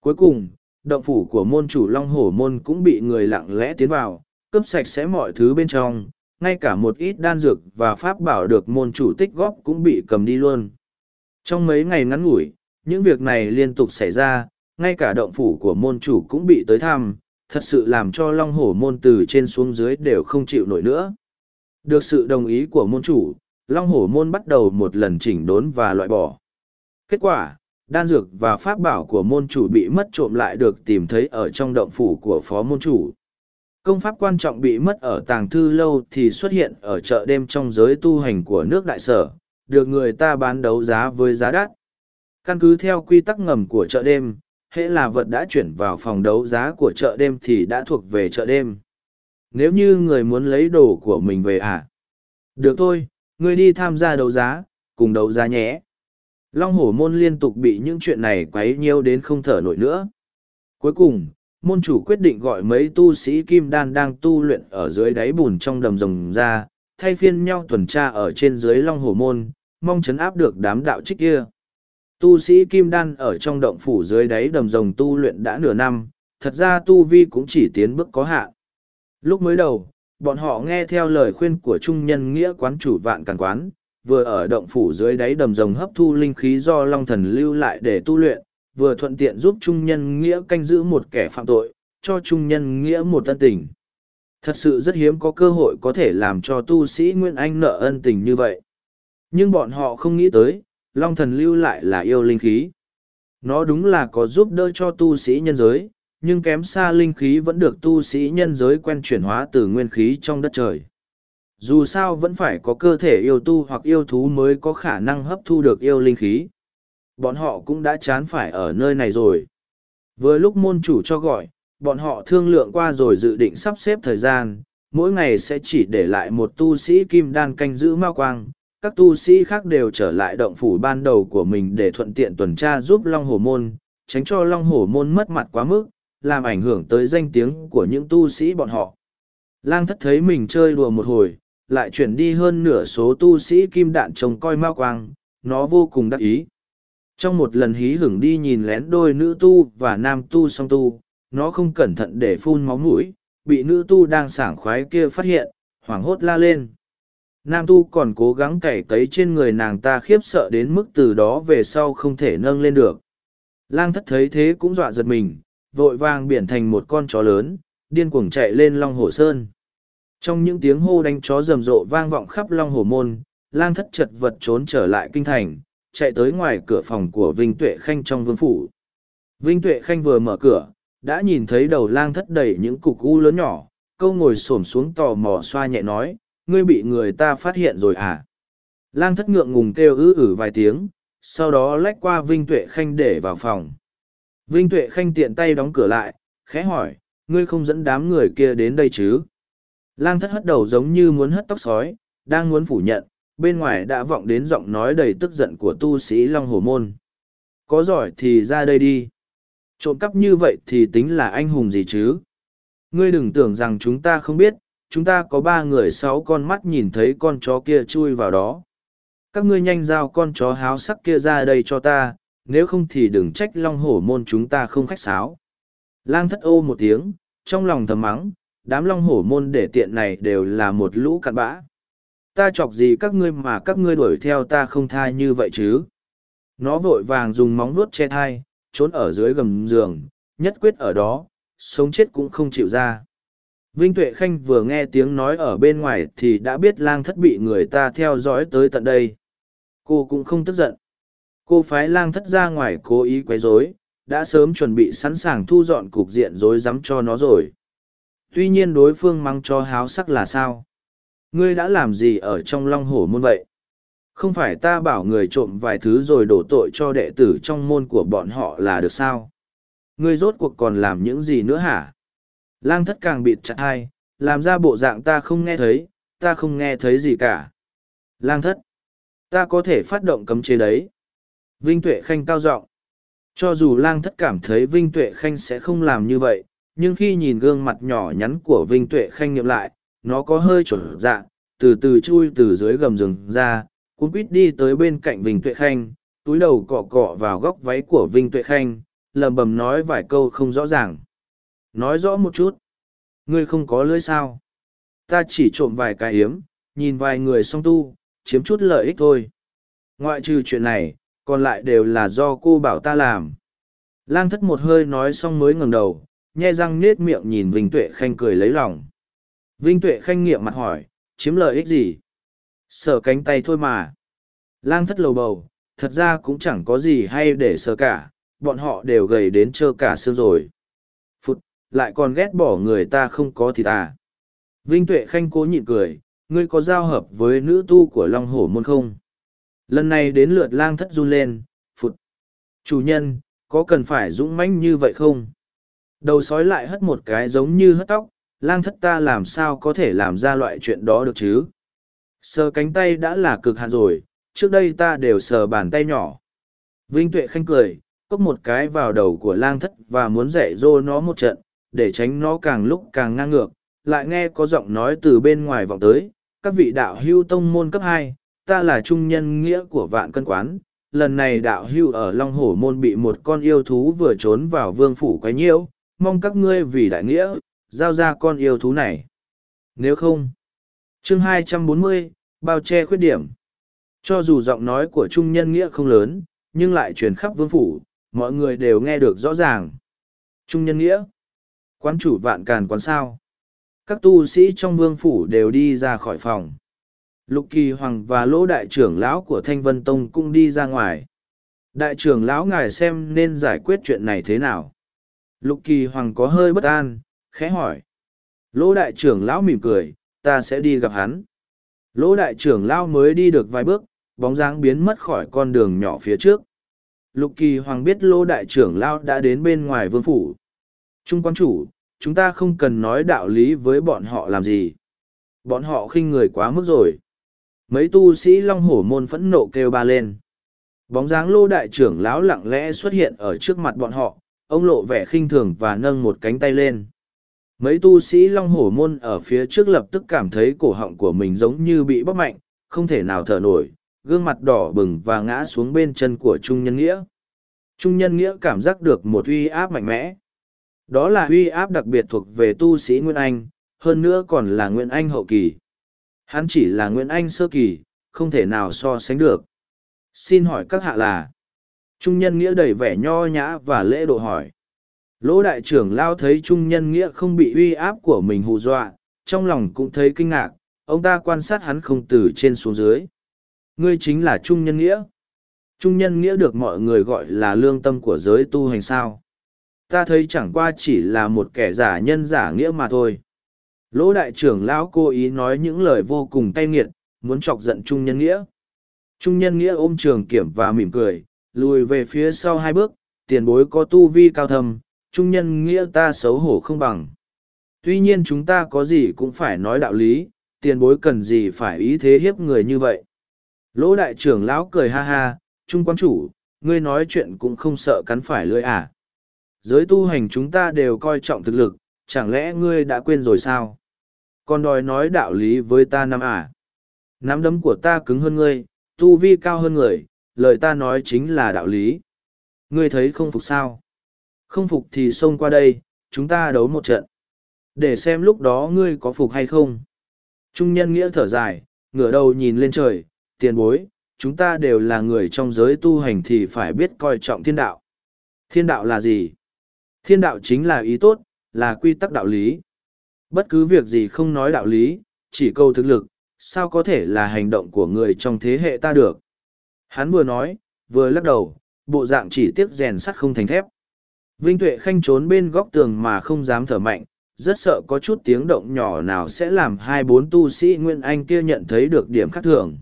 Cuối cùng, động phủ của môn chủ Long Hổ Môn cũng bị người lặng lẽ tiến vào, cướp sạch sẽ mọi thứ bên trong, ngay cả một ít đan dược và pháp bảo được môn chủ tích góp cũng bị cầm đi luôn. Trong mấy ngày ngắn ngủi, những việc này liên tục xảy ra, ngay cả động phủ của môn chủ cũng bị tới thăm, thật sự làm cho Long Hổ Môn từ trên xuống dưới đều không chịu nổi nữa. Được sự đồng ý của môn chủ, Long Hổ Môn bắt đầu một lần chỉnh đốn và loại bỏ. Kết quả, đan dược và pháp bảo của môn chủ bị mất trộm lại được tìm thấy ở trong động phủ của phó môn chủ. Công pháp quan trọng bị mất ở tàng thư lâu thì xuất hiện ở chợ đêm trong giới tu hành của nước đại sở, được người ta bán đấu giá với giá đắt. Căn cứ theo quy tắc ngầm của chợ đêm, hễ là vật đã chuyển vào phòng đấu giá của chợ đêm thì đã thuộc về chợ đêm. Nếu như người muốn lấy đồ của mình về à? Được thôi, người đi tham gia đấu giá, cùng đấu giá nhé. Long hổ môn liên tục bị những chuyện này quấy nhiêu đến không thở nổi nữa. Cuối cùng, môn chủ quyết định gọi mấy tu sĩ kim đan đang tu luyện ở dưới đáy bùn trong đầm rồng ra, thay phiên nhau tuần tra ở trên dưới long hổ môn, mong chấn áp được đám đạo trích kia. Tu sĩ kim đan ở trong động phủ dưới đáy đầm rồng tu luyện đã nửa năm, thật ra tu vi cũng chỉ tiến bước có hạn. Lúc mới đầu, bọn họ nghe theo lời khuyên của trung nhân nghĩa quán chủ vạn càn quán, vừa ở động phủ dưới đáy đầm rồng hấp thu linh khí do long thần lưu lại để tu luyện, vừa thuận tiện giúp trung nhân nghĩa canh giữ một kẻ phạm tội, cho trung nhân nghĩa một tân tình. Thật sự rất hiếm có cơ hội có thể làm cho tu sĩ Nguyên Anh nợ ân tình như vậy. Nhưng bọn họ không nghĩ tới, long thần lưu lại là yêu linh khí. Nó đúng là có giúp đỡ cho tu sĩ nhân giới, nhưng kém xa linh khí vẫn được tu sĩ nhân giới quen chuyển hóa từ nguyên khí trong đất trời. Dù sao vẫn phải có cơ thể yêu tu hoặc yêu thú mới có khả năng hấp thu được yêu linh khí. Bọn họ cũng đã chán phải ở nơi này rồi. Vừa lúc môn chủ cho gọi, bọn họ thương lượng qua rồi dự định sắp xếp thời gian, mỗi ngày sẽ chỉ để lại một tu sĩ kim đan canh giữ mao quang, các tu sĩ khác đều trở lại động phủ ban đầu của mình để thuận tiện tuần tra giúp Long Hổ Môn, tránh cho Long Hổ Môn mất mặt quá mức, làm ảnh hưởng tới danh tiếng của những tu sĩ bọn họ. Lang thất thấy mình chơi đùa một hồi, lại chuyển đi hơn nửa số tu sĩ kim đạn trông coi mao quang, nó vô cùng đắc ý. Trong một lần hí hửng đi nhìn lén đôi nữ tu và nam tu song tu, nó không cẩn thận để phun máu mũi, bị nữ tu đang sảng khoái kia phát hiện, hoảng hốt la lên. Nam tu còn cố gắng cày cấy trên người nàng ta khiếp sợ đến mức từ đó về sau không thể nâng lên được. Lang thất thấy thế cũng dọa giật mình, vội vàng biển thành một con chó lớn, điên cuồng chạy lên Long Hồ Sơn. Trong những tiếng hô đánh chó rầm rộ vang vọng khắp Long Hồ Môn, lang thất chật vật trốn trở lại kinh thành, chạy tới ngoài cửa phòng của Vinh Tuệ Khanh trong vương phủ. Vinh Tuệ Khanh vừa mở cửa, đã nhìn thấy đầu lang thất đầy những cục u lớn nhỏ, câu ngồi xổm xuống tò mò xoa nhẹ nói, ngươi bị người ta phát hiện rồi à? Lang thất ngượng ngùng kêu ư ử vài tiếng, sau đó lách qua Vinh Tuệ Khanh để vào phòng. Vinh Tuệ Khanh tiện tay đóng cửa lại, khẽ hỏi, ngươi không dẫn đám người kia đến đây chứ? Lang thất hất đầu giống như muốn hất tóc sói, đang muốn phủ nhận, bên ngoài đã vọng đến giọng nói đầy tức giận của tu sĩ Long Hồ Môn. Có giỏi thì ra đây đi. Trộm cắp như vậy thì tính là anh hùng gì chứ? Ngươi đừng tưởng rằng chúng ta không biết, chúng ta có ba người sáu con mắt nhìn thấy con chó kia chui vào đó. Các ngươi nhanh giao con chó háo sắc kia ra đây cho ta, nếu không thì đừng trách long hổ môn chúng ta không khách sáo. Lang thất ô một tiếng, trong lòng thầm mắng, đám long hổ môn để tiện này đều là một lũ cặn bã. Ta chọc gì các ngươi mà các ngươi đuổi theo ta không tha như vậy chứ? Nó vội vàng dùng móng vuốt che thai, trốn ở dưới gầm giường, nhất quyết ở đó, sống chết cũng không chịu ra. Vinh Tuệ Khanh vừa nghe tiếng nói ở bên ngoài thì đã biết lang thất bị người ta theo dõi tới tận đây. Cô cũng không tức giận. Cô phái lang thất ra ngoài cố ý quấy rối, đã sớm chuẩn bị sẵn sàng thu dọn cục diện rối rắm cho nó rồi. Tuy nhiên đối phương mắng cho háo sắc là sao? Ngươi đã làm gì ở trong long hổ môn vậy? Không phải ta bảo người trộm vài thứ rồi đổ tội cho đệ tử trong môn của bọn họ là được sao? Ngươi rốt cuộc còn làm những gì nữa hả? Lang thất càng bịt chặt hai, làm ra bộ dạng ta không nghe thấy, ta không nghe thấy gì cả. Lang thất, ta có thể phát động cấm chế đấy. Vinh Tuệ Khanh cao giọng. Cho dù lang thất cảm thấy Vinh Tuệ Khanh sẽ không làm như vậy, nhưng khi nhìn gương mặt nhỏ nhắn của Vinh Tuệ Khanh nghiệm lại, nó có hơi trở dạ, từ từ chui từ dưới gầm rừng ra, cuốn quýt đi tới bên cạnh Vinh Tuệ Khanh, túi đầu cọ cọ vào góc váy của Vinh Tuệ Khanh, lầm bầm nói vài câu không rõ ràng. Nói rõ một chút. Ngươi không có lưới sao. Ta chỉ trộm vài cái hiếm, nhìn vài người song tu, chiếm chút lợi ích thôi. Ngoại trừ chuyện này, còn lại đều là do cô bảo ta làm. Lang thất một hơi nói xong mới ngẩng đầu, nhe răng nết miệng nhìn Vinh Tuệ Khanh cười lấy lòng. Vinh Tuệ Khanh nghiệm mặt hỏi, chiếm lợi ích gì? Sờ cánh tay thôi mà. Lang thất lầu bầu, thật ra cũng chẳng có gì hay để sờ cả, bọn họ đều gầy đến trơ cả xương rồi. Phụt, lại còn ghét bỏ người ta không có thì à. Vinh Tuệ Khanh cố nhịn cười, ngươi có giao hợp với nữ tu của Long Hổ Môn không? Lần này đến lượt lang thất run lên, phụt. Chủ nhân, có cần phải dũng mãnh như vậy không? Đầu sói lại hất một cái giống như hất tóc, lang thất ta làm sao có thể làm ra loại chuyện đó được chứ? Sờ cánh tay đã là cực hạn rồi, trước đây ta đều sờ bàn tay nhỏ. Vinh Tuệ Khanh cười, cốc một cái vào đầu của lang thất và muốn dạy dỗ nó một trận, để tránh nó càng lúc càng ngang ngược, lại nghe có giọng nói từ bên ngoài vọng tới, các vị đạo hưu tông môn cấp hai, ta là trung nhân nghĩa của vạn cân quán, lần này đạo hưu ở Long Hổ Môn bị một con yêu thú vừa trốn vào vương phủ quấy nhiễu, mong các ngươi vì đại nghĩa, giao ra con yêu thú này. Nếu không, chương hai trăm bốn mươi bao che khuyết điểm. Cho dù giọng nói của trung nhân nghĩa không lớn, nhưng lại truyền khắp vương phủ, mọi người đều nghe được rõ ràng. Trung nhân nghĩa, quán chủ vạn càn quán sao. Các tu sĩ trong vương phủ đều đi ra khỏi phòng. Lục kỳ hoàng và lỗ đại trưởng lão của Thanh Vân Tông cũng đi ra ngoài. Đại trưởng lão ngài xem nên giải quyết chuyện này thế nào. Lục kỳ hoàng có hơi bất an, khẽ hỏi. Lỗ đại trưởng lão mỉm cười, ta sẽ đi gặp hắn. Lỗ đại trưởng lão mới đi được vài bước, bóng dáng biến mất khỏi con đường nhỏ phía trước. Lục kỳ hoàng biết lỗ đại trưởng lão đã đến bên ngoài vương phủ. Trung quan chủ, chúng ta không cần nói đạo lý với bọn họ làm gì. Bọn họ khinh người quá mức rồi. Mấy tu sĩ long hổ môn phẫn nộ kêu ba lên. Bóng dáng lô đại trưởng lão lặng lẽ xuất hiện ở trước mặt bọn họ, ông lộ vẻ khinh thường và nâng một cánh tay lên. Mấy tu sĩ long hổ môn ở phía trước lập tức cảm thấy cổ họng của mình giống như bị bóp mạnh, không thể nào thở nổi, gương mặt đỏ bừng và ngã xuống bên chân của Trung Nhân Nghĩa. Trung Nhân Nghĩa cảm giác được một uy áp mạnh mẽ. Đó là uy áp đặc biệt thuộc về tu sĩ Nguyên Anh, hơn nữa còn là Nguyên Anh hậu kỳ. Hắn chỉ là Nguyễn Anh sơ kỳ, không thể nào so sánh được. Xin hỏi các hạ là. Trung nhân nghĩa đầy vẻ nho nhã và lễ độ hỏi. Lỗ đại trưởng lao thấy trung nhân nghĩa không bị uy áp của mình hù dọa, trong lòng cũng thấy kinh ngạc, ông ta quan sát hắn không từ trên xuống dưới. Ngươi chính là trung nhân nghĩa. Trung nhân nghĩa được mọi người gọi là lương tâm của giới tu hành sao. Ta thấy chẳng qua chỉ là một kẻ giả nhân giả nghĩa mà thôi. Lỗ đại trưởng lão cố ý nói những lời vô cùng cay nghiệt, muốn chọc giận Trung Nhân Nghĩa. Trung Nhân Nghĩa ôm trường kiểm và mỉm cười, lùi về phía sau hai bước, tiền bối có tu vi cao thầm, Trung Nhân Nghĩa ta xấu hổ không bằng. Tuy nhiên chúng ta có gì cũng phải nói đạo lý, tiền bối cần gì phải ý thế hiếp người như vậy. Lỗ đại trưởng lão cười ha ha, Trung quan chủ, ngươi nói chuyện cũng không sợ cắn phải lưỡi à. Giới tu hành chúng ta đều coi trọng thực lực, chẳng lẽ ngươi đã quên rồi sao? Còn đòi nói đạo lý với ta năm à? Nắm đấm của ta cứng hơn ngươi, tu vi cao hơn người, lời ta nói chính là đạo lý. Ngươi thấy không phục sao? Không phục thì xông qua đây, chúng ta đấu một trận. Để xem lúc đó ngươi có phục hay không. Trung nhân nghĩa thở dài, ngửa đầu nhìn lên trời, tiền bối, chúng ta đều là người trong giới tu hành thì phải biết coi trọng thiên đạo. Thiên đạo là gì? Thiên đạo chính là ý tốt, là quy tắc đạo lý. Bất cứ việc gì không nói đạo lý, chỉ câu thực lực, sao có thể là hành động của người trong thế hệ ta được. Hắn vừa nói, vừa lắc đầu, bộ dạng chỉ tiếc rèn sắt không thành thép. Vinh Tuệ Khanh trốn bên góc tường mà không dám thở mạnh, rất sợ có chút tiếng động nhỏ nào sẽ làm hai bốn tu sĩ Nguyên Anh kia nhận thấy được điểm khác thường.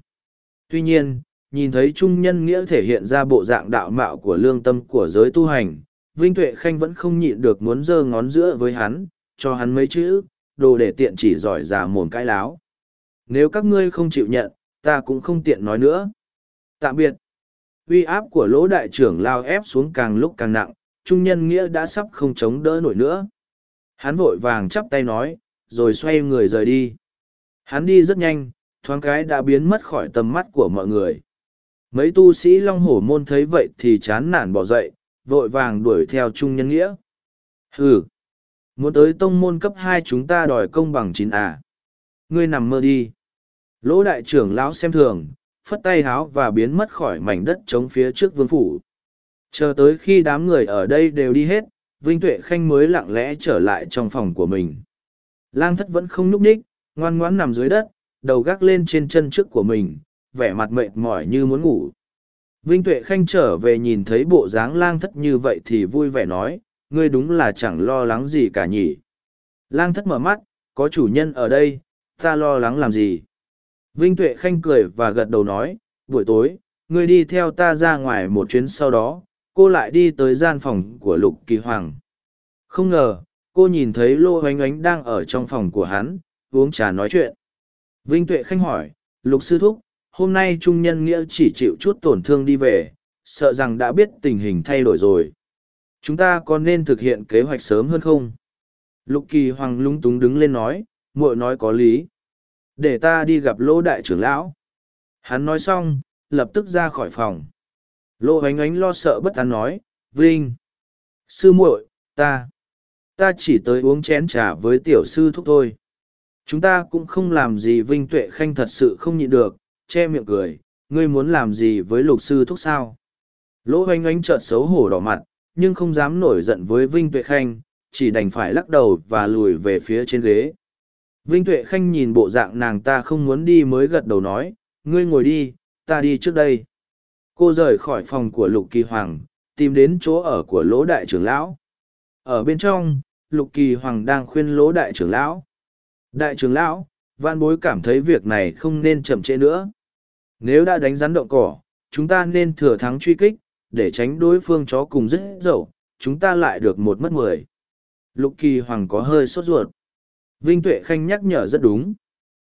Tuy nhiên, nhìn thấy Trung Nhân Nghĩa thể hiện ra bộ dạng đạo mạo của lương tâm của giới tu hành, Vinh Tuệ Khanh vẫn không nhịn được muốn giơ ngón giữa với hắn, cho hắn mấy chữ, đồ để tiện chỉ giỏi giả mồm cãi láo. Nếu các ngươi không chịu nhận, ta cũng không tiện nói nữa. Tạm biệt. Uy áp của lỗ đại trưởng lao ép xuống càng lúc càng nặng, trung nhân nghĩa đã sắp không chống đỡ nổi nữa. Hắn vội vàng chắp tay nói, rồi xoay người rời đi. Hắn đi rất nhanh, thoáng cái đã biến mất khỏi tầm mắt của mọi người. Mấy tu sĩ Long Hổ Môn thấy vậy thì chán nản bỏ dậy, vội vàng đuổi theo Trung Nhân Nghĩa. Hừ! Muốn tới tông môn cấp hai chúng ta đòi công bằng chín à. Ngươi nằm mơ đi. Lỗ đại trưởng lão xem thường, phất tay háo và biến mất khỏi mảnh đất trống phía trước vương phủ. Chờ tới khi đám người ở đây đều đi hết, Vinh Tuệ Khanh mới lặng lẽ trở lại trong phòng của mình. Lang thất vẫn không nhúc ních, ngoan ngoãn nằm dưới đất, đầu gác lên trên chân trước của mình, vẻ mặt mệt mỏi như muốn ngủ. Vinh Tuệ Khanh trở về nhìn thấy bộ dáng lang thất như vậy thì vui vẻ nói, ngươi đúng là chẳng lo lắng gì cả nhỉ. Lang thất mở mắt, có chủ nhân ở đây, ta lo lắng làm gì. Vinh Tuệ Khanh cười và gật đầu nói, buổi tối, ngươi đi theo ta ra ngoài một chuyến sau đó, cô lại đi tới gian phòng của Lục Kỳ Hoàng. Không ngờ, cô nhìn thấy Lô Hoánh Ánh đang ở trong phòng của hắn, uống trà nói chuyện. Vinh Tuệ Khanh hỏi, Lục Sư Thúc, hôm nay Trung Nhân Nghĩa chỉ chịu chút tổn thương đi về, sợ rằng đã biết tình hình thay đổi rồi. Chúng ta có nên thực hiện kế hoạch sớm hơn không? Lục Kỳ Hoàng lung túng đứng lên nói, muội nói có lý. Để ta đi gặp lỗ đại trưởng lão. Hắn nói xong, lập tức ra khỏi phòng. Lỗ ánh ánh lo sợ bất an nói, Vinh. Sư muội, ta. Ta chỉ tới uống chén trà với tiểu sư thúc thôi. Chúng ta cũng không làm gì Vinh Tuệ Khanh thật sự không nhịn được, che miệng cười, ngươi muốn làm gì với lục sư thúc sao? Lỗ oanh ánh trợn xấu hổ đỏ mặt, nhưng không dám nổi giận với Vinh Tuệ Khanh, chỉ đành phải lắc đầu và lùi về phía trên ghế. Vinh Tuệ Khanh nhìn bộ dạng nàng ta không muốn đi mới gật đầu nói, ngươi ngồi đi, ta đi trước đây. Cô rời khỏi phòng của Lục Kỳ Hoàng, tìm đến chỗ ở của Lỗ Đại trưởng Lão. Ở bên trong, Lục Kỳ Hoàng đang khuyên Lỗ Đại trưởng Lão. Đại trưởng Lão, văn bối cảm thấy việc này không nên chậm trễ nữa. Nếu đã đánh rắn động cỏ, chúng ta nên thừa thắng truy kích, để tránh đối phương chó cùng rất dậu, chúng ta lại được một mất mười. Lục Kỳ Hoàng có hơi sốt ruột. Vinh Tuệ Khanh nhắc nhở rất đúng.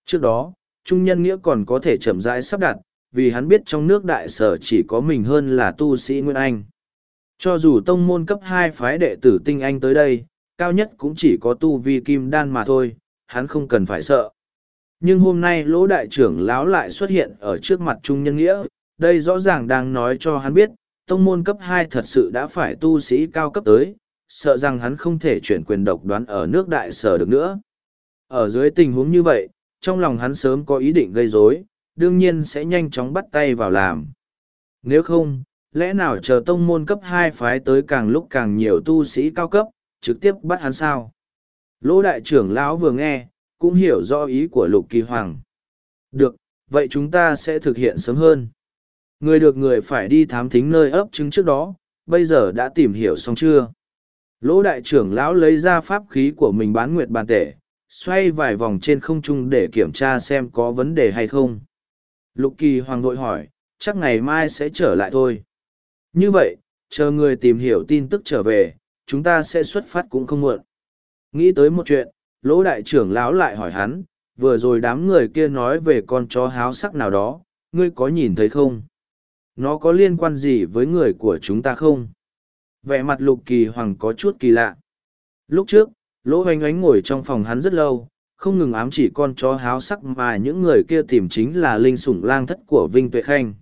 Trước đó, Trung Nhân Nghĩa còn có thể chậm rãi sắp đặt, vì hắn biết trong nước đại sở chỉ có mình hơn là tu sĩ Nguyên Anh. Cho dù tông môn cấp hai phái đệ tử tinh anh tới đây, cao nhất cũng chỉ có tu vi kim đan mà thôi, hắn không cần phải sợ. Nhưng hôm nay lỗ đại trưởng lão lại xuất hiện ở trước mặt Trung Nhân Nghĩa, đây rõ ràng đang nói cho hắn biết, tông môn cấp hai thật sự đã phải tu sĩ cao cấp tới, sợ rằng hắn không thể chuyển quyền độc đoán ở nước đại sở được nữa. Ở dưới tình huống như vậy, trong lòng hắn sớm có ý định gây rối, đương nhiên sẽ nhanh chóng bắt tay vào làm. Nếu không, lẽ nào chờ tông môn cấp hai phái tới càng lúc càng nhiều tu sĩ cao cấp, trực tiếp bắt hắn sao? Lỗ đại trưởng lão vừa nghe, cũng hiểu rõ ý của lục kỳ hoàng. Được, vậy chúng ta sẽ thực hiện sớm hơn. Người được người phải đi thám thính nơi ấp trứng trước đó, bây giờ đã tìm hiểu xong chưa? Lỗ đại trưởng lão lấy ra pháp khí của mình bán nguyệt bàn tể, xoay vài vòng trên không trung để kiểm tra xem có vấn đề hay không. Lục kỳ hoàng vội hỏi, chắc ngày mai sẽ trở lại thôi. Như vậy, chờ người tìm hiểu tin tức trở về, chúng ta sẽ xuất phát cũng không muộn. Nghĩ tới một chuyện, lỗ đại trưởng lão lại hỏi hắn, vừa rồi đám người kia nói về con chó háo sắc nào đó, ngươi có nhìn thấy không? Nó có liên quan gì với người của chúng ta không? Vẻ mặt lục kỳ hoàng có chút kỳ lạ. Lúc trước, lỗ oanh oánh ngồi trong phòng hắn rất lâu, không ngừng ám chỉ con chó háo sắc mà những người kia tìm chính là linh sủng lang thất của vinh tuệ khanh.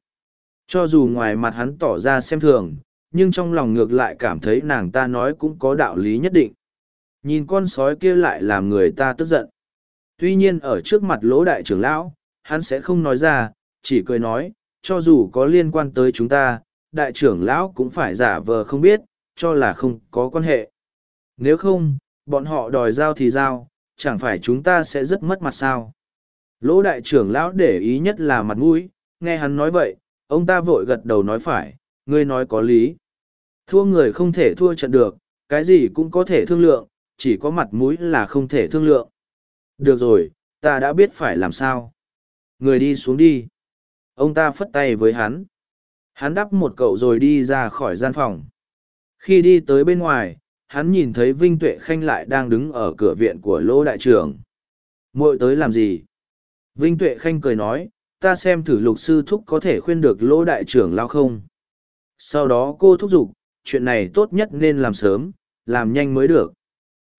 Cho dù ngoài mặt hắn tỏ ra xem thường, nhưng trong lòng ngược lại cảm thấy nàng ta nói cũng có đạo lý nhất định. Nhìn con sói kia lại làm người ta tức giận. Tuy nhiên ở trước mặt lỗ đại trưởng lão, hắn sẽ không nói ra, chỉ cười nói cho dù có liên quan tới chúng ta, đại trưởng lão cũng phải giả vờ không biết, cho là không có quan hệ. Nếu không, bọn họ đòi giao thì giao, chẳng phải chúng ta sẽ rất mất mặt sao? Lỗ đại trưởng lão để ý nhất là mặt mũi, nghe hắn nói vậy, ông ta vội gật đầu nói phải, ngươi nói có lý. Thua người không thể thua trận được, cái gì cũng có thể thương lượng, chỉ có mặt mũi là không thể thương lượng. Được rồi, ta đã biết phải làm sao. Người đi xuống đi ông ta phất tay với hắn. Hắn đắp một cậu rồi đi ra khỏi gian phòng. Khi đi tới bên ngoài, hắn nhìn thấy vinh tuệ khanh lại đang đứng ở cửa viện của lỗ đại trưởng. Muội tới làm gì? Vinh tuệ khanh cười nói, ta xem thử lục sư thúc có thể khuyên được lỗ đại trưởng lao không? Sau đó cô thúc giục, chuyện này tốt nhất nên làm sớm, làm nhanh mới được.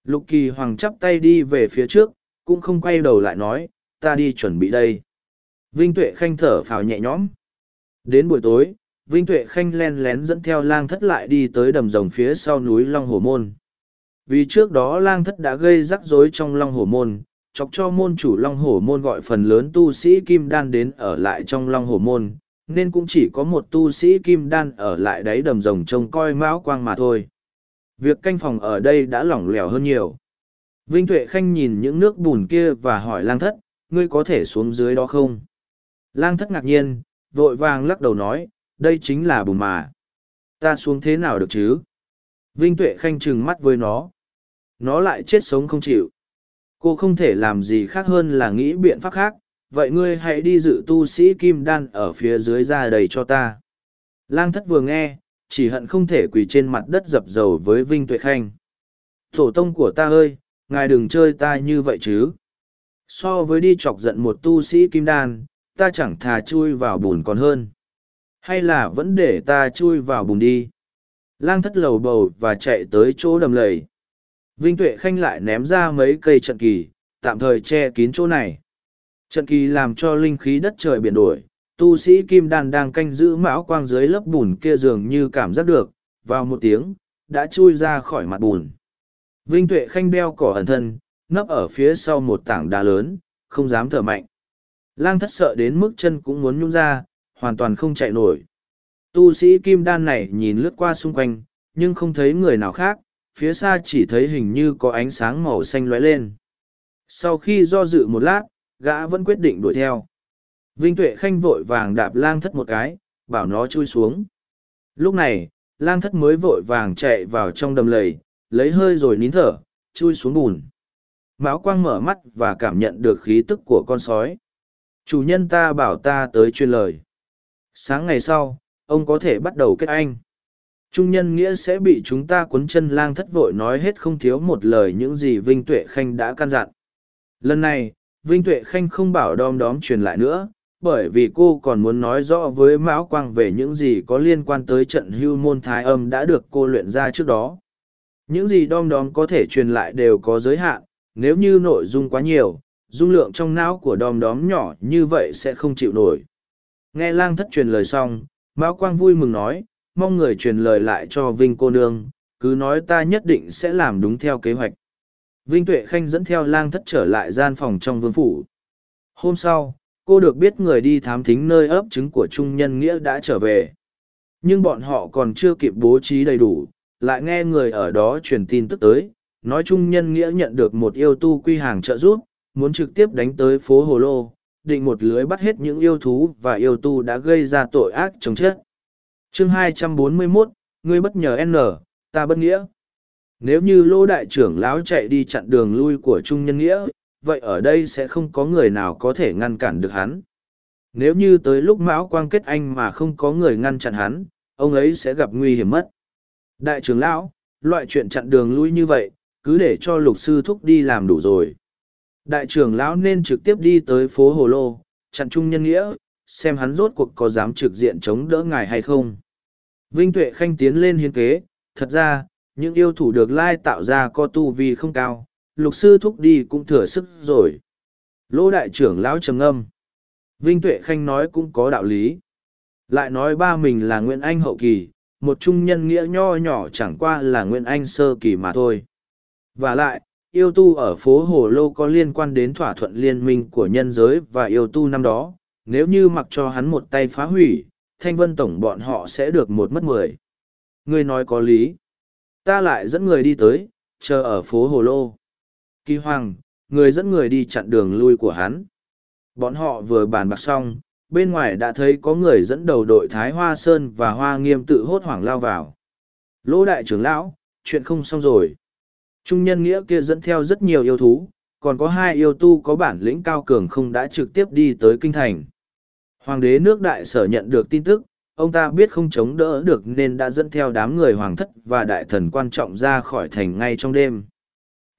Lục kỳ hoàng chắp tay đi về phía trước, cũng không quay đầu lại nói, ta đi chuẩn bị đây vinh tuệ khanh thở phào nhẹ nhõm. Đến buổi tối, vinh tuệ khanh len lén dẫn theo lang thất lại đi tới đầm rồng phía sau núi long hồ môn. Vì trước đó lang thất đã gây rắc rối trong long hồ môn, chọc cho môn chủ long Hổ môn gọi phần lớn tu sĩ kim đan đến ở lại trong long Hổ môn, nên cũng chỉ có một tu sĩ kim đan ở lại đáy đầm rồng trông coi mão quang mà thôi. Việc canh phòng ở đây đã lỏng lẻo hơn nhiều. Vinh tuệ khanh nhìn những nước bùn kia và hỏi lang thất, ngươi có thể xuống dưới đó không? Lang thất ngạc nhiên, vội vàng lắc đầu nói, đây chính là bùn mà. Ta xuống thế nào được chứ? Vinh tuệ khanh trừng mắt với nó. Nó lại chết sống không chịu. Cô không thể làm gì khác hơn là nghĩ biện pháp khác. Vậy ngươi hãy đi dự tu sĩ kim đan ở phía dưới ra đầy cho ta. Lang thất vừa nghe, chỉ hận không thể quỳ trên mặt đất dập dầu với vinh tuệ khanh. Tổ tông của ta ơi, ngài đừng chơi ta như vậy chứ. So với đi chọc giận một tu sĩ kim đan ta chẳng thà chui vào bùn còn hơn. Hay là vẫn để ta chui vào bùn đi? Lang thất lầu bầu và chạy tới chỗ đầm lầy. Vinh tuệ khanh lại ném ra mấy cây trận kỳ, tạm thời che kín chỗ này. Trận kỳ làm cho linh khí đất trời biển đổi, tu sĩ kim đan đang canh giữ mão quang dưới lớp bùn kia dường như cảm giác được, vào một tiếng, đã chui ra khỏi mặt bùn. Vinh tuệ khanh đeo cỏ ẩn thân, nấp ở phía sau một tảng đá lớn, không dám thở mạnh lang thất sợ đến mức chân cũng muốn nhung ra, hoàn toàn không chạy nổi. Tu sĩ kim đan này nhìn lướt qua xung quanh, nhưng không thấy người nào khác, phía xa chỉ thấy hình như có ánh sáng màu xanh lóe lên. Sau khi do dự một lát, gã vẫn quyết định đuổi theo. Vinh tuệ khanh vội vàng đạp lang thất một cái, bảo nó chui xuống. Lúc này, lang thất mới vội vàng chạy vào trong đầm lầy, lấy hơi rồi nín thở, chui xuống bùn. Mão quang mở mắt và cảm nhận được khí tức của con sói chủ nhân ta bảo ta tới chuyên lời. Sáng ngày sau, ông có thể bắt đầu kết anh. Trung nhân nghĩa sẽ bị chúng ta cuốn chân lang thất vội nói hết không thiếu một lời những gì vinh tuệ khanh đã căn dặn. Lần này, vinh tuệ khanh không bảo đom đóm truyền lại nữa, bởi vì cô còn muốn nói rõ với mão quang về những gì có liên quan tới trận hưu môn thái âm đã được cô luyện ra trước đó. Những gì đom đóm có thể truyền lại đều có giới hạn, nếu như nội dung quá nhiều dung lượng trong não của đom đóm nhỏ như vậy sẽ không chịu nổi. Nghe lang thất truyền lời xong mão quang vui mừng nói, mong người truyền lời lại cho vinh cô nương, cứ nói ta nhất định sẽ làm đúng theo kế hoạch. Vinh tuệ khanh dẫn theo lang thất trở lại gian phòng trong vương phủ. Hôm sau, cô được biết người đi thám thính nơi ấp trứng của trung nhân nghĩa đã trở về. Nhưng bọn họ còn chưa kịp bố trí đầy đủ, lại nghe người ở đó truyền tin tức tới, nói trung nhân nghĩa nhận được một yêu tu quy hàng trợ giúp muốn trực tiếp đánh tới phố hồ lô định một lưới bắt hết những yêu thú và yêu tu đã gây ra tội ác chống chết. Chương 241, ngươi bất nhờ n ta bất nghĩa. Nếu như lô đại trưởng lão chạy đi chặn đường lui của trung nhân nghĩa vậy ở đây sẽ không có người nào có thể ngăn cản được hắn. Nếu như tới lúc mão quang kết anh mà không có người ngăn chặn hắn ông ấy sẽ gặp nguy hiểm mất. Đại trưởng lão loại chuyện chặn đường lui như vậy cứ để cho lục sư thúc đi làm đủ rồi đại trưởng lão nên trực tiếp đi tới phố hồ lô chặn trung nhân nghĩa xem hắn rốt cuộc có dám trực diện chống đỡ ngài hay không. Vinh Tuệ Khanh tiến lên hiến kế, thật ra, những yêu thủ được lai tạo ra có tu vi không cao, lục sư thúc đi cũng thừa sức rồi. Lỗ đại trưởng lão trầm ngâm. Vinh Tuệ Khanh nói cũng có đạo lý. Lại nói ba mình là Nguyễn Anh hậu kỳ, một trung nhân nghĩa nho nhỏ chẳng qua là Nguyễn Anh sơ kỳ mà thôi. Và lại, yêu tu ở phố Hồ Lô có liên quan đến thỏa thuận liên minh của nhân giới và yêu tu năm đó, nếu như mặc cho hắn một tay phá hủy, thanh vân tổng bọn họ sẽ được một mất mười. Ngươi nói có lý. Ta lại dẫn người đi tới, chờ ở phố Hồ Lô. Kỳ Hoàng, người dẫn người đi chặn đường lui của hắn. Bọn họ vừa bàn bạc xong, bên ngoài đã thấy có người dẫn đầu đội Thái Hoa Sơn và Hoa Nghiêm tự hốt hoảng lao vào. Lỗ đại trưởng lão, chuyện không xong rồi. Trung nhân nghĩa kia dẫn theo rất nhiều yêu thú, còn có hai yêu tu có bản lĩnh cao cường không đã trực tiếp đi tới kinh thành. Hoàng đế nước đại sở nhận được tin tức, ông ta biết không chống đỡ được nên đã dẫn theo đám người hoàng thất và đại thần quan trọng ra khỏi thành ngay trong đêm.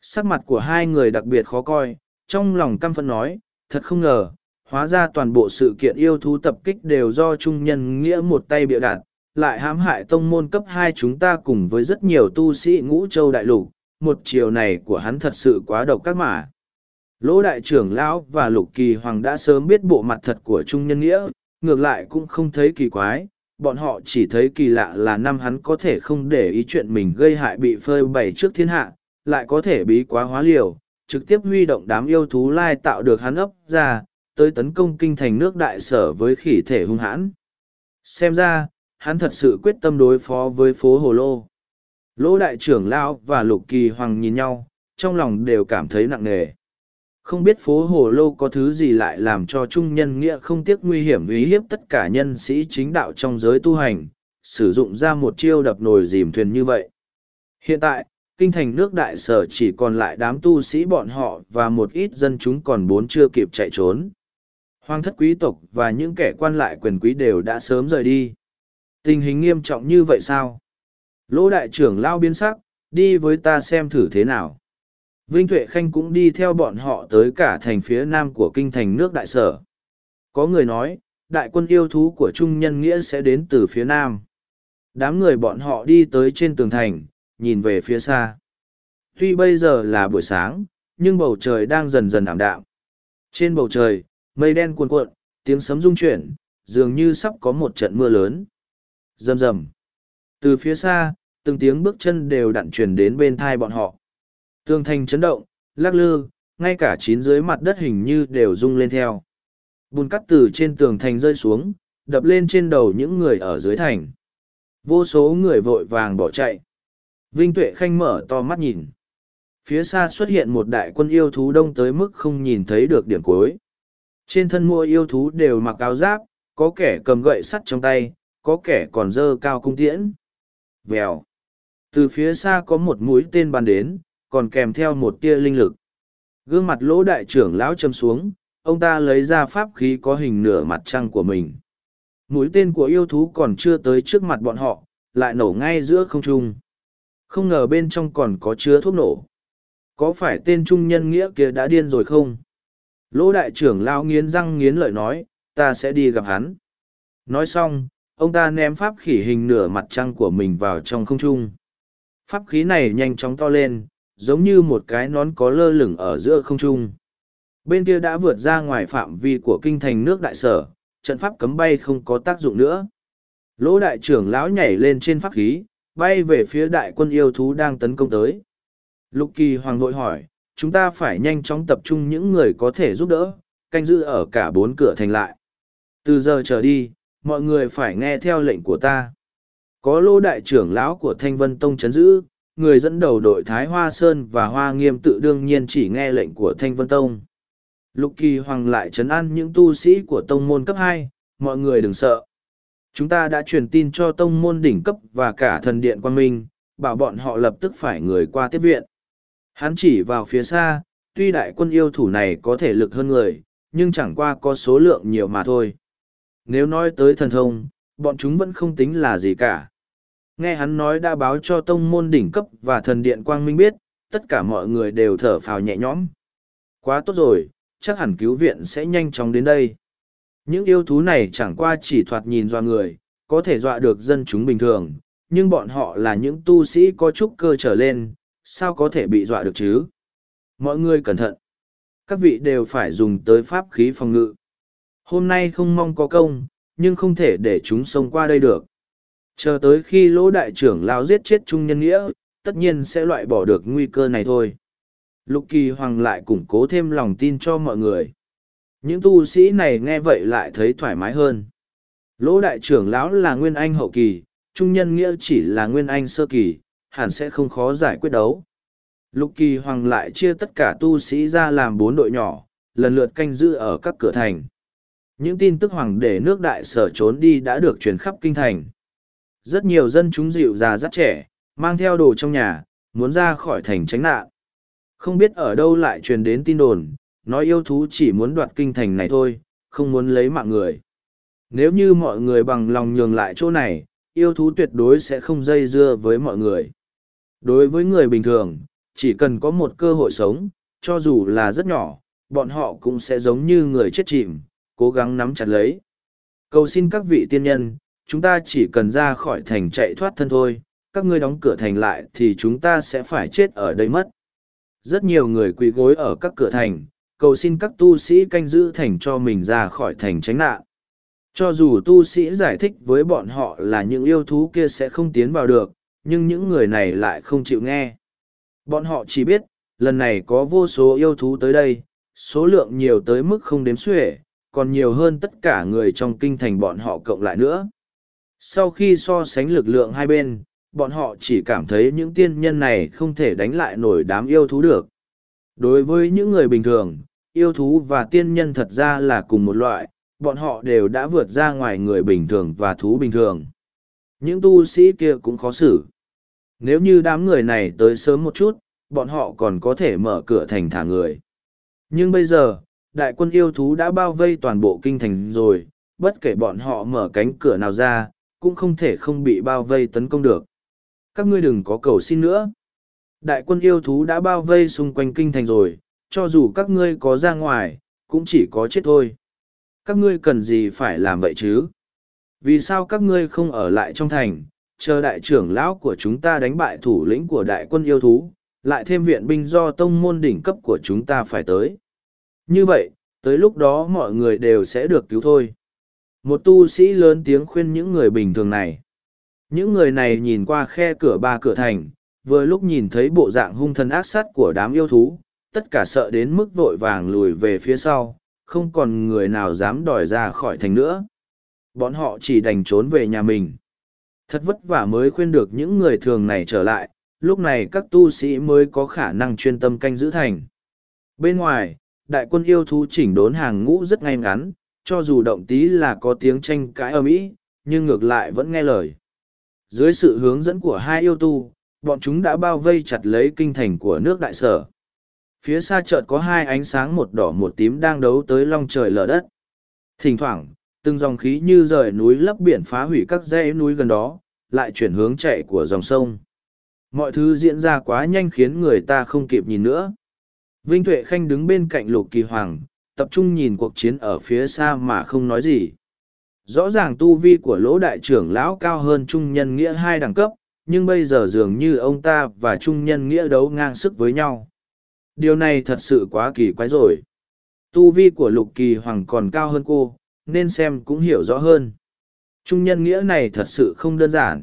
Sắc mặt của hai người đặc biệt khó coi, trong lòng căm phẫn nói, thật không ngờ, hóa ra toàn bộ sự kiện yêu thú tập kích đều do trung nhân nghĩa một tay bịa đặt, lại hãm hại tông môn cấp hai chúng ta cùng với rất nhiều tu sĩ ngũ châu đại lục, một chiều này của hắn thật sự quá độc các mả. Lỗ đại trưởng lão và lục kỳ hoàng đã sớm biết bộ mặt thật của trung nhân nghĩa, ngược lại cũng không thấy kỳ quái, bọn họ chỉ thấy kỳ lạ là năm hắn có thể không để ý chuyện mình gây hại bị phơi bày trước thiên hạ, lại có thể bí quá hóa liều, trực tiếp huy động đám yêu thú lai tạo được hắn ấp ra, tới tấn công kinh thành nước đại sở với khỉ thể hung hãn. Xem ra, hắn thật sự quyết tâm đối phó với phố Hồ Lô. Lỗ đại trưởng lão và lục kỳ hoàng nhìn nhau, trong lòng đều cảm thấy nặng nề. Không biết phố Hồ Lô có thứ gì lại làm cho trung nhân nghĩa không tiếc nguy hiểm uy hiếp tất cả nhân sĩ chính đạo trong giới tu hành, sử dụng ra một chiêu đập nồi dìm thuyền như vậy. Hiện tại, kinh thành nước đại sở chỉ còn lại đám tu sĩ bọn họ và một ít dân chúng còn bốn chưa kịp chạy trốn. Hoàng thất quý tộc và những kẻ quan lại quyền quý đều đã sớm rời đi. Tình hình nghiêm trọng như vậy sao? Lỗ đại trưởng lao biến sắc, đi với ta xem thử thế nào. Vinh Tuệ Khanh cũng đi theo bọn họ tới cả thành phía nam của kinh thành nước đại sở. Có người nói, đại quân yêu thú của Trung Nhân Nghĩa sẽ đến từ phía nam. Đám người bọn họ đi tới trên tường thành, nhìn về phía xa. Tuy bây giờ là buổi sáng, nhưng bầu trời đang dần dần ảm đạm. Trên bầu trời, mây đen cuồn cuộn, tiếng sấm rung chuyển, dường như sắp có một trận mưa lớn. Rầm rầm. Từ phía xa, từng tiếng bước chân đều đặn truyền đến bên thai bọn họ. Tường thành chấn động, lắc lư, ngay cả chín dưới mặt đất hình như đều rung lên theo. Bùn cắt từ trên tường thành rơi xuống, đập lên trên đầu những người ở dưới thành. Vô số người vội vàng bỏ chạy. Vinh Tuệ Khanh mở to mắt nhìn. Phía xa xuất hiện một đại quân yêu thú đông tới mức không nhìn thấy được điểm cuối. Trên thân mua yêu thú đều mặc áo giáp, có kẻ cầm gậy sắt trong tay, có kẻ còn dơ cao cung tiễn. Vèo. Từ phía xa có một mũi tên bắn đến, còn kèm theo một tia linh lực. Gương mặt lỗ đại trưởng lão châm xuống, ông ta lấy ra pháp khí có hình nửa mặt trăng của mình. Mũi tên của yêu thú còn chưa tới trước mặt bọn họ, lại nổ ngay giữa không trung. Không ngờ bên trong còn có chứa thuốc nổ. Có phải tên trung nhân nghĩa kia đã điên rồi không? Lỗ đại trưởng lao nghiến răng nghiến lợi nói, ta sẽ đi gặp hắn. Nói xong, ông ta ném pháp khỉ hình nửa mặt trăng của mình vào trong không trung. Pháp khí này nhanh chóng to lên, giống như một cái nón có lơ lửng ở giữa không trung. Bên kia đã vượt ra ngoài phạm vi của kinh thành nước đại sở, trận pháp cấm bay không có tác dụng nữa. Lỗ đại trưởng lão nhảy lên trên pháp khí, bay về phía đại quân yêu thú đang tấn công tới. Lục kỳ hoàng vội hỏi, chúng ta phải nhanh chóng tập trung những người có thể giúp đỡ, canh giữ ở cả bốn cửa thành lại. Từ giờ trở đi, mọi người phải nghe theo lệnh của ta. Có lô đại trưởng lão của Thanh Vân Tông chấn giữ, người dẫn đầu đội Thái Hoa Sơn và Hoa Nghiêm tự đương nhiên chỉ nghe lệnh của Thanh Vân Tông. Lục Kỳ Hoàng lại chấn an những tu sĩ của tông môn cấp hai, mọi người đừng sợ. Chúng ta đã truyền tin cho tông môn đỉnh cấp và cả thần điện quan minh, bảo bọn họ lập tức phải người qua tiếp viện. Hắn chỉ vào phía xa, tuy đại quân yêu thủ này có thể lực hơn người, nhưng chẳng qua có số lượng nhiều mà thôi. Nếu nói tới thần thông, bọn chúng vẫn không tính là gì cả. Nghe hắn nói đã báo cho tông môn đỉnh cấp và thần điện quang minh biết, tất cả mọi người đều thở phào nhẹ nhõm. Quá tốt rồi, chắc hẳn cứu viện sẽ nhanh chóng đến đây. Những yêu thú này chẳng qua chỉ thoạt nhìn dọa người, có thể dọa được dân chúng bình thường, nhưng bọn họ là những tu sĩ có chút cơ trở lên, sao có thể bị dọa được chứ? Mọi người cẩn thận. Các vị đều phải dùng tới pháp khí phòng ngự. Hôm nay không mong có công, nhưng không thể để chúng xông qua đây được. Chờ tới khi lỗ đại trưởng lao giết chết trung nhân nghĩa, tất nhiên sẽ loại bỏ được nguy cơ này thôi. Lục kỳ hoàng lại củng cố thêm lòng tin cho mọi người. Những tu sĩ này nghe vậy lại thấy thoải mái hơn. Lỗ đại trưởng lão là nguyên anh hậu kỳ, trung nhân nghĩa chỉ là nguyên anh sơ kỳ, hẳn sẽ không khó giải quyết đấu. Lục kỳ hoàng lại chia tất cả tu sĩ ra làm bốn đội nhỏ, lần lượt canh giữ ở các cửa thành. Những tin tức hoàng để nước đại sở trốn đi đã được truyền khắp kinh thành. Rất nhiều dân chúng dịu già dắt trẻ, mang theo đồ trong nhà, muốn ra khỏi thành tránh nạn. Không biết ở đâu lại truyền đến tin đồn, nói yêu thú chỉ muốn đoạt kinh thành này thôi, không muốn lấy mạng người. Nếu như mọi người bằng lòng nhường lại chỗ này, yêu thú tuyệt đối sẽ không dây dưa với mọi người. Đối với người bình thường, chỉ cần có một cơ hội sống, cho dù là rất nhỏ, bọn họ cũng sẽ giống như người chết chìm, cố gắng nắm chặt lấy. Cầu xin các vị tiên nhân, chúng ta chỉ cần ra khỏi thành chạy thoát thân thôi, các ngươi đóng cửa thành lại thì chúng ta sẽ phải chết ở đây mất. Rất nhiều người quỳ gối ở các cửa thành, cầu xin các tu sĩ canh giữ thành cho mình ra khỏi thành tránh nạn. Cho dù tu sĩ giải thích với bọn họ là những yêu thú kia sẽ không tiến vào được, nhưng những người này lại không chịu nghe. Bọn họ chỉ biết, lần này có vô số yêu thú tới đây, số lượng nhiều tới mức không đếm xuể, còn nhiều hơn tất cả người trong kinh thành bọn họ cộng lại nữa. Sau khi so sánh lực lượng hai bên, bọn họ chỉ cảm thấy những tiên nhân này không thể đánh lại nổi đám yêu thú được. Đối với những người bình thường, yêu thú và tiên nhân thật ra là cùng một loại, bọn họ đều đã vượt ra ngoài người bình thường và thú bình thường. Những tu sĩ kia cũng khó xử. Nếu như đám người này tới sớm một chút, bọn họ còn có thể mở cửa thành thả người. Nhưng bây giờ, đại quân yêu thú đã bao vây toàn bộ kinh thành rồi, bất kể bọn họ mở cánh cửa nào ra, cũng không thể không bị bao vây tấn công được. Các ngươi đừng có cầu xin nữa. Đại quân yêu thú đã bao vây xung quanh kinh thành rồi, cho dù các ngươi có ra ngoài, cũng chỉ có chết thôi. Các ngươi cần gì phải làm vậy chứ? Vì sao các ngươi không ở lại trong thành, chờ đại trưởng lão của chúng ta đánh bại thủ lĩnh của đại quân yêu thú, lại thêm viện binh do tông môn đỉnh cấp của chúng ta phải tới. Như vậy, tới lúc đó mọi người đều sẽ được cứu thôi. Một tu sĩ lớn tiếng khuyên những người bình thường này. Những người này nhìn qua khe cửa ba cửa thành, vừa lúc nhìn thấy bộ dạng hung thần ác sát của đám yêu thú, tất cả sợ đến mức vội vàng lùi về phía sau, không còn người nào dám đòi ra khỏi thành nữa. Bọn họ chỉ đành trốn về nhà mình. Thật vất vả mới khuyên được những người thường này trở lại, lúc này các tu sĩ mới có khả năng chuyên tâm canh giữ thành. Bên ngoài, đại quân yêu thú chỉnh đốn hàng ngũ rất ngay ngắn, cho dù động tí là có tiếng tranh cãi ở mỹ nhưng ngược lại vẫn nghe lời. Dưới sự hướng dẫn của hai yêu tu, bọn chúng đã bao vây chặt lấy kinh thành của nước đại sở. Phía xa chợt có hai ánh sáng một đỏ một tím đang đấu tới long trời lở đất. Thỉnh thoảng, từng dòng khí như rời núi lấp biển phá hủy các dãy núi gần đó, lại chuyển hướng chạy của dòng sông. Mọi thứ diễn ra quá nhanh khiến người ta không kịp nhìn nữa. Vinh tuệ khanh đứng bên cạnh lục kỳ hoàng tập trung nhìn cuộc chiến ở phía xa mà không nói gì. Rõ ràng tu vi của lỗ đại trưởng lão cao hơn trung nhân nghĩa hai đẳng cấp, nhưng bây giờ dường như ông ta và trung nhân nghĩa đấu ngang sức với nhau. Điều này thật sự quá kỳ quái rồi. Tu vi của lục kỳ hoàng còn cao hơn cô, nên xem cũng hiểu rõ hơn. Trung nhân nghĩa này thật sự không đơn giản.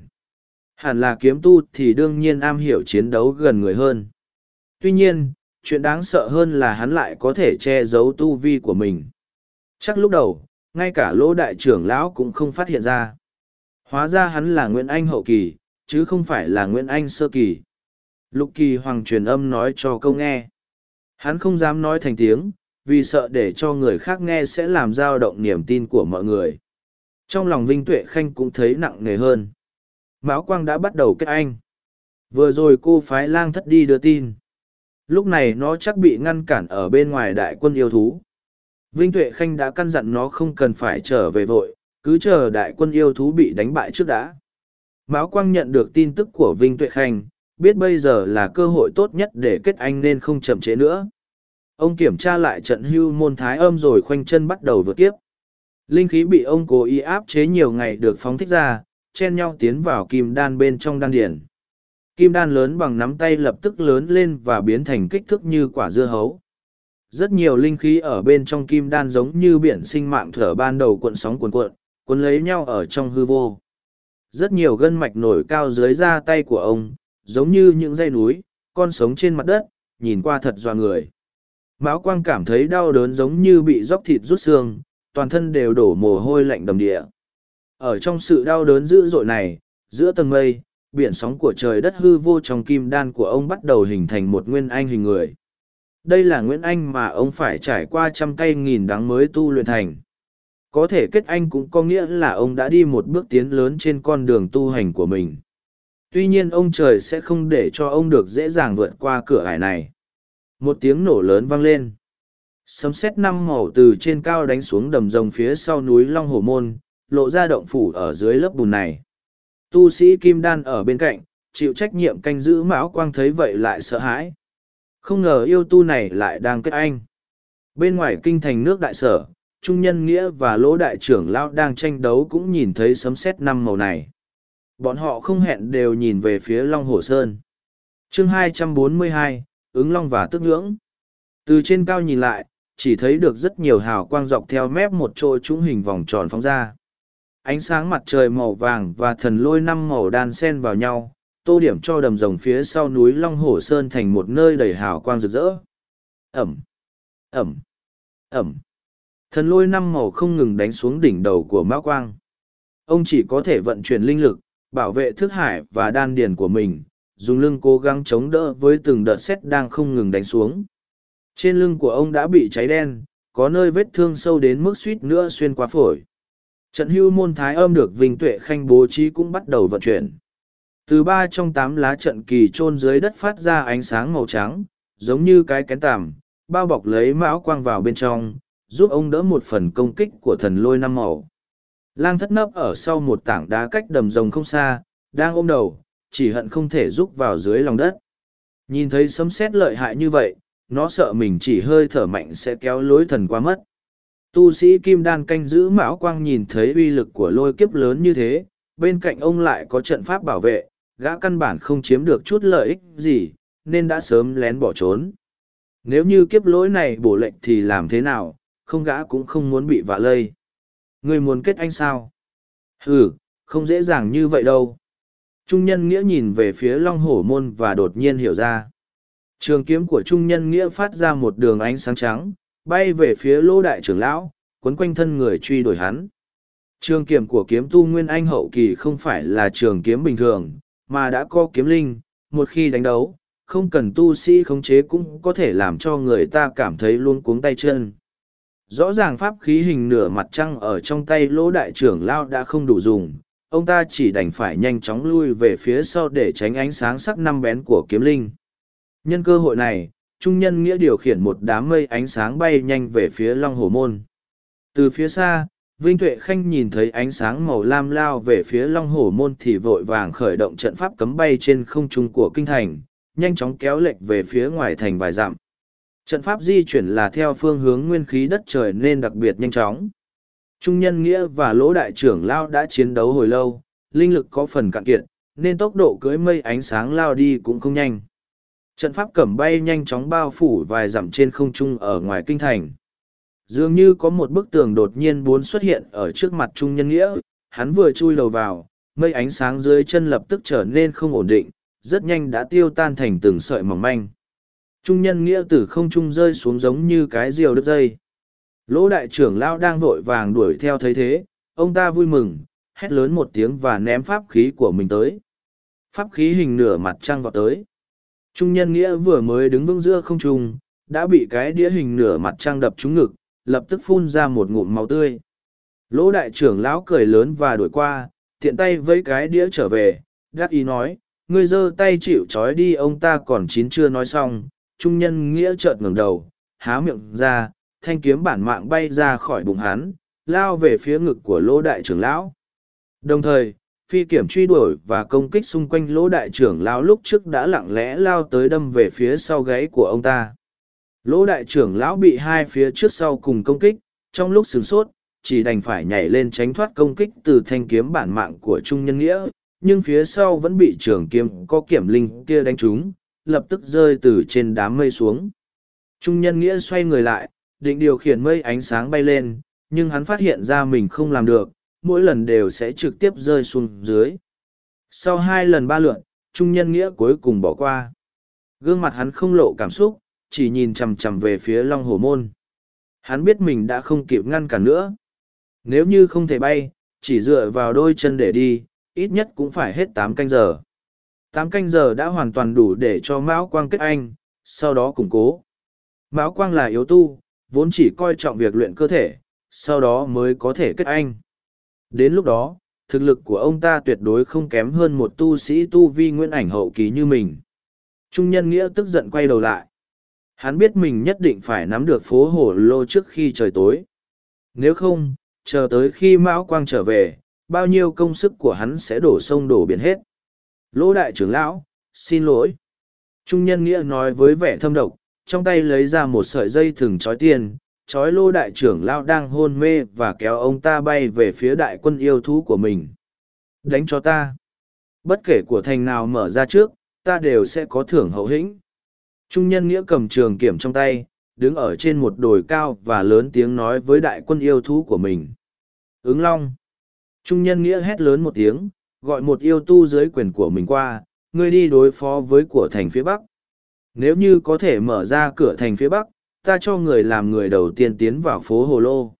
Hẳn là kiếm tu thì đương nhiên am hiểu chiến đấu gần người hơn. Tuy nhiên, chuyện đáng sợ hơn là hắn lại có thể che giấu tu vi của mình. Chắc lúc đầu, ngay cả lỗ đại trưởng lão cũng không phát hiện ra. Hóa ra hắn là Nguyễn Anh hậu kỳ, chứ không phải là Nguyễn Anh sơ kỳ. Lục kỳ hoàng truyền âm nói cho câu nghe. Hắn không dám nói thành tiếng, vì sợ để cho người khác nghe sẽ làm dao động niềm tin của mọi người. Trong lòng Vinh Tuệ Khanh cũng thấy nặng nề hơn. Mão Quang đã bắt đầu kết anh. Vừa rồi cô phái lang thất đi đưa tin lúc này nó chắc bị ngăn cản ở bên ngoài đại quân yêu thú. Vinh tuệ khanh đã căn dặn nó không cần phải trở về vội cứ chờ đại quân yêu thú bị đánh bại trước đã. Mão quang nhận được tin tức của vinh tuệ khanh biết bây giờ là cơ hội tốt nhất để kết anh nên không chậm trễ nữa. Ông kiểm tra lại trận hưu môn thái âm rồi khoanh chân bắt đầu vượt tiếp Linh khí bị ông cố ý áp chế nhiều ngày được phóng thích ra, chen nhau tiến vào kim đan bên trong đan điển. Kim đan lớn bằng nắm tay lập tức lớn lên và biến thành kích thước như quả dưa hấu. Rất nhiều linh khí ở bên trong kim đan giống như biển sinh mạng thở ban đầu cuộn sóng cuộn cuộn, cuốn lấy nhau ở trong hư vô. Rất nhiều gân mạch nổi cao dưới da tay của ông, giống như những dây núi, con sống trên mặt đất, nhìn qua thật doa người. Mão Quang cảm thấy đau đớn giống như bị dóc thịt rút xương, toàn thân đều đổ mồ hôi lạnh đầm địa. Ở trong sự đau đớn dữ dội này, giữa tầng mây, biển sóng của trời đất hư vô trong kim đan của ông bắt đầu hình thành một nguyên anh hình người. Đây là nguyên anh mà ông phải trải qua trăm cây nghìn đắng mới tu luyện thành. Có thể kết anh cũng có nghĩa là ông đã đi một bước tiến lớn trên con đường tu hành của mình. Tuy nhiên ông trời sẽ không để cho ông được dễ dàng vượt qua cửa ải này. Một tiếng nổ lớn vang lên. Sấm sét năm màu từ trên cao đánh xuống đầm rồng phía sau núi Long Hồ Môn, lộ ra động phủ ở dưới lớp bùn này. Tu sĩ Kim Đan ở bên cạnh, chịu trách nhiệm canh giữ Mão Quang thấy vậy lại sợ hãi. Không ngờ yêu tu này lại đang kết anh. Bên ngoài kinh thành nước đại sở, Trung Nhân Nghĩa và Lỗ Đại trưởng Lao đang tranh đấu cũng nhìn thấy sấm sét năm màu này. Bọn họ không hẹn đều nhìn về phía Long Hồ Sơn. chương 242, ứng Long và Tức Ngưỡng. Từ trên cao nhìn lại, chỉ thấy được rất nhiều hào quang dọc theo mép một chỗ trũng hình vòng tròn phóng ra. Ánh sáng mặt trời màu vàng và thần lôi năm màu đan xen vào nhau, tô điểm cho đầm rồng phía sau núi Long Hổ Sơn thành một nơi đầy hào quang rực rỡ. Ẩm, Ẩm, Ẩm. Thần lôi năm màu không ngừng đánh xuống đỉnh đầu của Mão Quang. Ông chỉ có thể vận chuyển linh lực, bảo vệ thức hải và đan điền của mình, dùng lưng cố gắng chống đỡ với từng đợt xét đang không ngừng đánh xuống. Trên lưng của ông đã bị cháy đen, có nơi vết thương sâu đến mức suýt nữa xuyên qua phổi. Trận hưu môn thái âm được Vinh Tuệ Khanh bố trí cũng bắt đầu vận chuyển. Từ ba trong tám lá trận kỳ chôn dưới đất phát ra ánh sáng màu trắng, giống như cái kén tằm, bao bọc lấy mão quang vào bên trong, giúp ông đỡ một phần công kích của thần lôi năm màu. Lang thất nấp ở sau một tảng đá cách đầm rồng không xa, đang ôm đầu, chỉ hận không thể rúc vào dưới lòng đất. Nhìn thấy sấm sét lợi hại như vậy, nó sợ mình chỉ hơi thở mạnh sẽ kéo lối thần qua mất. Tu sĩ Kim Đan canh giữ Mão Quang nhìn thấy uy lực của lôi kiếp lớn như thế, bên cạnh ông lại có trận pháp bảo vệ, gã căn bản không chiếm được chút lợi ích gì, nên đã sớm lén bỏ trốn. Nếu như kiếp lỗi này bổ lệnh thì làm thế nào, không gã cũng không muốn bị vạ lây. Người muốn kết anh sao? Ừ, không dễ dàng như vậy đâu. Trung nhân nghĩa nhìn về phía Long Hổ Môn và đột nhiên hiểu ra. Trường kiếm của Trung nhân nghĩa phát ra một đường ánh sáng trắng, bay về phía lô đại trưởng lão, quấn quanh thân người truy đuổi hắn. Trường kiếm của kiếm tu Nguyên Anh hậu kỳ không phải là trường kiếm bình thường, mà đã có kiếm linh, một khi đánh đấu, không cần tu sĩ khống chế cũng có thể làm cho người ta cảm thấy luôn cuống tay chân. Rõ ràng pháp khí hình nửa mặt trăng ở trong tay lỗ đại trưởng lao đã không đủ dùng, ông ta chỉ đành phải nhanh chóng lui về phía sau để tránh ánh sáng sắc năm bén của kiếm linh. Nhân cơ hội này, trung nhân nghĩa điều khiển một đám mây ánh sáng bay nhanh về phía long hồ môn. Từ phía xa, Vinh Tuệ Khanh nhìn thấy ánh sáng màu lam lao về phía long hồ môn thì vội vàng khởi động trận pháp cấm bay trên không trung của kinh thành, nhanh chóng kéo lệch về phía ngoài thành vài dặm. Trận pháp di chuyển là theo phương hướng nguyên khí đất trời nên đặc biệt nhanh chóng. Trung nhân nghĩa và lỗ đại trưởng lao đã chiến đấu hồi lâu, linh lực có phần cạn kiệt, nên tốc độ cưới mây ánh sáng lao đi cũng không nhanh. Trận pháp cẩm bay nhanh chóng bao phủ vài dặm trên không trung ở ngoài kinh thành. Dường như có một bức tường đột nhiên bốn xuất hiện ở trước mặt Trung nhân nghĩa, hắn vừa chui đầu vào, mây ánh sáng dưới chân lập tức trở nên không ổn định, rất nhanh đã tiêu tan thành từng sợi mỏng manh. Trung nhân nghĩa từ không trung rơi xuống giống như cái diều đứt dây. Lỗ đại trưởng lao đang vội vàng đuổi theo thấy thế, ông ta vui mừng, hét lớn một tiếng và ném pháp khí của mình tới. Pháp khí hình nửa mặt trăng vào tới. Trung nhân nghĩa vừa mới đứng vững giữa không trung, đã bị cái đĩa hình nửa mặt trăng đập trúng ngực, lập tức phun ra một ngụm máu tươi. Lỗ đại trưởng lão cười lớn và đuổi qua, tiện tay với cái đĩa trở về, gác ý nói, ngươi giơ tay chịu trói đi ông ta còn chín chưa nói xong, trung nhân nghĩa chợt ngẩng đầu, há miệng ra, thanh kiếm bản mạng bay ra khỏi bụng hắn, lao về phía ngực của lỗ đại trưởng lão. Đồng thời, phi kiểm truy đuổi và công kích xung quanh lỗ đại trưởng lão lúc trước đã lặng lẽ lao tới đâm về phía sau gáy của ông ta. Lỗ đại trưởng lão bị hai phía trước sau cùng công kích, trong lúc sửng sốt, chỉ đành phải nhảy lên tránh thoát công kích từ thanh kiếm bản mạng của Trung Nhân Nghĩa, nhưng phía sau vẫn bị trường kiếm có kiểm linh kia đánh trúng, lập tức rơi từ trên đám mây xuống. Trung Nhân Nghĩa xoay người lại, định điều khiển mây ánh sáng bay lên, nhưng hắn phát hiện ra mình không làm được, mỗi lần đều sẽ trực tiếp rơi xuống dưới. Sau hai lần ba lượn, Trung Nhân Nghĩa cuối cùng bỏ qua. Gương mặt hắn không lộ cảm xúc, chỉ nhìn chằm chằm về phía Long Hồ Môn. Hắn biết mình đã không kịp ngăn cản nữa. Nếu như không thể bay, chỉ dựa vào đôi chân để đi, ít nhất cũng phải hết tám canh giờ. Tám canh giờ đã hoàn toàn đủ để cho Mão Quang kết anh, sau đó củng cố. Mão Quang là yếu tu, vốn chỉ coi trọng việc luyện cơ thể, sau đó mới có thể kết anh. Đến lúc đó, thực lực của ông ta tuyệt đối không kém hơn một tu sĩ tu vi nguyên ảnh hậu kỳ như mình. Trung nhân nghĩa tức giận quay đầu lại. Hắn biết mình nhất định phải nắm được phố hồ lô trước khi trời tối. Nếu không, chờ tới khi Mão Quang trở về, bao nhiêu công sức của hắn sẽ đổ sông đổ biển hết. Lỗ đại trưởng lão, xin lỗi. Trung nhân nghĩa nói với vẻ thâm độc, trong tay lấy ra một sợi dây thừng trói tiền, trói lô đại trưởng lao đang hôn mê và kéo ông ta bay về phía đại quân yêu thú của mình. Đánh cho ta. Bất kể của thành nào mở ra trước, ta đều sẽ có thưởng hậu hĩnh. Trung nhân nghĩa cầm trường kiểm trong tay, đứng ở trên một đồi cao và lớn tiếng nói với đại quân yêu thú của mình. Ứng long. Trung nhân nghĩa hét lớn một tiếng, gọi một yêu tu dưới quyền của mình qua, ngươi đi đối phó với của thành phía bắc. Nếu như có thể mở ra cửa thành phía bắc, ta cho người làm người đầu tiên tiến vào phố Hồ Lô.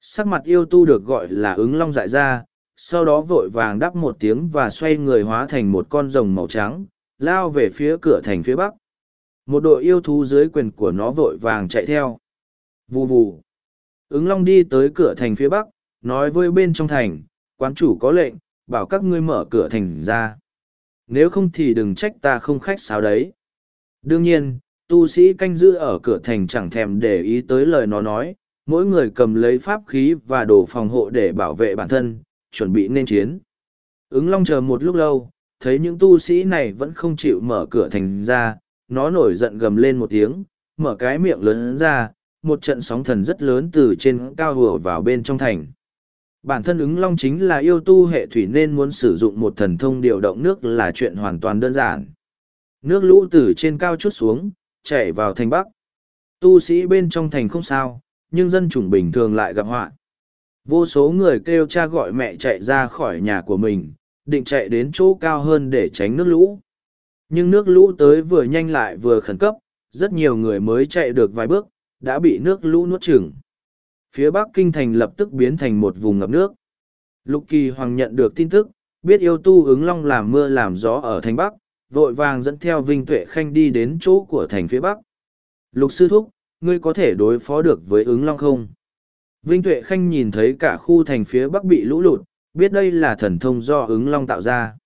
Sắc mặt yêu tu được gọi là ứng long dại ra, sau đó vội vàng đắp một tiếng và xoay người hóa thành một con rồng màu trắng, lao về phía cửa thành phía bắc. Một đội yêu thú dưới quyền của nó vội vàng chạy theo. Vù vù. Ứng long đi tới cửa thành phía bắc, nói với bên trong thành, quán chủ có lệnh, bảo các ngươi mở cửa thành ra. Nếu không thì đừng trách ta không khách sáo đấy. Đương nhiên, tu sĩ canh giữ ở cửa thành chẳng thèm để ý tới lời nó nói, mỗi người cầm lấy pháp khí và đồ phòng hộ để bảo vệ bản thân, chuẩn bị nên chiến. Ứng long chờ một lúc lâu, thấy những tu sĩ này vẫn không chịu mở cửa thành ra, nó nổi giận gầm lên một tiếng, mở cái miệng lớn ra, một trận sóng thần rất lớn từ trên cao hùa vào bên trong thành. Bản thân ứng long chính là yêu tu hệ thủy nên muốn sử dụng một thần thông điều động nước là chuyện hoàn toàn đơn giản. Nước lũ từ trên cao chút xuống, chạy vào thành bắc. Tu sĩ bên trong thành không sao, nhưng dân chủng bình thường lại gặp họa. Vô số người kêu cha gọi mẹ chạy ra khỏi nhà của mình, định chạy đến chỗ cao hơn để tránh nước lũ. Nhưng nước lũ tới vừa nhanh lại vừa khẩn cấp, rất nhiều người mới chạy được vài bước, đã bị nước lũ nuốt chửng. Phía bắc kinh thành lập tức biến thành một vùng ngập nước. Lục kỳ hoàng nhận được tin tức, biết yêu tu ứng long làm mưa làm gió ở thành bắc, vội vàng dẫn theo Vinh Tuệ Khanh đi đến chỗ của thành phía Bắc. Lục sư thúc, ngươi có thể đối phó được với ứng long không? Vinh Tuệ Khanh nhìn thấy cả khu thành phía Bắc bị lũ lụt, biết đây là thần thông do ứng long tạo ra.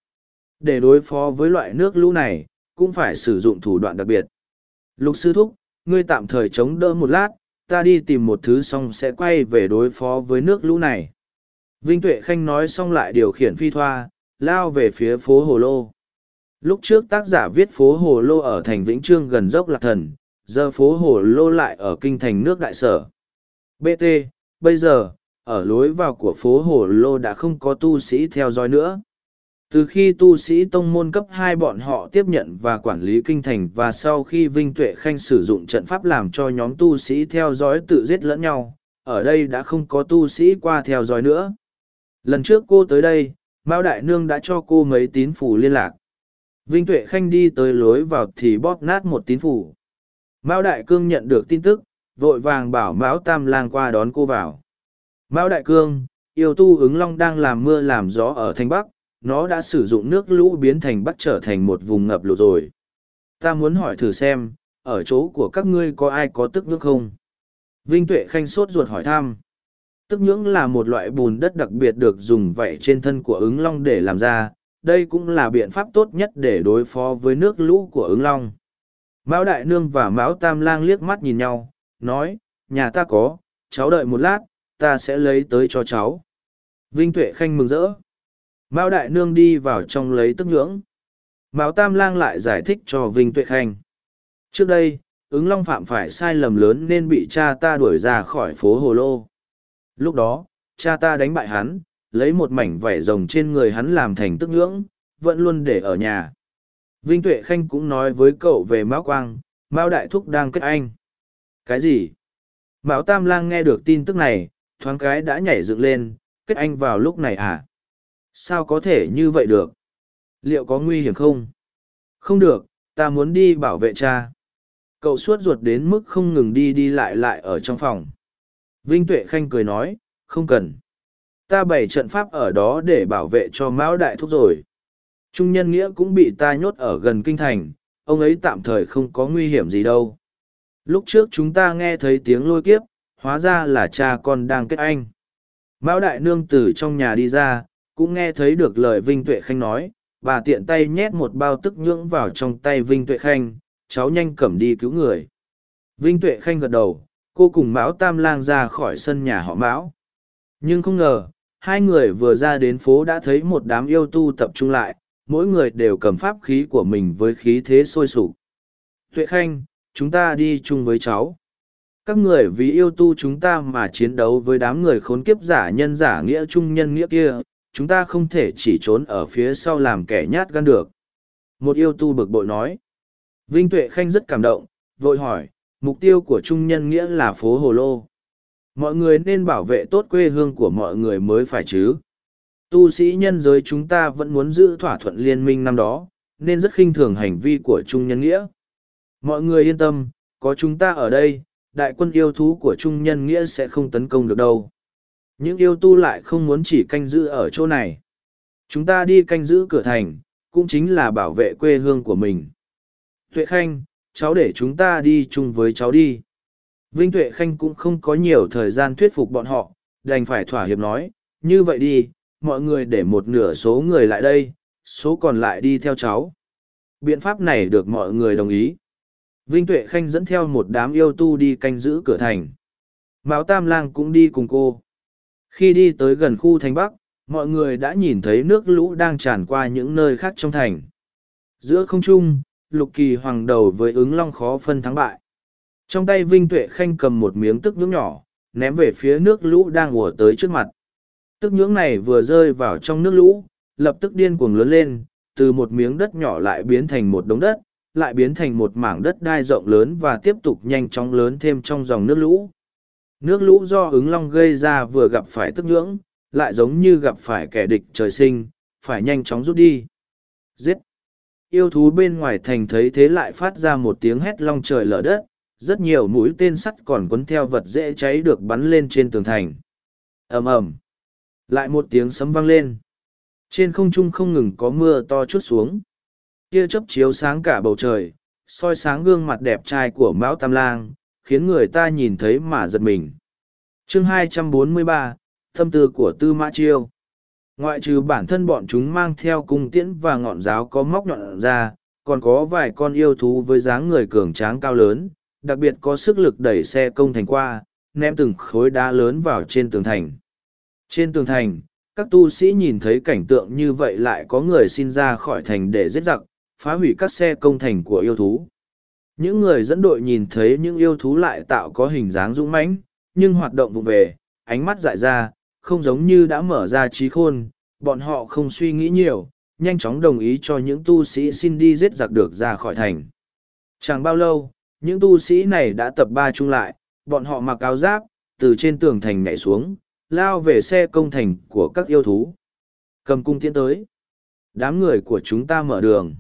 Để đối phó với loại nước lũ này, cũng phải sử dụng thủ đoạn đặc biệt. Lục sư thúc, ngươi tạm thời chống đỡ một lát, ta đi tìm một thứ xong sẽ quay về đối phó với nước lũ này. Vinh Tuệ Khanh nói xong lại điều khiển phi thoa, lao về phía phố Hồ Lô. Lúc trước tác giả viết phố Hồ Lô ở thành Vĩnh Trương gần dốc Lạc Thần, giờ phố Hồ Lô lại ở kinh thành nước đại sở. BT, bây giờ, ở lối vào của phố Hồ Lô đã không có tu sĩ theo dõi nữa. Từ khi tu sĩ tông môn cấp hai bọn họ tiếp nhận và quản lý kinh thành và sau khi Vinh Tuệ Khanh sử dụng trận pháp làm cho nhóm tu sĩ theo dõi tự giết lẫn nhau, ở đây đã không có tu sĩ qua theo dõi nữa. Lần trước cô tới đây, Mao Đại Nương đã cho cô mấy tín phủ liên lạc. Vinh Tuệ Khanh đi tới lối vào thì bóp nát một tín phủ. Mao Đại Cương nhận được tin tức, vội vàng bảo Mão Tam Lang qua đón cô vào. Mao Đại Cương, yêu tu ứng long đang làm mưa làm gió ở Thanh Bắc, nó đã sử dụng nước lũ biến thành Bắc trở thành một vùng ngập lụt rồi. Ta muốn hỏi thử xem, ở chỗ của các ngươi có ai có tức nước không? Vinh Tuệ Khanh sốt ruột hỏi thăm. Tức nhưỡng là một loại bùn đất đặc biệt được dùng vậy trên thân của ứng long để làm ra, đây cũng là biện pháp tốt nhất để đối phó với nước lũ của ứng long. Mão Đại Nương và Mão Tam Lang liếc mắt nhìn nhau, nói, nhà ta có, cháu đợi một lát, ta sẽ lấy tới cho cháu. Vinh Tuệ Khanh mừng rỡ. mão Đại Nương đi vào trong lấy tức nhưỡng. mão Tam Lang lại giải thích cho Vinh Tuệ Khanh. Trước đây, ứng long phạm phải sai lầm lớn nên bị cha ta đuổi ra khỏi phố Hồ Lô. Lúc đó, cha ta đánh bại hắn, lấy một mảnh vải rồng trên người hắn làm thành tức ngưỡng, vẫn luôn để ở nhà. Vinh Tuệ Khanh cũng nói với cậu về Mão Quang, Mao Đại Thúc đang kết anh. Cái gì? Mão Tam Lang nghe được tin tức này, thoáng cái đã nhảy dựng lên, kết anh vào lúc này à? Sao có thể như vậy được? Liệu có nguy hiểm không? Không được, ta muốn đi bảo vệ cha. Cậu suốt ruột đến mức không ngừng đi đi lại lại ở trong phòng. Vinh Tuệ Khanh cười nói, không cần. Ta bày trận pháp ở đó để bảo vệ cho Mão Đại Thúc rồi. Trung nhân nghĩa cũng bị ta nhốt ở gần kinh thành, ông ấy tạm thời không có nguy hiểm gì đâu. Lúc trước chúng ta nghe thấy tiếng lôi kiếp, hóa ra là cha con đang kết anh. Mão Đại Nương từ trong nhà đi ra, cũng nghe thấy được lời Vinh Tuệ Khanh nói, bà tiện tay nhét một bao tức nhưỡng vào trong tay Vinh Tuệ Khanh, cháu nhanh cầm đi cứu người. Vinh Tuệ Khanh gật đầu, cô cùng Mão Tam Lang ra khỏi sân nhà họ Mão. Nhưng không ngờ, hai người vừa ra đến phố đã thấy một đám yêu tu tập trung lại, mỗi người đều cầm pháp khí của mình với khí thế sôi sục. Tuệ Khanh, chúng ta đi chung với cháu. Các người vì yêu tu chúng ta mà chiến đấu với đám người khốn kiếp giả nhân giả nghĩa trung nhân nghĩa kia, chúng ta không thể chỉ trốn ở phía sau làm kẻ nhát gan được. Một yêu tu bực bội nói. Vinh Tuệ Khanh rất cảm động, vội hỏi, mục tiêu của trung nhân nghĩa là phố Hồ Lô. Mọi người nên bảo vệ tốt quê hương của mọi người mới phải chứ. Tu sĩ nhân giới chúng ta vẫn muốn giữ thỏa thuận liên minh năm đó, nên rất khinh thường hành vi của Trung Nhân Nghĩa. Mọi người yên tâm, có chúng ta ở đây, đại quân yêu thú của Trung Nhân Nghĩa sẽ không tấn công được đâu. Những yêu tu lại không muốn chỉ canh giữ ở chỗ này. Chúng ta đi canh giữ cửa thành, cũng chính là bảo vệ quê hương của mình. Tuệ Khanh, cháu để chúng ta đi chung với cháu đi. Vinh Tuệ Khanh cũng không có nhiều thời gian thuyết phục bọn họ, đành phải thỏa hiệp nói, như vậy đi, mọi người để một nửa số người lại đây, số còn lại đi theo cháu. Biện pháp này được mọi người đồng ý. Vinh Tuệ Khanh dẫn theo một đám yêu tu đi canh giữ cửa thành. Mão Tam Lang cũng đi cùng cô. Khi đi tới gần khu thành Bắc, mọi người đã nhìn thấy nước lũ đang tràn qua những nơi khác trong thành. Giữa không trung, Lục Kỳ hoàng đầu với ứng long khó phân thắng bại. Trong tay Vinh Tuệ Khanh cầm một miếng tức nhưỡng nhỏ, ném về phía nước lũ đang ùa tới trước mặt tức nhưỡng này vừa rơi vào trong nước lũ, lập tức điên cuồng lớn lên, từ một miếng đất nhỏ lại biến thành một đống đất, lại biến thành một mảng đất đai rộng lớn và tiếp tục nhanh chóng lớn thêm trong dòng nước lũ. Nước lũ do ứng long gây ra vừa gặp phải tức nhưỡng, lại giống như gặp phải kẻ địch trời sinh, phải nhanh chóng rút đi. Giết! Yêu thú bên ngoài thành thấy thế lại phát ra một tiếng hét long trời lở đất, rất nhiều mũi tên sắt còn cuốn theo vật dễ cháy được bắn lên trên tường thành. ầm ầm lại một tiếng sấm vang lên. Trên không trung không ngừng có mưa to chút xuống. tia chấp chiếu sáng cả bầu trời, soi sáng gương mặt đẹp trai của Mão Tam Lang, khiến người ta nhìn thấy mà giật mình. chương 243, Thâm tư của Tư Mã Chiêu Ngoại trừ bản thân bọn chúng mang theo cung tiễn và ngọn giáo có móc nhọn ra, còn có vài con yêu thú với dáng người cường tráng cao lớn, đặc biệt có sức lực đẩy xe công thành qua, ném từng khối đá lớn vào trên tường thành. Trên tường thành, các tu sĩ nhìn thấy cảnh tượng như vậy lại có người xin ra khỏi thành để giết giặc, phá hủy các xe công thành của yêu thú. Những người dẫn đội nhìn thấy những yêu thú lại tạo có hình dáng dũng mãnh, nhưng hoạt động vụ về, ánh mắt dại ra, không giống như đã mở ra trí khôn, bọn họ không suy nghĩ nhiều, nhanh chóng đồng ý cho những tu sĩ xin đi giết giặc được ra khỏi thành. Chẳng bao lâu, những tu sĩ này đã tập ba chung lại, bọn họ mặc áo giáp, từ trên tường thành nhảy xuống, lao về xe công thành của các yêu thú. Cầm cung tiến tới. Đám người của chúng ta mở đường.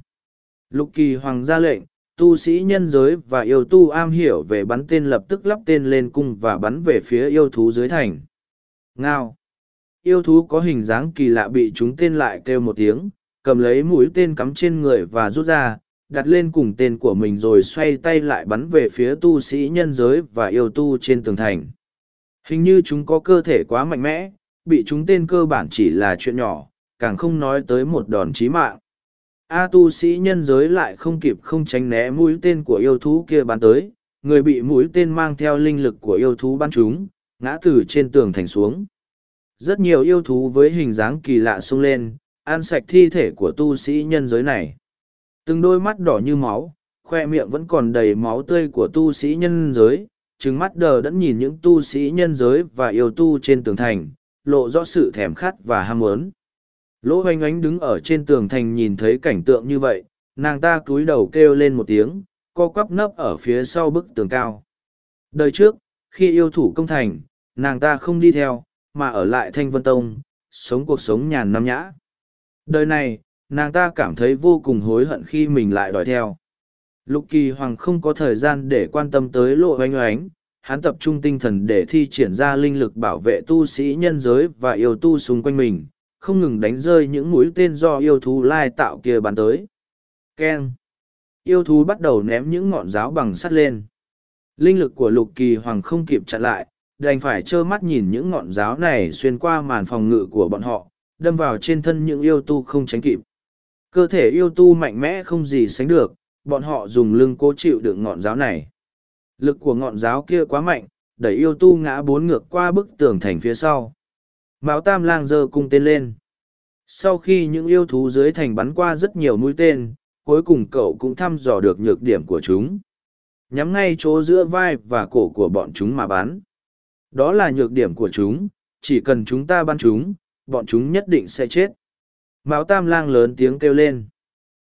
Lục kỳ hoàng ra lệnh, tu sĩ nhân giới và yêu tu am hiểu về bắn tên lập tức lắp tên lên cung và bắn về phía yêu thú dưới thành. Ngao. Yêu thú có hình dáng kỳ lạ bị chúng tên lại kêu một tiếng, cầm lấy mũi tên cắm trên người và rút ra, đặt lên cùng tên của mình rồi xoay tay lại bắn về phía tu sĩ nhân giới và yêu tu trên tường thành. Hình như chúng có cơ thể quá mạnh mẽ, bị chúng tên cơ bản chỉ là chuyện nhỏ, càng không nói tới một đòn chí mạng. A tu sĩ nhân giới lại không kịp không tránh né mũi tên của yêu thú kia bắn tới, người bị mũi tên mang theo linh lực của yêu thú bắn chúng, ngã từ trên tường thành xuống. Rất nhiều yêu thú với hình dáng kỳ lạ xông lên, ăn sạch thi thể của tu sĩ nhân giới này. Từng đôi mắt đỏ như máu, khoe miệng vẫn còn đầy máu tươi của tu sĩ nhân giới, trừng mắt đờ đẫn nhìn những tu sĩ nhân giới và yêu tu trên tường thành, lộ rõ sự thèm khát và ham muốn. Lỗ hoanh ánh đứng ở trên tường thành nhìn thấy cảnh tượng như vậy, nàng ta cúi đầu kêu lên một tiếng, co quắp nấp ở phía sau bức tường cao. Đời trước, khi yêu thủ công thành, nàng ta không đi theo, mà ở lại Thanh Vân Tông, sống cuộc sống nhàn năm nhã. Đời này, nàng ta cảm thấy vô cùng hối hận khi mình lại đòi theo. Lục kỳ hoàng không có thời gian để quan tâm tới lộ oanh oánh, hắn tập trung tinh thần để thi triển ra linh lực bảo vệ tu sĩ nhân giới và yêu tu xung quanh mình, không ngừng đánh rơi những mũi tên do yêu thú lai tạo kia bắn tới. Keng! Yêu thú bắt đầu ném những ngọn giáo bằng sắt lên. Linh lực của lục kỳ hoàng không kịp chặn lại, đành phải trơ mắt nhìn những ngọn giáo này xuyên qua màn phòng ngự của bọn họ, đâm vào trên thân những yêu tu không tránh kịp. Cơ thể yêu tu mạnh mẽ không gì sánh được, bọn họ dùng lưng cố chịu đựng ngọn giáo này. Lực của ngọn giáo kia quá mạnh, đẩy yêu tu ngã bốn ngược qua bức tường thành phía sau. Mão Tam Lang giơ cung tên lên. Sau khi những yêu thú dưới thành bắn qua rất nhiều mũi tên, cuối cùng cậu cũng thăm dò được nhược điểm của chúng. Nhắm ngay chỗ giữa vai và cổ của bọn chúng mà bắn. Đó là nhược điểm của chúng, chỉ cần chúng ta bắn chúng, bọn chúng nhất định sẽ chết. Mão Tam Lang lớn tiếng kêu lên.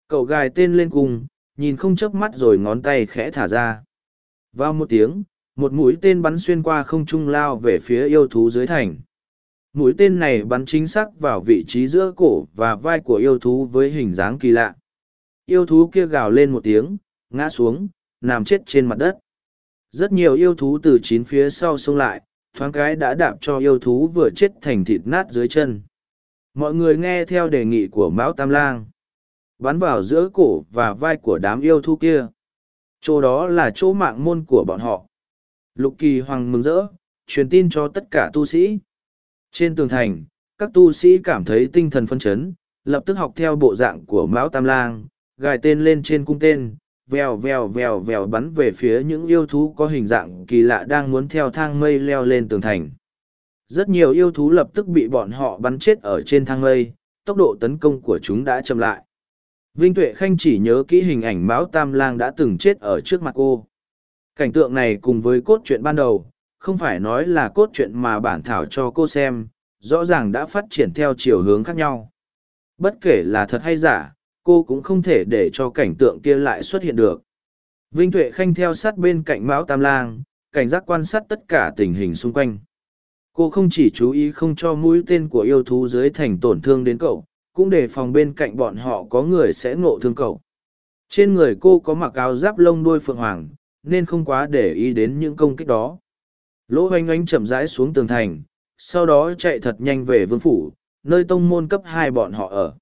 Cậu gài tên lên cùng, nhìn không chớp mắt rồi ngón tay khẽ thả ra. Vào một tiếng, một mũi tên bắn xuyên qua không trung lao về phía yêu thú dưới thành. Mũi tên này bắn chính xác vào vị trí giữa cổ và vai của yêu thú với hình dáng kỳ lạ. Yêu thú kia gào lên một tiếng, ngã xuống, nằm chết trên mặt đất. Rất nhiều yêu thú từ chín phía sau xông lại, thoáng cái đã đạp cho yêu thú vừa chết thành thịt nát dưới chân. Mọi người nghe theo đề nghị của Mão Tam Lang. Bắn vào giữa cổ và vai của đám yêu thú kia. Chỗ đó là chỗ mạng môn của bọn họ. Lục kỳ hoàng mừng rỡ, truyền tin cho tất cả tu sĩ. Trên tường thành, các tu sĩ cảm thấy tinh thần phân chấn, lập tức học theo bộ dạng của Mão Tam Lang, gài tên lên trên cung tên, vèo vèo vèo vèo bắn về phía những yêu thú có hình dạng kỳ lạ đang muốn theo thang mây leo lên tường thành. Rất nhiều yêu thú lập tức bị bọn họ bắn chết ở trên thang lây tốc độ tấn công của chúng đã chậm lại. Vinh Tuệ Khanh chỉ nhớ kỹ hình ảnh Mão Tam Lang đã từng chết ở trước mặt cô. Cảnh tượng này cùng với cốt truyện ban đầu, không phải nói là cốt truyện mà bản thảo cho cô xem, rõ ràng đã phát triển theo chiều hướng khác nhau. Bất kể là thật hay giả, cô cũng không thể để cho cảnh tượng kia lại xuất hiện được. Vinh Tuệ Khanh theo sát bên cạnh Mão Tam Lang, cảnh giác quan sát tất cả tình hình xung quanh. Cô không chỉ chú ý không cho mũi tên của yêu thú dưới thành tổn thương đến cậu, cũng đề phòng bên cạnh bọn họ có người sẽ ngộ thương cậu. Trên người cô có mặc áo giáp lông đuôi phượng hoàng, nên không quá để ý đến những công kích đó. Lỗ oanh oanh chậm rãi xuống tường thành, sau đó chạy thật nhanh về vương phủ, nơi tông môn cấp hai bọn họ ở.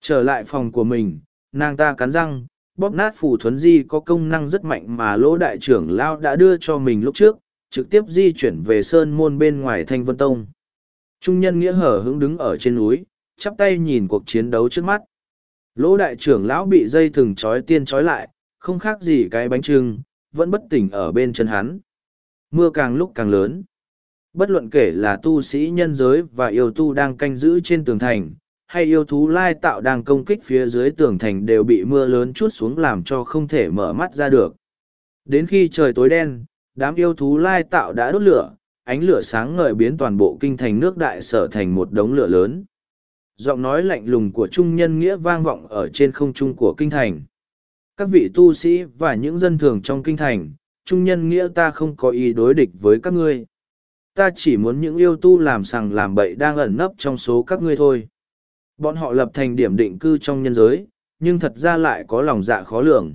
Trở lại phòng của mình, nàng ta cắn răng, bóp nát phủ thuấn di có công năng rất mạnh mà lỗ đại trưởng lao đã đưa cho mình lúc trước, trực tiếp di chuyển về sơn môn bên ngoài thanh vân tông. Trung nhân nghĩa hở hứng đứng ở trên núi, chắp tay nhìn cuộc chiến đấu trước mắt. Lỗ đại trưởng lão bị dây thừng trói tiên trói lại, không khác gì cái bánh trưng, vẫn bất tỉnh ở bên chân hắn. Mưa càng lúc càng lớn. Bất luận kể là tu sĩ nhân giới và yêu tu đang canh giữ trên tường thành, hay yêu thú lai tạo đang công kích phía dưới tường thành đều bị mưa lớn chút xuống làm cho không thể mở mắt ra được. Đến khi trời tối đen, đám yêu thú lai tạo đã đốt lửa, ánh lửa sáng ngời biến toàn bộ kinh thành nước đại sở thành một đống lửa lớn. Giọng nói lạnh lùng của trung nhân nghĩa vang vọng ở trên không trung của kinh thành. Các vị tu sĩ và những dân thường trong kinh thành, trung nhân nghĩa ta không có ý đối địch với các ngươi. Ta chỉ muốn những yêu tu làm sằng làm bậy đang ẩn nấp trong số các ngươi thôi. Bọn họ lập thành điểm định cư trong nhân giới, nhưng thật ra lại có lòng dạ khó lường.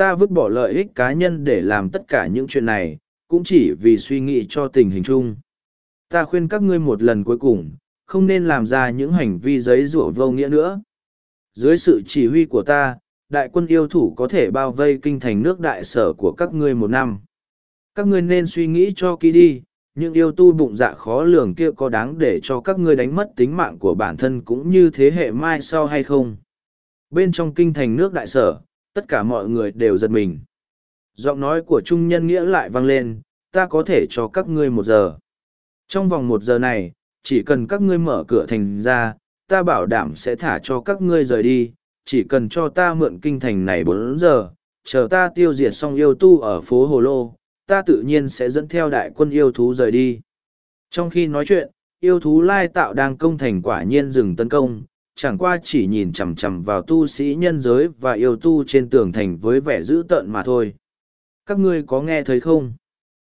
Ta vứt bỏ lợi ích cá nhân để làm tất cả những chuyện này, cũng chỉ vì suy nghĩ cho tình hình chung. Ta khuyên các ngươi một lần cuối cùng, không nên làm ra những hành vi giấy rủa vô nghĩa nữa. Dưới sự chỉ huy của ta, đại quân yêu thủ có thể bao vây kinh thành nước đại sở của các ngươi một năm. Các ngươi nên suy nghĩ cho kỹ đi, những yêu tu bụng dạ khó lường kia có đáng để cho các ngươi đánh mất tính mạng của bản thân cũng như thế hệ mai sau hay không. Bên trong kinh thành nước đại sở, tất cả mọi người đều giật mình. Giọng nói của trung nhân nghĩa lại vang lên, ta có thể cho các ngươi một giờ. Trong vòng một giờ này, chỉ cần các ngươi mở cửa thành ra, ta bảo đảm sẽ thả cho các ngươi rời đi, chỉ cần cho ta mượn kinh thành này bốn giờ, chờ ta tiêu diệt xong yêu tu ở phố Hồ Lô, ta tự nhiên sẽ dẫn theo đại quân yêu thú rời đi. Trong khi nói chuyện, yêu thú lai tạo đang công thành quả nhiên dừng tấn công, chẳng qua chỉ nhìn chằm chằm vào tu sĩ nhân giới và yêu tu trên tường thành với vẻ dữ tợn mà thôi. Các ngươi có nghe thấy không?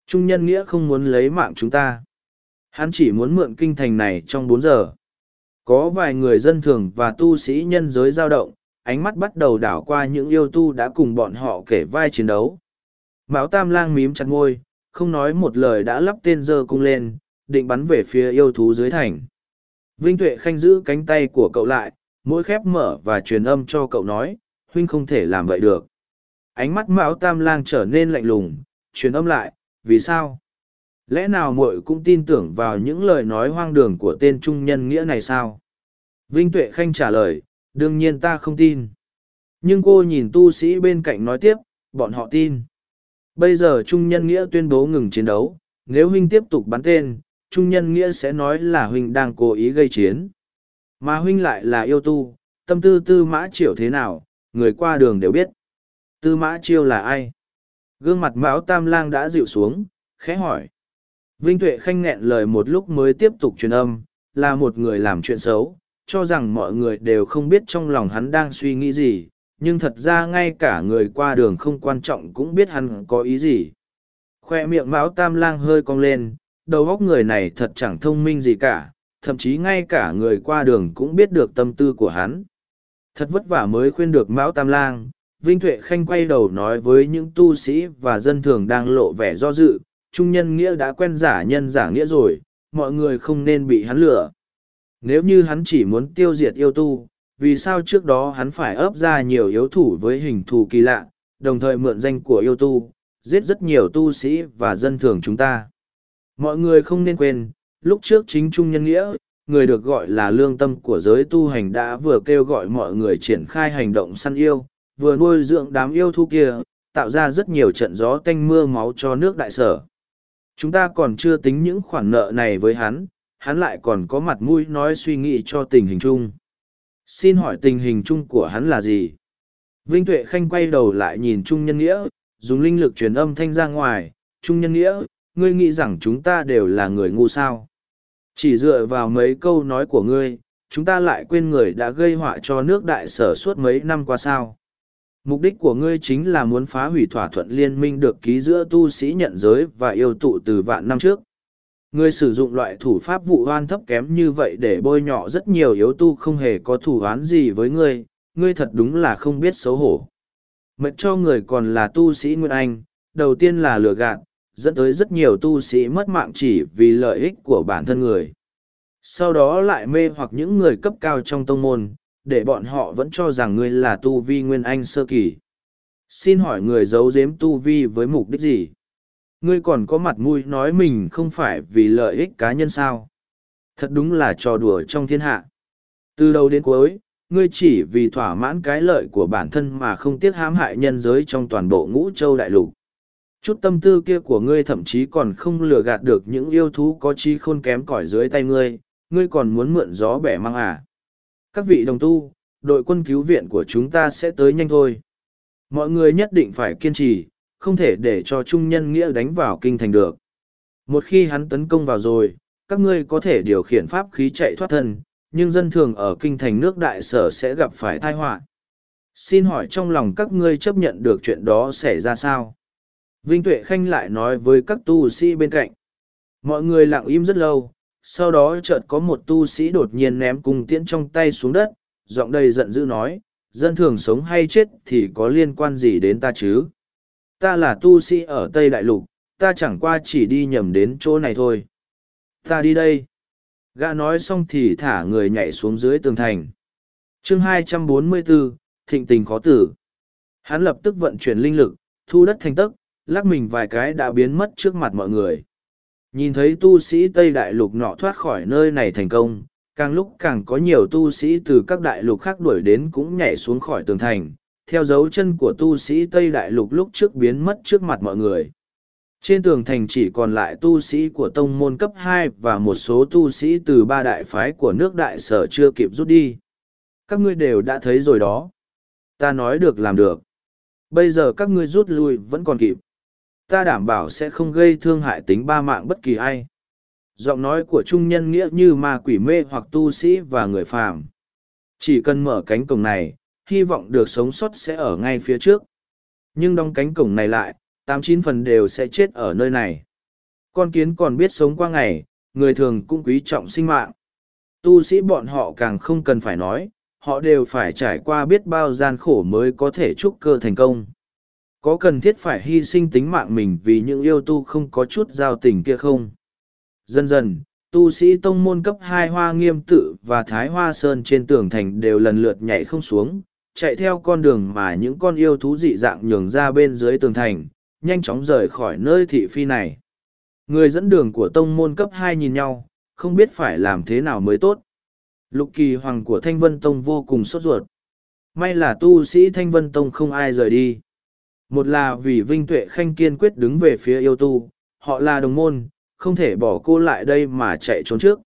Trung nhân nghĩa không muốn lấy mạng chúng ta. Hắn chỉ muốn mượn kinh thành này trong bốn giờ. Có vài người dân thường và tu sĩ nhân giới dao động, ánh mắt bắt đầu đảo qua những yêu tu đã cùng bọn họ kể vai chiến đấu. Mão Tam Lang mím chặt ngôi, không nói một lời đã lắp tên dơ cung lên, định bắn về phía yêu thú dưới thành. Vinh Tuệ Khanh giữ cánh tay của cậu lại, mỗi khép mở và truyền âm cho cậu nói, huynh không thể làm vậy được. Ánh mắt Mão Tam Lang trở nên lạnh lùng, truyền âm lại, vì sao? Lẽ nào muội cũng tin tưởng vào những lời nói hoang đường của tên trung nhân nghĩa này sao? Vinh Tuệ Khanh trả lời, đương nhiên ta không tin. Nhưng cô nhìn tu sĩ bên cạnh nói tiếp, bọn họ tin. Bây giờ Trung Nhân Nghĩa tuyên bố ngừng chiến đấu, nếu huynh tiếp tục bắn tên, Trung Nhân Nghĩa sẽ nói là huynh đang cố ý gây chiến. Mà huynh lại là yêu tu, tâm tư tư mã triệu thế nào, người qua đường đều biết. Tư mã chiêu là ai? Gương mặt Mão Tam Lang đã dịu xuống, khẽ hỏi. Vinh Tuệ Khanh nghẹn lời một lúc mới tiếp tục truyền âm, là một người làm chuyện xấu, cho rằng mọi người đều không biết trong lòng hắn đang suy nghĩ gì, nhưng thật ra ngay cả người qua đường không quan trọng cũng biết hắn có ý gì. Khoe miệng Mão Tam Lang hơi cong lên, đầu óc người này thật chẳng thông minh gì cả, thậm chí ngay cả người qua đường cũng biết được tâm tư của hắn. Thật vất vả mới khuyên được Mão Tam Lang, Vinh Tuệ Khanh quay đầu nói với những tu sĩ và dân thường đang lộ vẻ do dự, trung nhân nghĩa đã quen giả nhân giả nghĩa rồi, mọi người không nên bị hắn lừa. Nếu như hắn chỉ muốn tiêu diệt yêu tu, vì sao trước đó hắn phải ấp ra nhiều yếu thủ với hình thù kỳ lạ, đồng thời mượn danh của yêu tu, giết rất nhiều tu sĩ và dân thường chúng ta. Mọi người không nên quên, lúc trước chính Trung Nhân Nghĩa, người được gọi là lương tâm của giới tu hành đã vừa kêu gọi mọi người triển khai hành động săn yêu, vừa nuôi dưỡng đám yêu thú kia, tạo ra rất nhiều trận gió tanh mưa máu cho nước đại sở. Chúng ta còn chưa tính những khoản nợ này với hắn, hắn lại còn có mặt mũi nói suy nghĩ cho tình hình chung. Xin hỏi tình hình chung của hắn là gì? Vinh Tuệ Khanh quay đầu lại nhìn Trung Nhân Nghĩa, dùng linh lực truyền âm thanh ra ngoài. Trung Nhân Nghĩa, ngươi nghĩ rằng chúng ta đều là người ngu sao? Chỉ dựa vào mấy câu nói của ngươi, chúng ta lại quên người đã gây họa cho nước đại sở suốt mấy năm qua sao. Mục đích của ngươi chính là muốn phá hủy thỏa thuận liên minh được ký giữa tu sĩ nhận giới và yêu tụ từ vạn năm trước. Ngươi sử dụng loại thủ pháp vụ hoan thấp kém như vậy để bôi nhọ rất nhiều yếu tu không hề có thủ hoán gì với ngươi, ngươi thật đúng là không biết xấu hổ. Mệnh cho người còn là tu sĩ Nguyên Anh, đầu tiên là lừa gạt, dẫn tới rất nhiều tu sĩ mất mạng chỉ vì lợi ích của bản thân người. Sau đó lại mê hoặc những người cấp cao trong tông môn, để bọn họ vẫn cho rằng ngươi là tu vi Nguyên Anh sơ kỳ. Xin hỏi người giấu giếm tu vi với mục đích gì? ngươi còn có mặt mũi nói mình không phải vì lợi ích cá nhân sao thật đúng là trò đùa trong thiên hạ từ đầu đến cuối ngươi chỉ vì thỏa mãn cái lợi của bản thân mà không tiếc hãm hại nhân giới trong toàn bộ ngũ châu đại lục chút tâm tư kia của ngươi thậm chí còn không lừa gạt được những yêu thú có chi khôn kém cỏi dưới tay ngươi ngươi còn muốn mượn gió bẻ mang à các vị đồng tu đội quân cứu viện của chúng ta sẽ tới nhanh thôi mọi người nhất định phải kiên trì không thể để cho trung nhân nghĩa đánh vào kinh thành được. Một khi hắn tấn công vào rồi, các ngươi có thể điều khiển pháp khí chạy thoát thân, nhưng dân thường ở kinh thành nước đại sở sẽ gặp phải tai họa. Xin hỏi trong lòng các ngươi chấp nhận được chuyện đó xảy ra sao? Vinh Tuệ Khanh lại nói với các tu sĩ bên cạnh. Mọi người lặng im rất lâu, sau đó chợt có một tu sĩ đột nhiên ném cung tiễn trong tay xuống đất, giọng đầy giận dữ nói, dân thường sống hay chết thì có liên quan gì đến ta chứ? ta là tu sĩ ở Tây Đại Lục, ta chẳng qua chỉ đi nhầm đến chỗ này thôi. Ta đi đây. Gã nói xong thì thả người nhảy xuống dưới tường thành. chương 244, thịnh tình khó tử. Hắn lập tức vận chuyển linh lực, thu đất thành tấc lắc mình vài cái đã biến mất trước mặt mọi người. Nhìn thấy tu sĩ Tây Đại Lục nọ thoát khỏi nơi này thành công, càng lúc càng có nhiều tu sĩ từ các đại lục khác đuổi đến cũng nhảy xuống khỏi tường thành, theo dấu chân của tu sĩ Tây Đại Lục lúc trước biến mất trước mặt mọi người. Trên tường thành chỉ còn lại tu sĩ của tông môn cấp hai và một số tu sĩ từ ba đại phái của nước đại sở chưa kịp rút đi. Các ngươi đều đã thấy rồi đó. Ta nói được làm được. Bây giờ các ngươi rút lui vẫn còn kịp ta đảm bảo sẽ không gây thương hại tính ba mạng bất kỳ ai. Giọng nói của trung nhân nghĩa như ma quỷ mê hoặc tu sĩ và người phàm. Chỉ cần mở cánh cổng này, hy vọng được sống sót sẽ ở ngay phía trước. Nhưng đóng cánh cổng này lại, tám chín phần đều sẽ chết ở nơi này. Con kiến còn biết sống qua ngày, người thường cũng quý trọng sinh mạng. Tu sĩ bọn họ càng không cần phải nói, họ đều phải trải qua biết bao gian khổ mới có thể trúc cơ thành công. Có cần thiết phải hy sinh tính mạng mình vì những yêu tu không có chút giao tình kia không? Dần dần, tu sĩ tông môn cấp hai hoa nghiêm tự và thái hoa sơn trên tường thành đều lần lượt nhảy không xuống, chạy theo con đường mà những con yêu thú dị dạng nhường ra bên dưới tường thành, nhanh chóng rời khỏi nơi thị phi này. Người dẫn đường của tông môn cấp hai nhìn nhau, không biết phải làm thế nào mới tốt. Lục kỳ hoàng của Thanh Vân Tông vô cùng sốt ruột. May là tu sĩ Thanh Vân Tông không ai rời đi. Một là vì Vinh Tuệ Khanh kiên quyết đứng về phía yêu tu, họ là đồng môn, không thể bỏ cô lại đây mà chạy trốn trước.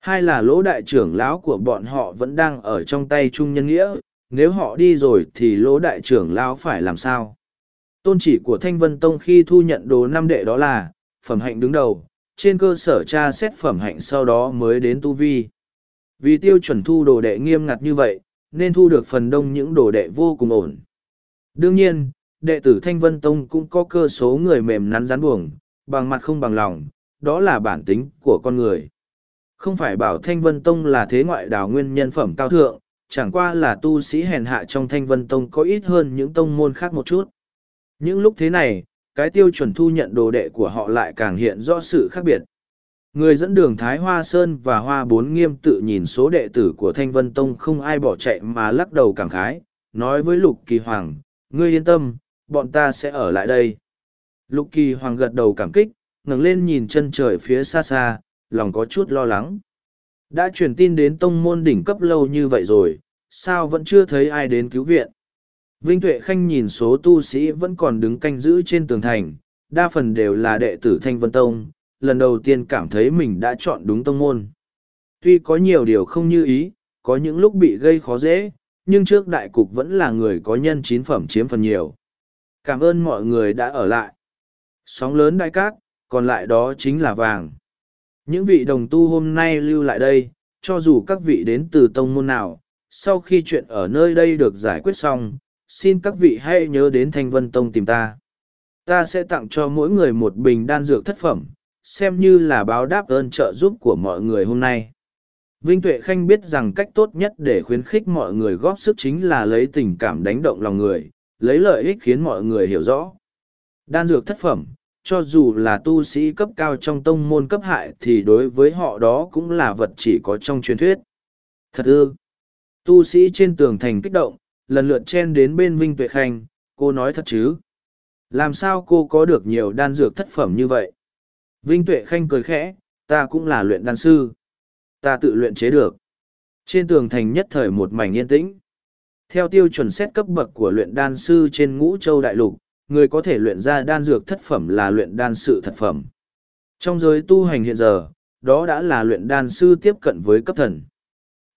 Hai là lỗ đại trưởng lão của bọn họ vẫn đang ở trong tay Trung Nhân Nghĩa, nếu họ đi rồi thì lỗ đại trưởng lão phải làm sao? Tôn chỉ của Thanh Vân Tông khi thu nhận đồ năm đệ đó là, phẩm hạnh đứng đầu, trên cơ sở tra xét phẩm hạnh sau đó mới đến tu vi. Vì tiêu chuẩn thu đồ đệ nghiêm ngặt như vậy, nên thu được phần đông những đồ đệ vô cùng ổn. Đương nhiên, đệ tử Thanh Vân Tông cũng có cơ số người mềm nắn rắn buồng, bằng mặt không bằng lòng, đó là bản tính của con người. Không phải bảo Thanh Vân Tông là thế ngoại đào nguyên nhân phẩm cao thượng, chẳng qua là tu sĩ hèn hạ trong Thanh Vân Tông có ít hơn những tông môn khác một chút. Những lúc thế này, cái tiêu chuẩn thu nhận đồ đệ của họ lại càng hiện rõ sự khác biệt. Người dẫn đường Thái Hoa Sơn và Hoa Bốn Nghiêm tự nhìn số đệ tử của Thanh Vân Tông không ai bỏ chạy mà lắc đầu cảm khái, nói với Lục Kỳ Hoàng, ngươi yên tâm, bọn ta sẽ ở lại đây. Lục Kỳ Hoàng gật đầu cảm kích, ngẩng lên nhìn chân trời phía xa xa, lòng có chút lo lắng. Đã truyền tin đến tông môn đỉnh cấp lâu như vậy rồi, sao vẫn chưa thấy ai đến cứu viện? Vinh Tuệ Khanh nhìn số tu sĩ vẫn còn đứng canh giữ trên tường thành, đa phần đều là đệ tử Thanh Vân Tông, lần đầu tiên cảm thấy mình đã chọn đúng tông môn. Tuy có nhiều điều không như ý, có những lúc bị gây khó dễ, nhưng trước đại cục vẫn là người có nhân chín phẩm chiếm phần nhiều. Cảm ơn mọi người đã ở lại. Sóng lớn đại cát, còn lại đó chính là vàng. Những vị đồng tu hôm nay lưu lại đây, cho dù các vị đến từ tông môn nào, sau khi chuyện ở nơi đây được giải quyết xong, xin các vị hãy nhớ đến Thanh Vân Tông tìm ta. Ta sẽ tặng cho mỗi người một bình đan dược thất phẩm, xem như là báo đáp ơn trợ giúp của mọi người hôm nay. Vinh Tuệ Khanh biết rằng cách tốt nhất để khuyến khích mọi người góp sức chính là lấy tình cảm đánh động lòng người, lấy lợi ích khiến mọi người hiểu rõ. Đan dược thất phẩm, cho dù là tu sĩ cấp cao trong tông môn cấp hại thì đối với họ đó cũng là vật chỉ có trong truyền thuyết. Thật ư. Tu sĩ trên tường thành kích động, lần lượt chen đến bên Vinh Tuệ Khanh, cô nói thật chứ. Làm sao cô có được nhiều đan dược thất phẩm như vậy? Vinh Tuệ Khanh cười khẽ, ta cũng là luyện đan sư. Ta tự luyện chế được. Trên tường thành nhất thời một mảnh yên tĩnh. Theo tiêu chuẩn xét cấp bậc của luyện đan sư trên ngũ châu đại lục, người có thể luyện ra đan dược thất phẩm là luyện đan sự thật phẩm. Trong giới tu hành hiện giờ, đó đã là luyện đan sư tiếp cận với cấp thần.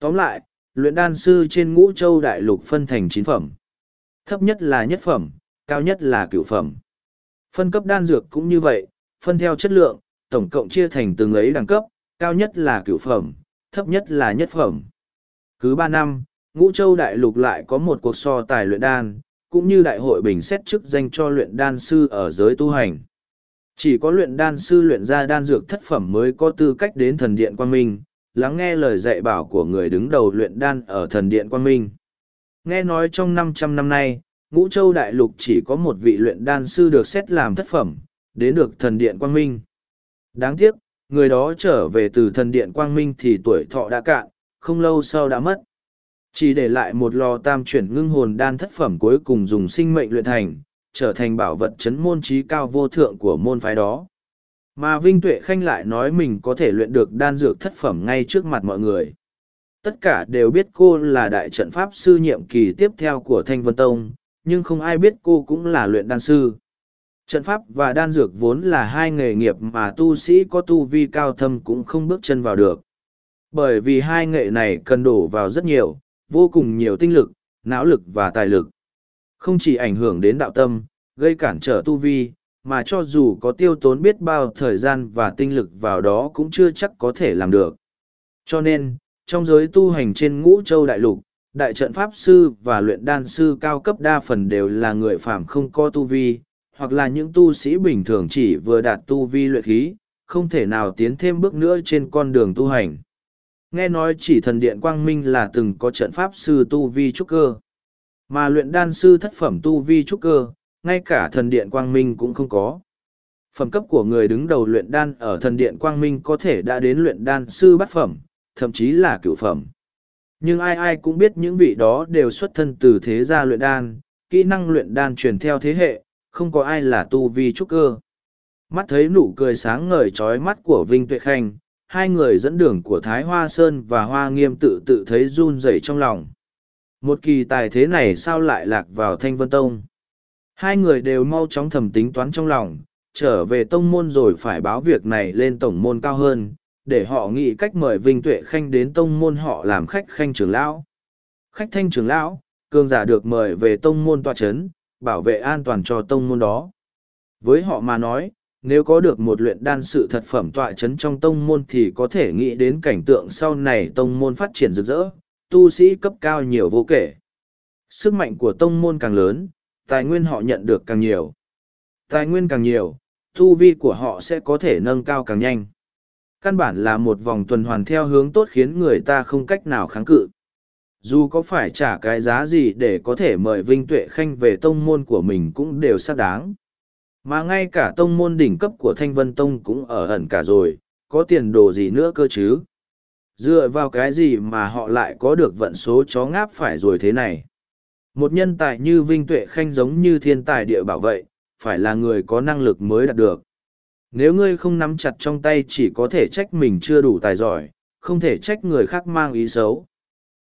Tóm lại, luyện đan sư trên ngũ châu đại lục phân thành chín phẩm. Thấp nhất là nhất phẩm, cao nhất là cửu phẩm. Phân cấp đan dược cũng như vậy, phân theo chất lượng, tổng cộng chia thành từng ấy đẳng cấp, cao nhất là cửu phẩm, thấp nhất là nhất phẩm. Cứ ba năm, ngũ châu đại lục lại có một cuộc so tài luyện đan, cũng như đại hội bình xét chức danh cho luyện đan sư ở giới tu hành. Chỉ có luyện đan sư luyện ra đan dược thất phẩm mới có tư cách đến thần điện quang minh, lắng nghe lời dạy bảo của người đứng đầu luyện đan ở thần điện quang minh. Nghe nói trong 500 năm nay, ngũ châu đại lục chỉ có một vị luyện đan sư được xét làm thất phẩm, đến được thần điện quang minh. Đáng tiếc, người đó trở về từ thần điện quang minh thì tuổi thọ đã cạn, không lâu sau đã mất. Chỉ để lại một lò tam chuyển ngưng hồn đan thất phẩm cuối cùng dùng sinh mệnh luyện thành, trở thành bảo vật chấn môn trí cao vô thượng của môn phái đó. Mà Vinh Tuệ Khanh lại nói mình có thể luyện được đan dược thất phẩm ngay trước mặt mọi người. Tất cả đều biết cô là đại trận pháp sư nhiệm kỳ tiếp theo của Thanh Vân Tông, nhưng không ai biết cô cũng là luyện đan sư. Trận pháp và đan dược vốn là hai nghề nghiệp mà tu sĩ có tu vi cao thâm cũng không bước chân vào được. Bởi vì hai nghệ này cần đổ vào rất nhiều, vô cùng nhiều tinh lực, não lực và tài lực. Không chỉ ảnh hưởng đến đạo tâm, gây cản trở tu vi, mà cho dù có tiêu tốn biết bao thời gian và tinh lực vào đó cũng chưa chắc có thể làm được. Cho nên, trong giới tu hành trên ngũ châu đại lục, đại trận pháp sư và luyện đan sư cao cấp đa phần đều là người phạm không có tu vi, hoặc là những tu sĩ bình thường chỉ vừa đạt tu vi luyện khí, không thể nào tiến thêm bước nữa trên con đường tu hành. Nghe nói chỉ thần điện Quang Minh là từng có trận pháp sư tu vi trúc cơ, mà luyện đan sư thất phẩm tu vi trúc cơ, ngay cả thần điện Quang Minh cũng không có. Phẩm cấp của người đứng đầu luyện đan ở thần điện Quang Minh có thể đã đến luyện đan sư bát phẩm, thậm chí là cửu phẩm. Nhưng ai ai cũng biết những vị đó đều xuất thân từ thế gia luyện đan, kỹ năng luyện đan truyền theo thế hệ, không có ai là tu vi trúc cơ. Mắt thấy nụ cười sáng ngời trói mắt của Vinh Tuệ Khanh, hai người dẫn đường của Thái Hoa Sơn và Hoa Nghiêm tự tự thấy run rẩy trong lòng. Một kỳ tài thế này sao lại lạc vào Thanh Vân Tông? Hai người đều mau chóng thầm tính toán trong lòng, trở về tông môn rồi phải báo việc này lên tổng môn cao hơn, để họ nghĩ cách mời Vinh Tuệ Khanh đến tông môn họ làm khách khanh trưởng lão. Khách thanh trưởng lão, cường giả được mời về tông môn tòa chấn, bảo vệ an toàn cho tông môn đó. Với họ mà nói, nếu có được một luyện đan sự thật phẩm tọa chấn trong tông môn thì có thể nghĩ đến cảnh tượng sau này tông môn phát triển rực rỡ, tu sĩ cấp cao nhiều vô kể. Sức mạnh của tông môn càng lớn, tài nguyên họ nhận được càng nhiều. Tài nguyên càng nhiều, tu vi của họ sẽ có thể nâng cao càng nhanh. Căn bản là một vòng tuần hoàn theo hướng tốt khiến người ta không cách nào kháng cự. Dù có phải trả cái giá gì để có thể mời Vinh Tuệ Khanh về tông môn của mình cũng đều xác đáng. Mà ngay cả tông môn đỉnh cấp của Thanh Vân Tông cũng ở ẩn cả rồi, có tiền đồ gì nữa cơ chứ? Dựa vào cái gì mà họ lại có được vận số chó ngáp phải rồi thế này? Một nhân tài như Vinh Tuệ Khanh giống như thiên tài địa bảo vậy, phải là người có năng lực mới đạt được. Nếu ngươi không nắm chặt trong tay chỉ có thể trách mình chưa đủ tài giỏi, không thể trách người khác mang ý xấu.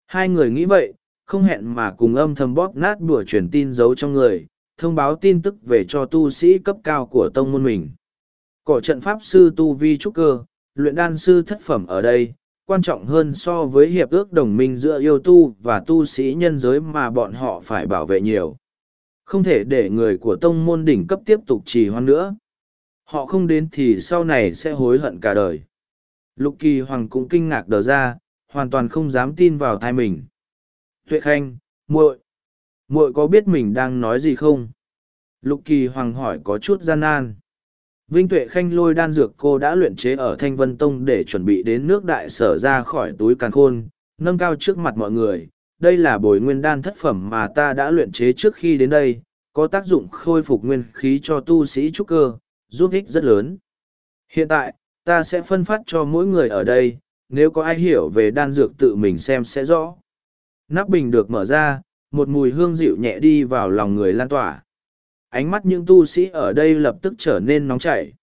Hai người nghĩ vậy, không hẹn mà cùng âm thầm bóp nát bùa truyền tin giấu trong người, thông báo tin tức về cho tu sĩ cấp cao của tông môn mình. Cỏ trận pháp sư tu vi trúc cơ, luyện đan sư thất phẩm ở đây, quan trọng hơn so với hiệp ước đồng minh giữa yêu tu và tu sĩ nhân giới mà bọn họ phải bảo vệ nhiều. Không thể để người của tông môn đỉnh cấp tiếp tục trì hoãn nữa. Họ không đến thì sau này sẽ hối hận cả đời. Lục kỳ hoàng cũng kinh ngạc đờ ra, hoàn toàn không dám tin vào thai mình. Tuệ khanh, muội, muội có biết mình đang nói gì không? Lục kỳ hoàng hỏi có chút gian nan. Vinh Tuệ Khanh lôi đan dược cô đã luyện chế ở Thanh Vân Tông để chuẩn bị đến nước đại sở ra khỏi túi càn khôn, nâng cao trước mặt mọi người. Đây là bồi nguyên đan thất phẩm mà ta đã luyện chế trước khi đến đây, có tác dụng khôi phục nguyên khí cho tu sĩ trúc cơ, giúp ích rất lớn. Hiện tại, ta sẽ phân phát cho mỗi người ở đây, nếu có ai hiểu về đan dược tự mình xem sẽ rõ. Nắp bình được mở ra, một mùi hương dịu nhẹ đi vào lòng người lan tỏa. Ánh mắt những tu sĩ ở đây lập tức trở nên nóng chảy.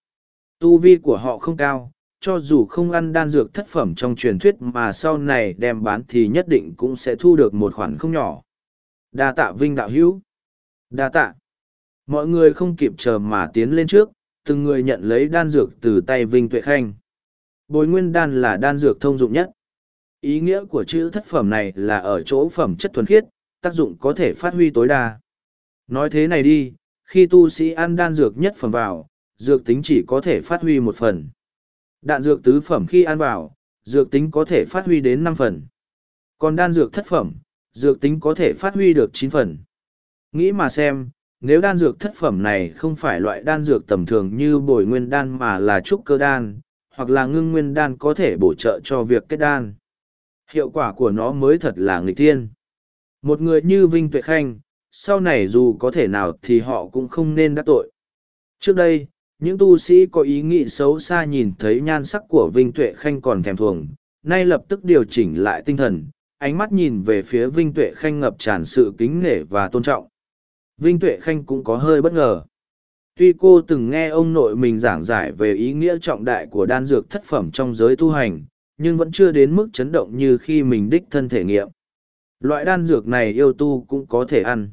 Tu vi của họ không cao, cho dù không ăn đan dược thất phẩm trong truyền thuyết mà sau này đem bán thì nhất định cũng sẽ thu được một khoản không nhỏ. Đa tạ Vinh đạo hữu. Đa tạ. Mọi người không kịp chờ mà tiến lên trước, từng người nhận lấy đan dược từ tay Vinh Tuệ Khanh. Bồi nguyên đan là đan dược thông dụng nhất. Ý nghĩa của chữ thất phẩm này là ở chỗ phẩm chất thuần khiết, tác dụng có thể phát huy tối đa. Nói thế này đi, khi tu sĩ ăn đan dược nhất phẩm vào, dược tính chỉ có thể phát huy một phần. Đạn dược tứ phẩm khi ăn vào, dược tính có thể phát huy đến năm phần. Còn đan dược thất phẩm, dược tính có thể phát huy được chín phần. Nghĩ mà xem, nếu đan dược thất phẩm này không phải loại đan dược tầm thường như bồi nguyên đan mà là trúc cơ đan, hoặc là ngưng nguyên đan có thể bổ trợ cho việc kết đan. Hiệu quả của nó mới thật là nghịch thiên. Một người như Vinh Tuệ Khanh, sau này dù có thể nào thì họ cũng không nên đắc tội. Trước đây, những tu sĩ có ý nghĩ xấu xa nhìn thấy nhan sắc của Vinh Tuệ Khanh còn thèm thuồng, nay lập tức điều chỉnh lại tinh thần, ánh mắt nhìn về phía Vinh Tuệ Khanh ngập tràn sự kính nể và tôn trọng. Vinh Tuệ Khanh cũng có hơi bất ngờ. Tuy cô từng nghe ông nội mình giảng giải về ý nghĩa trọng đại của đan dược thất phẩm trong giới tu hành, nhưng vẫn chưa đến mức chấn động như khi mình đích thân thể nghiệm. Loại đan dược này yêu tu cũng có thể ăn.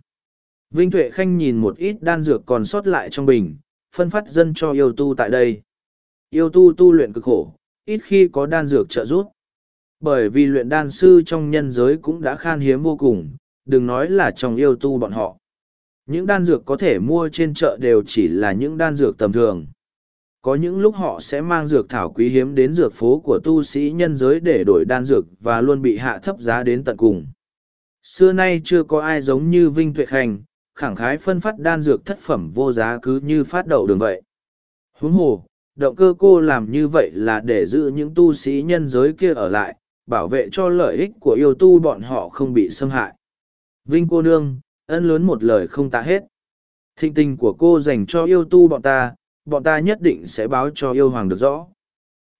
Vinh Tuệ Khanh nhìn một ít đan dược còn sót lại trong bình, phân phát dân cho yêu tu tại đây. Yêu tu tu luyện cực khổ, ít khi có đan dược trợ giúp. Bởi vì luyện đan sư trong nhân giới cũng đã khan hiếm vô cùng, đừng nói là trong yêu tu bọn họ. Những đan dược có thể mua trên chợ đều chỉ là những đan dược tầm thường. Có những lúc họ sẽ mang dược thảo quý hiếm đến dược phố của tu sĩ nhân giới để đổi đan dược và luôn bị hạ thấp giá đến tận cùng. Xưa nay chưa có ai giống như Vinh Tuệ Khanh, khẳng khái phân phát đan dược thất phẩm vô giá cứ như phát đậu đường vậy. Huống hồ, động cơ cô làm như vậy là để giữ những tu sĩ nhân giới kia ở lại, bảo vệ cho lợi ích của yêu tu bọn họ không bị xâm hại. Vinh cô nương, ân lớn một lời không tạ hết. Thịnh tình của cô dành cho yêu tu bọn ta, bọn ta nhất định sẽ báo cho yêu hoàng được rõ.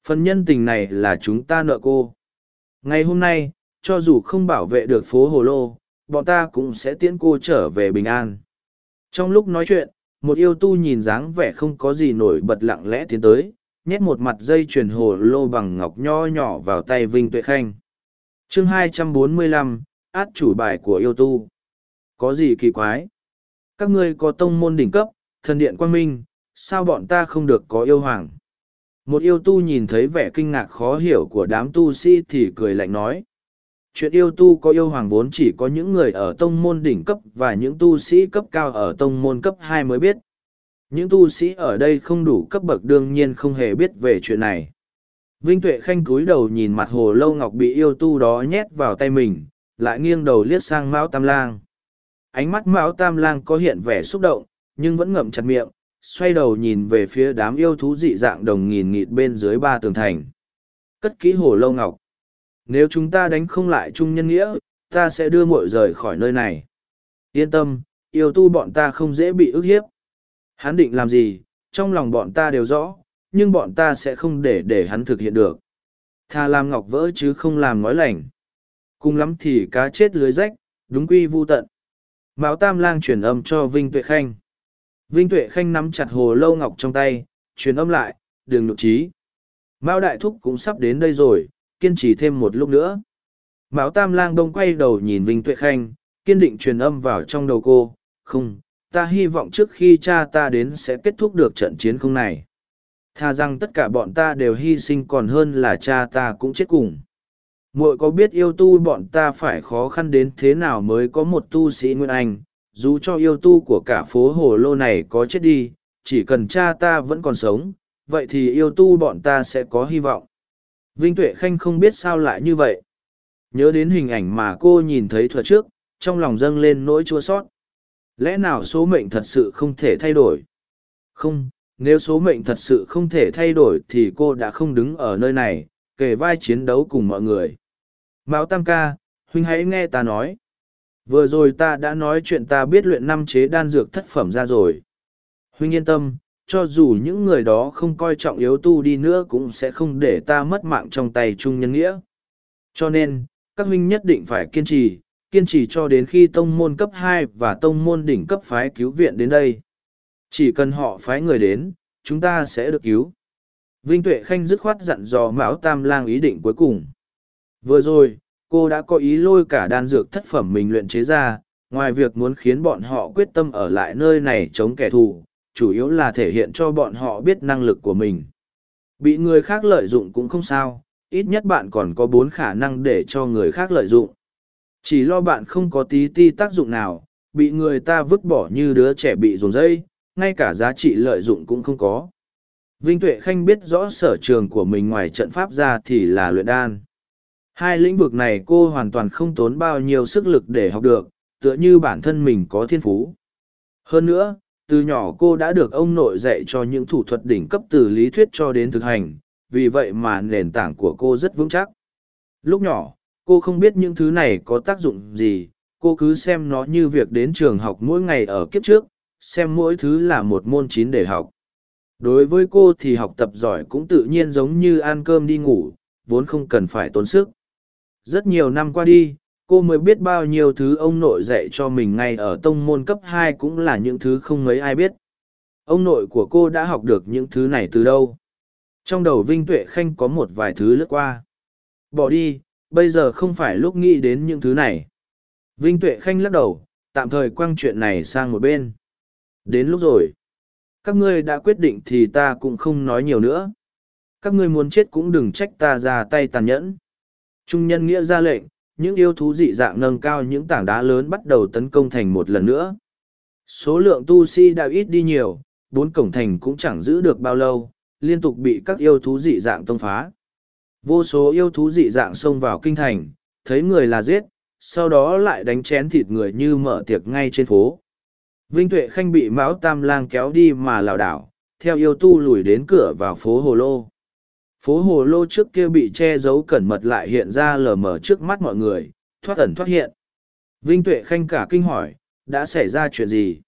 Phần nhân tình này là chúng ta nợ cô. Ngày hôm nay, cho dù không bảo vệ được phố Hồ Lô, bọn ta cũng sẽ tiễn cô trở về bình an. Trong lúc nói chuyện, một yêu tu nhìn dáng vẻ không có gì nổi bật lặng lẽ tiến tới, nhét một mặt dây chuyền hồ lô bằng ngọc nho nhỏ vào tay Vinh Tuệ Khanh. chương 245, át chủ bài của yêu tu. Có gì kỳ quái? Các ngươi có tông môn đỉnh cấp, thần điện quang minh, sao bọn ta không được có yêu hoàng? Một yêu tu nhìn thấy vẻ kinh ngạc khó hiểu của đám tu sĩ thì cười lạnh nói. Chuyện yêu tu có yêu hoàng vốn chỉ có những người ở tông môn đỉnh cấp và những tu sĩ cấp cao ở tông môn cấp hai mới biết. Những tu sĩ ở đây không đủ cấp bậc đương nhiên không hề biết về chuyện này. Vinh Tuệ Khanh cúi đầu nhìn mặt hồ lâu ngọc bị yêu tu đó nhét vào tay mình, lại nghiêng đầu liếc sang Mão Tam Lang. Ánh mắt Mão Tam Lang có hiện vẻ xúc động, nhưng vẫn ngậm chặt miệng, xoay đầu nhìn về phía đám yêu thú dị dạng đồng nghìn nghịt bên dưới ba tường thành. Cất kỹ hồ lâu ngọc. Nếu chúng ta đánh không lại chung nhân nghĩa, ta sẽ đưa muội rời khỏi nơi này. Yên tâm, yêu tu bọn ta không dễ bị ức hiếp. Hắn định làm gì, trong lòng bọn ta đều rõ, nhưng bọn ta sẽ không để để hắn thực hiện được. Thà làm ngọc vỡ chứ không làm nói lành. Cùng lắm thì cá chết lưới rách, đúng quy vu tận. Mão Tam Lang truyền âm cho Vinh Tuệ Khanh. Vinh Tuệ Khanh nắm chặt hồ lâu ngọc trong tay, truyền âm lại, đường nhục trí. Mao Đại Thúc cũng sắp đến đây rồi, kiên trì thêm một lúc nữa. Mão Tam Lang đông quay đầu nhìn Vinh Tuệ Khanh, kiên định truyền âm vào trong đầu cô, không, ta hy vọng trước khi cha ta đến sẽ kết thúc được trận chiến không này. Tha rằng tất cả bọn ta đều hy sinh còn hơn là cha ta cũng chết cùng. muội có biết yêu tu bọn ta phải khó khăn đến thế nào mới có một tu sĩ Nguyên Anh, dù cho yêu tu của cả phố hồ lô này có chết đi, chỉ cần cha ta vẫn còn sống, vậy thì yêu tu bọn ta sẽ có hy vọng. Vinh Tuệ Khanh không biết sao lại như vậy. Nhớ đến hình ảnh mà cô nhìn thấy thuật trước, trong lòng dâng lên nỗi chua sót. Lẽ nào số mệnh thật sự không thể thay đổi? Không, nếu số mệnh thật sự không thể thay đổi thì cô đã không đứng ở nơi này, kể vai chiến đấu cùng mọi người. Mão Tam ca, huynh hãy nghe ta nói. Vừa rồi ta đã nói chuyện ta biết luyện năm chế đan dược thất phẩm ra rồi. Huynh yên tâm, cho dù những người đó không coi trọng yếu tu đi nữa cũng sẽ không để ta mất mạng trong tay Trung nhân nghĩa. Cho nên, các huynh nhất định phải kiên trì, kiên trì cho đến khi tông môn cấp hai và tông môn đỉnh cấp phái cứu viện đến đây. Chỉ cần họ phái người đến, chúng ta sẽ được cứu. Vinh Tuệ Khanh dứt khoát dặn dò Mão Tam Lang ý định cuối cùng. Vừa rồi, cô đã có ý lôi cả đan dược thất phẩm mình luyện chế ra, ngoài việc muốn khiến bọn họ quyết tâm ở lại nơi này chống kẻ thù, chủ yếu là thể hiện cho bọn họ biết năng lực của mình. Bị người khác lợi dụng cũng không sao, ít nhất bạn còn có bốn khả năng để cho người khác lợi dụng. Chỉ lo bạn không có tí ti tác dụng nào, bị người ta vứt bỏ như đứa trẻ bị dồn dây, ngay cả giá trị lợi dụng cũng không có. Vinh Tuệ Khanh biết rõ sở trường của mình ngoài trận pháp ra thì là luyện đan. Hai lĩnh vực này cô hoàn toàn không tốn bao nhiêu sức lực để học được, tựa như bản thân mình có thiên phú. Hơn nữa, từ nhỏ cô đã được ông nội dạy cho những thủ thuật đỉnh cấp từ lý thuyết cho đến thực hành, vì vậy mà nền tảng của cô rất vững chắc. Lúc nhỏ, cô không biết những thứ này có tác dụng gì, cô cứ xem nó như việc đến trường học mỗi ngày ở kiếp trước, xem mỗi thứ là một môn chín để học. Đối với cô thì học tập giỏi cũng tự nhiên giống như ăn cơm đi ngủ, vốn không cần phải tốn sức. Rất nhiều năm qua đi, cô mới biết bao nhiêu thứ ông nội dạy cho mình ngay ở tông môn cấp hai cũng là những thứ không mấy ai biết. Ông nội của cô đã học được những thứ này từ đâu? Trong đầu Vinh Tuệ Khanh có một vài thứ lướt qua. Bỏ đi, bây giờ không phải lúc nghĩ đến những thứ này. Vinh Tuệ Khanh lắc đầu, tạm thời quăng chuyện này sang một bên. Đến lúc rồi. Các ngươi đã quyết định thì ta cũng không nói nhiều nữa. Các ngươi muốn chết cũng đừng trách ta ra tay tàn nhẫn. Trung nhân nghĩa ra lệnh, những yêu thú dị dạng nâng cao những tảng đá lớn bắt đầu tấn công thành một lần nữa. số lượng tu sĩ đã ít đi nhiều, bốn cổng thành cũng chẳng giữ được bao lâu, liên tục bị các yêu thú dị dạng tông phá. Vô số yêu thú dị dạng xông vào kinh thành, thấy người là giết, sau đó lại đánh chén thịt người như mở tiệc ngay trên phố. Vinh tuệ khanh bị mão tam lang kéo đi mà lảo đảo, theo yêu tu lùi đến cửa vào phố hồ lô phố hồ lô trước kia bị che giấu cẩn mật lại hiện ra lờ mờ trước mắt mọi người, thoát ẩn thoát hiện. Vinh tuệ khanh cả kinh hỏi, đã xảy ra chuyện gì?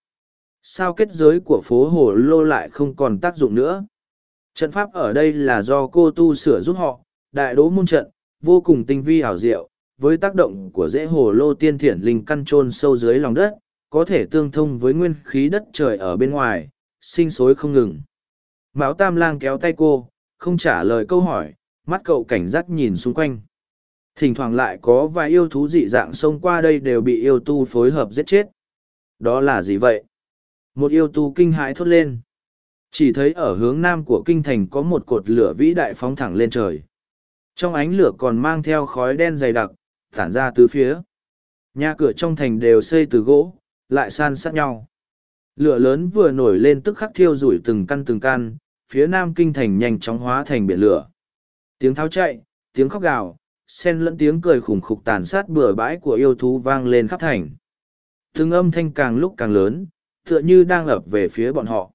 Sao kết giới của phố hồ lô lại không còn tác dụng nữa? Trận pháp ở đây là do cô tu sửa giúp họ, đại đố môn trận, vô cùng tinh vi ảo diệu, với tác động của dễ hồ lô tiên thiển linh căn trôn sâu dưới lòng đất, có thể tương thông với nguyên khí đất trời ở bên ngoài, sinh sối không ngừng. Mão tam lang kéo tay cô không trả lời câu hỏi, mắt cậu cảnh giác nhìn xung quanh. Thỉnh thoảng lại có vài yêu thú dị dạng xông qua đây đều bị yêu tu phối hợp giết chết. Đó là gì vậy? Một yêu tu kinh hãi thốt lên. Chỉ thấy ở hướng nam của kinh thành có một cột lửa vĩ đại phóng thẳng lên trời. Trong ánh lửa còn mang theo khói đen dày đặc, tản ra từ phía. Nhà cửa trong thành đều xây từ gỗ, lại san sát nhau. Lửa lớn vừa nổi lên tức khắc thiêu rủi từng căn từng căn phía nam kinh thành nhanh chóng hóa thành biển lửa. Tiếng tháo chạy, tiếng khóc gào, xen lẫn tiếng cười khủng khục tàn sát bừa bãi của yêu thú vang lên khắp thành. Từng âm thanh càng lúc càng lớn, tựa như đang ập về phía bọn họ.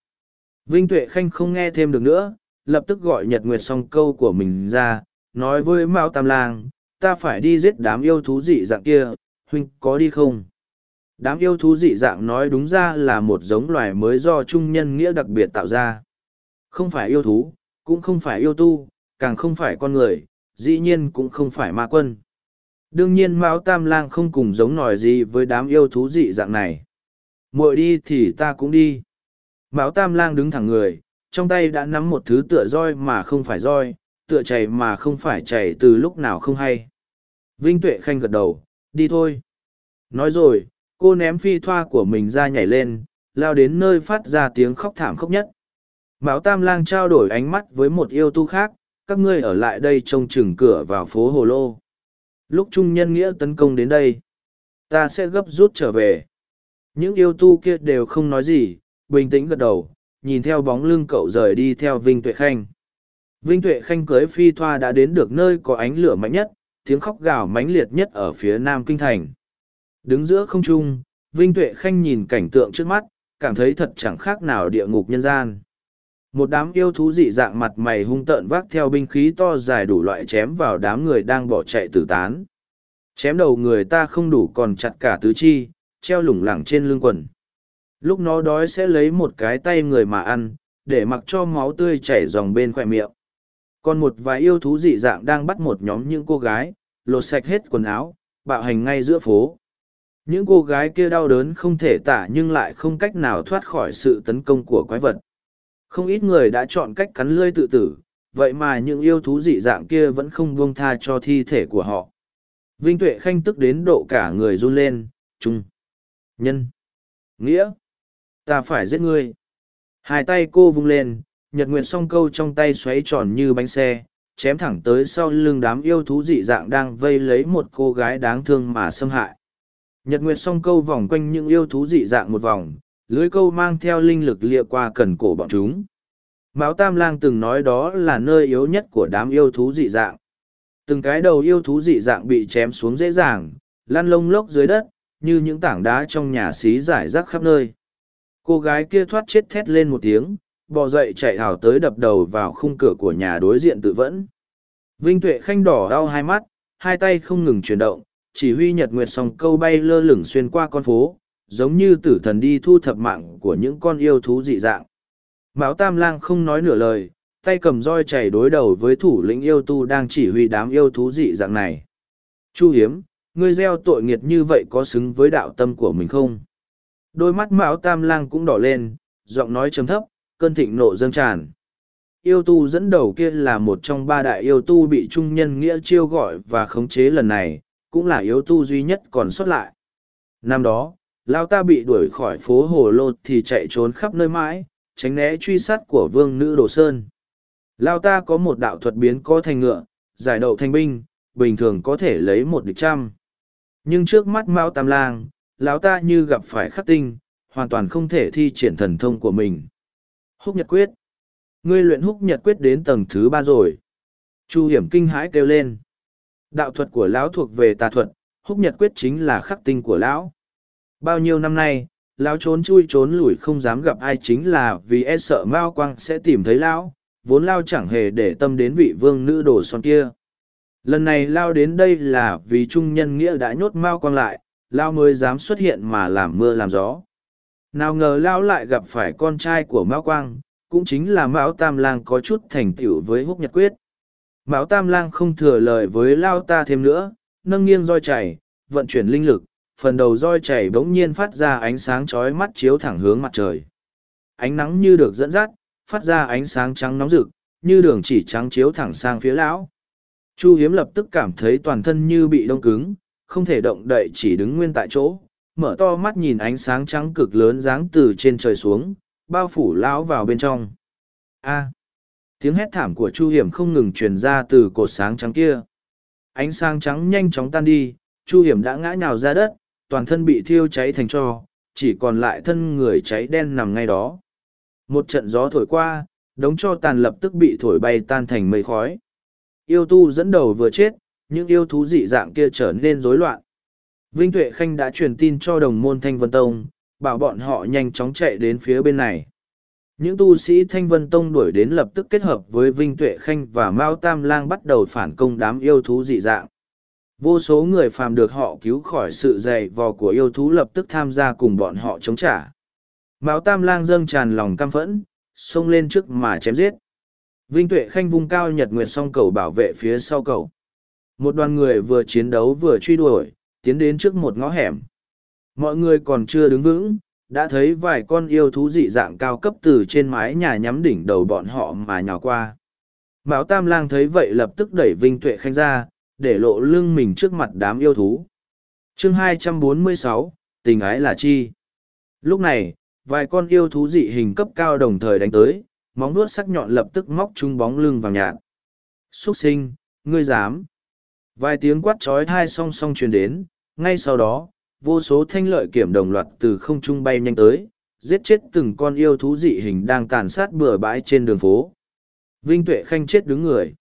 Vinh tuệ khanh không nghe thêm được nữa, lập tức gọi nhật nguyệt song câu của mình ra, nói với mao tam lang, ta phải đi giết đám yêu thú dị dạng kia, huynh có đi không? Đám yêu thú dị dạng nói đúng ra là một giống loài mới do trung nhân nghĩa đặc biệt tạo ra không phải yêu thú, cũng không phải yêu tu, càng không phải con người, dĩ nhiên cũng không phải ma quân. Đương nhiên mão tam lang không cùng giống nòi gì với đám yêu thú dị dạng này. Muội đi thì ta cũng đi. Mão tam lang đứng thẳng người, trong tay đã nắm một thứ tựa roi mà không phải roi, tựa chảy mà không phải chảy từ lúc nào không hay. Vinh tuệ khanh gật đầu, đi thôi. Nói rồi, cô ném phi thoa của mình ra nhảy lên, lao đến nơi phát ra tiếng khóc thảm khốc nhất mão tam lang trao đổi ánh mắt với một yêu tu khác, các ngươi ở lại đây trông chừng cửa vào phố hồ lô. Lúc trung nhân nghĩa tấn công đến đây, ta sẽ gấp rút trở về. Những yêu tu kia đều không nói gì, bình tĩnh gật đầu, nhìn theo bóng lưng cậu rời đi theo vinh tuệ khanh. Vinh tuệ khanh cưới phi thoa đã đến được nơi có ánh lửa mạnh nhất, tiếng khóc gào mãnh liệt nhất ở phía nam kinh thành. Đứng giữa không trung, vinh tuệ khanh nhìn cảnh tượng trước mắt, cảm thấy thật chẳng khác nào địa ngục nhân gian một đám yêu thú dị dạng mặt mày hung tợn vác theo binh khí to dài đủ loại chém vào đám người đang bỏ chạy tử tán. Chém đầu người ta không đủ còn chặt cả tứ chi, treo lủng lẳng trên lưng quần. Lúc nó đói sẽ lấy một cái tay người mà ăn, để mặc cho máu tươi chảy dòng bên khoe miệng. Còn một vài yêu thú dị dạng đang bắt một nhóm những cô gái, lột sạch hết quần áo, bạo hành ngay giữa phố. Những cô gái kia đau đớn không thể tả nhưng lại không cách nào thoát khỏi sự tấn công của quái vật không ít người đã chọn cách cắn lươi tự tử, vậy mà những yêu thú dị dạng kia vẫn không buông tha cho thi thể của họ. Vinh tuệ khanh tức đến độ cả người run lên, trung, nhân, nghĩa, ta phải giết ngươi. Hai tay cô vung lên, nhật nguyệt song câu trong tay xoáy tròn như bánh xe, chém thẳng tới sau lưng đám yêu thú dị dạng đang vây lấy một cô gái đáng thương mà xâm hại. Nhật nguyệt song câu vòng quanh những yêu thú dị dạng một vòng lưới câu mang theo linh lực lia qua cần cổ bọn chúng. Mão tam lang từng nói đó là nơi yếu nhất của đám yêu thú dị dạng. Từng cái đầu yêu thú dị dạng bị chém xuống dễ dàng, lăn lông lốc dưới đất, như những tảng đá trong nhà xí rải rác khắp nơi. Cô gái kia thoát chết thét lên một tiếng, bò dậy chạy hào tới đập đầu vào khung cửa của nhà đối diện tự vẫn. Vinh tuệ khanh đỏ đau hai mắt, hai tay không ngừng chuyển động, chỉ huy nhật nguyệt song câu bay lơ lửng xuyên qua con phố giống như tử thần đi thu thập mạng của những con yêu thú dị dạng. Mão tam lang không nói nửa lời, tay cầm roi chảy đối đầu với thủ lĩnh yêu tu đang chỉ huy đám yêu thú dị dạng này. Chu hiếm, ngươi gieo tội nghiệt như vậy có xứng với đạo tâm của mình không? Đôi mắt mão tam lang cũng đỏ lên, giọng nói trầm thấp, cơn thịnh nộ dâng tràn. Yêu tu dẫn đầu kia là một trong ba đại yêu tu bị trung nhân nghĩa chiêu gọi và khống chế lần này, cũng là yêu tu duy nhất còn sót lại. Năm đó lao ta bị đuổi khỏi phố hồ lô thì chạy trốn khắp nơi mãi tránh né truy sát của vương nữ đồ sơn lao ta có một đạo thuật biến có thành ngựa giải đậu thanh binh bình thường có thể lấy một địch trăm nhưng trước mắt mao tam lang lão ta như gặp phải khắc tinh hoàn toàn không thể thi triển thần thông của mình. Húc nhật quyết. Ngươi luyện húc nhật quyết đến tầng thứ ba rồi. Chu hiểm kinh hãi kêu lên. Đạo thuật của lão thuộc về tà thuật, húc nhật quyết chính là khắc tinh của lão. Bao nhiêu năm nay, lão trốn chui trốn lủi không dám gặp ai chính là vì e sợ Mao Quang sẽ tìm thấy lão, vốn lao chẳng hề để tâm đến vị vương nữ đồ son kia. Lần này lao đến đây là vì trung nhân nghĩa đã nhốt Mao Quang lại, lao mới dám xuất hiện mà làm mưa làm gió. Nào ngờ lao lại gặp phải con trai của Mao Quang, cũng chính là Mão Tam Lang có chút thành tựu với húc nhật quyết. Mão Tam Lang không thừa lời với lao ta thêm nữa, nâng nghiêng roi chảy, vận chuyển linh lực, phần đầu roi chảy bỗng nhiên phát ra ánh sáng chói mắt chiếu thẳng hướng mặt trời. Ánh nắng như được dẫn dắt, phát ra ánh sáng trắng nóng rực, như đường chỉ trắng chiếu thẳng sang phía lão. Chu Hiếm lập tức cảm thấy toàn thân như bị đông cứng, không thể động đậy chỉ đứng nguyên tại chỗ, mở to mắt nhìn ánh sáng trắng cực lớn giáng từ trên trời xuống, bao phủ lão vào bên trong. A. tiếng hét thảm của Chu Hiểm không ngừng truyền ra từ cột sáng trắng kia. Ánh sáng trắng nhanh chóng tan đi, Chu Hiểm đã ngã nhào ra đất, toàn thân bị thiêu cháy thành tro, chỉ còn lại thân người cháy đen nằm ngay đó. Một trận gió thổi qua, đống cho tàn lập tức bị thổi bay tan thành mây khói. Yêu tu dẫn đầu vừa chết, những yêu thú dị dạng kia trở nên rối loạn. Vinh Tuệ Khanh đã truyền tin cho đồng môn Thanh Vân Tông, bảo bọn họ nhanh chóng chạy đến phía bên này. Những tu sĩ Thanh Vân Tông đuổi đến lập tức kết hợp với Vinh Tuệ Khanh và Mao Tam Lang bắt đầu phản công đám yêu thú dị dạng. Vô số người phàm được họ cứu khỏi sự dày vò của yêu thú lập tức tham gia cùng bọn họ chống trả. Mão Tam Lang dâng tràn lòng căm phẫn, xông lên trước mà chém giết. Vinh Tuệ Khanh vung cao nhật nguyệt song cầu bảo vệ phía sau cầu. Một đoàn người vừa chiến đấu vừa truy đuổi, tiến đến trước một ngõ hẻm. Mọi người còn chưa đứng vững, đã thấy vài con yêu thú dị dạng cao cấp từ trên mái nhà nhắm đỉnh đầu bọn họ mà nhào qua. Mão Tam Lang thấy vậy lập tức đẩy Vinh Tuệ Khanh ra, để lộ lưng mình trước mặt đám yêu thú. chương 246, tình ái là chi? Lúc này, vài con yêu thú dị hình cấp cao đồng thời đánh tới, móng vuốt sắc nhọn lập tức móc chung bóng lưng vào nhạt. Xuất sinh, ngươi dám. Vài tiếng quát trói thai song song truyền đến, ngay sau đó, vô số thanh lợi kiểm đồng loạt từ không trung bay nhanh tới, giết chết từng con yêu thú dị hình đang tàn sát bừa bãi trên đường phố. Vinh Tuệ Khanh chết đứng người.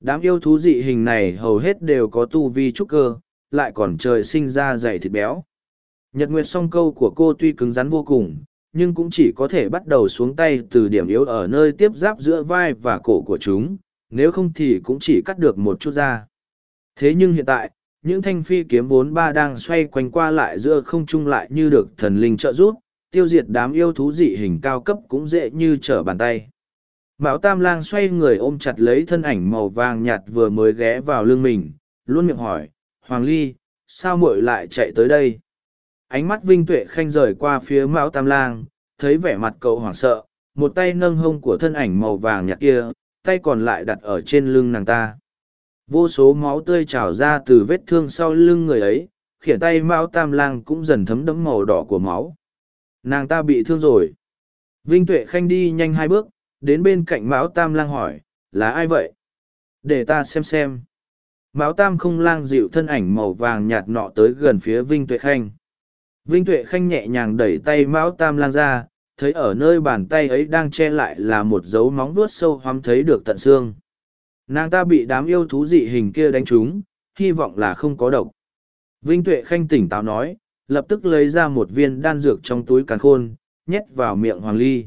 Đám yêu thú dị hình này hầu hết đều có tu vi trúc cơ, lại còn trời sinh ra dày thịt béo. Nhật Nguyệt song câu của cô tuy cứng rắn vô cùng, nhưng cũng chỉ có thể bắt đầu xuống tay từ điểm yếu ở nơi tiếp giáp giữa vai và cổ của chúng, nếu không thì cũng chỉ cắt được một chút ra. Thế nhưng hiện tại, những thanh phi kiếm vốn ba đang xoay quanh qua lại giữa không trung lại như được thần linh trợ giúp, tiêu diệt đám yêu thú dị hình cao cấp cũng dễ như trở bàn tay. Mão Tam Lang xoay người ôm chặt lấy thân ảnh màu vàng nhạt vừa mới ghé vào lưng mình, luôn miệng hỏi, Hoàng Ly, sao muội lại chạy tới đây? Ánh mắt Vinh Tuệ khanh rời qua phía Mão Tam Lang, thấy vẻ mặt cậu hoảng sợ, một tay nâng hông của thân ảnh màu vàng nhạt kia, tay còn lại đặt ở trên lưng nàng ta. Vô số máu tươi trào ra từ vết thương sau lưng người ấy, khiển tay Mão Tam Lang cũng dần thấm đẫm màu đỏ của máu. Nàng ta bị thương rồi. Vinh Tuệ Khanh đi nhanh hai bước, đến bên cạnh Mão Tam Lang hỏi, là ai vậy? Để ta xem xem. Mão Tam không lang dịu thân ảnh màu vàng nhạt nọ tới gần phía Vinh Tuệ Khanh. Vinh Tuệ Khanh nhẹ nhàng đẩy tay Mão Tam Lang ra, thấy ở nơi bàn tay ấy đang che lại là một dấu móng vuốt sâu hoắm thấy được tận xương. Nàng ta bị đám yêu thú dị hình kia đánh trúng, hy vọng là không có độc. Vinh Tuệ Khanh tỉnh táo nói, lập tức lấy ra một viên đan dược trong túi càn khôn, nhét vào miệng Hoàng Ly.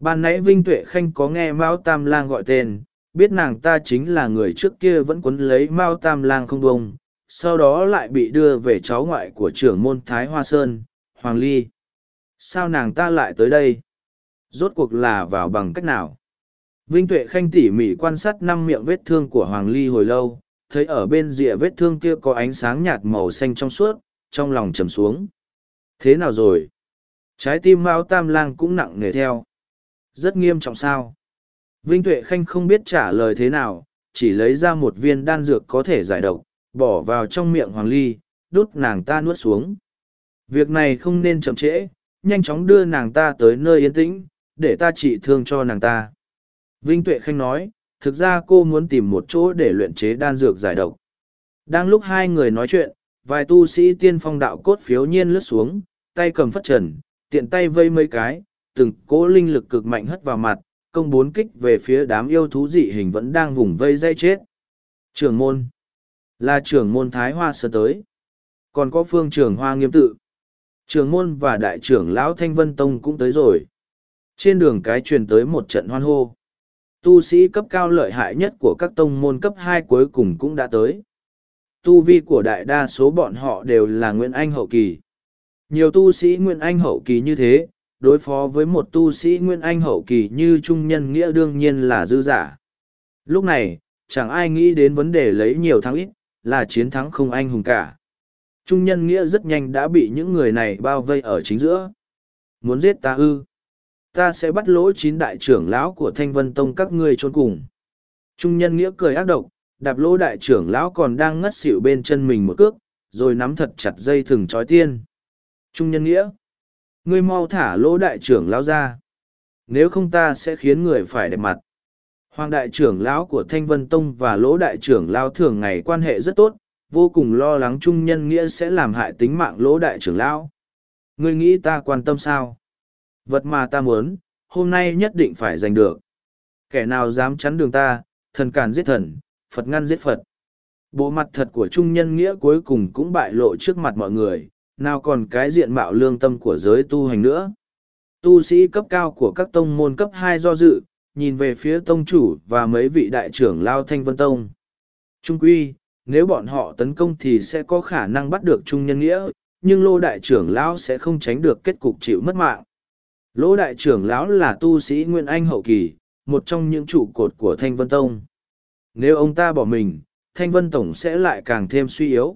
Ban nãy Vinh Tuệ Khanh có nghe Mao Tam Lang gọi tên, biết nàng ta chính là người trước kia vẫn quấn lấy Mao Tam Lang không bông, sau đó lại bị đưa về cháu ngoại của trưởng môn Thái Hoa Sơn, Hoàng Ly. Sao nàng ta lại tới đây? Rốt cuộc là vào bằng cách nào? Vinh Tuệ Khanh tỉ mỉ quan sát năm miệng vết thương của Hoàng Ly hồi lâu, thấy ở bên rìa vết thương kia có ánh sáng nhạt màu xanh trong suốt, trong lòng trầm xuống. Thế nào rồi? Trái tim Mao Tam Lang cũng nặng nề theo. Rất nghiêm trọng sao? Vinh Tuệ Khanh không biết trả lời thế nào, chỉ lấy ra một viên đan dược có thể giải độc, bỏ vào trong miệng Hoàng Ly, đút nàng ta nuốt xuống. Việc này không nên chậm trễ, nhanh chóng đưa nàng ta tới nơi yên tĩnh, để ta trị thương cho nàng ta. Vinh Tuệ Khanh nói, thực ra cô muốn tìm một chỗ để luyện chế đan dược giải độc. Đang lúc hai người nói chuyện, vài tu sĩ tiên phong đạo cốt phiếu nhiên lướt xuống, tay cầm phất trần, tiện tay vây mấy cái, từng cỗ linh lực cực mạnh hất vào mặt, công bốn kích về phía đám yêu thú dị hình vẫn đang vùng vây dây chết. Trưởng môn là trưởng môn Thái Hoa sơ tới. Còn có phương trưởng Hoa Nghiêm Tự. Trưởng môn và đại trưởng Lão Thanh Vân Tông cũng tới rồi. Trên đường cái truyền tới một trận hoan hô. Tu sĩ cấp cao lợi hại nhất của các tông môn cấp hai cuối cùng cũng đã tới. Tu vi của đại đa số bọn họ đều là Nguyễn Anh hậu kỳ. Nhiều tu sĩ Nguyễn Anh hậu kỳ như thế, đối phó với một tu sĩ nguyên Anh hậu kỳ như Trung Nhân Nghĩa đương nhiên là dư giả. Lúc này, chẳng ai nghĩ đến vấn đề lấy nhiều thắng ít, là chiến thắng không anh hùng cả. Trung Nhân Nghĩa rất nhanh đã bị những người này bao vây ở chính giữa. Muốn giết ta ư? Ta sẽ bắt lỗ chín đại trưởng lão của Thanh Vân Tông các ngươi trốn cùng. Trung Nhân Nghĩa cười ác độc, đạp lỗ đại trưởng lão còn đang ngất xỉu bên chân mình một cước, rồi nắm thật chặt dây thừng trói tiên. Trung Nhân Nghĩa ngươi mau thả lỗ đại trưởng lão ra. Nếu không ta sẽ khiến người phải đẹp mặt. Hoàng đại trưởng lão của thanh vân tông và lỗ đại trưởng lão thường ngày quan hệ rất tốt, vô cùng lo lắng trung nhân nghĩa sẽ làm hại tính mạng lỗ đại trưởng lão. Ngươi nghĩ ta quan tâm sao? Vật mà ta muốn, hôm nay nhất định phải giành được. Kẻ nào dám chắn đường ta, thần càn giết thần, phật ngăn giết phật. Bộ mặt thật của trung nhân nghĩa cuối cùng cũng bại lộ trước mặt mọi người nào còn cái diện mạo lương tâm của giới tu hành nữa. Tu sĩ cấp cao của các tông môn cấp hai do dự, nhìn về phía tông chủ và mấy vị đại trưởng Lao Thanh Vân Tông. Trung quy, nếu bọn họ tấn công thì sẽ có khả năng bắt được Trung Nhân Nghĩa, nhưng Lô Đại trưởng Lão sẽ không tránh được kết cục chịu mất mạng. Lô Đại trưởng Lão là tu sĩ Nguyên Anh hậu kỳ, một trong những trụ cột của Thanh Vân Tông. Nếu ông ta bỏ mình, Thanh Vân Tổng sẽ lại càng thêm suy yếu.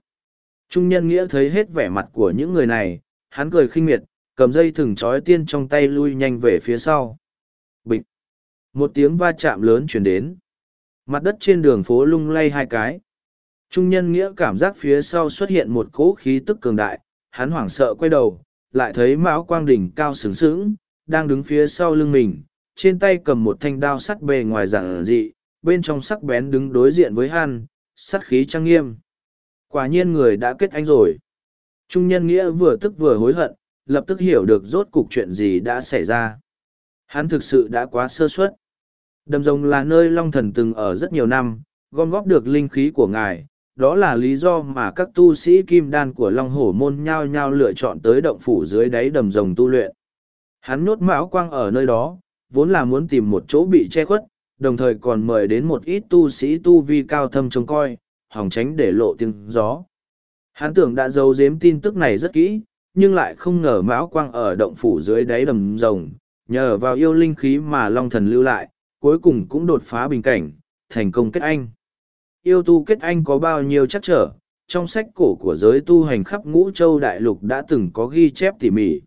Trung nhân nghĩa thấy hết vẻ mặt của những người này, hắn cười khinh miệt, cầm dây thừng trói tiên trong tay lui nhanh về phía sau. Bịch! Một tiếng va chạm lớn chuyển đến. Mặt đất trên đường phố lung lay hai cái. Trung nhân nghĩa cảm giác phía sau xuất hiện một cỗ khí tức cường đại, hắn hoảng sợ quay đầu, lại thấy mão quang đỉnh cao sướng sướng, đang đứng phía sau lưng mình, trên tay cầm một thanh đao sắt bề ngoài giản dị, bên trong sắc bén đứng đối diện với hắn, sắt khí trang nghiêm. Quả nhiên người đã kết anh rồi. Trung nhân nghĩa vừa tức vừa hối hận, lập tức hiểu được rốt cục chuyện gì đã xảy ra. Hắn thực sự đã quá sơ suất. Đầm rồng là nơi Long Thần từng ở rất nhiều năm, gom góp được linh khí của ngài. Đó là lý do mà các tu sĩ kim đan của Long Hổ Môn nhao nhao lựa chọn tới động phủ dưới đáy đầm rồng tu luyện. Hắn nhốt mão quang ở nơi đó, vốn là muốn tìm một chỗ bị che khuất, đồng thời còn mời đến một ít tu sĩ tu vi cao thâm trông coi, hòng tránh để lộ tiếng gió. Hắn tưởng đã giấu giếm tin tức này rất kỹ, nhưng lại không ngờ mão quang ở động phủ dưới đáy đầm rồng, nhờ vào yêu linh khí mà Long Thần lưu lại, cuối cùng cũng đột phá bình cảnh, thành công kết anh. Yêu tu kết anh có bao nhiêu chắc trở, trong sách cổ của giới tu hành khắp ngũ châu đại lục đã từng có ghi chép tỉ mỉ.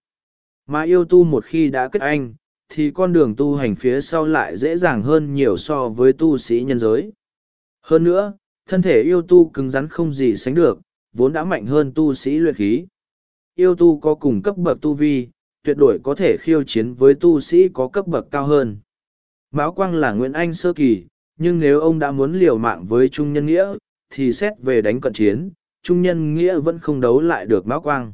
Mà yêu tu một khi đã kết anh, thì con đường tu hành phía sau lại dễ dàng hơn nhiều so với tu sĩ nhân giới. Hơn nữa, thân thể yêu tu cứng rắn không gì sánh được, vốn đã mạnh hơn tu sĩ luyện khí. Yêu tu có cùng cấp bậc tu vi, tuyệt đối có thể khiêu chiến với tu sĩ có cấp bậc cao hơn. Mão Quang là Nguyễn Anh sơ kỳ, nhưng nếu ông đã muốn liều mạng với Trung Nhân Nghĩa, thì xét về đánh cận chiến, Trung Nhân Nghĩa vẫn không đấu lại được Mão Quang.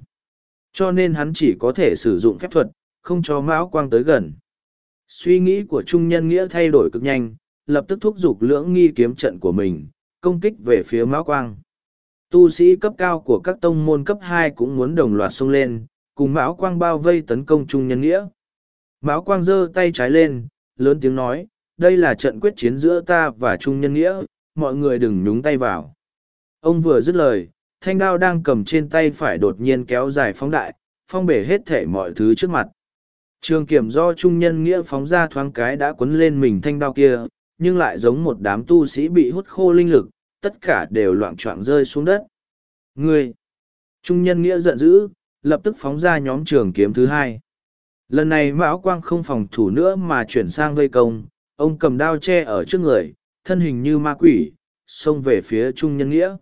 Cho nên hắn chỉ có thể sử dụng phép thuật, không cho Mão Quang tới gần. Suy nghĩ của Trung Nhân Nghĩa thay đổi cực nhanh, lập tức thúc giục lưỡng nghi kiếm trận của mình, công kích về phía Mão Quang. Tu sĩ cấp cao của các tông môn cấp hai cũng muốn đồng loạt xông lên, cùng Mão Quang bao vây tấn công Trung Nhân Nghĩa. Mão Quang giơ tay trái lên, lớn tiếng nói, đây là trận quyết chiến giữa ta và Trung Nhân Nghĩa, mọi người đừng nhúng tay vào. Ông vừa dứt lời, thanh đao đang cầm trên tay phải đột nhiên kéo dài phóng đại, phong bể hết thể mọi thứ trước mặt. Trường kiểm do Trung Nhân Nghĩa phóng ra thoáng cái đã quấn lên mình thanh đao kia, nhưng lại giống một đám tu sĩ bị hút khô linh lực, tất cả đều loạn choạng rơi xuống đất. Ngươi! Trung nhân nghĩa giận dữ, lập tức phóng ra nhóm trường kiếm thứ hai. Lần này Mão Quang không phòng thủ nữa mà chuyển sang vây công, ông cầm đao che ở trước người, thân hình như ma quỷ, xông về phía Trung nhân nghĩa.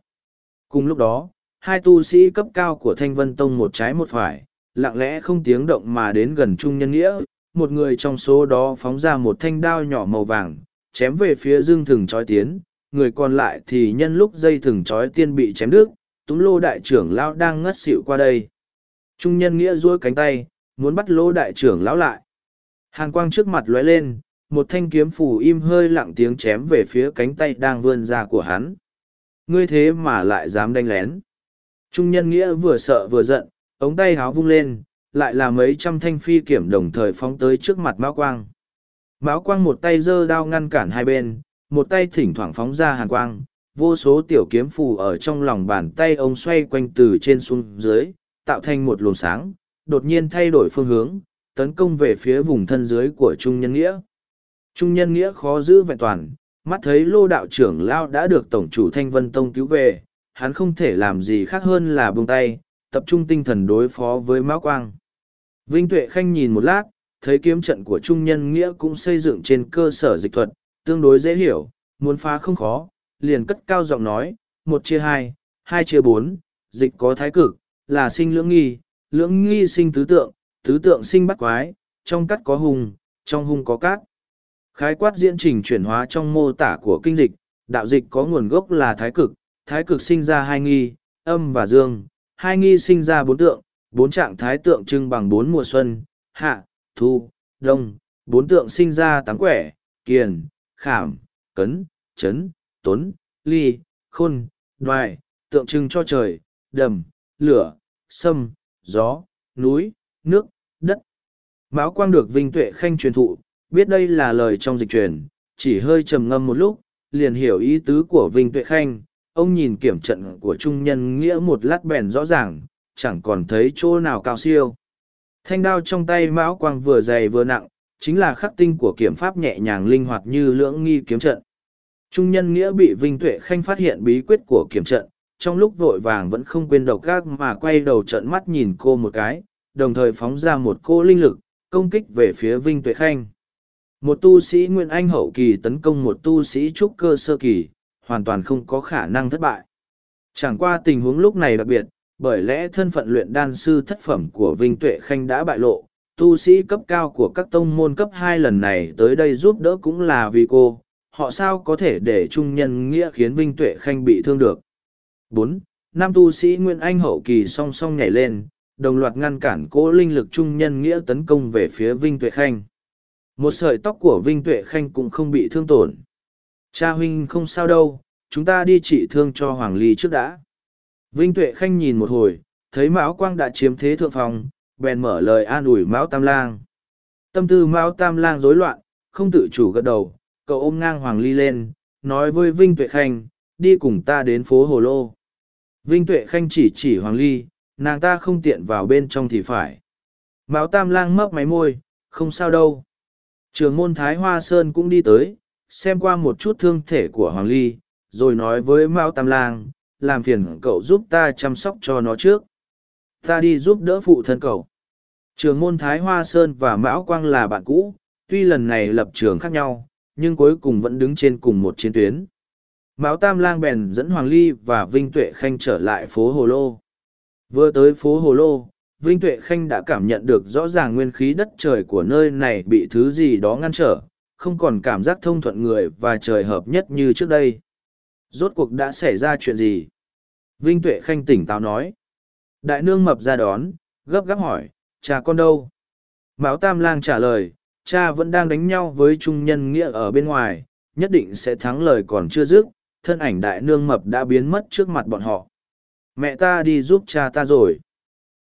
Cùng lúc đó, hai tu sĩ cấp cao của Thanh Vân Tông một trái một phải, lặng lẽ không tiếng động mà đến gần Trung nhân nghĩa, một người trong số đó phóng ra một thanh đao nhỏ màu vàng, chém về phía dương thừng trói tiến, người còn lại thì nhân lúc dây thừng trói tiên bị chém đứt, túm lô đại trưởng lão đang ngất xỉu qua đây. Trung nhân nghĩa duỗi cánh tay, muốn bắt lô đại trưởng lão lại. Hàn quang trước mặt lóe lên, một thanh kiếm phủ im hơi lặng tiếng chém về phía cánh tay đang vươn ra của hắn. Ngươi thế mà lại dám đánh lén. Trung nhân nghĩa vừa sợ vừa giận, ống tay háo vung lên, lại là mấy trăm thanh phi kiểm đồng thời phóng tới trước mặt Mao Quang. Mão Quang một tay giơ đao ngăn cản hai bên, một tay thỉnh thoảng phóng ra hàn quang, vô số tiểu kiếm phù ở trong lòng bàn tay ông xoay quanh từ trên xuống dưới, tạo thành một luồng sáng, đột nhiên thay đổi phương hướng, tấn công về phía vùng thân dưới của Trung Nhân Nghĩa. Trung Nhân Nghĩa khó giữ vẹn toàn, mắt thấy lô đạo trưởng Lao đã được Tổng chủ Thanh Vân Tông cứu về, hắn không thể làm gì khác hơn là buông tay, tập trung tinh thần đối phó với Mão Quang. Vinh Tuệ Khanh nhìn một lát, thấy kiếm trận của Trung Nhân Nghĩa cũng xây dựng trên cơ sở dịch thuật, tương đối dễ hiểu, muốn phá không khó, liền cất cao giọng nói, một chia hai, hai chia bốn, dịch có thái cực, là sinh lưỡng nghi, lưỡng nghi sinh tứ tượng, tứ tượng sinh bắt quái, trong cắt có hùng, trong hung có cát. Khái quát diễn trình chuyển hóa trong mô tả của kinh dịch, đạo dịch có nguồn gốc là thái cực, thái cực sinh ra hai nghi, âm và dương, hai nghi sinh ra bốn tượng, bốn trạng thái tượng trưng bằng bốn mùa xuân, hạ, thu, đông, bốn tượng sinh ra tám quẻ, kiền, khảm, cấn, chấn, tuấn, ly, khôn, đoài, tượng trưng cho trời, đầm, lửa, sâm, gió, núi, nước, đất. Mão quang được Vinh Tuệ Khanh truyền thụ, biết đây là lời trong dịch truyền, chỉ hơi trầm ngâm một lúc, liền hiểu ý tứ của Vinh Tuệ Khanh. Ông nhìn kiểm trận của trung nhân nghĩa một lát bèn rõ ràng, chẳng còn thấy chỗ nào cao siêu. Thanh đao trong tay Mão Quang vừa dày vừa nặng, chính là khắc tinh của kiểm pháp nhẹ nhàng linh hoạt như lưỡng nghi kiếm trận. Trung nhân nghĩa bị Vinh Tuệ Khanh phát hiện bí quyết của kiểm trận, trong lúc vội vàng vẫn không quên độc gác mà quay đầu trận mắt nhìn cô một cái, đồng thời phóng ra một cô linh lực, công kích về phía Vinh Tuệ Khanh. Một tu sĩ Nguyên Anh hậu kỳ tấn công một tu sĩ trúc cơ sơ kỳ, hoàn toàn không có khả năng thất bại. Chẳng qua tình huống lúc này đặc biệt, bởi lẽ thân phận luyện đan sư thất phẩm của Vinh Tuệ Khanh đã bại lộ, tu sĩ cấp cao của các tông môn cấp hai lần này tới đây giúp đỡ cũng là vì cô, họ sao có thể để trung nhân nghĩa khiến Vinh Tuệ Khanh bị thương được. bốn Nam tu sĩ Nguyên Anh hậu kỳ song song nhảy lên, đồng loạt ngăn cản cỗ linh lực trung nhân nghĩa tấn công về phía Vinh Tuệ Khanh. Một sợi tóc của Vinh Tuệ Khanh cũng không bị thương tổn. Cha huynh không sao đâu, chúng ta đi trị thương cho Hoàng Ly trước đã. Vinh Tuệ Khanh nhìn một hồi, thấy Mão Quang đã chiếm thế thượng phòng, bèn mở lời an ủi Mão Tam Lang. Tâm tư Mão Tam Lang rối loạn, không tự chủ gật đầu, cậu ôm ngang Hoàng Ly lên, nói với Vinh Tuệ Khanh, đi cùng ta đến phố Hồ Lô. Vinh Tuệ Khanh chỉ chỉ Hoàng Ly, nàng ta không tiện vào bên trong thì phải. Mão Tam Lang mấp máy môi, không sao đâu. Trường môn Thái Hoa Sơn cũng đi tới, xem qua một chút thương thể của Hoàng Ly, rồi nói với Mao Tam Lang, làm phiền cậu giúp ta chăm sóc cho nó trước. Ta đi giúp đỡ phụ thân cậu. Trường môn Thái Hoa Sơn và Mão Quang là bạn cũ, tuy lần này lập trường khác nhau, nhưng cuối cùng vẫn đứng trên cùng một chiến tuyến. Mão Tam Lang bèn dẫn Hoàng Ly và Vinh Tuệ Khanh trở lại phố Hồ Lô. Vừa tới phố Hồ Lô, Vinh Tuệ Khanh đã cảm nhận được rõ ràng nguyên khí đất trời của nơi này bị thứ gì đó ngăn trở, không còn cảm giác thông thuận người và trời hợp nhất như trước đây. Rốt cuộc đã xảy ra chuyện gì? Vinh Tuệ Khanh tỉnh táo nói. Đại nương mập ra đón, gấp gáp hỏi, cha con đâu? Mão Tam Lang trả lời, cha vẫn đang đánh nhau với trung nhân nghĩa ở bên ngoài, nhất định sẽ thắng lời còn chưa dứt, thân ảnh đại nương mập đã biến mất trước mặt bọn họ. Mẹ ta đi giúp cha ta rồi.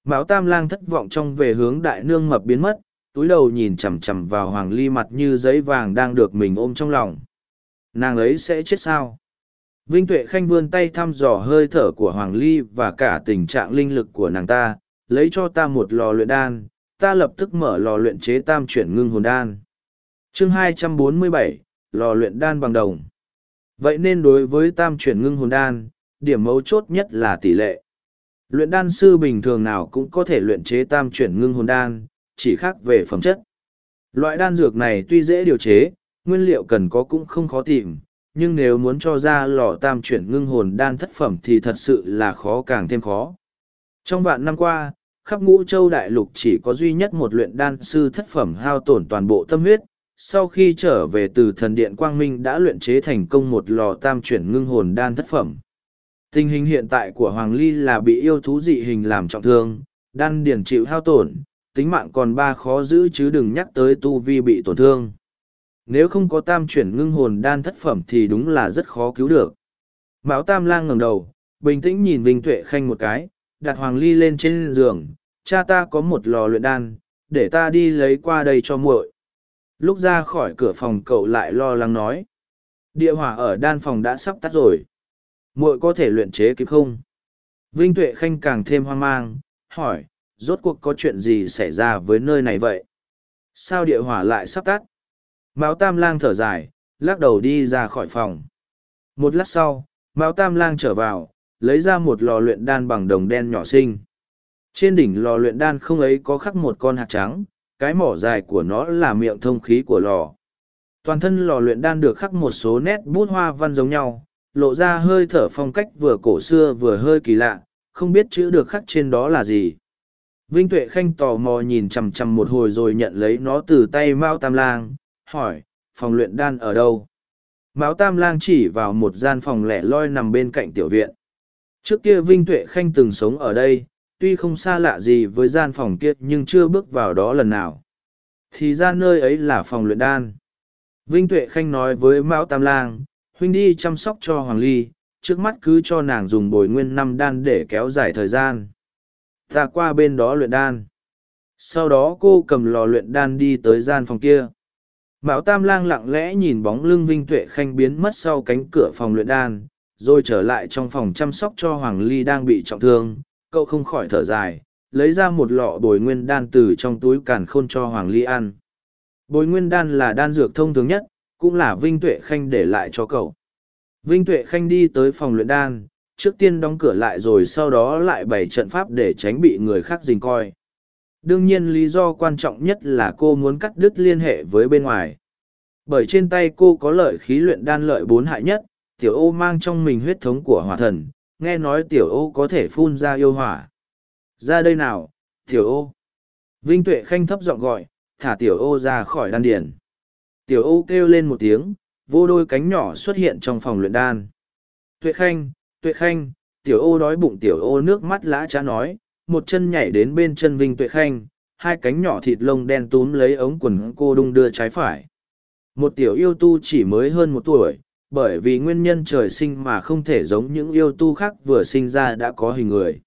Mão Tam Lang thất vọng trong về hướng đại nương mập biến mất, túi đầu nhìn chằm chằm vào Hoàng Ly mặt như giấy vàng đang được mình ôm trong lòng. Nàng ấy sẽ chết sao? Vinh Tuệ Khanh vươn tay thăm dò hơi thở của Hoàng Ly và cả tình trạng linh lực của nàng ta, lấy cho ta một lò luyện đan, ta lập tức mở lò luyện chế tam chuyển ngưng hồn đan. chương 247, lò luyện đan bằng đồng. Vậy nên đối với tam chuyển ngưng hồn đan, điểm mấu chốt nhất là tỷ lệ. Luyện đan sư bình thường nào cũng có thể luyện chế tam chuyển ngưng hồn đan, chỉ khác về phẩm chất. Loại đan dược này tuy dễ điều chế, nguyên liệu cần có cũng không khó tìm, nhưng nếu muốn cho ra lò tam chuyển ngưng hồn đan thất phẩm thì thật sự là khó càng thêm khó. Trong vạn năm qua, khắp ngũ châu đại lục chỉ có duy nhất một luyện đan sư thất phẩm hao tổn toàn bộ tâm huyết, sau khi trở về từ thần điện Quang Minh đã luyện chế thành công một lò tam chuyển ngưng hồn đan thất phẩm. Tình hình hiện tại của Hoàng Ly là bị yêu thú dị hình làm trọng thương, đan điển chịu hao tổn, tính mạng còn ba khó giữ chứ đừng nhắc tới tu vi bị tổn thương. Nếu không có tam chuyển ngưng hồn đan thất phẩm thì đúng là rất khó cứu được. Mão Tam Lang ngẩng đầu, bình tĩnh nhìn Vinh Tuệ Khanh một cái, đặt Hoàng Ly lên trên giường, cha ta có một lò luyện đan, để ta đi lấy qua đây cho muội. Lúc ra khỏi cửa phòng cậu lại lo lắng nói. Địa hỏa ở đan phòng đã sắp tắt rồi. muội có thể luyện chế kịp không? Vinh Tuệ Khanh càng thêm hoang mang, hỏi, rốt cuộc có chuyện gì xảy ra với nơi này vậy? Sao địa hỏa lại sắp tắt? Mão Tam Lang thở dài, lắc đầu đi ra khỏi phòng. Một lát sau, Mao Tam Lang trở vào, lấy ra một lò luyện đan bằng đồng đen nhỏ xinh. Trên đỉnh lò luyện đan không ấy có khắc một con hạt trắng, cái mỏ dài của nó là miệng thông khí của lò. Toàn thân lò luyện đan được khắc một số nét bút hoa văn giống nhau, lộ ra hơi thở phong cách vừa cổ xưa vừa hơi kỳ lạ, không biết chữ được khắc trên đó là gì. Vinh Tuệ Khanh tò mò nhìn chằm chằm một hồi rồi nhận lấy nó từ tay Mao Tam Lang, hỏi, phòng luyện đan ở đâu? Mão Tam Lang chỉ vào một gian phòng lẻ loi nằm bên cạnh tiểu viện. Trước kia Vinh Tuệ Khanh từng sống ở đây, tuy không xa lạ gì với gian phòng kia nhưng chưa bước vào đó lần nào. Thì ra nơi ấy là phòng luyện đan. Vinh Tuệ Khanh nói với Mão Tam Lang, huynh đi chăm sóc cho Hoàng Ly, trước mắt cứ cho nàng dùng bồi nguyên năm đan để kéo dài thời gian. Ta qua bên đó luyện đan. Sau đó cô cầm lò luyện đan đi tới gian phòng kia. Mạo Tam Lang lặng lẽ nhìn bóng lưng Vinh Tuệ Khanh biến mất sau cánh cửa phòng luyện đan, rồi trở lại trong phòng chăm sóc cho Hoàng Ly đang bị trọng thương. Cậu không khỏi thở dài, lấy ra một lọ bồi nguyên đan từ trong túi càn khôn cho Hoàng Ly ăn. Bồi nguyên đan là đan dược thông thường nhất, cũng là Vinh Tuệ Khanh để lại cho cậu. Vinh Tuệ Khanh đi tới phòng luyện đan, trước tiên đóng cửa lại rồi sau đó lại bày trận pháp để tránh bị người khác dình coi đương nhiên lý do quan trọng nhất là cô muốn cắt đứt liên hệ với bên ngoài. Bởi trên tay cô có lợi khí luyện đan lợi bốn hại nhất, tiểu ô mang trong mình huyết thống của hỏa thần, nghe nói tiểu ô có thể phun ra yêu hỏa. Ra đây nào, tiểu ô. Vinh tuệ khanh thấp giọng gọi, thả tiểu ô ra khỏi đan điển tiểu ô kêu lên một tiếng, vô đôi cánh nhỏ xuất hiện trong phòng luyện đan. Tuệ khanh tuệ khanh, tiểu ô đói bụng tiểu ô nước mắt lã trá nói một chân nhảy đến bên chân Vinh Tuệ Khanh, hai cánh nhỏ thịt lông đen túm lấy ống quần cô đung đưa trái phải. Một tiểu yêu tu chỉ mới hơn một tuổi, bởi vì nguyên nhân trời sinh mà không thể giống những yêu tu khác vừa sinh ra đã có hình người.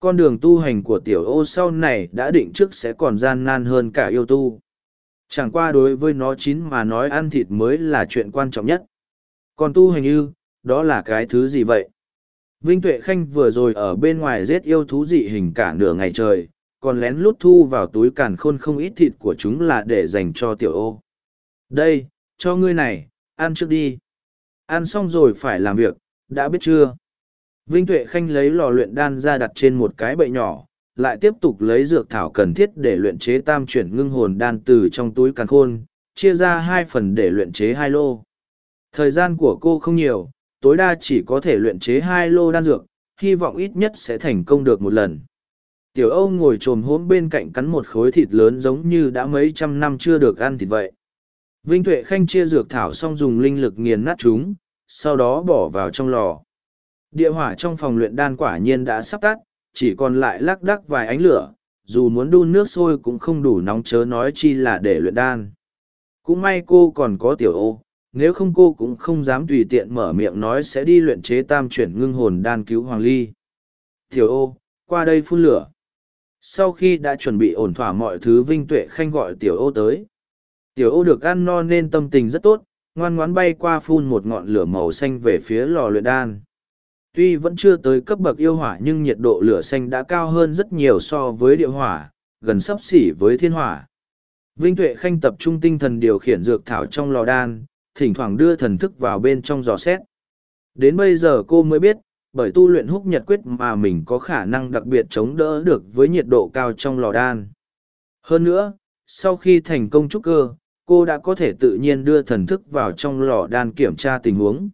Con đường tu hành của tiểu ô sau này đã định trước sẽ còn gian nan hơn cả yêu tu. Chẳng qua đối với nó chín mà nói ăn thịt mới là chuyện quan trọng nhất. Còn tu hành ư, đó là cái thứ gì vậy? Vinh Tuệ Khanh vừa rồi ở bên ngoài giết yêu thú dị hình cả nửa ngày trời, còn lén lút thu vào túi càn khôn không ít thịt của chúng là để dành cho tiểu ô. Đây, cho ngươi này, ăn trước đi. Ăn xong rồi phải làm việc, đã biết chưa? Vinh Tuệ Khanh lấy lò luyện đan ra đặt trên một cái bậy nhỏ, lại tiếp tục lấy dược thảo cần thiết để luyện chế tam chuyển ngưng hồn đan từ trong túi càn khôn, chia ra hai phần để luyện chế hai lô. Thời gian của cô không nhiều, tối đa chỉ có thể luyện chế hai lô đan dược, hy vọng ít nhất sẽ thành công được một lần. Tiểu Âu ngồi trồm hốm bên cạnh cắn một khối thịt lớn giống như đã mấy trăm năm chưa được ăn thịt vậy. Vinh Tuệ Khanh chia dược thảo xong dùng linh lực nghiền nát chúng, sau đó bỏ vào trong lò. Địa hỏa trong phòng luyện đan quả nhiên đã sắp tắt, chỉ còn lại lắc đắc vài ánh lửa, dù muốn đun nước sôi cũng không đủ nóng chớ nói chi là để luyện đan. Cũng may cô còn có tiểu ô, nếu không cô cũng không dám tùy tiện mở miệng nói sẽ đi luyện chế tam chuyển ngưng hồn đan cứu hoàng ly. Tiểu ô, qua đây phun lửa. Sau khi đã chuẩn bị ổn thỏa mọi thứ, vinh tuệ khanh gọi tiểu ô tới. Tiểu ô được ăn no nên tâm tình rất tốt, ngoan ngoãn bay qua phun một ngọn lửa màu xanh về phía lò luyện đan. Tuy vẫn chưa tới cấp bậc yêu hỏa, nhưng nhiệt độ lửa xanh đã cao hơn rất nhiều so với địa hỏa, gần sấp xỉ với thiên hỏa. Vinh tuệ khanh tập trung tinh thần điều khiển dược thảo trong lò đan thỉnh thoảng đưa thần thức vào bên trong giò xét. Đến bây giờ cô mới biết, bởi tu luyện húc nhật quyết mà mình có khả năng đặc biệt chống đỡ được với nhiệt độ cao trong lò đan. Hơn nữa, sau khi thành công trúc cơ, cô đã có thể tự nhiên đưa thần thức vào trong lò đan kiểm tra tình huống.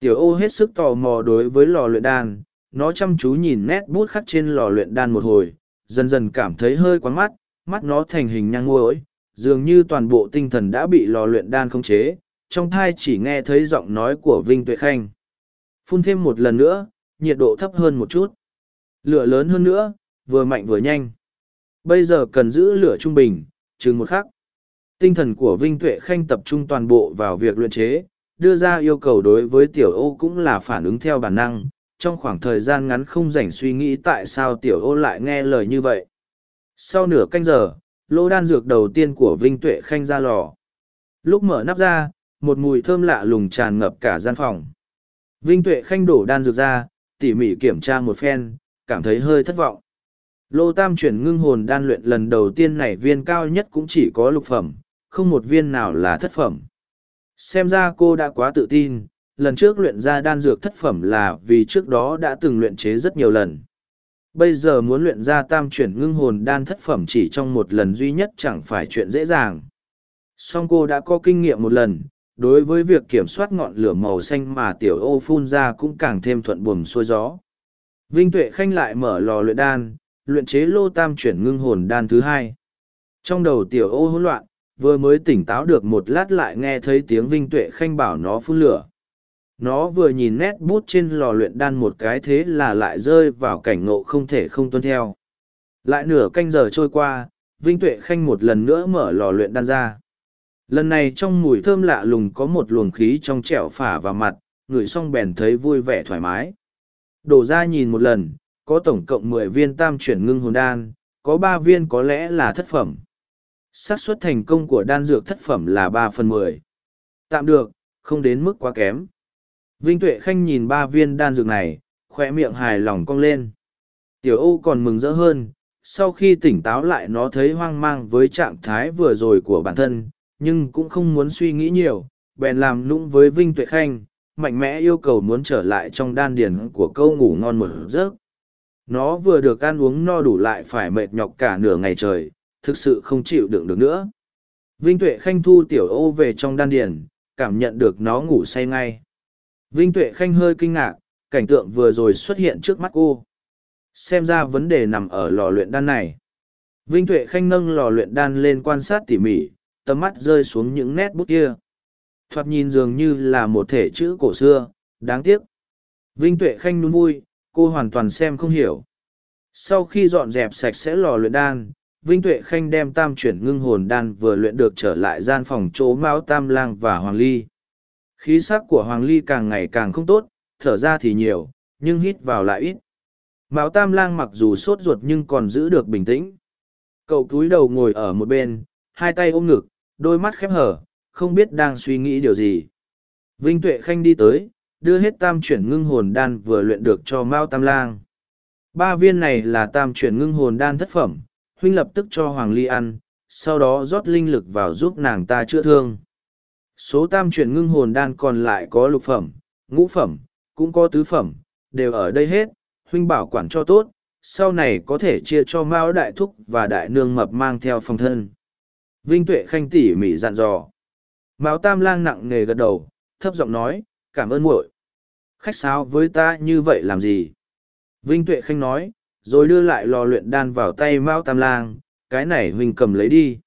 Tiểu ô hết sức tò mò đối với lò luyện đan, nó chăm chú nhìn nét bút khắc trên lò luyện đan một hồi, dần dần cảm thấy hơi quán mắt, mắt nó thành hình nhang ngôi, dường như toàn bộ tinh thần đã bị lò luyện đan khống chế, trong thai chỉ nghe thấy giọng nói của Vinh Tuệ Khanh. Phun thêm một lần nữa, nhiệt độ thấp hơn một chút. Lửa lớn hơn nữa, vừa mạnh vừa nhanh. Bây giờ cần giữ lửa trung bình, chừng một khắc. Tinh thần của Vinh Tuệ Khanh tập trung toàn bộ vào việc luyện chế, đưa ra yêu cầu đối với tiểu ô cũng là phản ứng theo bản năng, trong khoảng thời gian ngắn không rảnh suy nghĩ tại sao tiểu ô lại nghe lời như vậy. Sau nửa canh giờ, lô đan dược đầu tiên của Vinh Tuệ Khanh ra lò. Lúc mở nắp ra, một mùi thơm lạ lùng tràn ngập cả gian phòng. Vinh Tuệ Khanh đổ đan dược ra, tỉ mỉ kiểm tra một phen, cảm thấy hơi thất vọng. Lô Tam chuyển ngưng hồn đan luyện lần đầu tiên này viên cao nhất cũng chỉ có lục phẩm, không một viên nào là thất phẩm. Xem ra cô đã quá tự tin, lần trước luyện ra đan dược thất phẩm là vì trước đó đã từng luyện chế rất nhiều lần. Bây giờ muốn luyện ra tam chuyển ngưng hồn đan thất phẩm chỉ trong một lần duy nhất chẳng phải chuyện dễ dàng. Song cô đã có kinh nghiệm một lần, đối với việc kiểm soát ngọn lửa màu xanh mà tiểu ô phun ra cũng càng thêm thuận buồm xuôi gió. Vinh Tuệ Khanh lại mở lò luyện đan, luyện chế lô tam chuyển ngưng hồn đan thứ hai. Trong đầu tiểu ô hỗn loạn, vừa mới tỉnh táo được một lát lại nghe thấy tiếng Vinh Tuệ Khanh bảo nó phun lửa. Nó vừa nhìn nét bút trên lò luyện đan một cái thế là lại rơi vào cảnh ngộ không thể không tuân theo. Lại nửa canh giờ trôi qua, Vinh Tuệ Khanh một lần nữa mở lò luyện đan ra. Lần này trong mùi thơm lạ lùng có một luồng khí trong trẻo phả vào mặt, người xong bèn thấy vui vẻ thoải mái. Đổ ra nhìn một lần, có tổng cộng mười viên tam chuyển ngưng hồn đan, có ba viên có lẽ là thất phẩm. xác suất thành công của đan dược thất phẩm là ba phần mười. Tạm được, không đến mức quá kém. Vinh Tuệ Khanh nhìn ba viên đan dược này, khoe miệng hài lòng cong lên. Tiểu Âu còn mừng rỡ hơn, sau khi tỉnh táo lại nó thấy hoang mang với trạng thái vừa rồi của bản thân, nhưng cũng không muốn suy nghĩ nhiều, bèn làm nũng với Vinh Tuệ Khanh, mạnh mẽ yêu cầu muốn trở lại trong đan điền của câu ngủ ngon một giấc. Nó vừa được ăn uống no đủ lại phải mệt nhọc cả nửa ngày trời, thực sự không chịu đựng được nữa. Vinh Tuệ Khanh thu tiểu ô về trong đan điền, cảm nhận được nó ngủ say ngay. Vinh Tuệ Khanh hơi kinh ngạc, cảnh tượng vừa rồi xuất hiện trước mắt cô. Xem ra vấn đề nằm ở lò luyện đan này. Vinh Tuệ Khanh nâng lò luyện đan lên quan sát tỉ mỉ, tầm mắt rơi xuống những nét bút kia. Thoạt nhìn dường như là một thể chữ cổ xưa, đáng tiếc. Vinh Tuệ Khanh nun vui, cô hoàn toàn xem không hiểu. Sau khi dọn dẹp sạch sẽ lò luyện đan, Vinh Tuệ Khanh đem tam chuyển ngưng hồn đan vừa luyện được trở lại gian phòng chỗ Mão Tam Lang và Hoàng Ly. Khí sắc của Hoàng Ly càng ngày càng không tốt, thở ra thì nhiều, nhưng hít vào lại ít. Mão Tam Lang mặc dù sốt ruột nhưng còn giữ được bình tĩnh. Cậu cúi đầu ngồi ở một bên, hai tay ôm ngực, đôi mắt khép hở, không biết đang suy nghĩ điều gì. Vinh Tuệ Khanh đi tới, đưa hết tam chuyển ngưng hồn đan vừa luyện được cho Mao Tam Lang. Ba viên này là tam chuyển ngưng hồn đan thất phẩm, huynh lập tức cho Hoàng Ly ăn, sau đó rót linh lực vào giúp nàng ta chữa thương. Số tam chuyển ngưng hồn đan còn lại có lục phẩm, ngũ phẩm, cũng có tứ phẩm, đều ở đây hết, huynh bảo quản cho tốt, sau này có thể chia cho Mao Đại Thúc và Đại Nương Mập mang theo phòng thân. Vinh Tuệ Khanh tỉ mỉ dặn dò. Mao Tam Lang nặng nề gật đầu, thấp giọng nói, cảm ơn muội. Khách sáo với ta như vậy làm gì? Vinh Tuệ Khanh nói, rồi đưa lại lò luyện đan vào tay Mao Tam Lang, cái này huynh cầm lấy đi.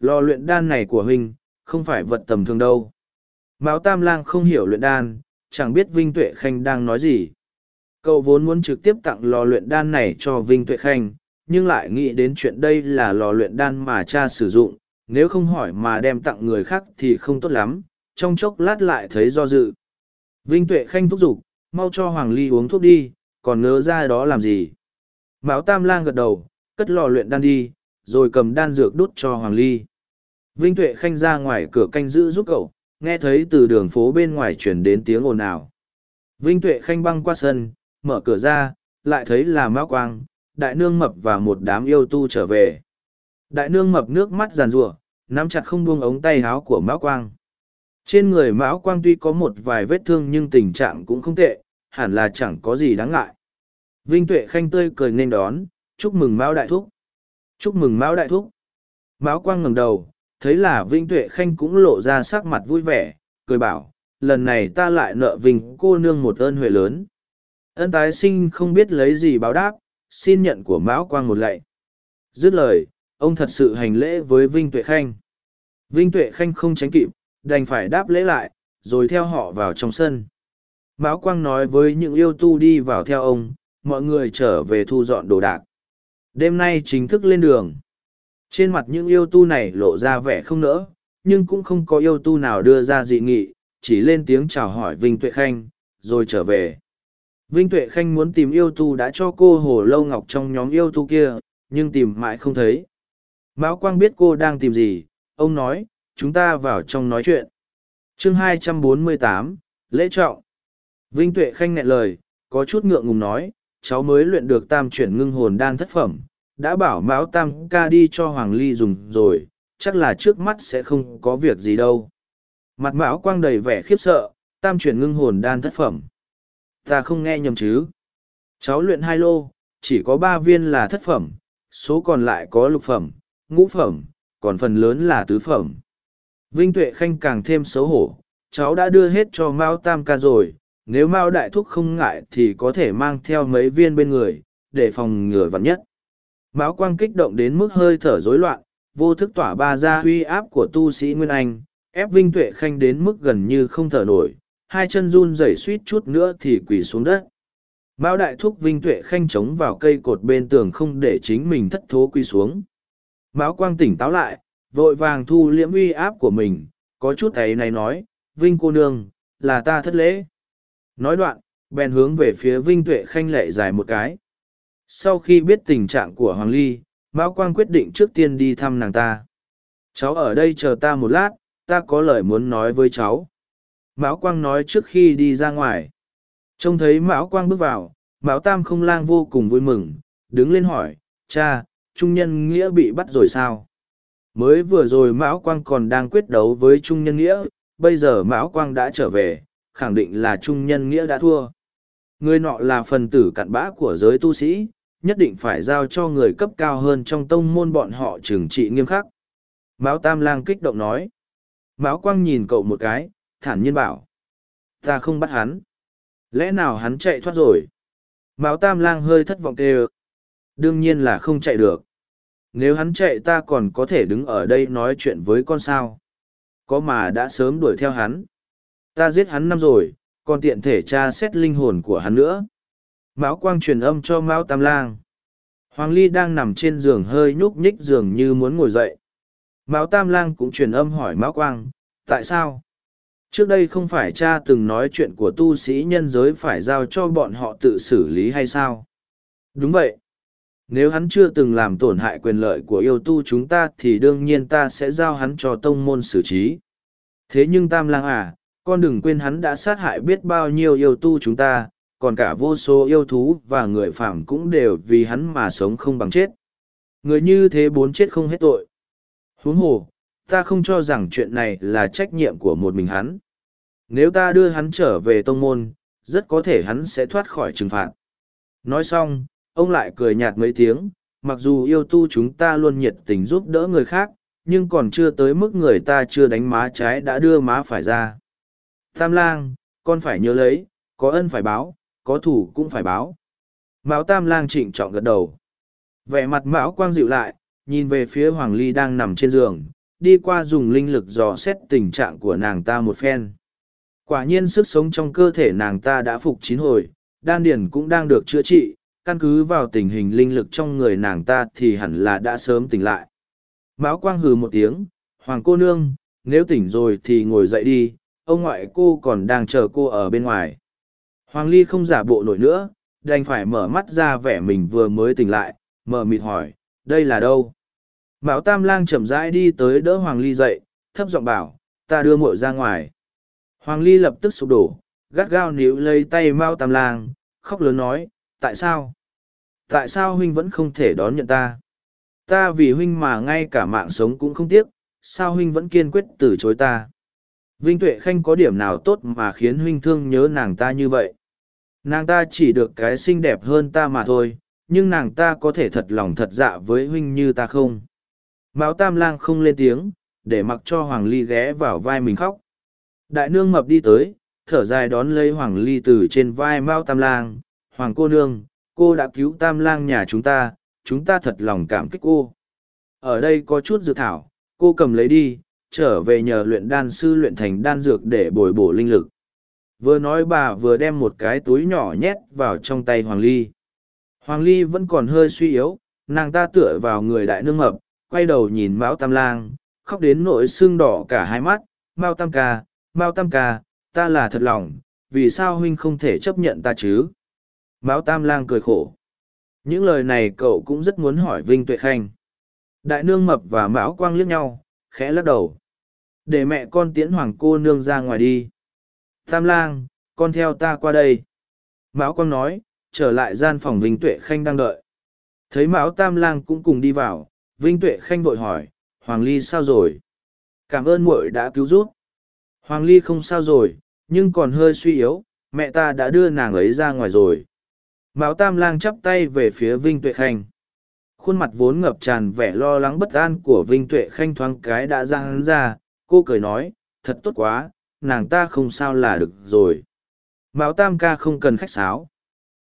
Lò luyện đan này của huynh, không phải vật tầm thường đâu. Mao Tam Lang không hiểu luyện đan, chẳng biết Vinh Tuệ Khanh đang nói gì. Cậu vốn muốn trực tiếp tặng lò luyện đan này cho Vinh Tuệ Khanh, nhưng lại nghĩ đến chuyện đây là lò luyện đan mà cha sử dụng, nếu không hỏi mà đem tặng người khác thì không tốt lắm, trong chốc lát lại thấy do dự. Vinh Tuệ Khanh thúc giục, mau cho Hoàng Ly uống thuốc đi, còn nớ ra đó làm gì. Mão Tam Lang gật đầu, cất lò luyện đan đi, rồi cầm đan dược đút cho Hoàng Ly. Vinh Tuệ Khanh ra ngoài cửa canh giữ giúp cậu, nghe thấy từ đường phố bên ngoài chuyển đến tiếng ồn ào. Vinh Tuệ Khanh băng qua sân, mở cửa ra, lại thấy là Mão Quang, Đại Nương Mập và một đám yêu tu trở về. Đại Nương Mập nước mắt giàn rủa nắm chặt không buông ống tay áo của Mão Quang. Trên người Mão Quang tuy có một vài vết thương nhưng tình trạng cũng không tệ, hẳn là chẳng có gì đáng ngại. Vinh Tuệ Khanh tươi cười nên đón, chúc mừng Mão Đại Thúc. Chúc mừng Mão Đại Thúc. Mão Quang ngẩng đầu, thấy là Vinh Tuệ Khanh cũng lộ ra sắc mặt vui vẻ, cười bảo, lần này ta lại nợ Vinh cô nương một ơn huệ lớn. Ân tái sinh không biết lấy gì báo đáp, xin nhận của Mão Quang một lạy. Dứt lời, ông thật sự hành lễ với Vinh Tuệ Khanh. Vinh Tuệ Khanh không tránh kịp, đành phải đáp lễ lại, rồi theo họ vào trong sân. Mão Quang nói với những yêu tu đi vào theo ông, mọi người trở về thu dọn đồ đạc. Đêm nay chính thức lên đường. Trên mặt những yêu tu này lộ ra vẻ không nỡ, nhưng cũng không có yêu tu nào đưa ra dị nghị, chỉ lên tiếng chào hỏi Vinh Tuệ Khanh, rồi trở về. Vinh Tuệ Khanh muốn tìm yêu tu đã cho cô Hồ Lâu Ngọc trong nhóm yêu tu kia, nhưng tìm mãi không thấy. Mão Quang biết cô đang tìm gì, ông nói, chúng ta vào trong nói chuyện. chương 248, Lễ Trọng Vinh Tuệ Khanh nghẹn lời, có chút ngượng ngùng nói, cháu mới luyện được tam chuyển ngưng hồn đan thất phẩm, đã bảo Mão Tam ca đi cho Hoàng Ly dùng rồi, chắc là trước mắt sẽ không có việc gì đâu. Mặt Mão Quang đầy vẻ khiếp sợ, tam chuyển ngưng hồn đan thất phẩm. Ta không nghe nhầm chứ. Cháu luyện hai lô, chỉ có ba viên là thất phẩm, số còn lại có lục phẩm, ngũ phẩm, còn phần lớn là tứ phẩm. Vinh Tuệ Khanh càng thêm xấu hổ, cháu đã đưa hết cho Mao Tam ca rồi, nếu Mao Đại Thúc không ngại thì có thể mang theo mấy viên bên người, để phòng ngừa vặn nhất. Mão Quang kích động đến mức hơi thở rối loạn, vô thức tỏa ba ra huy áp của tu sĩ Nguyên Anh, ép Vinh Tuệ Khanh đến mức gần như không thở nổi, hai chân run rẩy suýt chút nữa thì quỳ xuống đất. Mao Đại Thúc Vinh Tuệ Khanh chống vào cây cột bên tường không để chính mình thất thố quỳ xuống. Mão Quang tỉnh táo lại, vội vàng thu liễm uy áp của mình, có chút ấy này nói, Vinh cô nương, là ta thất lễ. Nói đoạn, bèn hướng về phía Vinh Tuệ Khanh lệ dài một cái. Sau khi biết tình trạng của Hoàng Ly, Mão Quang quyết định trước tiên đi thăm nàng ta. Cháu ở đây chờ ta một lát, ta có lời muốn nói với cháu. Mão Quang nói trước khi đi ra ngoài. Trông thấy Mão Quang bước vào, Mão Tam không lang vô cùng vui mừng, đứng lên hỏi, cha, Trung Nhân Nghĩa bị bắt rồi sao? Mới vừa rồi Mão Quang còn đang quyết đấu với Trung Nhân Nghĩa, bây giờ Mão Quang đã trở về, khẳng định là Trung Nhân Nghĩa đã thua. Người nọ là phần tử cặn bã của giới tu sĩ, nhất định phải giao cho người cấp cao hơn trong tông môn bọn họ trừng trị nghiêm khắc. Mão Tam Lang kích động nói. Mão Quang nhìn cậu một cái, thản nhiên bảo. Ta không bắt hắn. Lẽ nào hắn chạy thoát rồi? Mão Tam Lang hơi thất vọng kêu. Đương nhiên là không chạy được. Nếu hắn chạy ta còn có thể đứng ở đây nói chuyện với con sao. Có mà đã sớm đuổi theo hắn. Ta giết hắn năm rồi, còn tiện thể tra xét linh hồn của hắn nữa. Mão Quang truyền âm cho Mão Tam Lang. Hoàng Ly đang nằm trên giường hơi nhúc nhích giường như muốn ngồi dậy. Mão Tam Lang cũng truyền âm hỏi Mão Quang, tại sao? Trước đây không phải cha từng nói chuyện của tu sĩ nhân giới phải giao cho bọn họ tự xử lý hay sao? Đúng vậy. Nếu hắn chưa từng làm tổn hại quyền lợi của yêu tu chúng ta thì đương nhiên ta sẽ giao hắn cho tông môn xử trí. Thế nhưng Tam Lang à, con đừng quên hắn đã sát hại biết bao nhiêu yêu tu chúng ta, còn cả vô số yêu thú và người phạm cũng đều vì hắn mà sống không bằng chết. Người như thế bốn chết không hết tội. Huống hồ, ta không cho rằng chuyện này là trách nhiệm của một mình hắn. Nếu ta đưa hắn trở về tông môn, rất có thể hắn sẽ thoát khỏi trừng phạt. Nói xong, ông lại cười nhạt mấy tiếng, mặc dù yêu tu chúng ta luôn nhiệt tình giúp đỡ người khác, nhưng còn chưa tới mức người ta chưa đánh má trái đã đưa má phải ra. Tam lang, con phải nhớ lấy, có ân phải báo, có thủ cũng phải báo. Mão Tam lang trịnh trọng gật đầu. Vẻ mặt Mão Quang dịu lại, nhìn về phía Hoàng Ly đang nằm trên giường, đi qua dùng linh lực dò xét tình trạng của nàng ta một phen. Quả nhiên sức sống trong cơ thể nàng ta đã phục chín hồi, đan điền cũng đang được chữa trị, căn cứ vào tình hình linh lực trong người nàng ta thì hẳn là đã sớm tỉnh lại. Mão Quang hừ một tiếng, Hoàng cô nương, nếu tỉnh rồi thì ngồi dậy đi, ông ngoại cô còn đang chờ cô ở bên ngoài. Hoàng Ly không giả bộ nổi nữa, đành phải mở mắt ra vẻ mình vừa mới tỉnh lại, mở mịt hỏi, đây là đâu? Mão Tam Lang chậm rãi đi tới đỡ Hoàng Ly dậy, thấp giọng bảo, ta đưa muội ra ngoài. Hoàng Ly lập tức sụp đổ, gắt gao níu lấy tay Mao Tam Lang, khóc lớn nói, tại sao? Tại sao huynh vẫn không thể đón nhận ta? Ta vì huynh mà ngay cả mạng sống cũng không tiếc, sao huynh vẫn kiên quyết từ chối ta? Vinh Tuệ Khanh có điểm nào tốt mà khiến huynh thương nhớ nàng ta như vậy? Nàng ta chỉ được cái xinh đẹp hơn ta mà thôi, nhưng nàng ta có thể thật lòng thật dạ với huynh như ta không? Mão Tam Lang không lên tiếng, để mặc cho Hoàng Ly ghé vào vai mình khóc. Đại nương mập đi tới, thở dài đón lấy Hoàng Ly từ trên vai Mao Tam Lang. Hoàng cô nương, cô đã cứu Tam Lang nhà chúng ta, chúng ta thật lòng cảm kích cô. Ở đây có chút dược thảo, cô cầm lấy đi, trở về nhờ luyện đan sư luyện thành đan dược để bồi bổ linh lực. Vừa nói bà vừa đem một cái túi nhỏ nhét vào trong tay Hoàng Ly. Hoàng Ly vẫn còn hơi suy yếu, nàng ta tựa vào người đại nương mập quay đầu nhìn mão tam lang khóc đến nỗi xương đỏ cả hai mắt mao tam ca mao tam ca ta là thật lòng vì sao huynh không thể chấp nhận ta chứ mão tam lang cười khổ. Những lời này cậu cũng rất muốn hỏi vinh tuệ khanh. Đại nương mập và mão quang liếc nhau, khẽ lắc đầu. Để mẹ con tiễn hoàng cô nương ra ngoài đi. Tam lang, con theo ta qua đây. Mão quang nói, trở lại gian phòng vinh tuệ khanh đang đợi. Thấy mão tam lang cũng cùng đi vào, vinh tuệ khanh vội hỏi, hoàng ly sao rồi? Cảm ơn muội đã cứu giúp. Hoàng ly không sao rồi, nhưng còn hơi suy yếu, mẹ ta đã đưa nàng ấy ra ngoài rồi mão tam lang chắp tay về phía vinh tuệ khanh. Khuôn mặt vốn ngập tràn vẻ lo lắng bất an của vinh tuệ khanh thoáng cái đã ra hắn ra. Cô cười nói, thật tốt quá, nàng ta không sao là được rồi. Mão tam ca không cần khách sáo.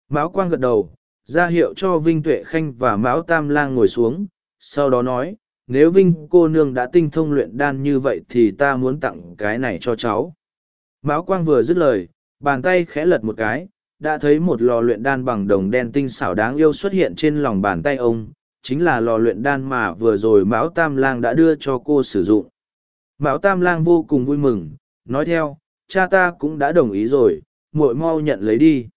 Mão quang gật đầu, ra hiệu cho vinh tuệ khanh và mão tam lang ngồi xuống. Sau đó nói, nếu vinh cô nương đã tinh thông luyện đan như vậy thì ta muốn tặng cái này cho cháu. Mão quang vừa dứt lời, bàn tay khẽ lật một cái đã thấy một lò luyện đan bằng đồng đen tinh xảo đáng yêu xuất hiện trên lòng bàn tay ông, chính là lò luyện đan mà vừa rồi mão tam lang đã đưa cho cô sử dụng. Mão tam lang vô cùng vui mừng, nói theo, cha ta cũng đã đồng ý rồi, muội mau nhận lấy đi.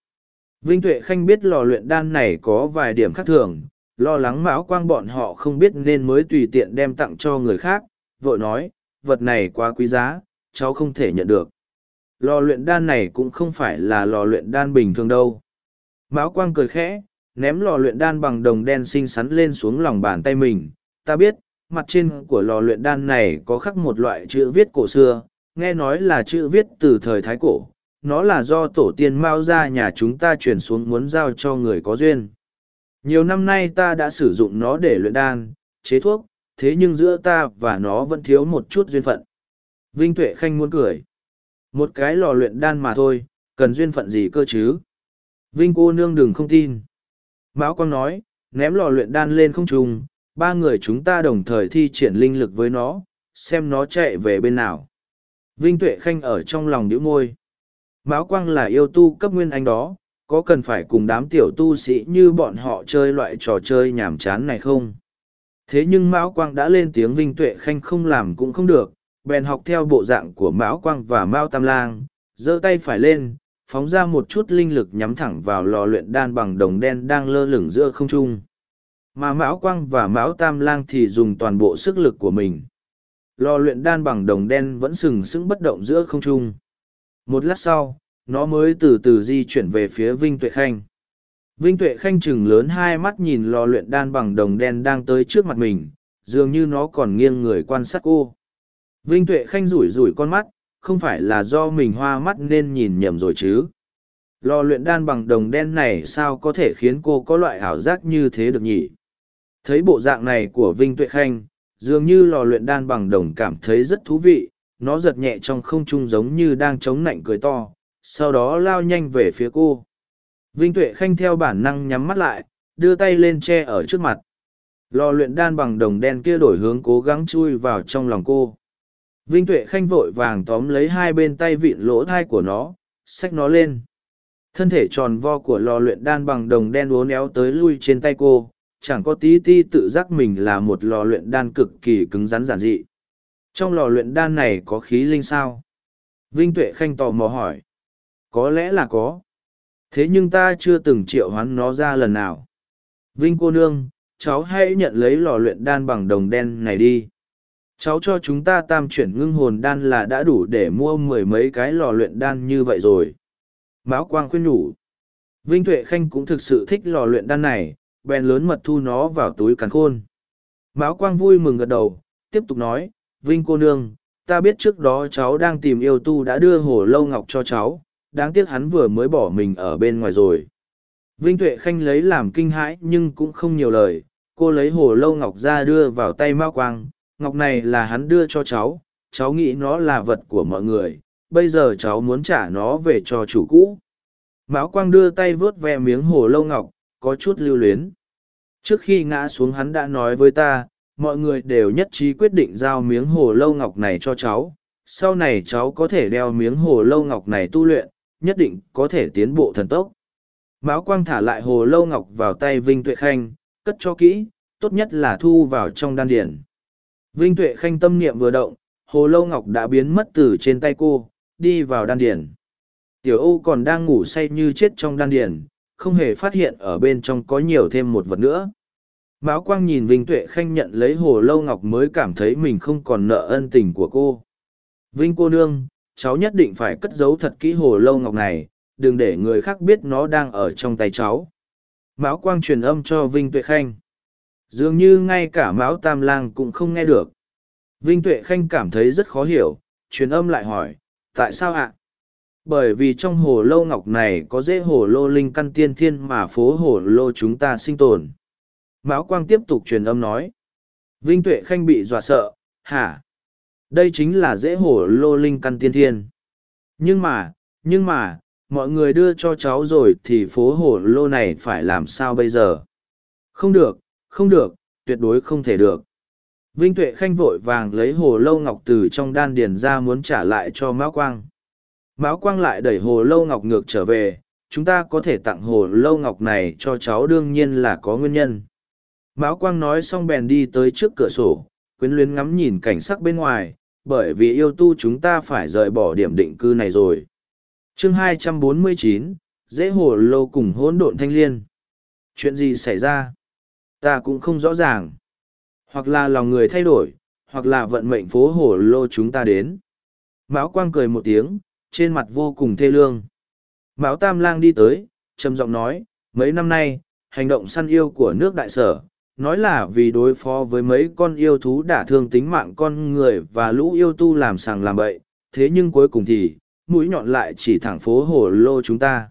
Vinh tuệ khanh biết lò luyện đan này có vài điểm khác thường, lo lắng mão quang bọn họ không biết nên mới tùy tiện đem tặng cho người khác, vội nói, vật này quá quý giá, cháu không thể nhận được lò luyện đan này cũng không phải là lò luyện đan bình thường đâu. Mão quang cười khẽ, ném lò luyện đan bằng đồng đen xinh xắn lên xuống lòng bàn tay mình. Ta biết, mặt trên của lò luyện đan này có khắc một loại chữ viết cổ xưa, nghe nói là chữ viết từ thời thái cổ. Nó là do tổ tiên mao ra nhà chúng ta truyền xuống muốn giao cho người có duyên. Nhiều năm nay ta đã sử dụng nó để luyện đan, chế thuốc, thế nhưng giữa ta và nó vẫn thiếu một chút duyên phận. Vinh tuệ khanh muốn cười một cái lò luyện đan mà thôi, cần duyên phận gì cơ chứ? Vinh cô nương đừng không tin. Mão quang nói, ném lò luyện đan lên không trùng ba người chúng ta đồng thời thi triển linh lực với nó, xem nó chạy về bên nào. Vinh tuệ khanh ở trong lòng đĩu môi. Mão quang là yêu tu cấp nguyên anh đó, có cần phải cùng đám tiểu tu sĩ như bọn họ chơi loại trò chơi nhảm chán này không? Thế nhưng mão quang đã lên tiếng vinh tuệ khanh không làm cũng không được bèn học theo bộ dạng của mão quang và mao tam lang, giơ tay phải lên, phóng ra một chút linh lực nhắm thẳng vào lò luyện đan bằng đồng đen đang lơ lửng giữa không trung. Mà mão quang và mão tam lang thì dùng toàn bộ sức lực của mình. Lò luyện đan bằng đồng đen vẫn sừng sững bất động giữa không trung. Một lát sau, nó mới từ từ di chuyển về phía vinh tuệ khanh. Vinh tuệ khanh chừng lớn hai mắt nhìn lò luyện đan bằng đồng đen đang tới trước mặt mình, dường như nó còn nghiêng người quan sát cô vinh tuệ khanh rủi rủi con mắt, không phải là do mình hoa mắt nên nhìn nhầm rồi chứ? Lò luyện đan bằng đồng đen này sao có thể khiến cô có loại ảo giác như thế được nhỉ? Thấy bộ dạng này của vinh tuệ khanh, dường như lò luyện đan bằng đồng cảm thấy rất thú vị, nó giật nhẹ trong không trung giống như đang chống nạnh cười to, sau đó lao nhanh về phía cô. Vinh tuệ khanh theo bản năng nhắm mắt lại, đưa tay lên che ở trước mặt. Lò luyện đan bằng đồng đen kia đổi hướng cố gắng chui vào trong lòng cô vinh tuệ khanh vội vàng tóm lấy hai bên tay vịn lỗ thai của nó, xách nó lên. Thân thể tròn vo của lò luyện đan bằng đồng đen uốn éo tới lui trên tay cô, chẳng có tí ti tự giác mình là một lò luyện đan cực kỳ cứng rắn giản dị. Trong lò luyện đan này có khí linh sao? Vinh tuệ khanh tò mò hỏi. Có lẽ là có. Thế nhưng ta chưa từng triệu hoán nó ra lần nào. Vinh cô nương, cháu hãy nhận lấy lò luyện đan bằng đồng đen này đi cháu cho chúng ta tam chuyển ngưng hồn đan là đã đủ để mua mười mấy cái lò luyện đan như vậy rồi. Mão quang khuyên nhủ. Vinh tuệ khanh cũng thực sự thích lò luyện đan này, bèn lớn mật thu nó vào túi càn khôn. Mão quang vui mừng gật đầu, tiếp tục nói, vinh cô nương, ta biết trước đó cháu đang tìm yêu tu đã đưa hồ lâu ngọc cho cháu, đáng tiếc hắn vừa mới bỏ mình ở bên ngoài rồi. Vinh tuệ khanh lấy làm kinh hãi nhưng cũng không nhiều lời, cô lấy hồ lâu ngọc ra đưa vào tay mao quang ngọc này là hắn đưa cho cháu cháu nghĩ nó là vật của mọi người, bây giờ cháu muốn trả nó về cho chủ cũ. Mão quang đưa tay vớt ve miếng hồ lâu ngọc, có chút lưu luyến. Trước khi ngã xuống hắn đã nói với ta, mọi người đều nhất trí quyết định giao miếng hồ lâu ngọc này cho cháu. Sau này cháu có thể đeo miếng hồ lâu ngọc này tu luyện, nhất định có thể tiến bộ thần tốc. Mão quang thả lại hồ lâu ngọc vào tay vinh tuệ khanh, cất cho kỹ, tốt nhất là thu vào trong đan điển. Vinh Tuệ Khanh tâm niệm vừa động, hồ lâu ngọc đã biến mất từ trên tay cô, đi vào đan điển. Tiểu Âu còn đang ngủ say như chết trong đan điển, không hề phát hiện ở bên trong có nhiều thêm một vật nữa. Mão Quang nhìn Vinh Tuệ Khanh nhận lấy hồ lâu ngọc mới cảm thấy mình không còn nợ ân tình của cô. Vinh cô nương, cháu nhất định phải cất giấu thật kỹ hồ lâu ngọc này, đừng để người khác biết nó đang ở trong tay cháu. Mão Quang truyền âm cho Vinh Tuệ Khanh. Dường như ngay cả Mão Tam Lang cũng không nghe được. Vinh Tuệ Khanh cảm thấy rất khó hiểu, truyền âm lại hỏi, tại sao ạ? Bởi vì trong hồ lâu ngọc này có dễ hồ lô linh căn tiên thiên mà phố hồ lô chúng ta sinh tồn. Mão Quang tiếp tục truyền âm nói. Vinh Tuệ Khanh bị dọa sợ, hả? Đây chính là dễ hồ lô linh căn tiên thiên. Nhưng mà, nhưng mà, mọi người đưa cho cháu rồi thì phố hồ lô này phải làm sao bây giờ? Không được, không được, tuyệt đối không thể được. Vinh Tuệ Khanh vội vàng lấy hồ lâu ngọc từ trong đan điền ra muốn trả lại cho Mão Quang. Mão Quang lại đẩy hồ lâu ngọc ngược trở về, chúng ta có thể tặng hồ lâu ngọc này cho cháu đương nhiên là có nguyên nhân. Mão Quang nói xong bèn đi tới trước cửa sổ, quyến luyến ngắm nhìn cảnh sắc bên ngoài, bởi vì yêu tu chúng ta phải rời bỏ điểm định cư này rồi. chương 249, dễ hồ lâu cùng hỗn độn thanh liên. Chuyện gì xảy ra? Ta cũng không rõ ràng. Hoặc là lòng người thay đổi, hoặc là vận mệnh phố hồ lô chúng ta đến. Mão Quang cười một tiếng, trên mặt vô cùng thê lương. Mão Tam Lang đi tới, trầm giọng nói, mấy năm nay, hành động săn yêu của nước đại sở, nói là vì đối phó với mấy con yêu thú đả thương tính mạng con người và lũ yêu tu làm sàng làm bậy, thế nhưng cuối cùng thì, mũi nhọn lại chỉ thẳng phố hồ lô chúng ta.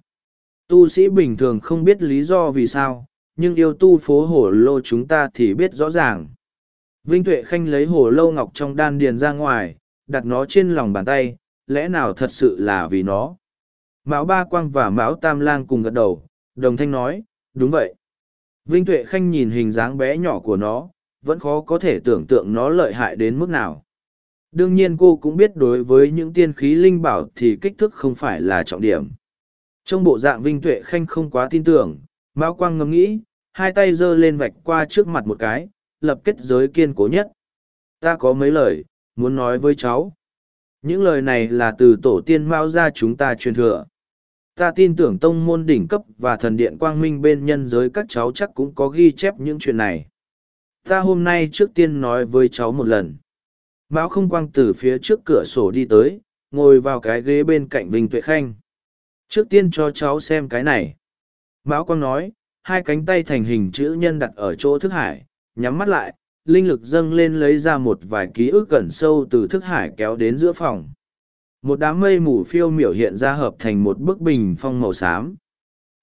Tu sĩ bình thường không biết lý do vì sao, nhưng yêu tu phố hồ lô chúng ta thì biết rõ ràng. Vinh Tuệ Khanh lấy hồ lô ngọc trong đan điền ra ngoài, đặt nó trên lòng bàn tay, lẽ nào thật sự là vì nó? Mão Ba Quang và Mão Tam Lang cùng gật đầu, đồng thanh nói, đúng vậy. Vinh Tuệ Khanh nhìn hình dáng bé nhỏ của nó, vẫn khó có thể tưởng tượng nó lợi hại đến mức nào. Đương nhiên cô cũng biết đối với những tiên khí linh bảo thì kích thước không phải là trọng điểm. Trong bộ dạng Vinh Tuệ Khanh không quá tin tưởng, Mao Quang ngẫm nghĩ, hai tay giơ lên vạch qua trước mặt một cái, lập kết giới kiên cố nhất. Ta có mấy lời, muốn nói với cháu. Những lời này là từ tổ tiên Mao ra chúng ta truyền thừa. Ta tin tưởng tông môn đỉnh cấp và thần điện quang minh bên nhân giới các cháu chắc cũng có ghi chép những chuyện này. Ta hôm nay trước tiên nói với cháu một lần. Mão không quang từ phía trước cửa sổ đi tới ngồi vào cái ghế bên cạnh vinh tuệ khanh. Trước tiên cho cháu xem cái này mão quang nói, hai cánh tay thành hình chữ nhân đặt ở chỗ thức hải, nhắm mắt lại, linh lực dâng lên lấy ra một vài ký ức cẩn sâu từ thức hải kéo đến giữa phòng. Một đám mây mù phiêu miểu hiện ra hợp thành một bức bình phong màu xám.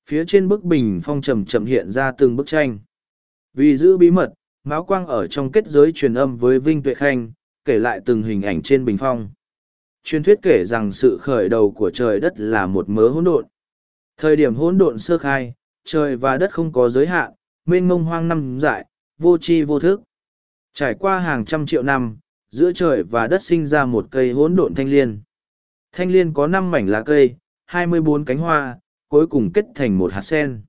Phía trên bức bình phong chậm chậm hiện ra từng bức tranh. Vì giữ bí mật, mão quang ở trong kết giới truyền âm với vinh tuệ khanh, kể lại từng hình ảnh trên bình phong. Truyền thuyết kể rằng sự khởi đầu của trời đất là một mớ hỗn độn thời điểm hỗn độn sơ khai trời và đất không có giới hạn mênh mông hoang năm dại vô tri vô thức trải qua hàng trăm triệu năm giữa trời và đất sinh ra một cây hỗn độn thanh liên Thanh liên có năm mảnh lá cây, hai mươi bốn cánh hoa, cuối cùng kết thành một hạt sen.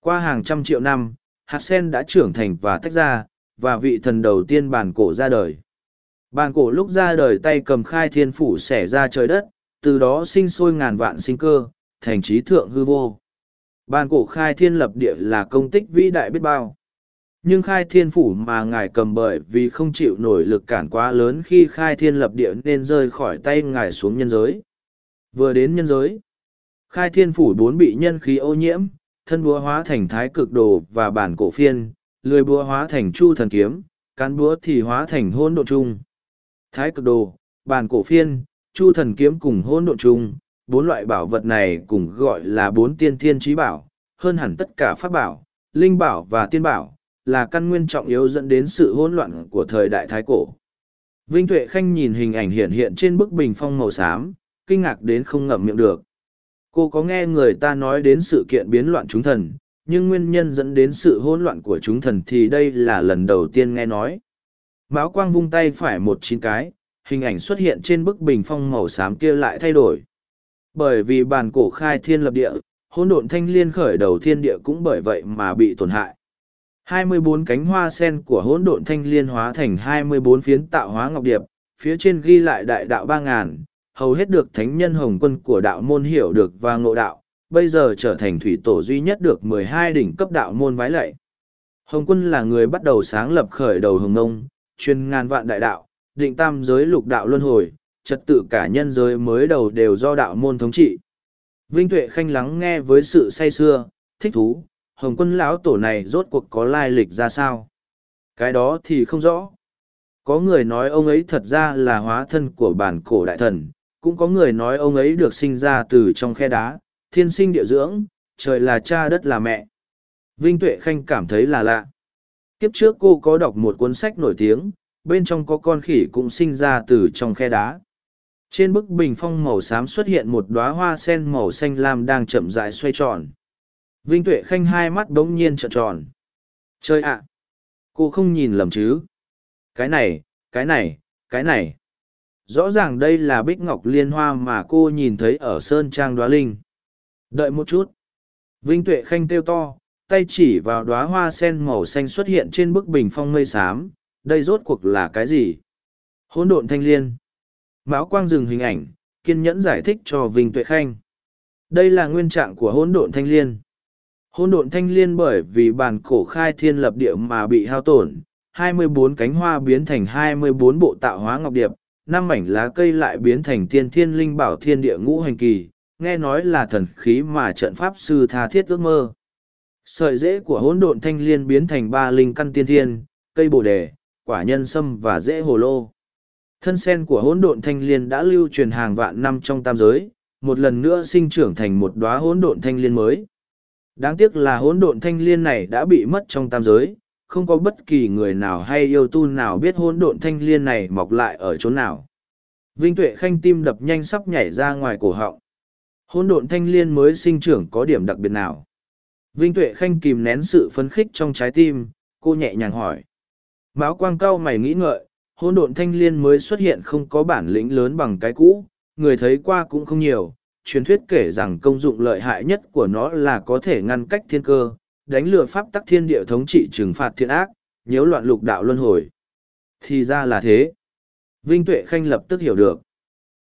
Qua hàng trăm triệu năm, hạt sen đã trưởng thành và tách ra, và vị thần đầu tiên bản cổ ra đời. Bản cổ lúc ra đời tay cầm khai thiên phủ xẻ ra trời đất, từ đó sinh sôi ngàn vạn sinh cơ, thành trí thượng hư vô. Bản cổ khai thiên lập địa là công tích vĩ đại biết bao. Nhưng khai thiên phủ mà ngài cầm bởi vì không chịu nổi lực cản quá lớn khi khai thiên lập địa nên rơi khỏi tay ngài xuống nhân giới. Vừa đến nhân giới, khai thiên phủ bốn bị nhân khí ô nhiễm, thân búa hóa thành thái cực đồ và bản cổ phiên, lười búa hóa thành chu thần kiếm, cán búa thì hóa thành hôn độ chung thái cực đồ, bản cổ phiên, chu thần kiếm cùng hôn độ chung bốn loại bảo vật này cùng gọi là bốn tiên thiên trí bảo hơn hẳn tất cả pháp bảo linh bảo và tiên bảo là căn nguyên trọng yếu dẫn đến sự hỗn loạn của thời đại thái cổ. Vinh Tuệ Khanh nhìn hình ảnh hiện hiện trên bức bình phong màu xám, kinh ngạc đến không ngậm miệng được. Cô có nghe người ta nói đến sự kiện biến loạn chúng thần, nhưng nguyên nhân dẫn đến sự hỗn loạn của chúng thần thì đây là lần đầu tiên nghe nói. Mão Quang vung tay phải một chín cái, hình ảnh xuất hiện trên bức bình phong màu xám kia lại thay đổi. Bởi vì bản cổ khai thiên lập địa, hỗn độn thanh liên khởi đầu thiên địa cũng bởi vậy mà bị tổn hại 24 cánh hoa sen của hỗn độn thanh liên hóa thành 24 phiến tạo hóa ngọc điệp, phía trên ghi lại đại đạo ba ngàn, hầu hết được thánh nhân hồng quân của đạo môn hiểu được và ngộ đạo, bây giờ trở thành thủy tổ duy nhất được 12 đỉnh cấp đạo môn vái lạy. Hồng quân là người bắt đầu sáng lập khởi đầu hồng nông, chuyên ngàn vạn đại đạo, định tam giới lục đạo luân hồi, trật tự cả nhân giới mới đầu đều do đạo môn thống trị. Vinh Tuệ Khanh lắng nghe với sự say sưa, thích thú, hồng quân lão tổ này rốt cuộc có lai lịch ra sao? Cái đó thì không rõ. Có người nói ông ấy thật ra là hóa thân của bản cổ đại thần cũng có người nói ông ấy được sinh ra từ trong khe đá thiên sinh địa dưỡng trời là cha đất là mẹ. Vinh tuệ khanh cảm thấy là lạ. Kiếp trước cô có đọc một cuốn sách nổi tiếng bên trong có con khỉ cũng sinh ra từ trong khe đá trên bức bình phong màu xám xuất hiện một đoá hoa sen màu xanh lam đang chậm rãi xoay tròn Vinh Tuệ Khanh hai mắt đống nhiên trợn tròn. Chơi ạ! Cô không nhìn lầm chứ? Cái này, cái này, cái này. Rõ ràng đây là bích ngọc liên hoa mà cô nhìn thấy ở Sơn Trang Đoá Linh. Đợi một chút. Vinh Tuệ Khanh kêu to, tay chỉ vào đóa hoa sen màu xanh xuất hiện trên bức bình phong mây xám. Đây rốt cuộc là cái gì? Hỗn độn thanh liên. Mão Quang dừng hình ảnh, kiên nhẫn giải thích cho Vinh Tuệ Khanh. Đây là nguyên trạng của hỗn độn thanh liên. Hôn độn thanh liên bởi vì bản cổ khai thiên lập địa mà bị hao tổn, 24 cánh hoa biến thành 24 bộ tạo hóa ngọc điệp, năm mảnh lá cây lại biến thành tiên thiên linh bảo thiên địa ngũ hành kỳ, nghe nói là thần khí mà trận pháp sư tha thiết ước mơ. Sợi rễ của hỗn độn thanh liên biến thành ba linh căn tiên thiên, cây bồ đề, quả nhân sâm và rễ hồ lô. Thân sen của hỗn độn thanh liên đã lưu truyền hàng vạn năm trong tam giới, một lần nữa sinh trưởng thành một đóa hỗn độn thanh liên mới. Đáng tiếc là hỗn độn thanh liên này đã bị mất trong tam giới, không có bất kỳ người nào hay yêu tu nào biết hỗn độn thanh liên này mọc lại ở chỗ nào. Vinh Tuệ Khanh tim đập nhanh sắp nhảy ra ngoài cổ họng. Hỗn độn thanh liên mới sinh trưởng có điểm đặc biệt nào? Vinh Tuệ Khanh kìm nén sự phấn khích trong trái tim, cô nhẹ nhàng hỏi. Mão quang cao mày nghĩ ngợi, hỗn độn thanh liên mới xuất hiện không có bản lĩnh lớn bằng cái cũ, người thấy qua cũng không nhiều, truyền thuyết kể rằng công dụng lợi hại nhất của nó là có thể ngăn cách thiên cơ, đánh lừa pháp tắc thiên địa thống trị trừng phạt thiên ác, nhiễu loạn lục đạo luân hồi. Thì ra là thế. Vinh Tuệ Khanh lập tức hiểu được.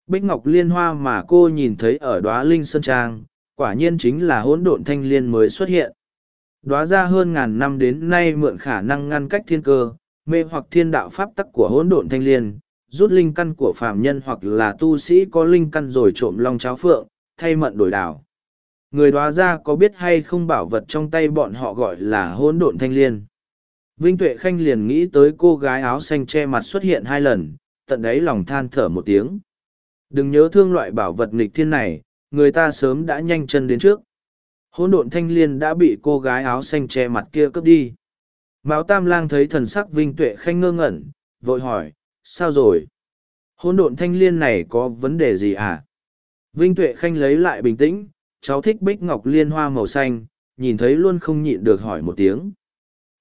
Bích Ngọc Liên Hoa mà cô nhìn thấy ở đóa Linh Sơn Trang, quả nhiên chính là hỗn độn thanh liên mới xuất hiện. Đóa ra hơn ngàn năm đến nay mượn khả năng ngăn cách thiên cơ, mê hoặc thiên đạo pháp tắc của hỗn độn thanh liên, rút linh căn của phàm nhân hoặc là tu sĩ có linh căn rồi trộm long cháo phượng, thay mận đổi đảo. Người đoá ra có biết hay không bảo vật trong tay bọn họ gọi là hỗn độn thanh liên. Vinh Tuệ Khanh liền nghĩ tới cô gái áo xanh che mặt xuất hiện hai lần, tận đấy lòng than thở một tiếng. Đừng nhớ thương loại bảo vật nghịch thiên này, người ta sớm đã nhanh chân đến trước. Hỗn độn thanh liên đã bị cô gái áo xanh che mặt kia cướp đi. Mão Tam Lang thấy thần sắc Vinh Tuệ Khanh ngơ ngẩn, vội hỏi, sao rồi? Hôn độn thanh liên này có vấn đề gì à? Vinh Tuệ Khanh lấy lại bình tĩnh, cháu thích bích ngọc liên hoa màu xanh, nhìn thấy luôn không nhịn được hỏi một tiếng.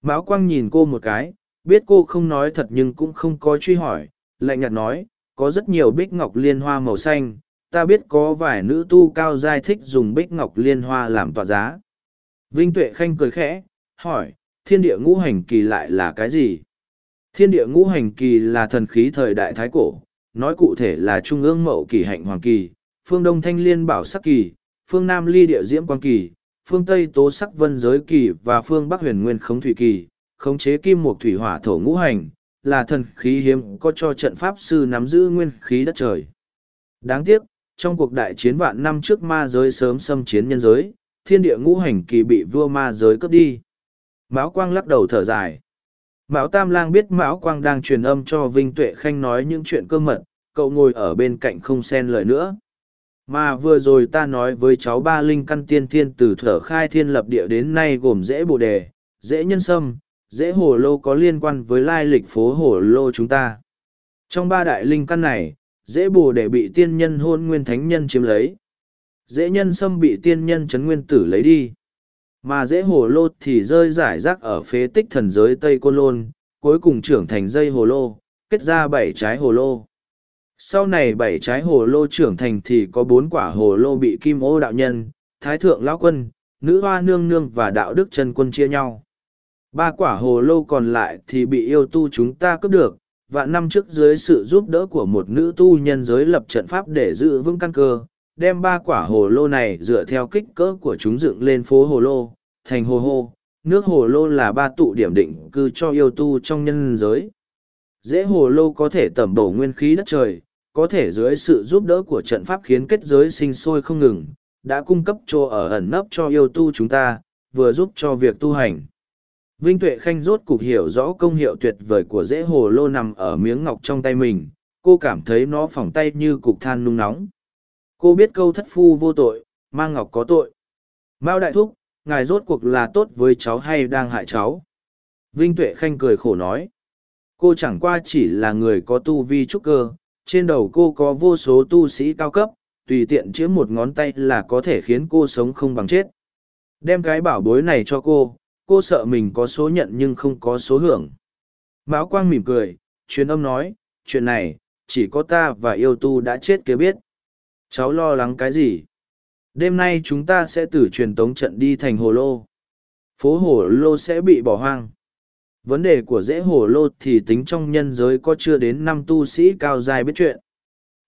Mão Quang nhìn cô một cái, biết cô không nói thật nhưng cũng không có truy hỏi, lạnh nhạt nói, có rất nhiều bích ngọc liên hoa màu xanh, ta biết có vài nữ tu cao giai thích dùng bích ngọc liên hoa làm tỏa giá. Vinh Tuệ Khanh cười khẽ, hỏi, thiên địa ngũ hành kỳ lại là cái gì? Thiên địa ngũ hành kỳ là thần khí thời đại thái cổ, nói cụ thể là trung ương mậu kỳ hạnh hoàng kỳ, phương đông thanh liên bảo sắc kỳ, phương nam ly địa diễm quang kỳ, phương tây tố sắc vân giới kỳ và phương bắc huyền nguyên khống thủy kỳ, khống chế kim mục thủy hỏa thổ ngũ hành, là thần khí hiếm có cho trận pháp sư nắm giữ nguyên khí đất trời. Đáng tiếc, trong cuộc đại chiến vạn năm trước ma giới sớm xâm chiến nhân giới, thiên địa ngũ hành kỳ bị vua ma giới cướp đi. Mão Quang lắc đầu thở dài. Mão Tam Lang biết Mão Quang đang truyền âm cho Vinh Tuệ Khanh nói những chuyện cơ mật, cậu ngồi ở bên cạnh không xen lời nữa. Mà vừa rồi ta nói với cháu ba linh căn tiên thiên từ thở khai thiên lập địa đến nay gồm dễ bồ đề, dễ nhân sâm, dễ hồ lô có liên quan với lai lịch phố hồ lô chúng ta. Trong ba đại linh căn này, dễ bồ đề bị tiên nhân hôn nguyên thánh nhân chiếm lấy. Dễ nhân sâm bị tiên nhân chấn nguyên tử lấy đi. Mà dễ hồ lô thì rơi rải rác ở phế tích thần giới Tây Côn Lôn, cuối cùng trưởng thành dây hồ lô, kết ra bảy trái hồ lô. Sau này bảy trái hồ lô trưởng thành thì có bốn quả hồ lô bị kim ô đạo nhân thái thượng lão quân nữ hoa nương nương và đạo đức chân quân chia nhau. Ba quả hồ lô còn lại thì bị yêu tu chúng ta cướp được, và năm trước dưới sự giúp đỡ của một nữ tu nhân giới lập trận pháp để giữ vững căn cơ, đem ba quả hồ lô này dựa theo kích cỡ của chúng dựng lên phố hồ lô, thành hồ hô. Nước hồ lô là ba tụ điểm định cư cho yêu tu trong nhân giới. Dễ hồ lô có thể tẩm bổ nguyên khí đất trời, có thể dưới sự giúp đỡ của trận pháp khiến kết giới sinh sôi không ngừng, đã cung cấp chỗ ở ẩn nấp cho yêu tu chúng ta, vừa giúp cho việc tu hành. Vinh Tuệ Khanh rốt cục hiểu rõ công hiệu tuyệt vời của dễ hồ lô nằm ở miếng ngọc trong tay mình, cô cảm thấy nó phỏng tay như cục than nung nóng. Cô biết câu thất phu vô tội, mang ngọc có tội. Mao Đại Thúc, ngài rốt cuộc là tốt với cháu hay đang hại cháu? Vinh Tuệ Khanh cười khổ nói. Cô chẳng qua chỉ là người có tu vi trúc cơ, trên đầu cô có vô số tu sĩ cao cấp, tùy tiện chĩa một ngón tay là có thể khiến cô sống không bằng chết. Đem cái bảo bối này cho cô, cô sợ mình có số nhận nhưng không có số hưởng. Mão Quang mỉm cười, truyền âm nói, chuyện này, chỉ có ta và yêu tu đã chết kia biết. Cháu lo lắng cái gì? Đêm nay chúng ta sẽ từ truyền tống trận đi thành hồ lô. Phố hồ lô sẽ bị bỏ hoang. Vấn đề của dễ hồ lô thì tính trong nhân giới có chưa đến năm tu sĩ cao dài biết chuyện.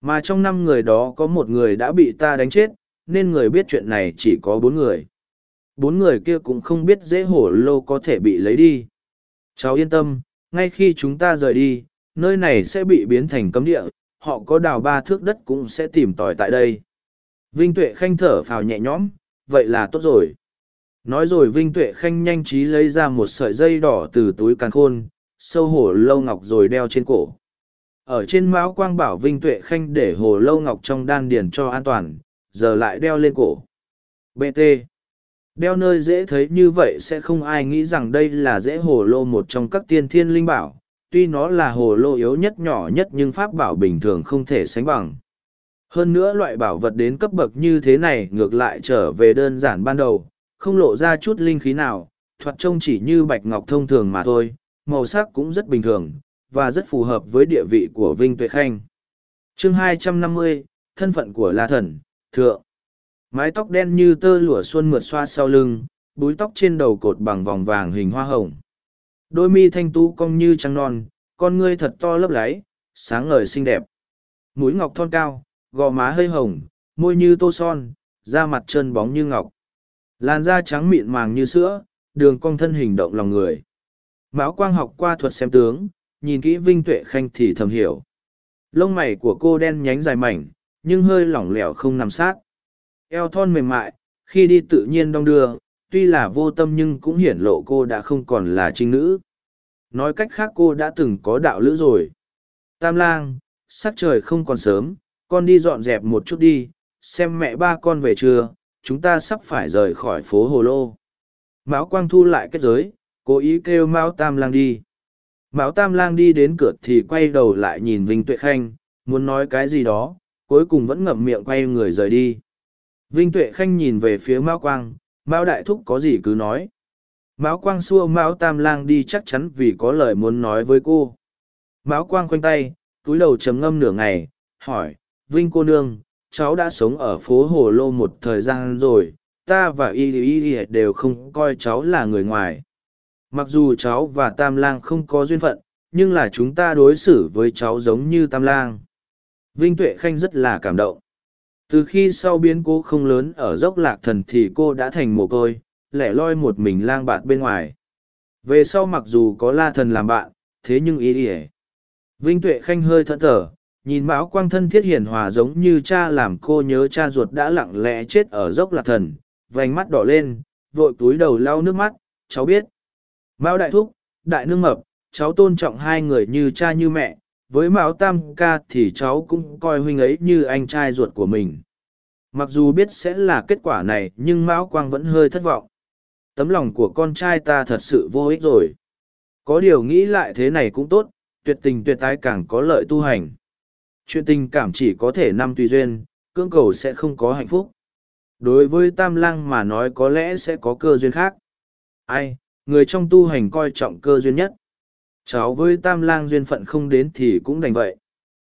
Mà trong năm người đó có một người đã bị ta đánh chết, nên người biết chuyện này chỉ có bốn người bốn người kia cũng không biết dễ hổ lô có thể bị lấy đi. Cháu yên tâm, ngay khi chúng ta rời đi, nơi này sẽ bị biến thành cấm địa, họ có đào ba thước đất cũng sẽ tìm tòi tại đây. Vinh Tuệ Khanh thở phào nhẹ nhõm, vậy là tốt rồi. Nói rồi Vinh Tuệ Khanh nhanh trí lấy ra một sợi dây đỏ từ túi càn khôn, sâu hổ lâu ngọc rồi đeo trên cổ. Ở trên mão quang bảo Vinh Tuệ Khanh để hồ lâu ngọc trong đan điền cho an toàn, giờ lại đeo lên cổ. BT Đeo nơi dễ thấy như vậy sẽ không ai nghĩ rằng đây là dễ hồ lô một trong các tiên thiên linh bảo, tuy nó là hồ lô yếu nhất nhỏ nhất nhưng pháp bảo bình thường không thể sánh bằng. Hơn nữa loại bảo vật đến cấp bậc như thế này ngược lại trở về đơn giản ban đầu, không lộ ra chút linh khí nào, thoạt trông chỉ như bạch ngọc thông thường mà thôi, màu sắc cũng rất bình thường, và rất phù hợp với địa vị của Vinh Tuệ Khanh. chương 250, thân phận của La Thần, Thượng mái tóc đen như tơ lụa xuân mượt xoa sau lưng búi tóc trên đầu cột bằng vòng vàng hình hoa hồng đôi mi thanh tú cong như trăng non, con ngươi thật to lấp láy, sáng ngời xinh đẹp. Mũi ngọc thon cao, gò má hơi hồng, môi như tô son, da mặt trơn bóng như ngọc. Làn da trắng mịn màng như sữa, đường cong thân hình động lòng người. Mão quang học qua thuật xem tướng, nhìn kỹ vinh tuệ khanh thì thầm hiểu. Lông mày của cô đen nhánh dài mảnh, nhưng hơi lỏng lẻo không nằm sát. Eo thon mềm mại, khi đi tự nhiên đong đưa, tuy là vô tâm nhưng cũng hiển lộ cô đã không còn là trinh nữ nói cách khác cô đã từng có đạo lữ rồi. Tam lang sắc trời không còn sớm con đi dọn dẹp một chút đi xem mẹ ba con về chưa, chúng ta sắp phải rời khỏi phố hồ lô. Mão quang thu lại kết giới cố ý kêu mão tam lang đi. Mão tam lang đi đến cửa thì quay đầu lại nhìn vinh tuệ khanh muốn nói cái gì đó cuối cùng vẫn ngậm miệng quay người rời đi. Vinh Tuệ Khanh nhìn về phía mão Quang, mão Đại Thúc có gì cứ nói. Mão Quang xua Mão Tam Lang đi chắc chắn vì có lời muốn nói với cô. Mão Quang khoanh tay, túi đầu chấm ngâm nửa ngày, hỏi, Vinh cô nương, cháu đã sống ở phố Hồ Lô một thời gian rồi, ta và Y Y Y đều không coi cháu là người ngoài. Mặc dù cháu và Tam Lang không có duyên phận, nhưng là chúng ta đối xử với cháu giống như Tam Lang. Vinh Tuệ Khanh rất là cảm động từ khi sau biến cố không lớn ở dốc lạc thần thì cô đã thành mồ côi lẻ loi một mình lang bạn bên ngoài. Về sau mặc dù có la thần làm bạn thế nhưng ý ỉa. Vinh tuệ khanh hơi thẫn thở, nhìn mão quang thân thiết hiền hòa giống như cha làm cô nhớ cha ruột đã lặng lẽ chết ở dốc lạc thần vành mắt đỏ lên vội túi đầu lau nước mắt cháu biết. Mão đại thúc đại nương mập cháu tôn trọng hai người như cha như mẹ với mão tam ca thì cháu cũng coi huynh ấy như anh trai ruột của mình. Mặc dù biết sẽ là kết quả này nhưng mão quang vẫn hơi thất vọng tấm lòng của con trai ta thật sự vô ích rồi. Có điều nghĩ lại thế này cũng tốt, tuyệt tình tuyệt tái càng có lợi tu hành. Chuyện tình cảm chỉ có thể năm tùy duyên, cưỡng cầu sẽ không có hạnh phúc. Đối với tam lang mà nói có lẽ sẽ có cơ duyên khác. Ai, người trong tu hành coi trọng cơ duyên nhất. Cháu với tam lang duyên phận không đến thì cũng đành vậy.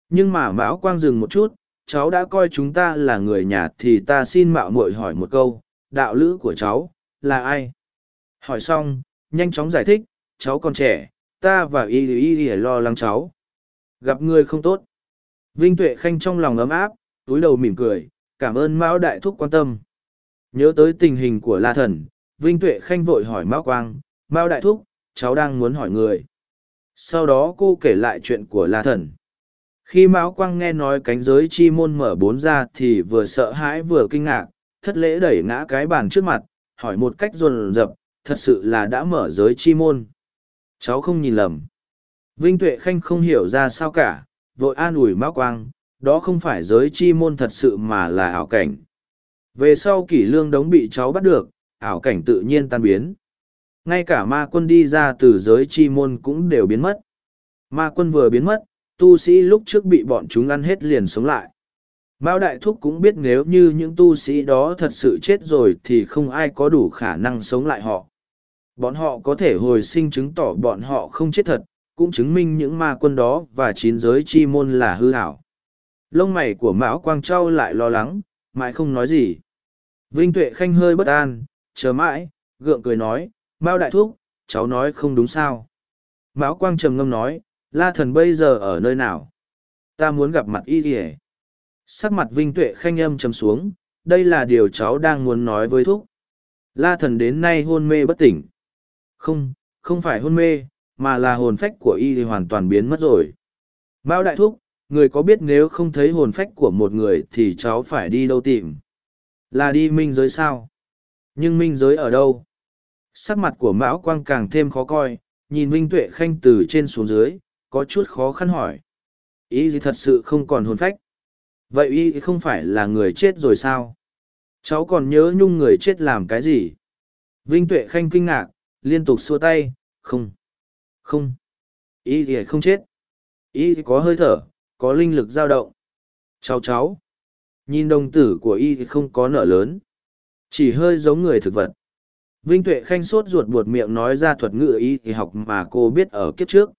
Nhưng mà mão quang dừng một chút, cháu đã coi chúng ta là người nhà thì ta xin mạo muội hỏi một câu, đạo lữ của cháu là ai hỏi xong nhanh chóng giải thích, cháu còn trẻ, ta và y y y lo lắng cháu. Gặp người không tốt. Vinh Tuệ Khanh trong lòng ấm áp, túi đầu mỉm cười, cảm ơn Mão Đại Thúc quan tâm. Nhớ tới tình hình của La Thần, Vinh Tuệ Khanh vội hỏi Mao Quang, Mao Đại Thúc, cháu đang muốn hỏi người. Sau đó cô kể lại chuyện của La Thần. Khi Mão Quang nghe nói cánh giới chi môn mở bốn ra thì vừa sợ hãi vừa kinh ngạc, thất lễ đẩy ngã cái bàn trước mặt, hỏi một cách rồn rập, thật sự là đã mở giới chi môn. Cháu không nhìn lầm. Vinh Tuệ Khanh không hiểu ra sao cả, vội an ủi Mão Quang, đó không phải giới chi môn thật sự mà là ảo cảnh. Về sau kỷ lương đống bị cháu bắt được, ảo cảnh tự nhiên tan biến. Ngay cả ma quân đi ra từ giới chi môn cũng đều biến mất. Ma quân vừa biến mất, tu sĩ lúc trước bị bọn chúng ăn hết liền sống lại. Mao Đại Thúc cũng biết nếu như những tu sĩ đó thật sự chết rồi thì không ai có đủ khả năng sống lại họ. Bọn họ có thể hồi sinh chứng tỏ bọn họ không chết thật, cũng chứng minh những ma quân đó và chín giới chi môn là hư hảo. Lông mày của Mão Quang Châu lại lo lắng, mãi không nói gì. Vinh Tuệ Khanh hơi bất an, chờ mãi, gượng cười nói, Mao Đại Thúc, cháu nói không đúng sao. Mão Quang trầm ngâm nói, La Thần bây giờ ở nơi nào? Ta muốn gặp mặt y kìa. Sắc mặt Vinh Tuệ Khanh âm trầm xuống, đây là điều cháu đang muốn nói với Thúc. La Thần đến nay hôn mê bất tỉnh. Không, không phải hôn mê, mà là hồn phách của y thì hoàn toàn biến mất rồi. Mao Đại Thúc, người có biết nếu không thấy hồn phách của một người thì cháu phải đi đâu tìm? Là đi minh giới sao? Nhưng minh giới ở đâu? Sắc mặt của Mão Quang càng thêm khó coi, nhìn Vinh Tuệ Khanh từ trên xuống dưới, có chút khó khăn hỏi. Ý gì thật sự không còn hồn phách? Vậy y không phải là người chết rồi sao? Cháu còn nhớ nhung người chết làm cái gì? Vinh Tuệ Khanh kinh ngạc, liên tục xua tay, không, không, y thì không chết. Y thì có hơi thở, có linh lực dao động. Cháu cháu, nhìn đồng tử của y thì không có nở lớn, chỉ hơi giống người thực vật. Vinh Tuệ Khanh sốt ruột buột miệng nói ra thuật ngữ y thì học mà cô biết ở kiếp trước.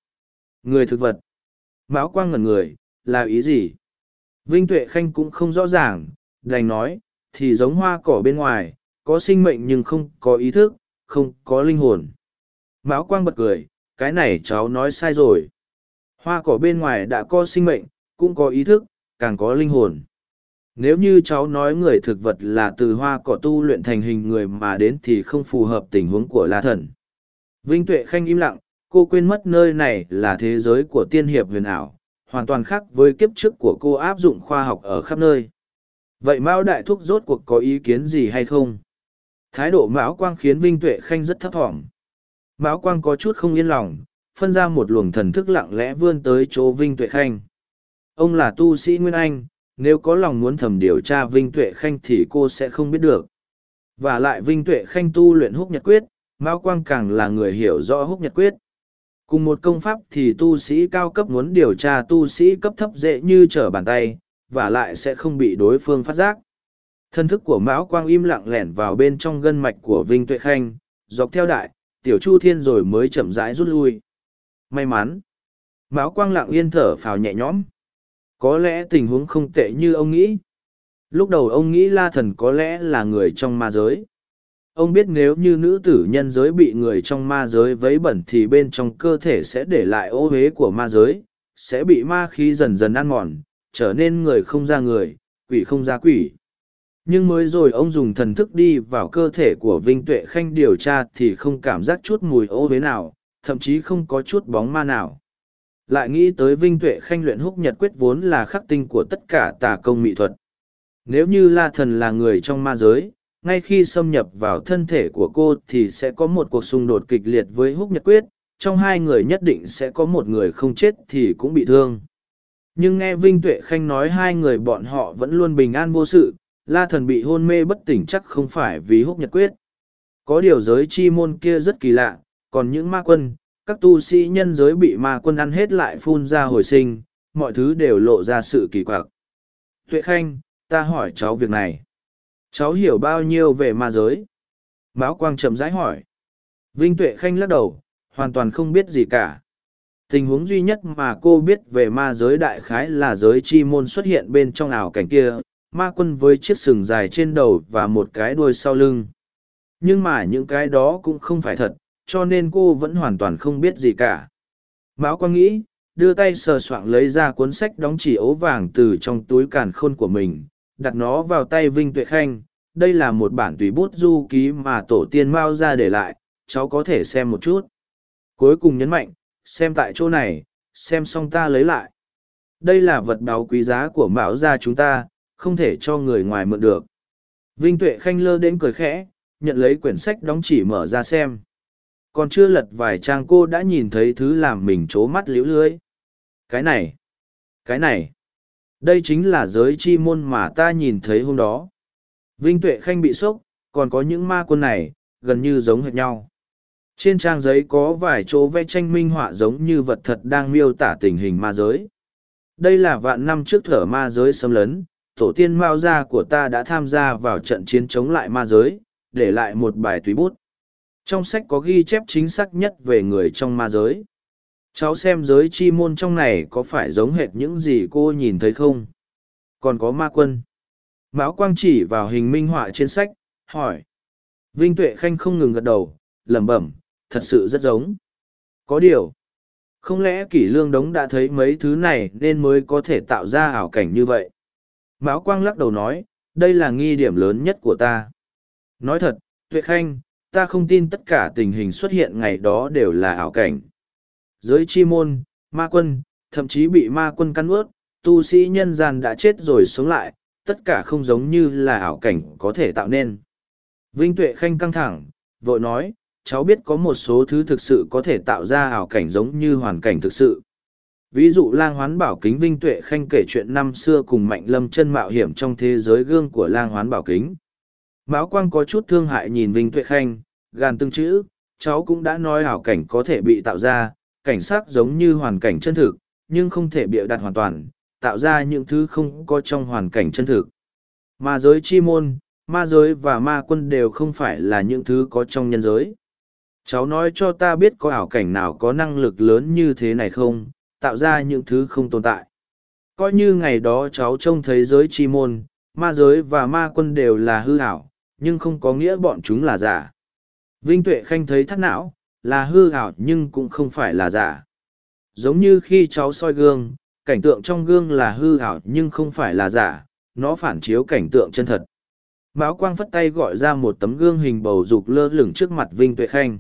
Người thực vật. Mão Quang ngẩn người, là ý gì? Vinh Tuệ Khanh cũng không rõ ràng, đành nói, thì giống hoa cỏ bên ngoài, có sinh mệnh nhưng không có ý thức, không có linh hồn. Mão Quang bật cười, cái này cháu nói sai rồi. Hoa cỏ bên ngoài đã có sinh mệnh, cũng có ý thức, càng có linh hồn. Nếu như cháu nói người thực vật là từ hoa cỏ tu luyện thành hình người mà đến thì không phù hợp tình huống của La Thần. Vinh Tuệ Khanh im lặng, cô quên mất nơi này là thế giới của tiên hiệp huyền ảo, hoàn toàn khác với kiếp trước của cô áp dụng khoa học ở khắp nơi. Vậy Mao Đại Thúc rốt cuộc có ý kiến gì hay không? Thái độ Mão Quang khiến Vinh Tuệ Khanh rất thấp thỏm. Mão Quang có chút không yên lòng, phân ra một luồng thần thức lặng lẽ vươn tới chỗ Vinh Tuệ Khanh. Ông là tu sĩ Nguyên Anh, nếu có lòng muốn thầm điều tra Vinh Tuệ Khanh thì cô sẽ không biết được. Và lại Vinh Tuệ Khanh tu luyện húc nhật quyết, mão Quang càng là người hiểu rõ húc nhật quyết. Cùng một công pháp thì tu sĩ cao cấp muốn điều tra tu sĩ cấp thấp dễ như trở bàn tay, và lại sẽ không bị đối phương phát giác. Thân thức của Mão Quang im lặng lẻn vào bên trong gân mạch của Vinh Tuệ Khanh, dọc theo đại, tiểu chu thiên rồi mới chậm rãi rút lui. May mắn. Mão Quang lặng yên thở phào nhẹ nhõm. Có lẽ tình huống không tệ như ông nghĩ. Lúc đầu ông nghĩ La Thần có lẽ là người trong ma giới. Ông biết nếu như nữ tử nhân giới bị người trong ma giới vấy bẩn thì bên trong cơ thể sẽ để lại ô huế của ma giới, sẽ bị ma khí dần dần ăn mòn, trở nên người không ra người, quỷ không ra quỷ. Nhưng mới rồi ông dùng thần thức đi vào cơ thể của Vinh Tuệ Khanh điều tra thì không cảm giác chút mùi ô huế nào, thậm chí không có chút bóng ma nào. Lại nghĩ tới Vinh Tuệ Khanh luyện húc nhật quyết vốn là khắc tinh của tất cả tà công mỹ thuật. Nếu như La Thần là người trong ma giới, ngay khi xâm nhập vào thân thể của cô thì sẽ có một cuộc xung đột kịch liệt với húc nhật quyết. Trong hai người nhất định sẽ có một người không chết thì cũng bị thương. Nhưng nghe vinh tuệ khanh nói hai người bọn họ vẫn luôn bình an vô sự, la thần bị hôn mê bất tỉnh chắc không phải vì húc nhật quyết. Có điều giới chi môn kia rất kỳ lạ, còn những ma quân, các tu sĩ nhân giới bị ma quân ăn hết lại phun ra hồi sinh, mọi thứ đều lộ ra sự kỳ quặc. Tuệ khanh, ta hỏi cháu việc này cháu hiểu bao nhiêu về ma giới? Mão quang chậm rãi hỏi. Vinh tuệ khanh lắc đầu, hoàn toàn không biết gì cả. Tình huống duy nhất mà cô biết về ma giới đại khái là giới chi môn xuất hiện bên trong ảo cảnh kia, ma quân với chiếc sừng dài trên đầu và một cái đuôi sau lưng. Nhưng mà những cái đó cũng không phải thật, cho nên cô vẫn hoàn toàn không biết gì cả. Mão quang nghĩ, đưa tay sờ soạng lấy ra cuốn sách đóng chỉ ấu vàng từ trong túi càn khôn của mình đặt nó vào tay vinh tuệ khanh, đây là một bản tùy bút du ký mà tổ tiên mao ra để lại, cháu có thể xem một chút. Cuối cùng nhấn mạnh, xem tại chỗ này, xem xong ta lấy lại. Đây là vật đáo quý giá của mão gia chúng ta, không thể cho người ngoài mượn được. Vinh tuệ khanh lơ đến cười khẽ, nhận lấy quyển sách đóng chỉ mở ra xem. Còn chưa lật vài trang cô đã nhìn thấy thứ làm mình c mắt liễu lưới. Cái này cái này đây chính là giới chi môn mà ta nhìn thấy hôm đó. Vinh tuệ khanh bị sốc, còn có những ma quân này, gần như giống hệt nhau. Trên trang giấy có vài chỗ vẽ tranh minh họa giống như vật thật đang miêu tả tình hình ma giới. Đây là vạn năm trước thở ma giới xâm lấn, tổ tiên mao gia của ta đã tham gia vào trận chiến chống lại ma giới, để lại một bài tùy bút. Trong sách có ghi chép chính xác nhất về người trong ma giới cháu xem giới chi môn trong này có phải giống hệt những gì cô nhìn thấy không? Còn có ma quân. Mão quang chỉ vào hình minh họa trên sách, hỏi. Vinh tuệ khanh không ngừng gật đầu, lẩm bẩm, thật sự rất giống. Có điều, không lẽ kỷ lương đống đã thấy mấy thứ này nên mới có thể tạo ra ảo cảnh như vậy? Mão quang lắc đầu nói, đây là nghi điểm lớn nhất của ta. Nói thật, tuệ khanh, ta không tin tất cả tình hình xuất hiện ngày đó đều là ảo cảnh. Giới chi môn, ma quân, thậm chí bị ma quân căn ướt, tu sĩ nhân gian đã chết rồi sống lại, tất cả không giống như là ảo cảnh có thể tạo nên. Vinh Tuệ Khanh căng thẳng, vội nói, cháu biết có một số thứ thực sự có thể tạo ra ảo cảnh giống như hoàn cảnh thực sự. Ví dụ lang hoán bảo kính Vinh Tuệ Khanh kể chuyện năm xưa cùng Mạnh Lâm chân mạo hiểm trong thế giới gương của lang hoán bảo kính. Mão Quang có chút thương hại nhìn Vinh Tuệ Khanh, gàn từng chữ, cháu cũng đã nói ảo cảnh có thể bị tạo ra, cảnh sắc giống như hoàn cảnh chân thực, nhưng không thể bịa đặt hoàn toàn, tạo ra những thứ không có trong hoàn cảnh chân thực. Ma giới chi môn, ma giới và ma quân đều không phải là những thứ có trong nhân giới. Cháu nói cho ta biết có ảo cảnh nào có năng lực lớn như thế này không, tạo ra những thứ không tồn tại. Coi như ngày đó cháu trông thấy giới chi môn, ma giới và ma quân đều là hư ảo, nhưng không có nghĩa bọn chúng là giả. Vinh Tuệ Khanh thấy thắt não, là hư ảo nhưng cũng không phải là giả. Giống như khi cháu soi gương, cảnh tượng trong gương là hư ảo nhưng không phải là giả, nó phản chiếu cảnh tượng chân thật. Mão Quang phất tay gọi ra một tấm gương hình bầu dục lơ lửng trước mặt Vinh Tuệ Khanh.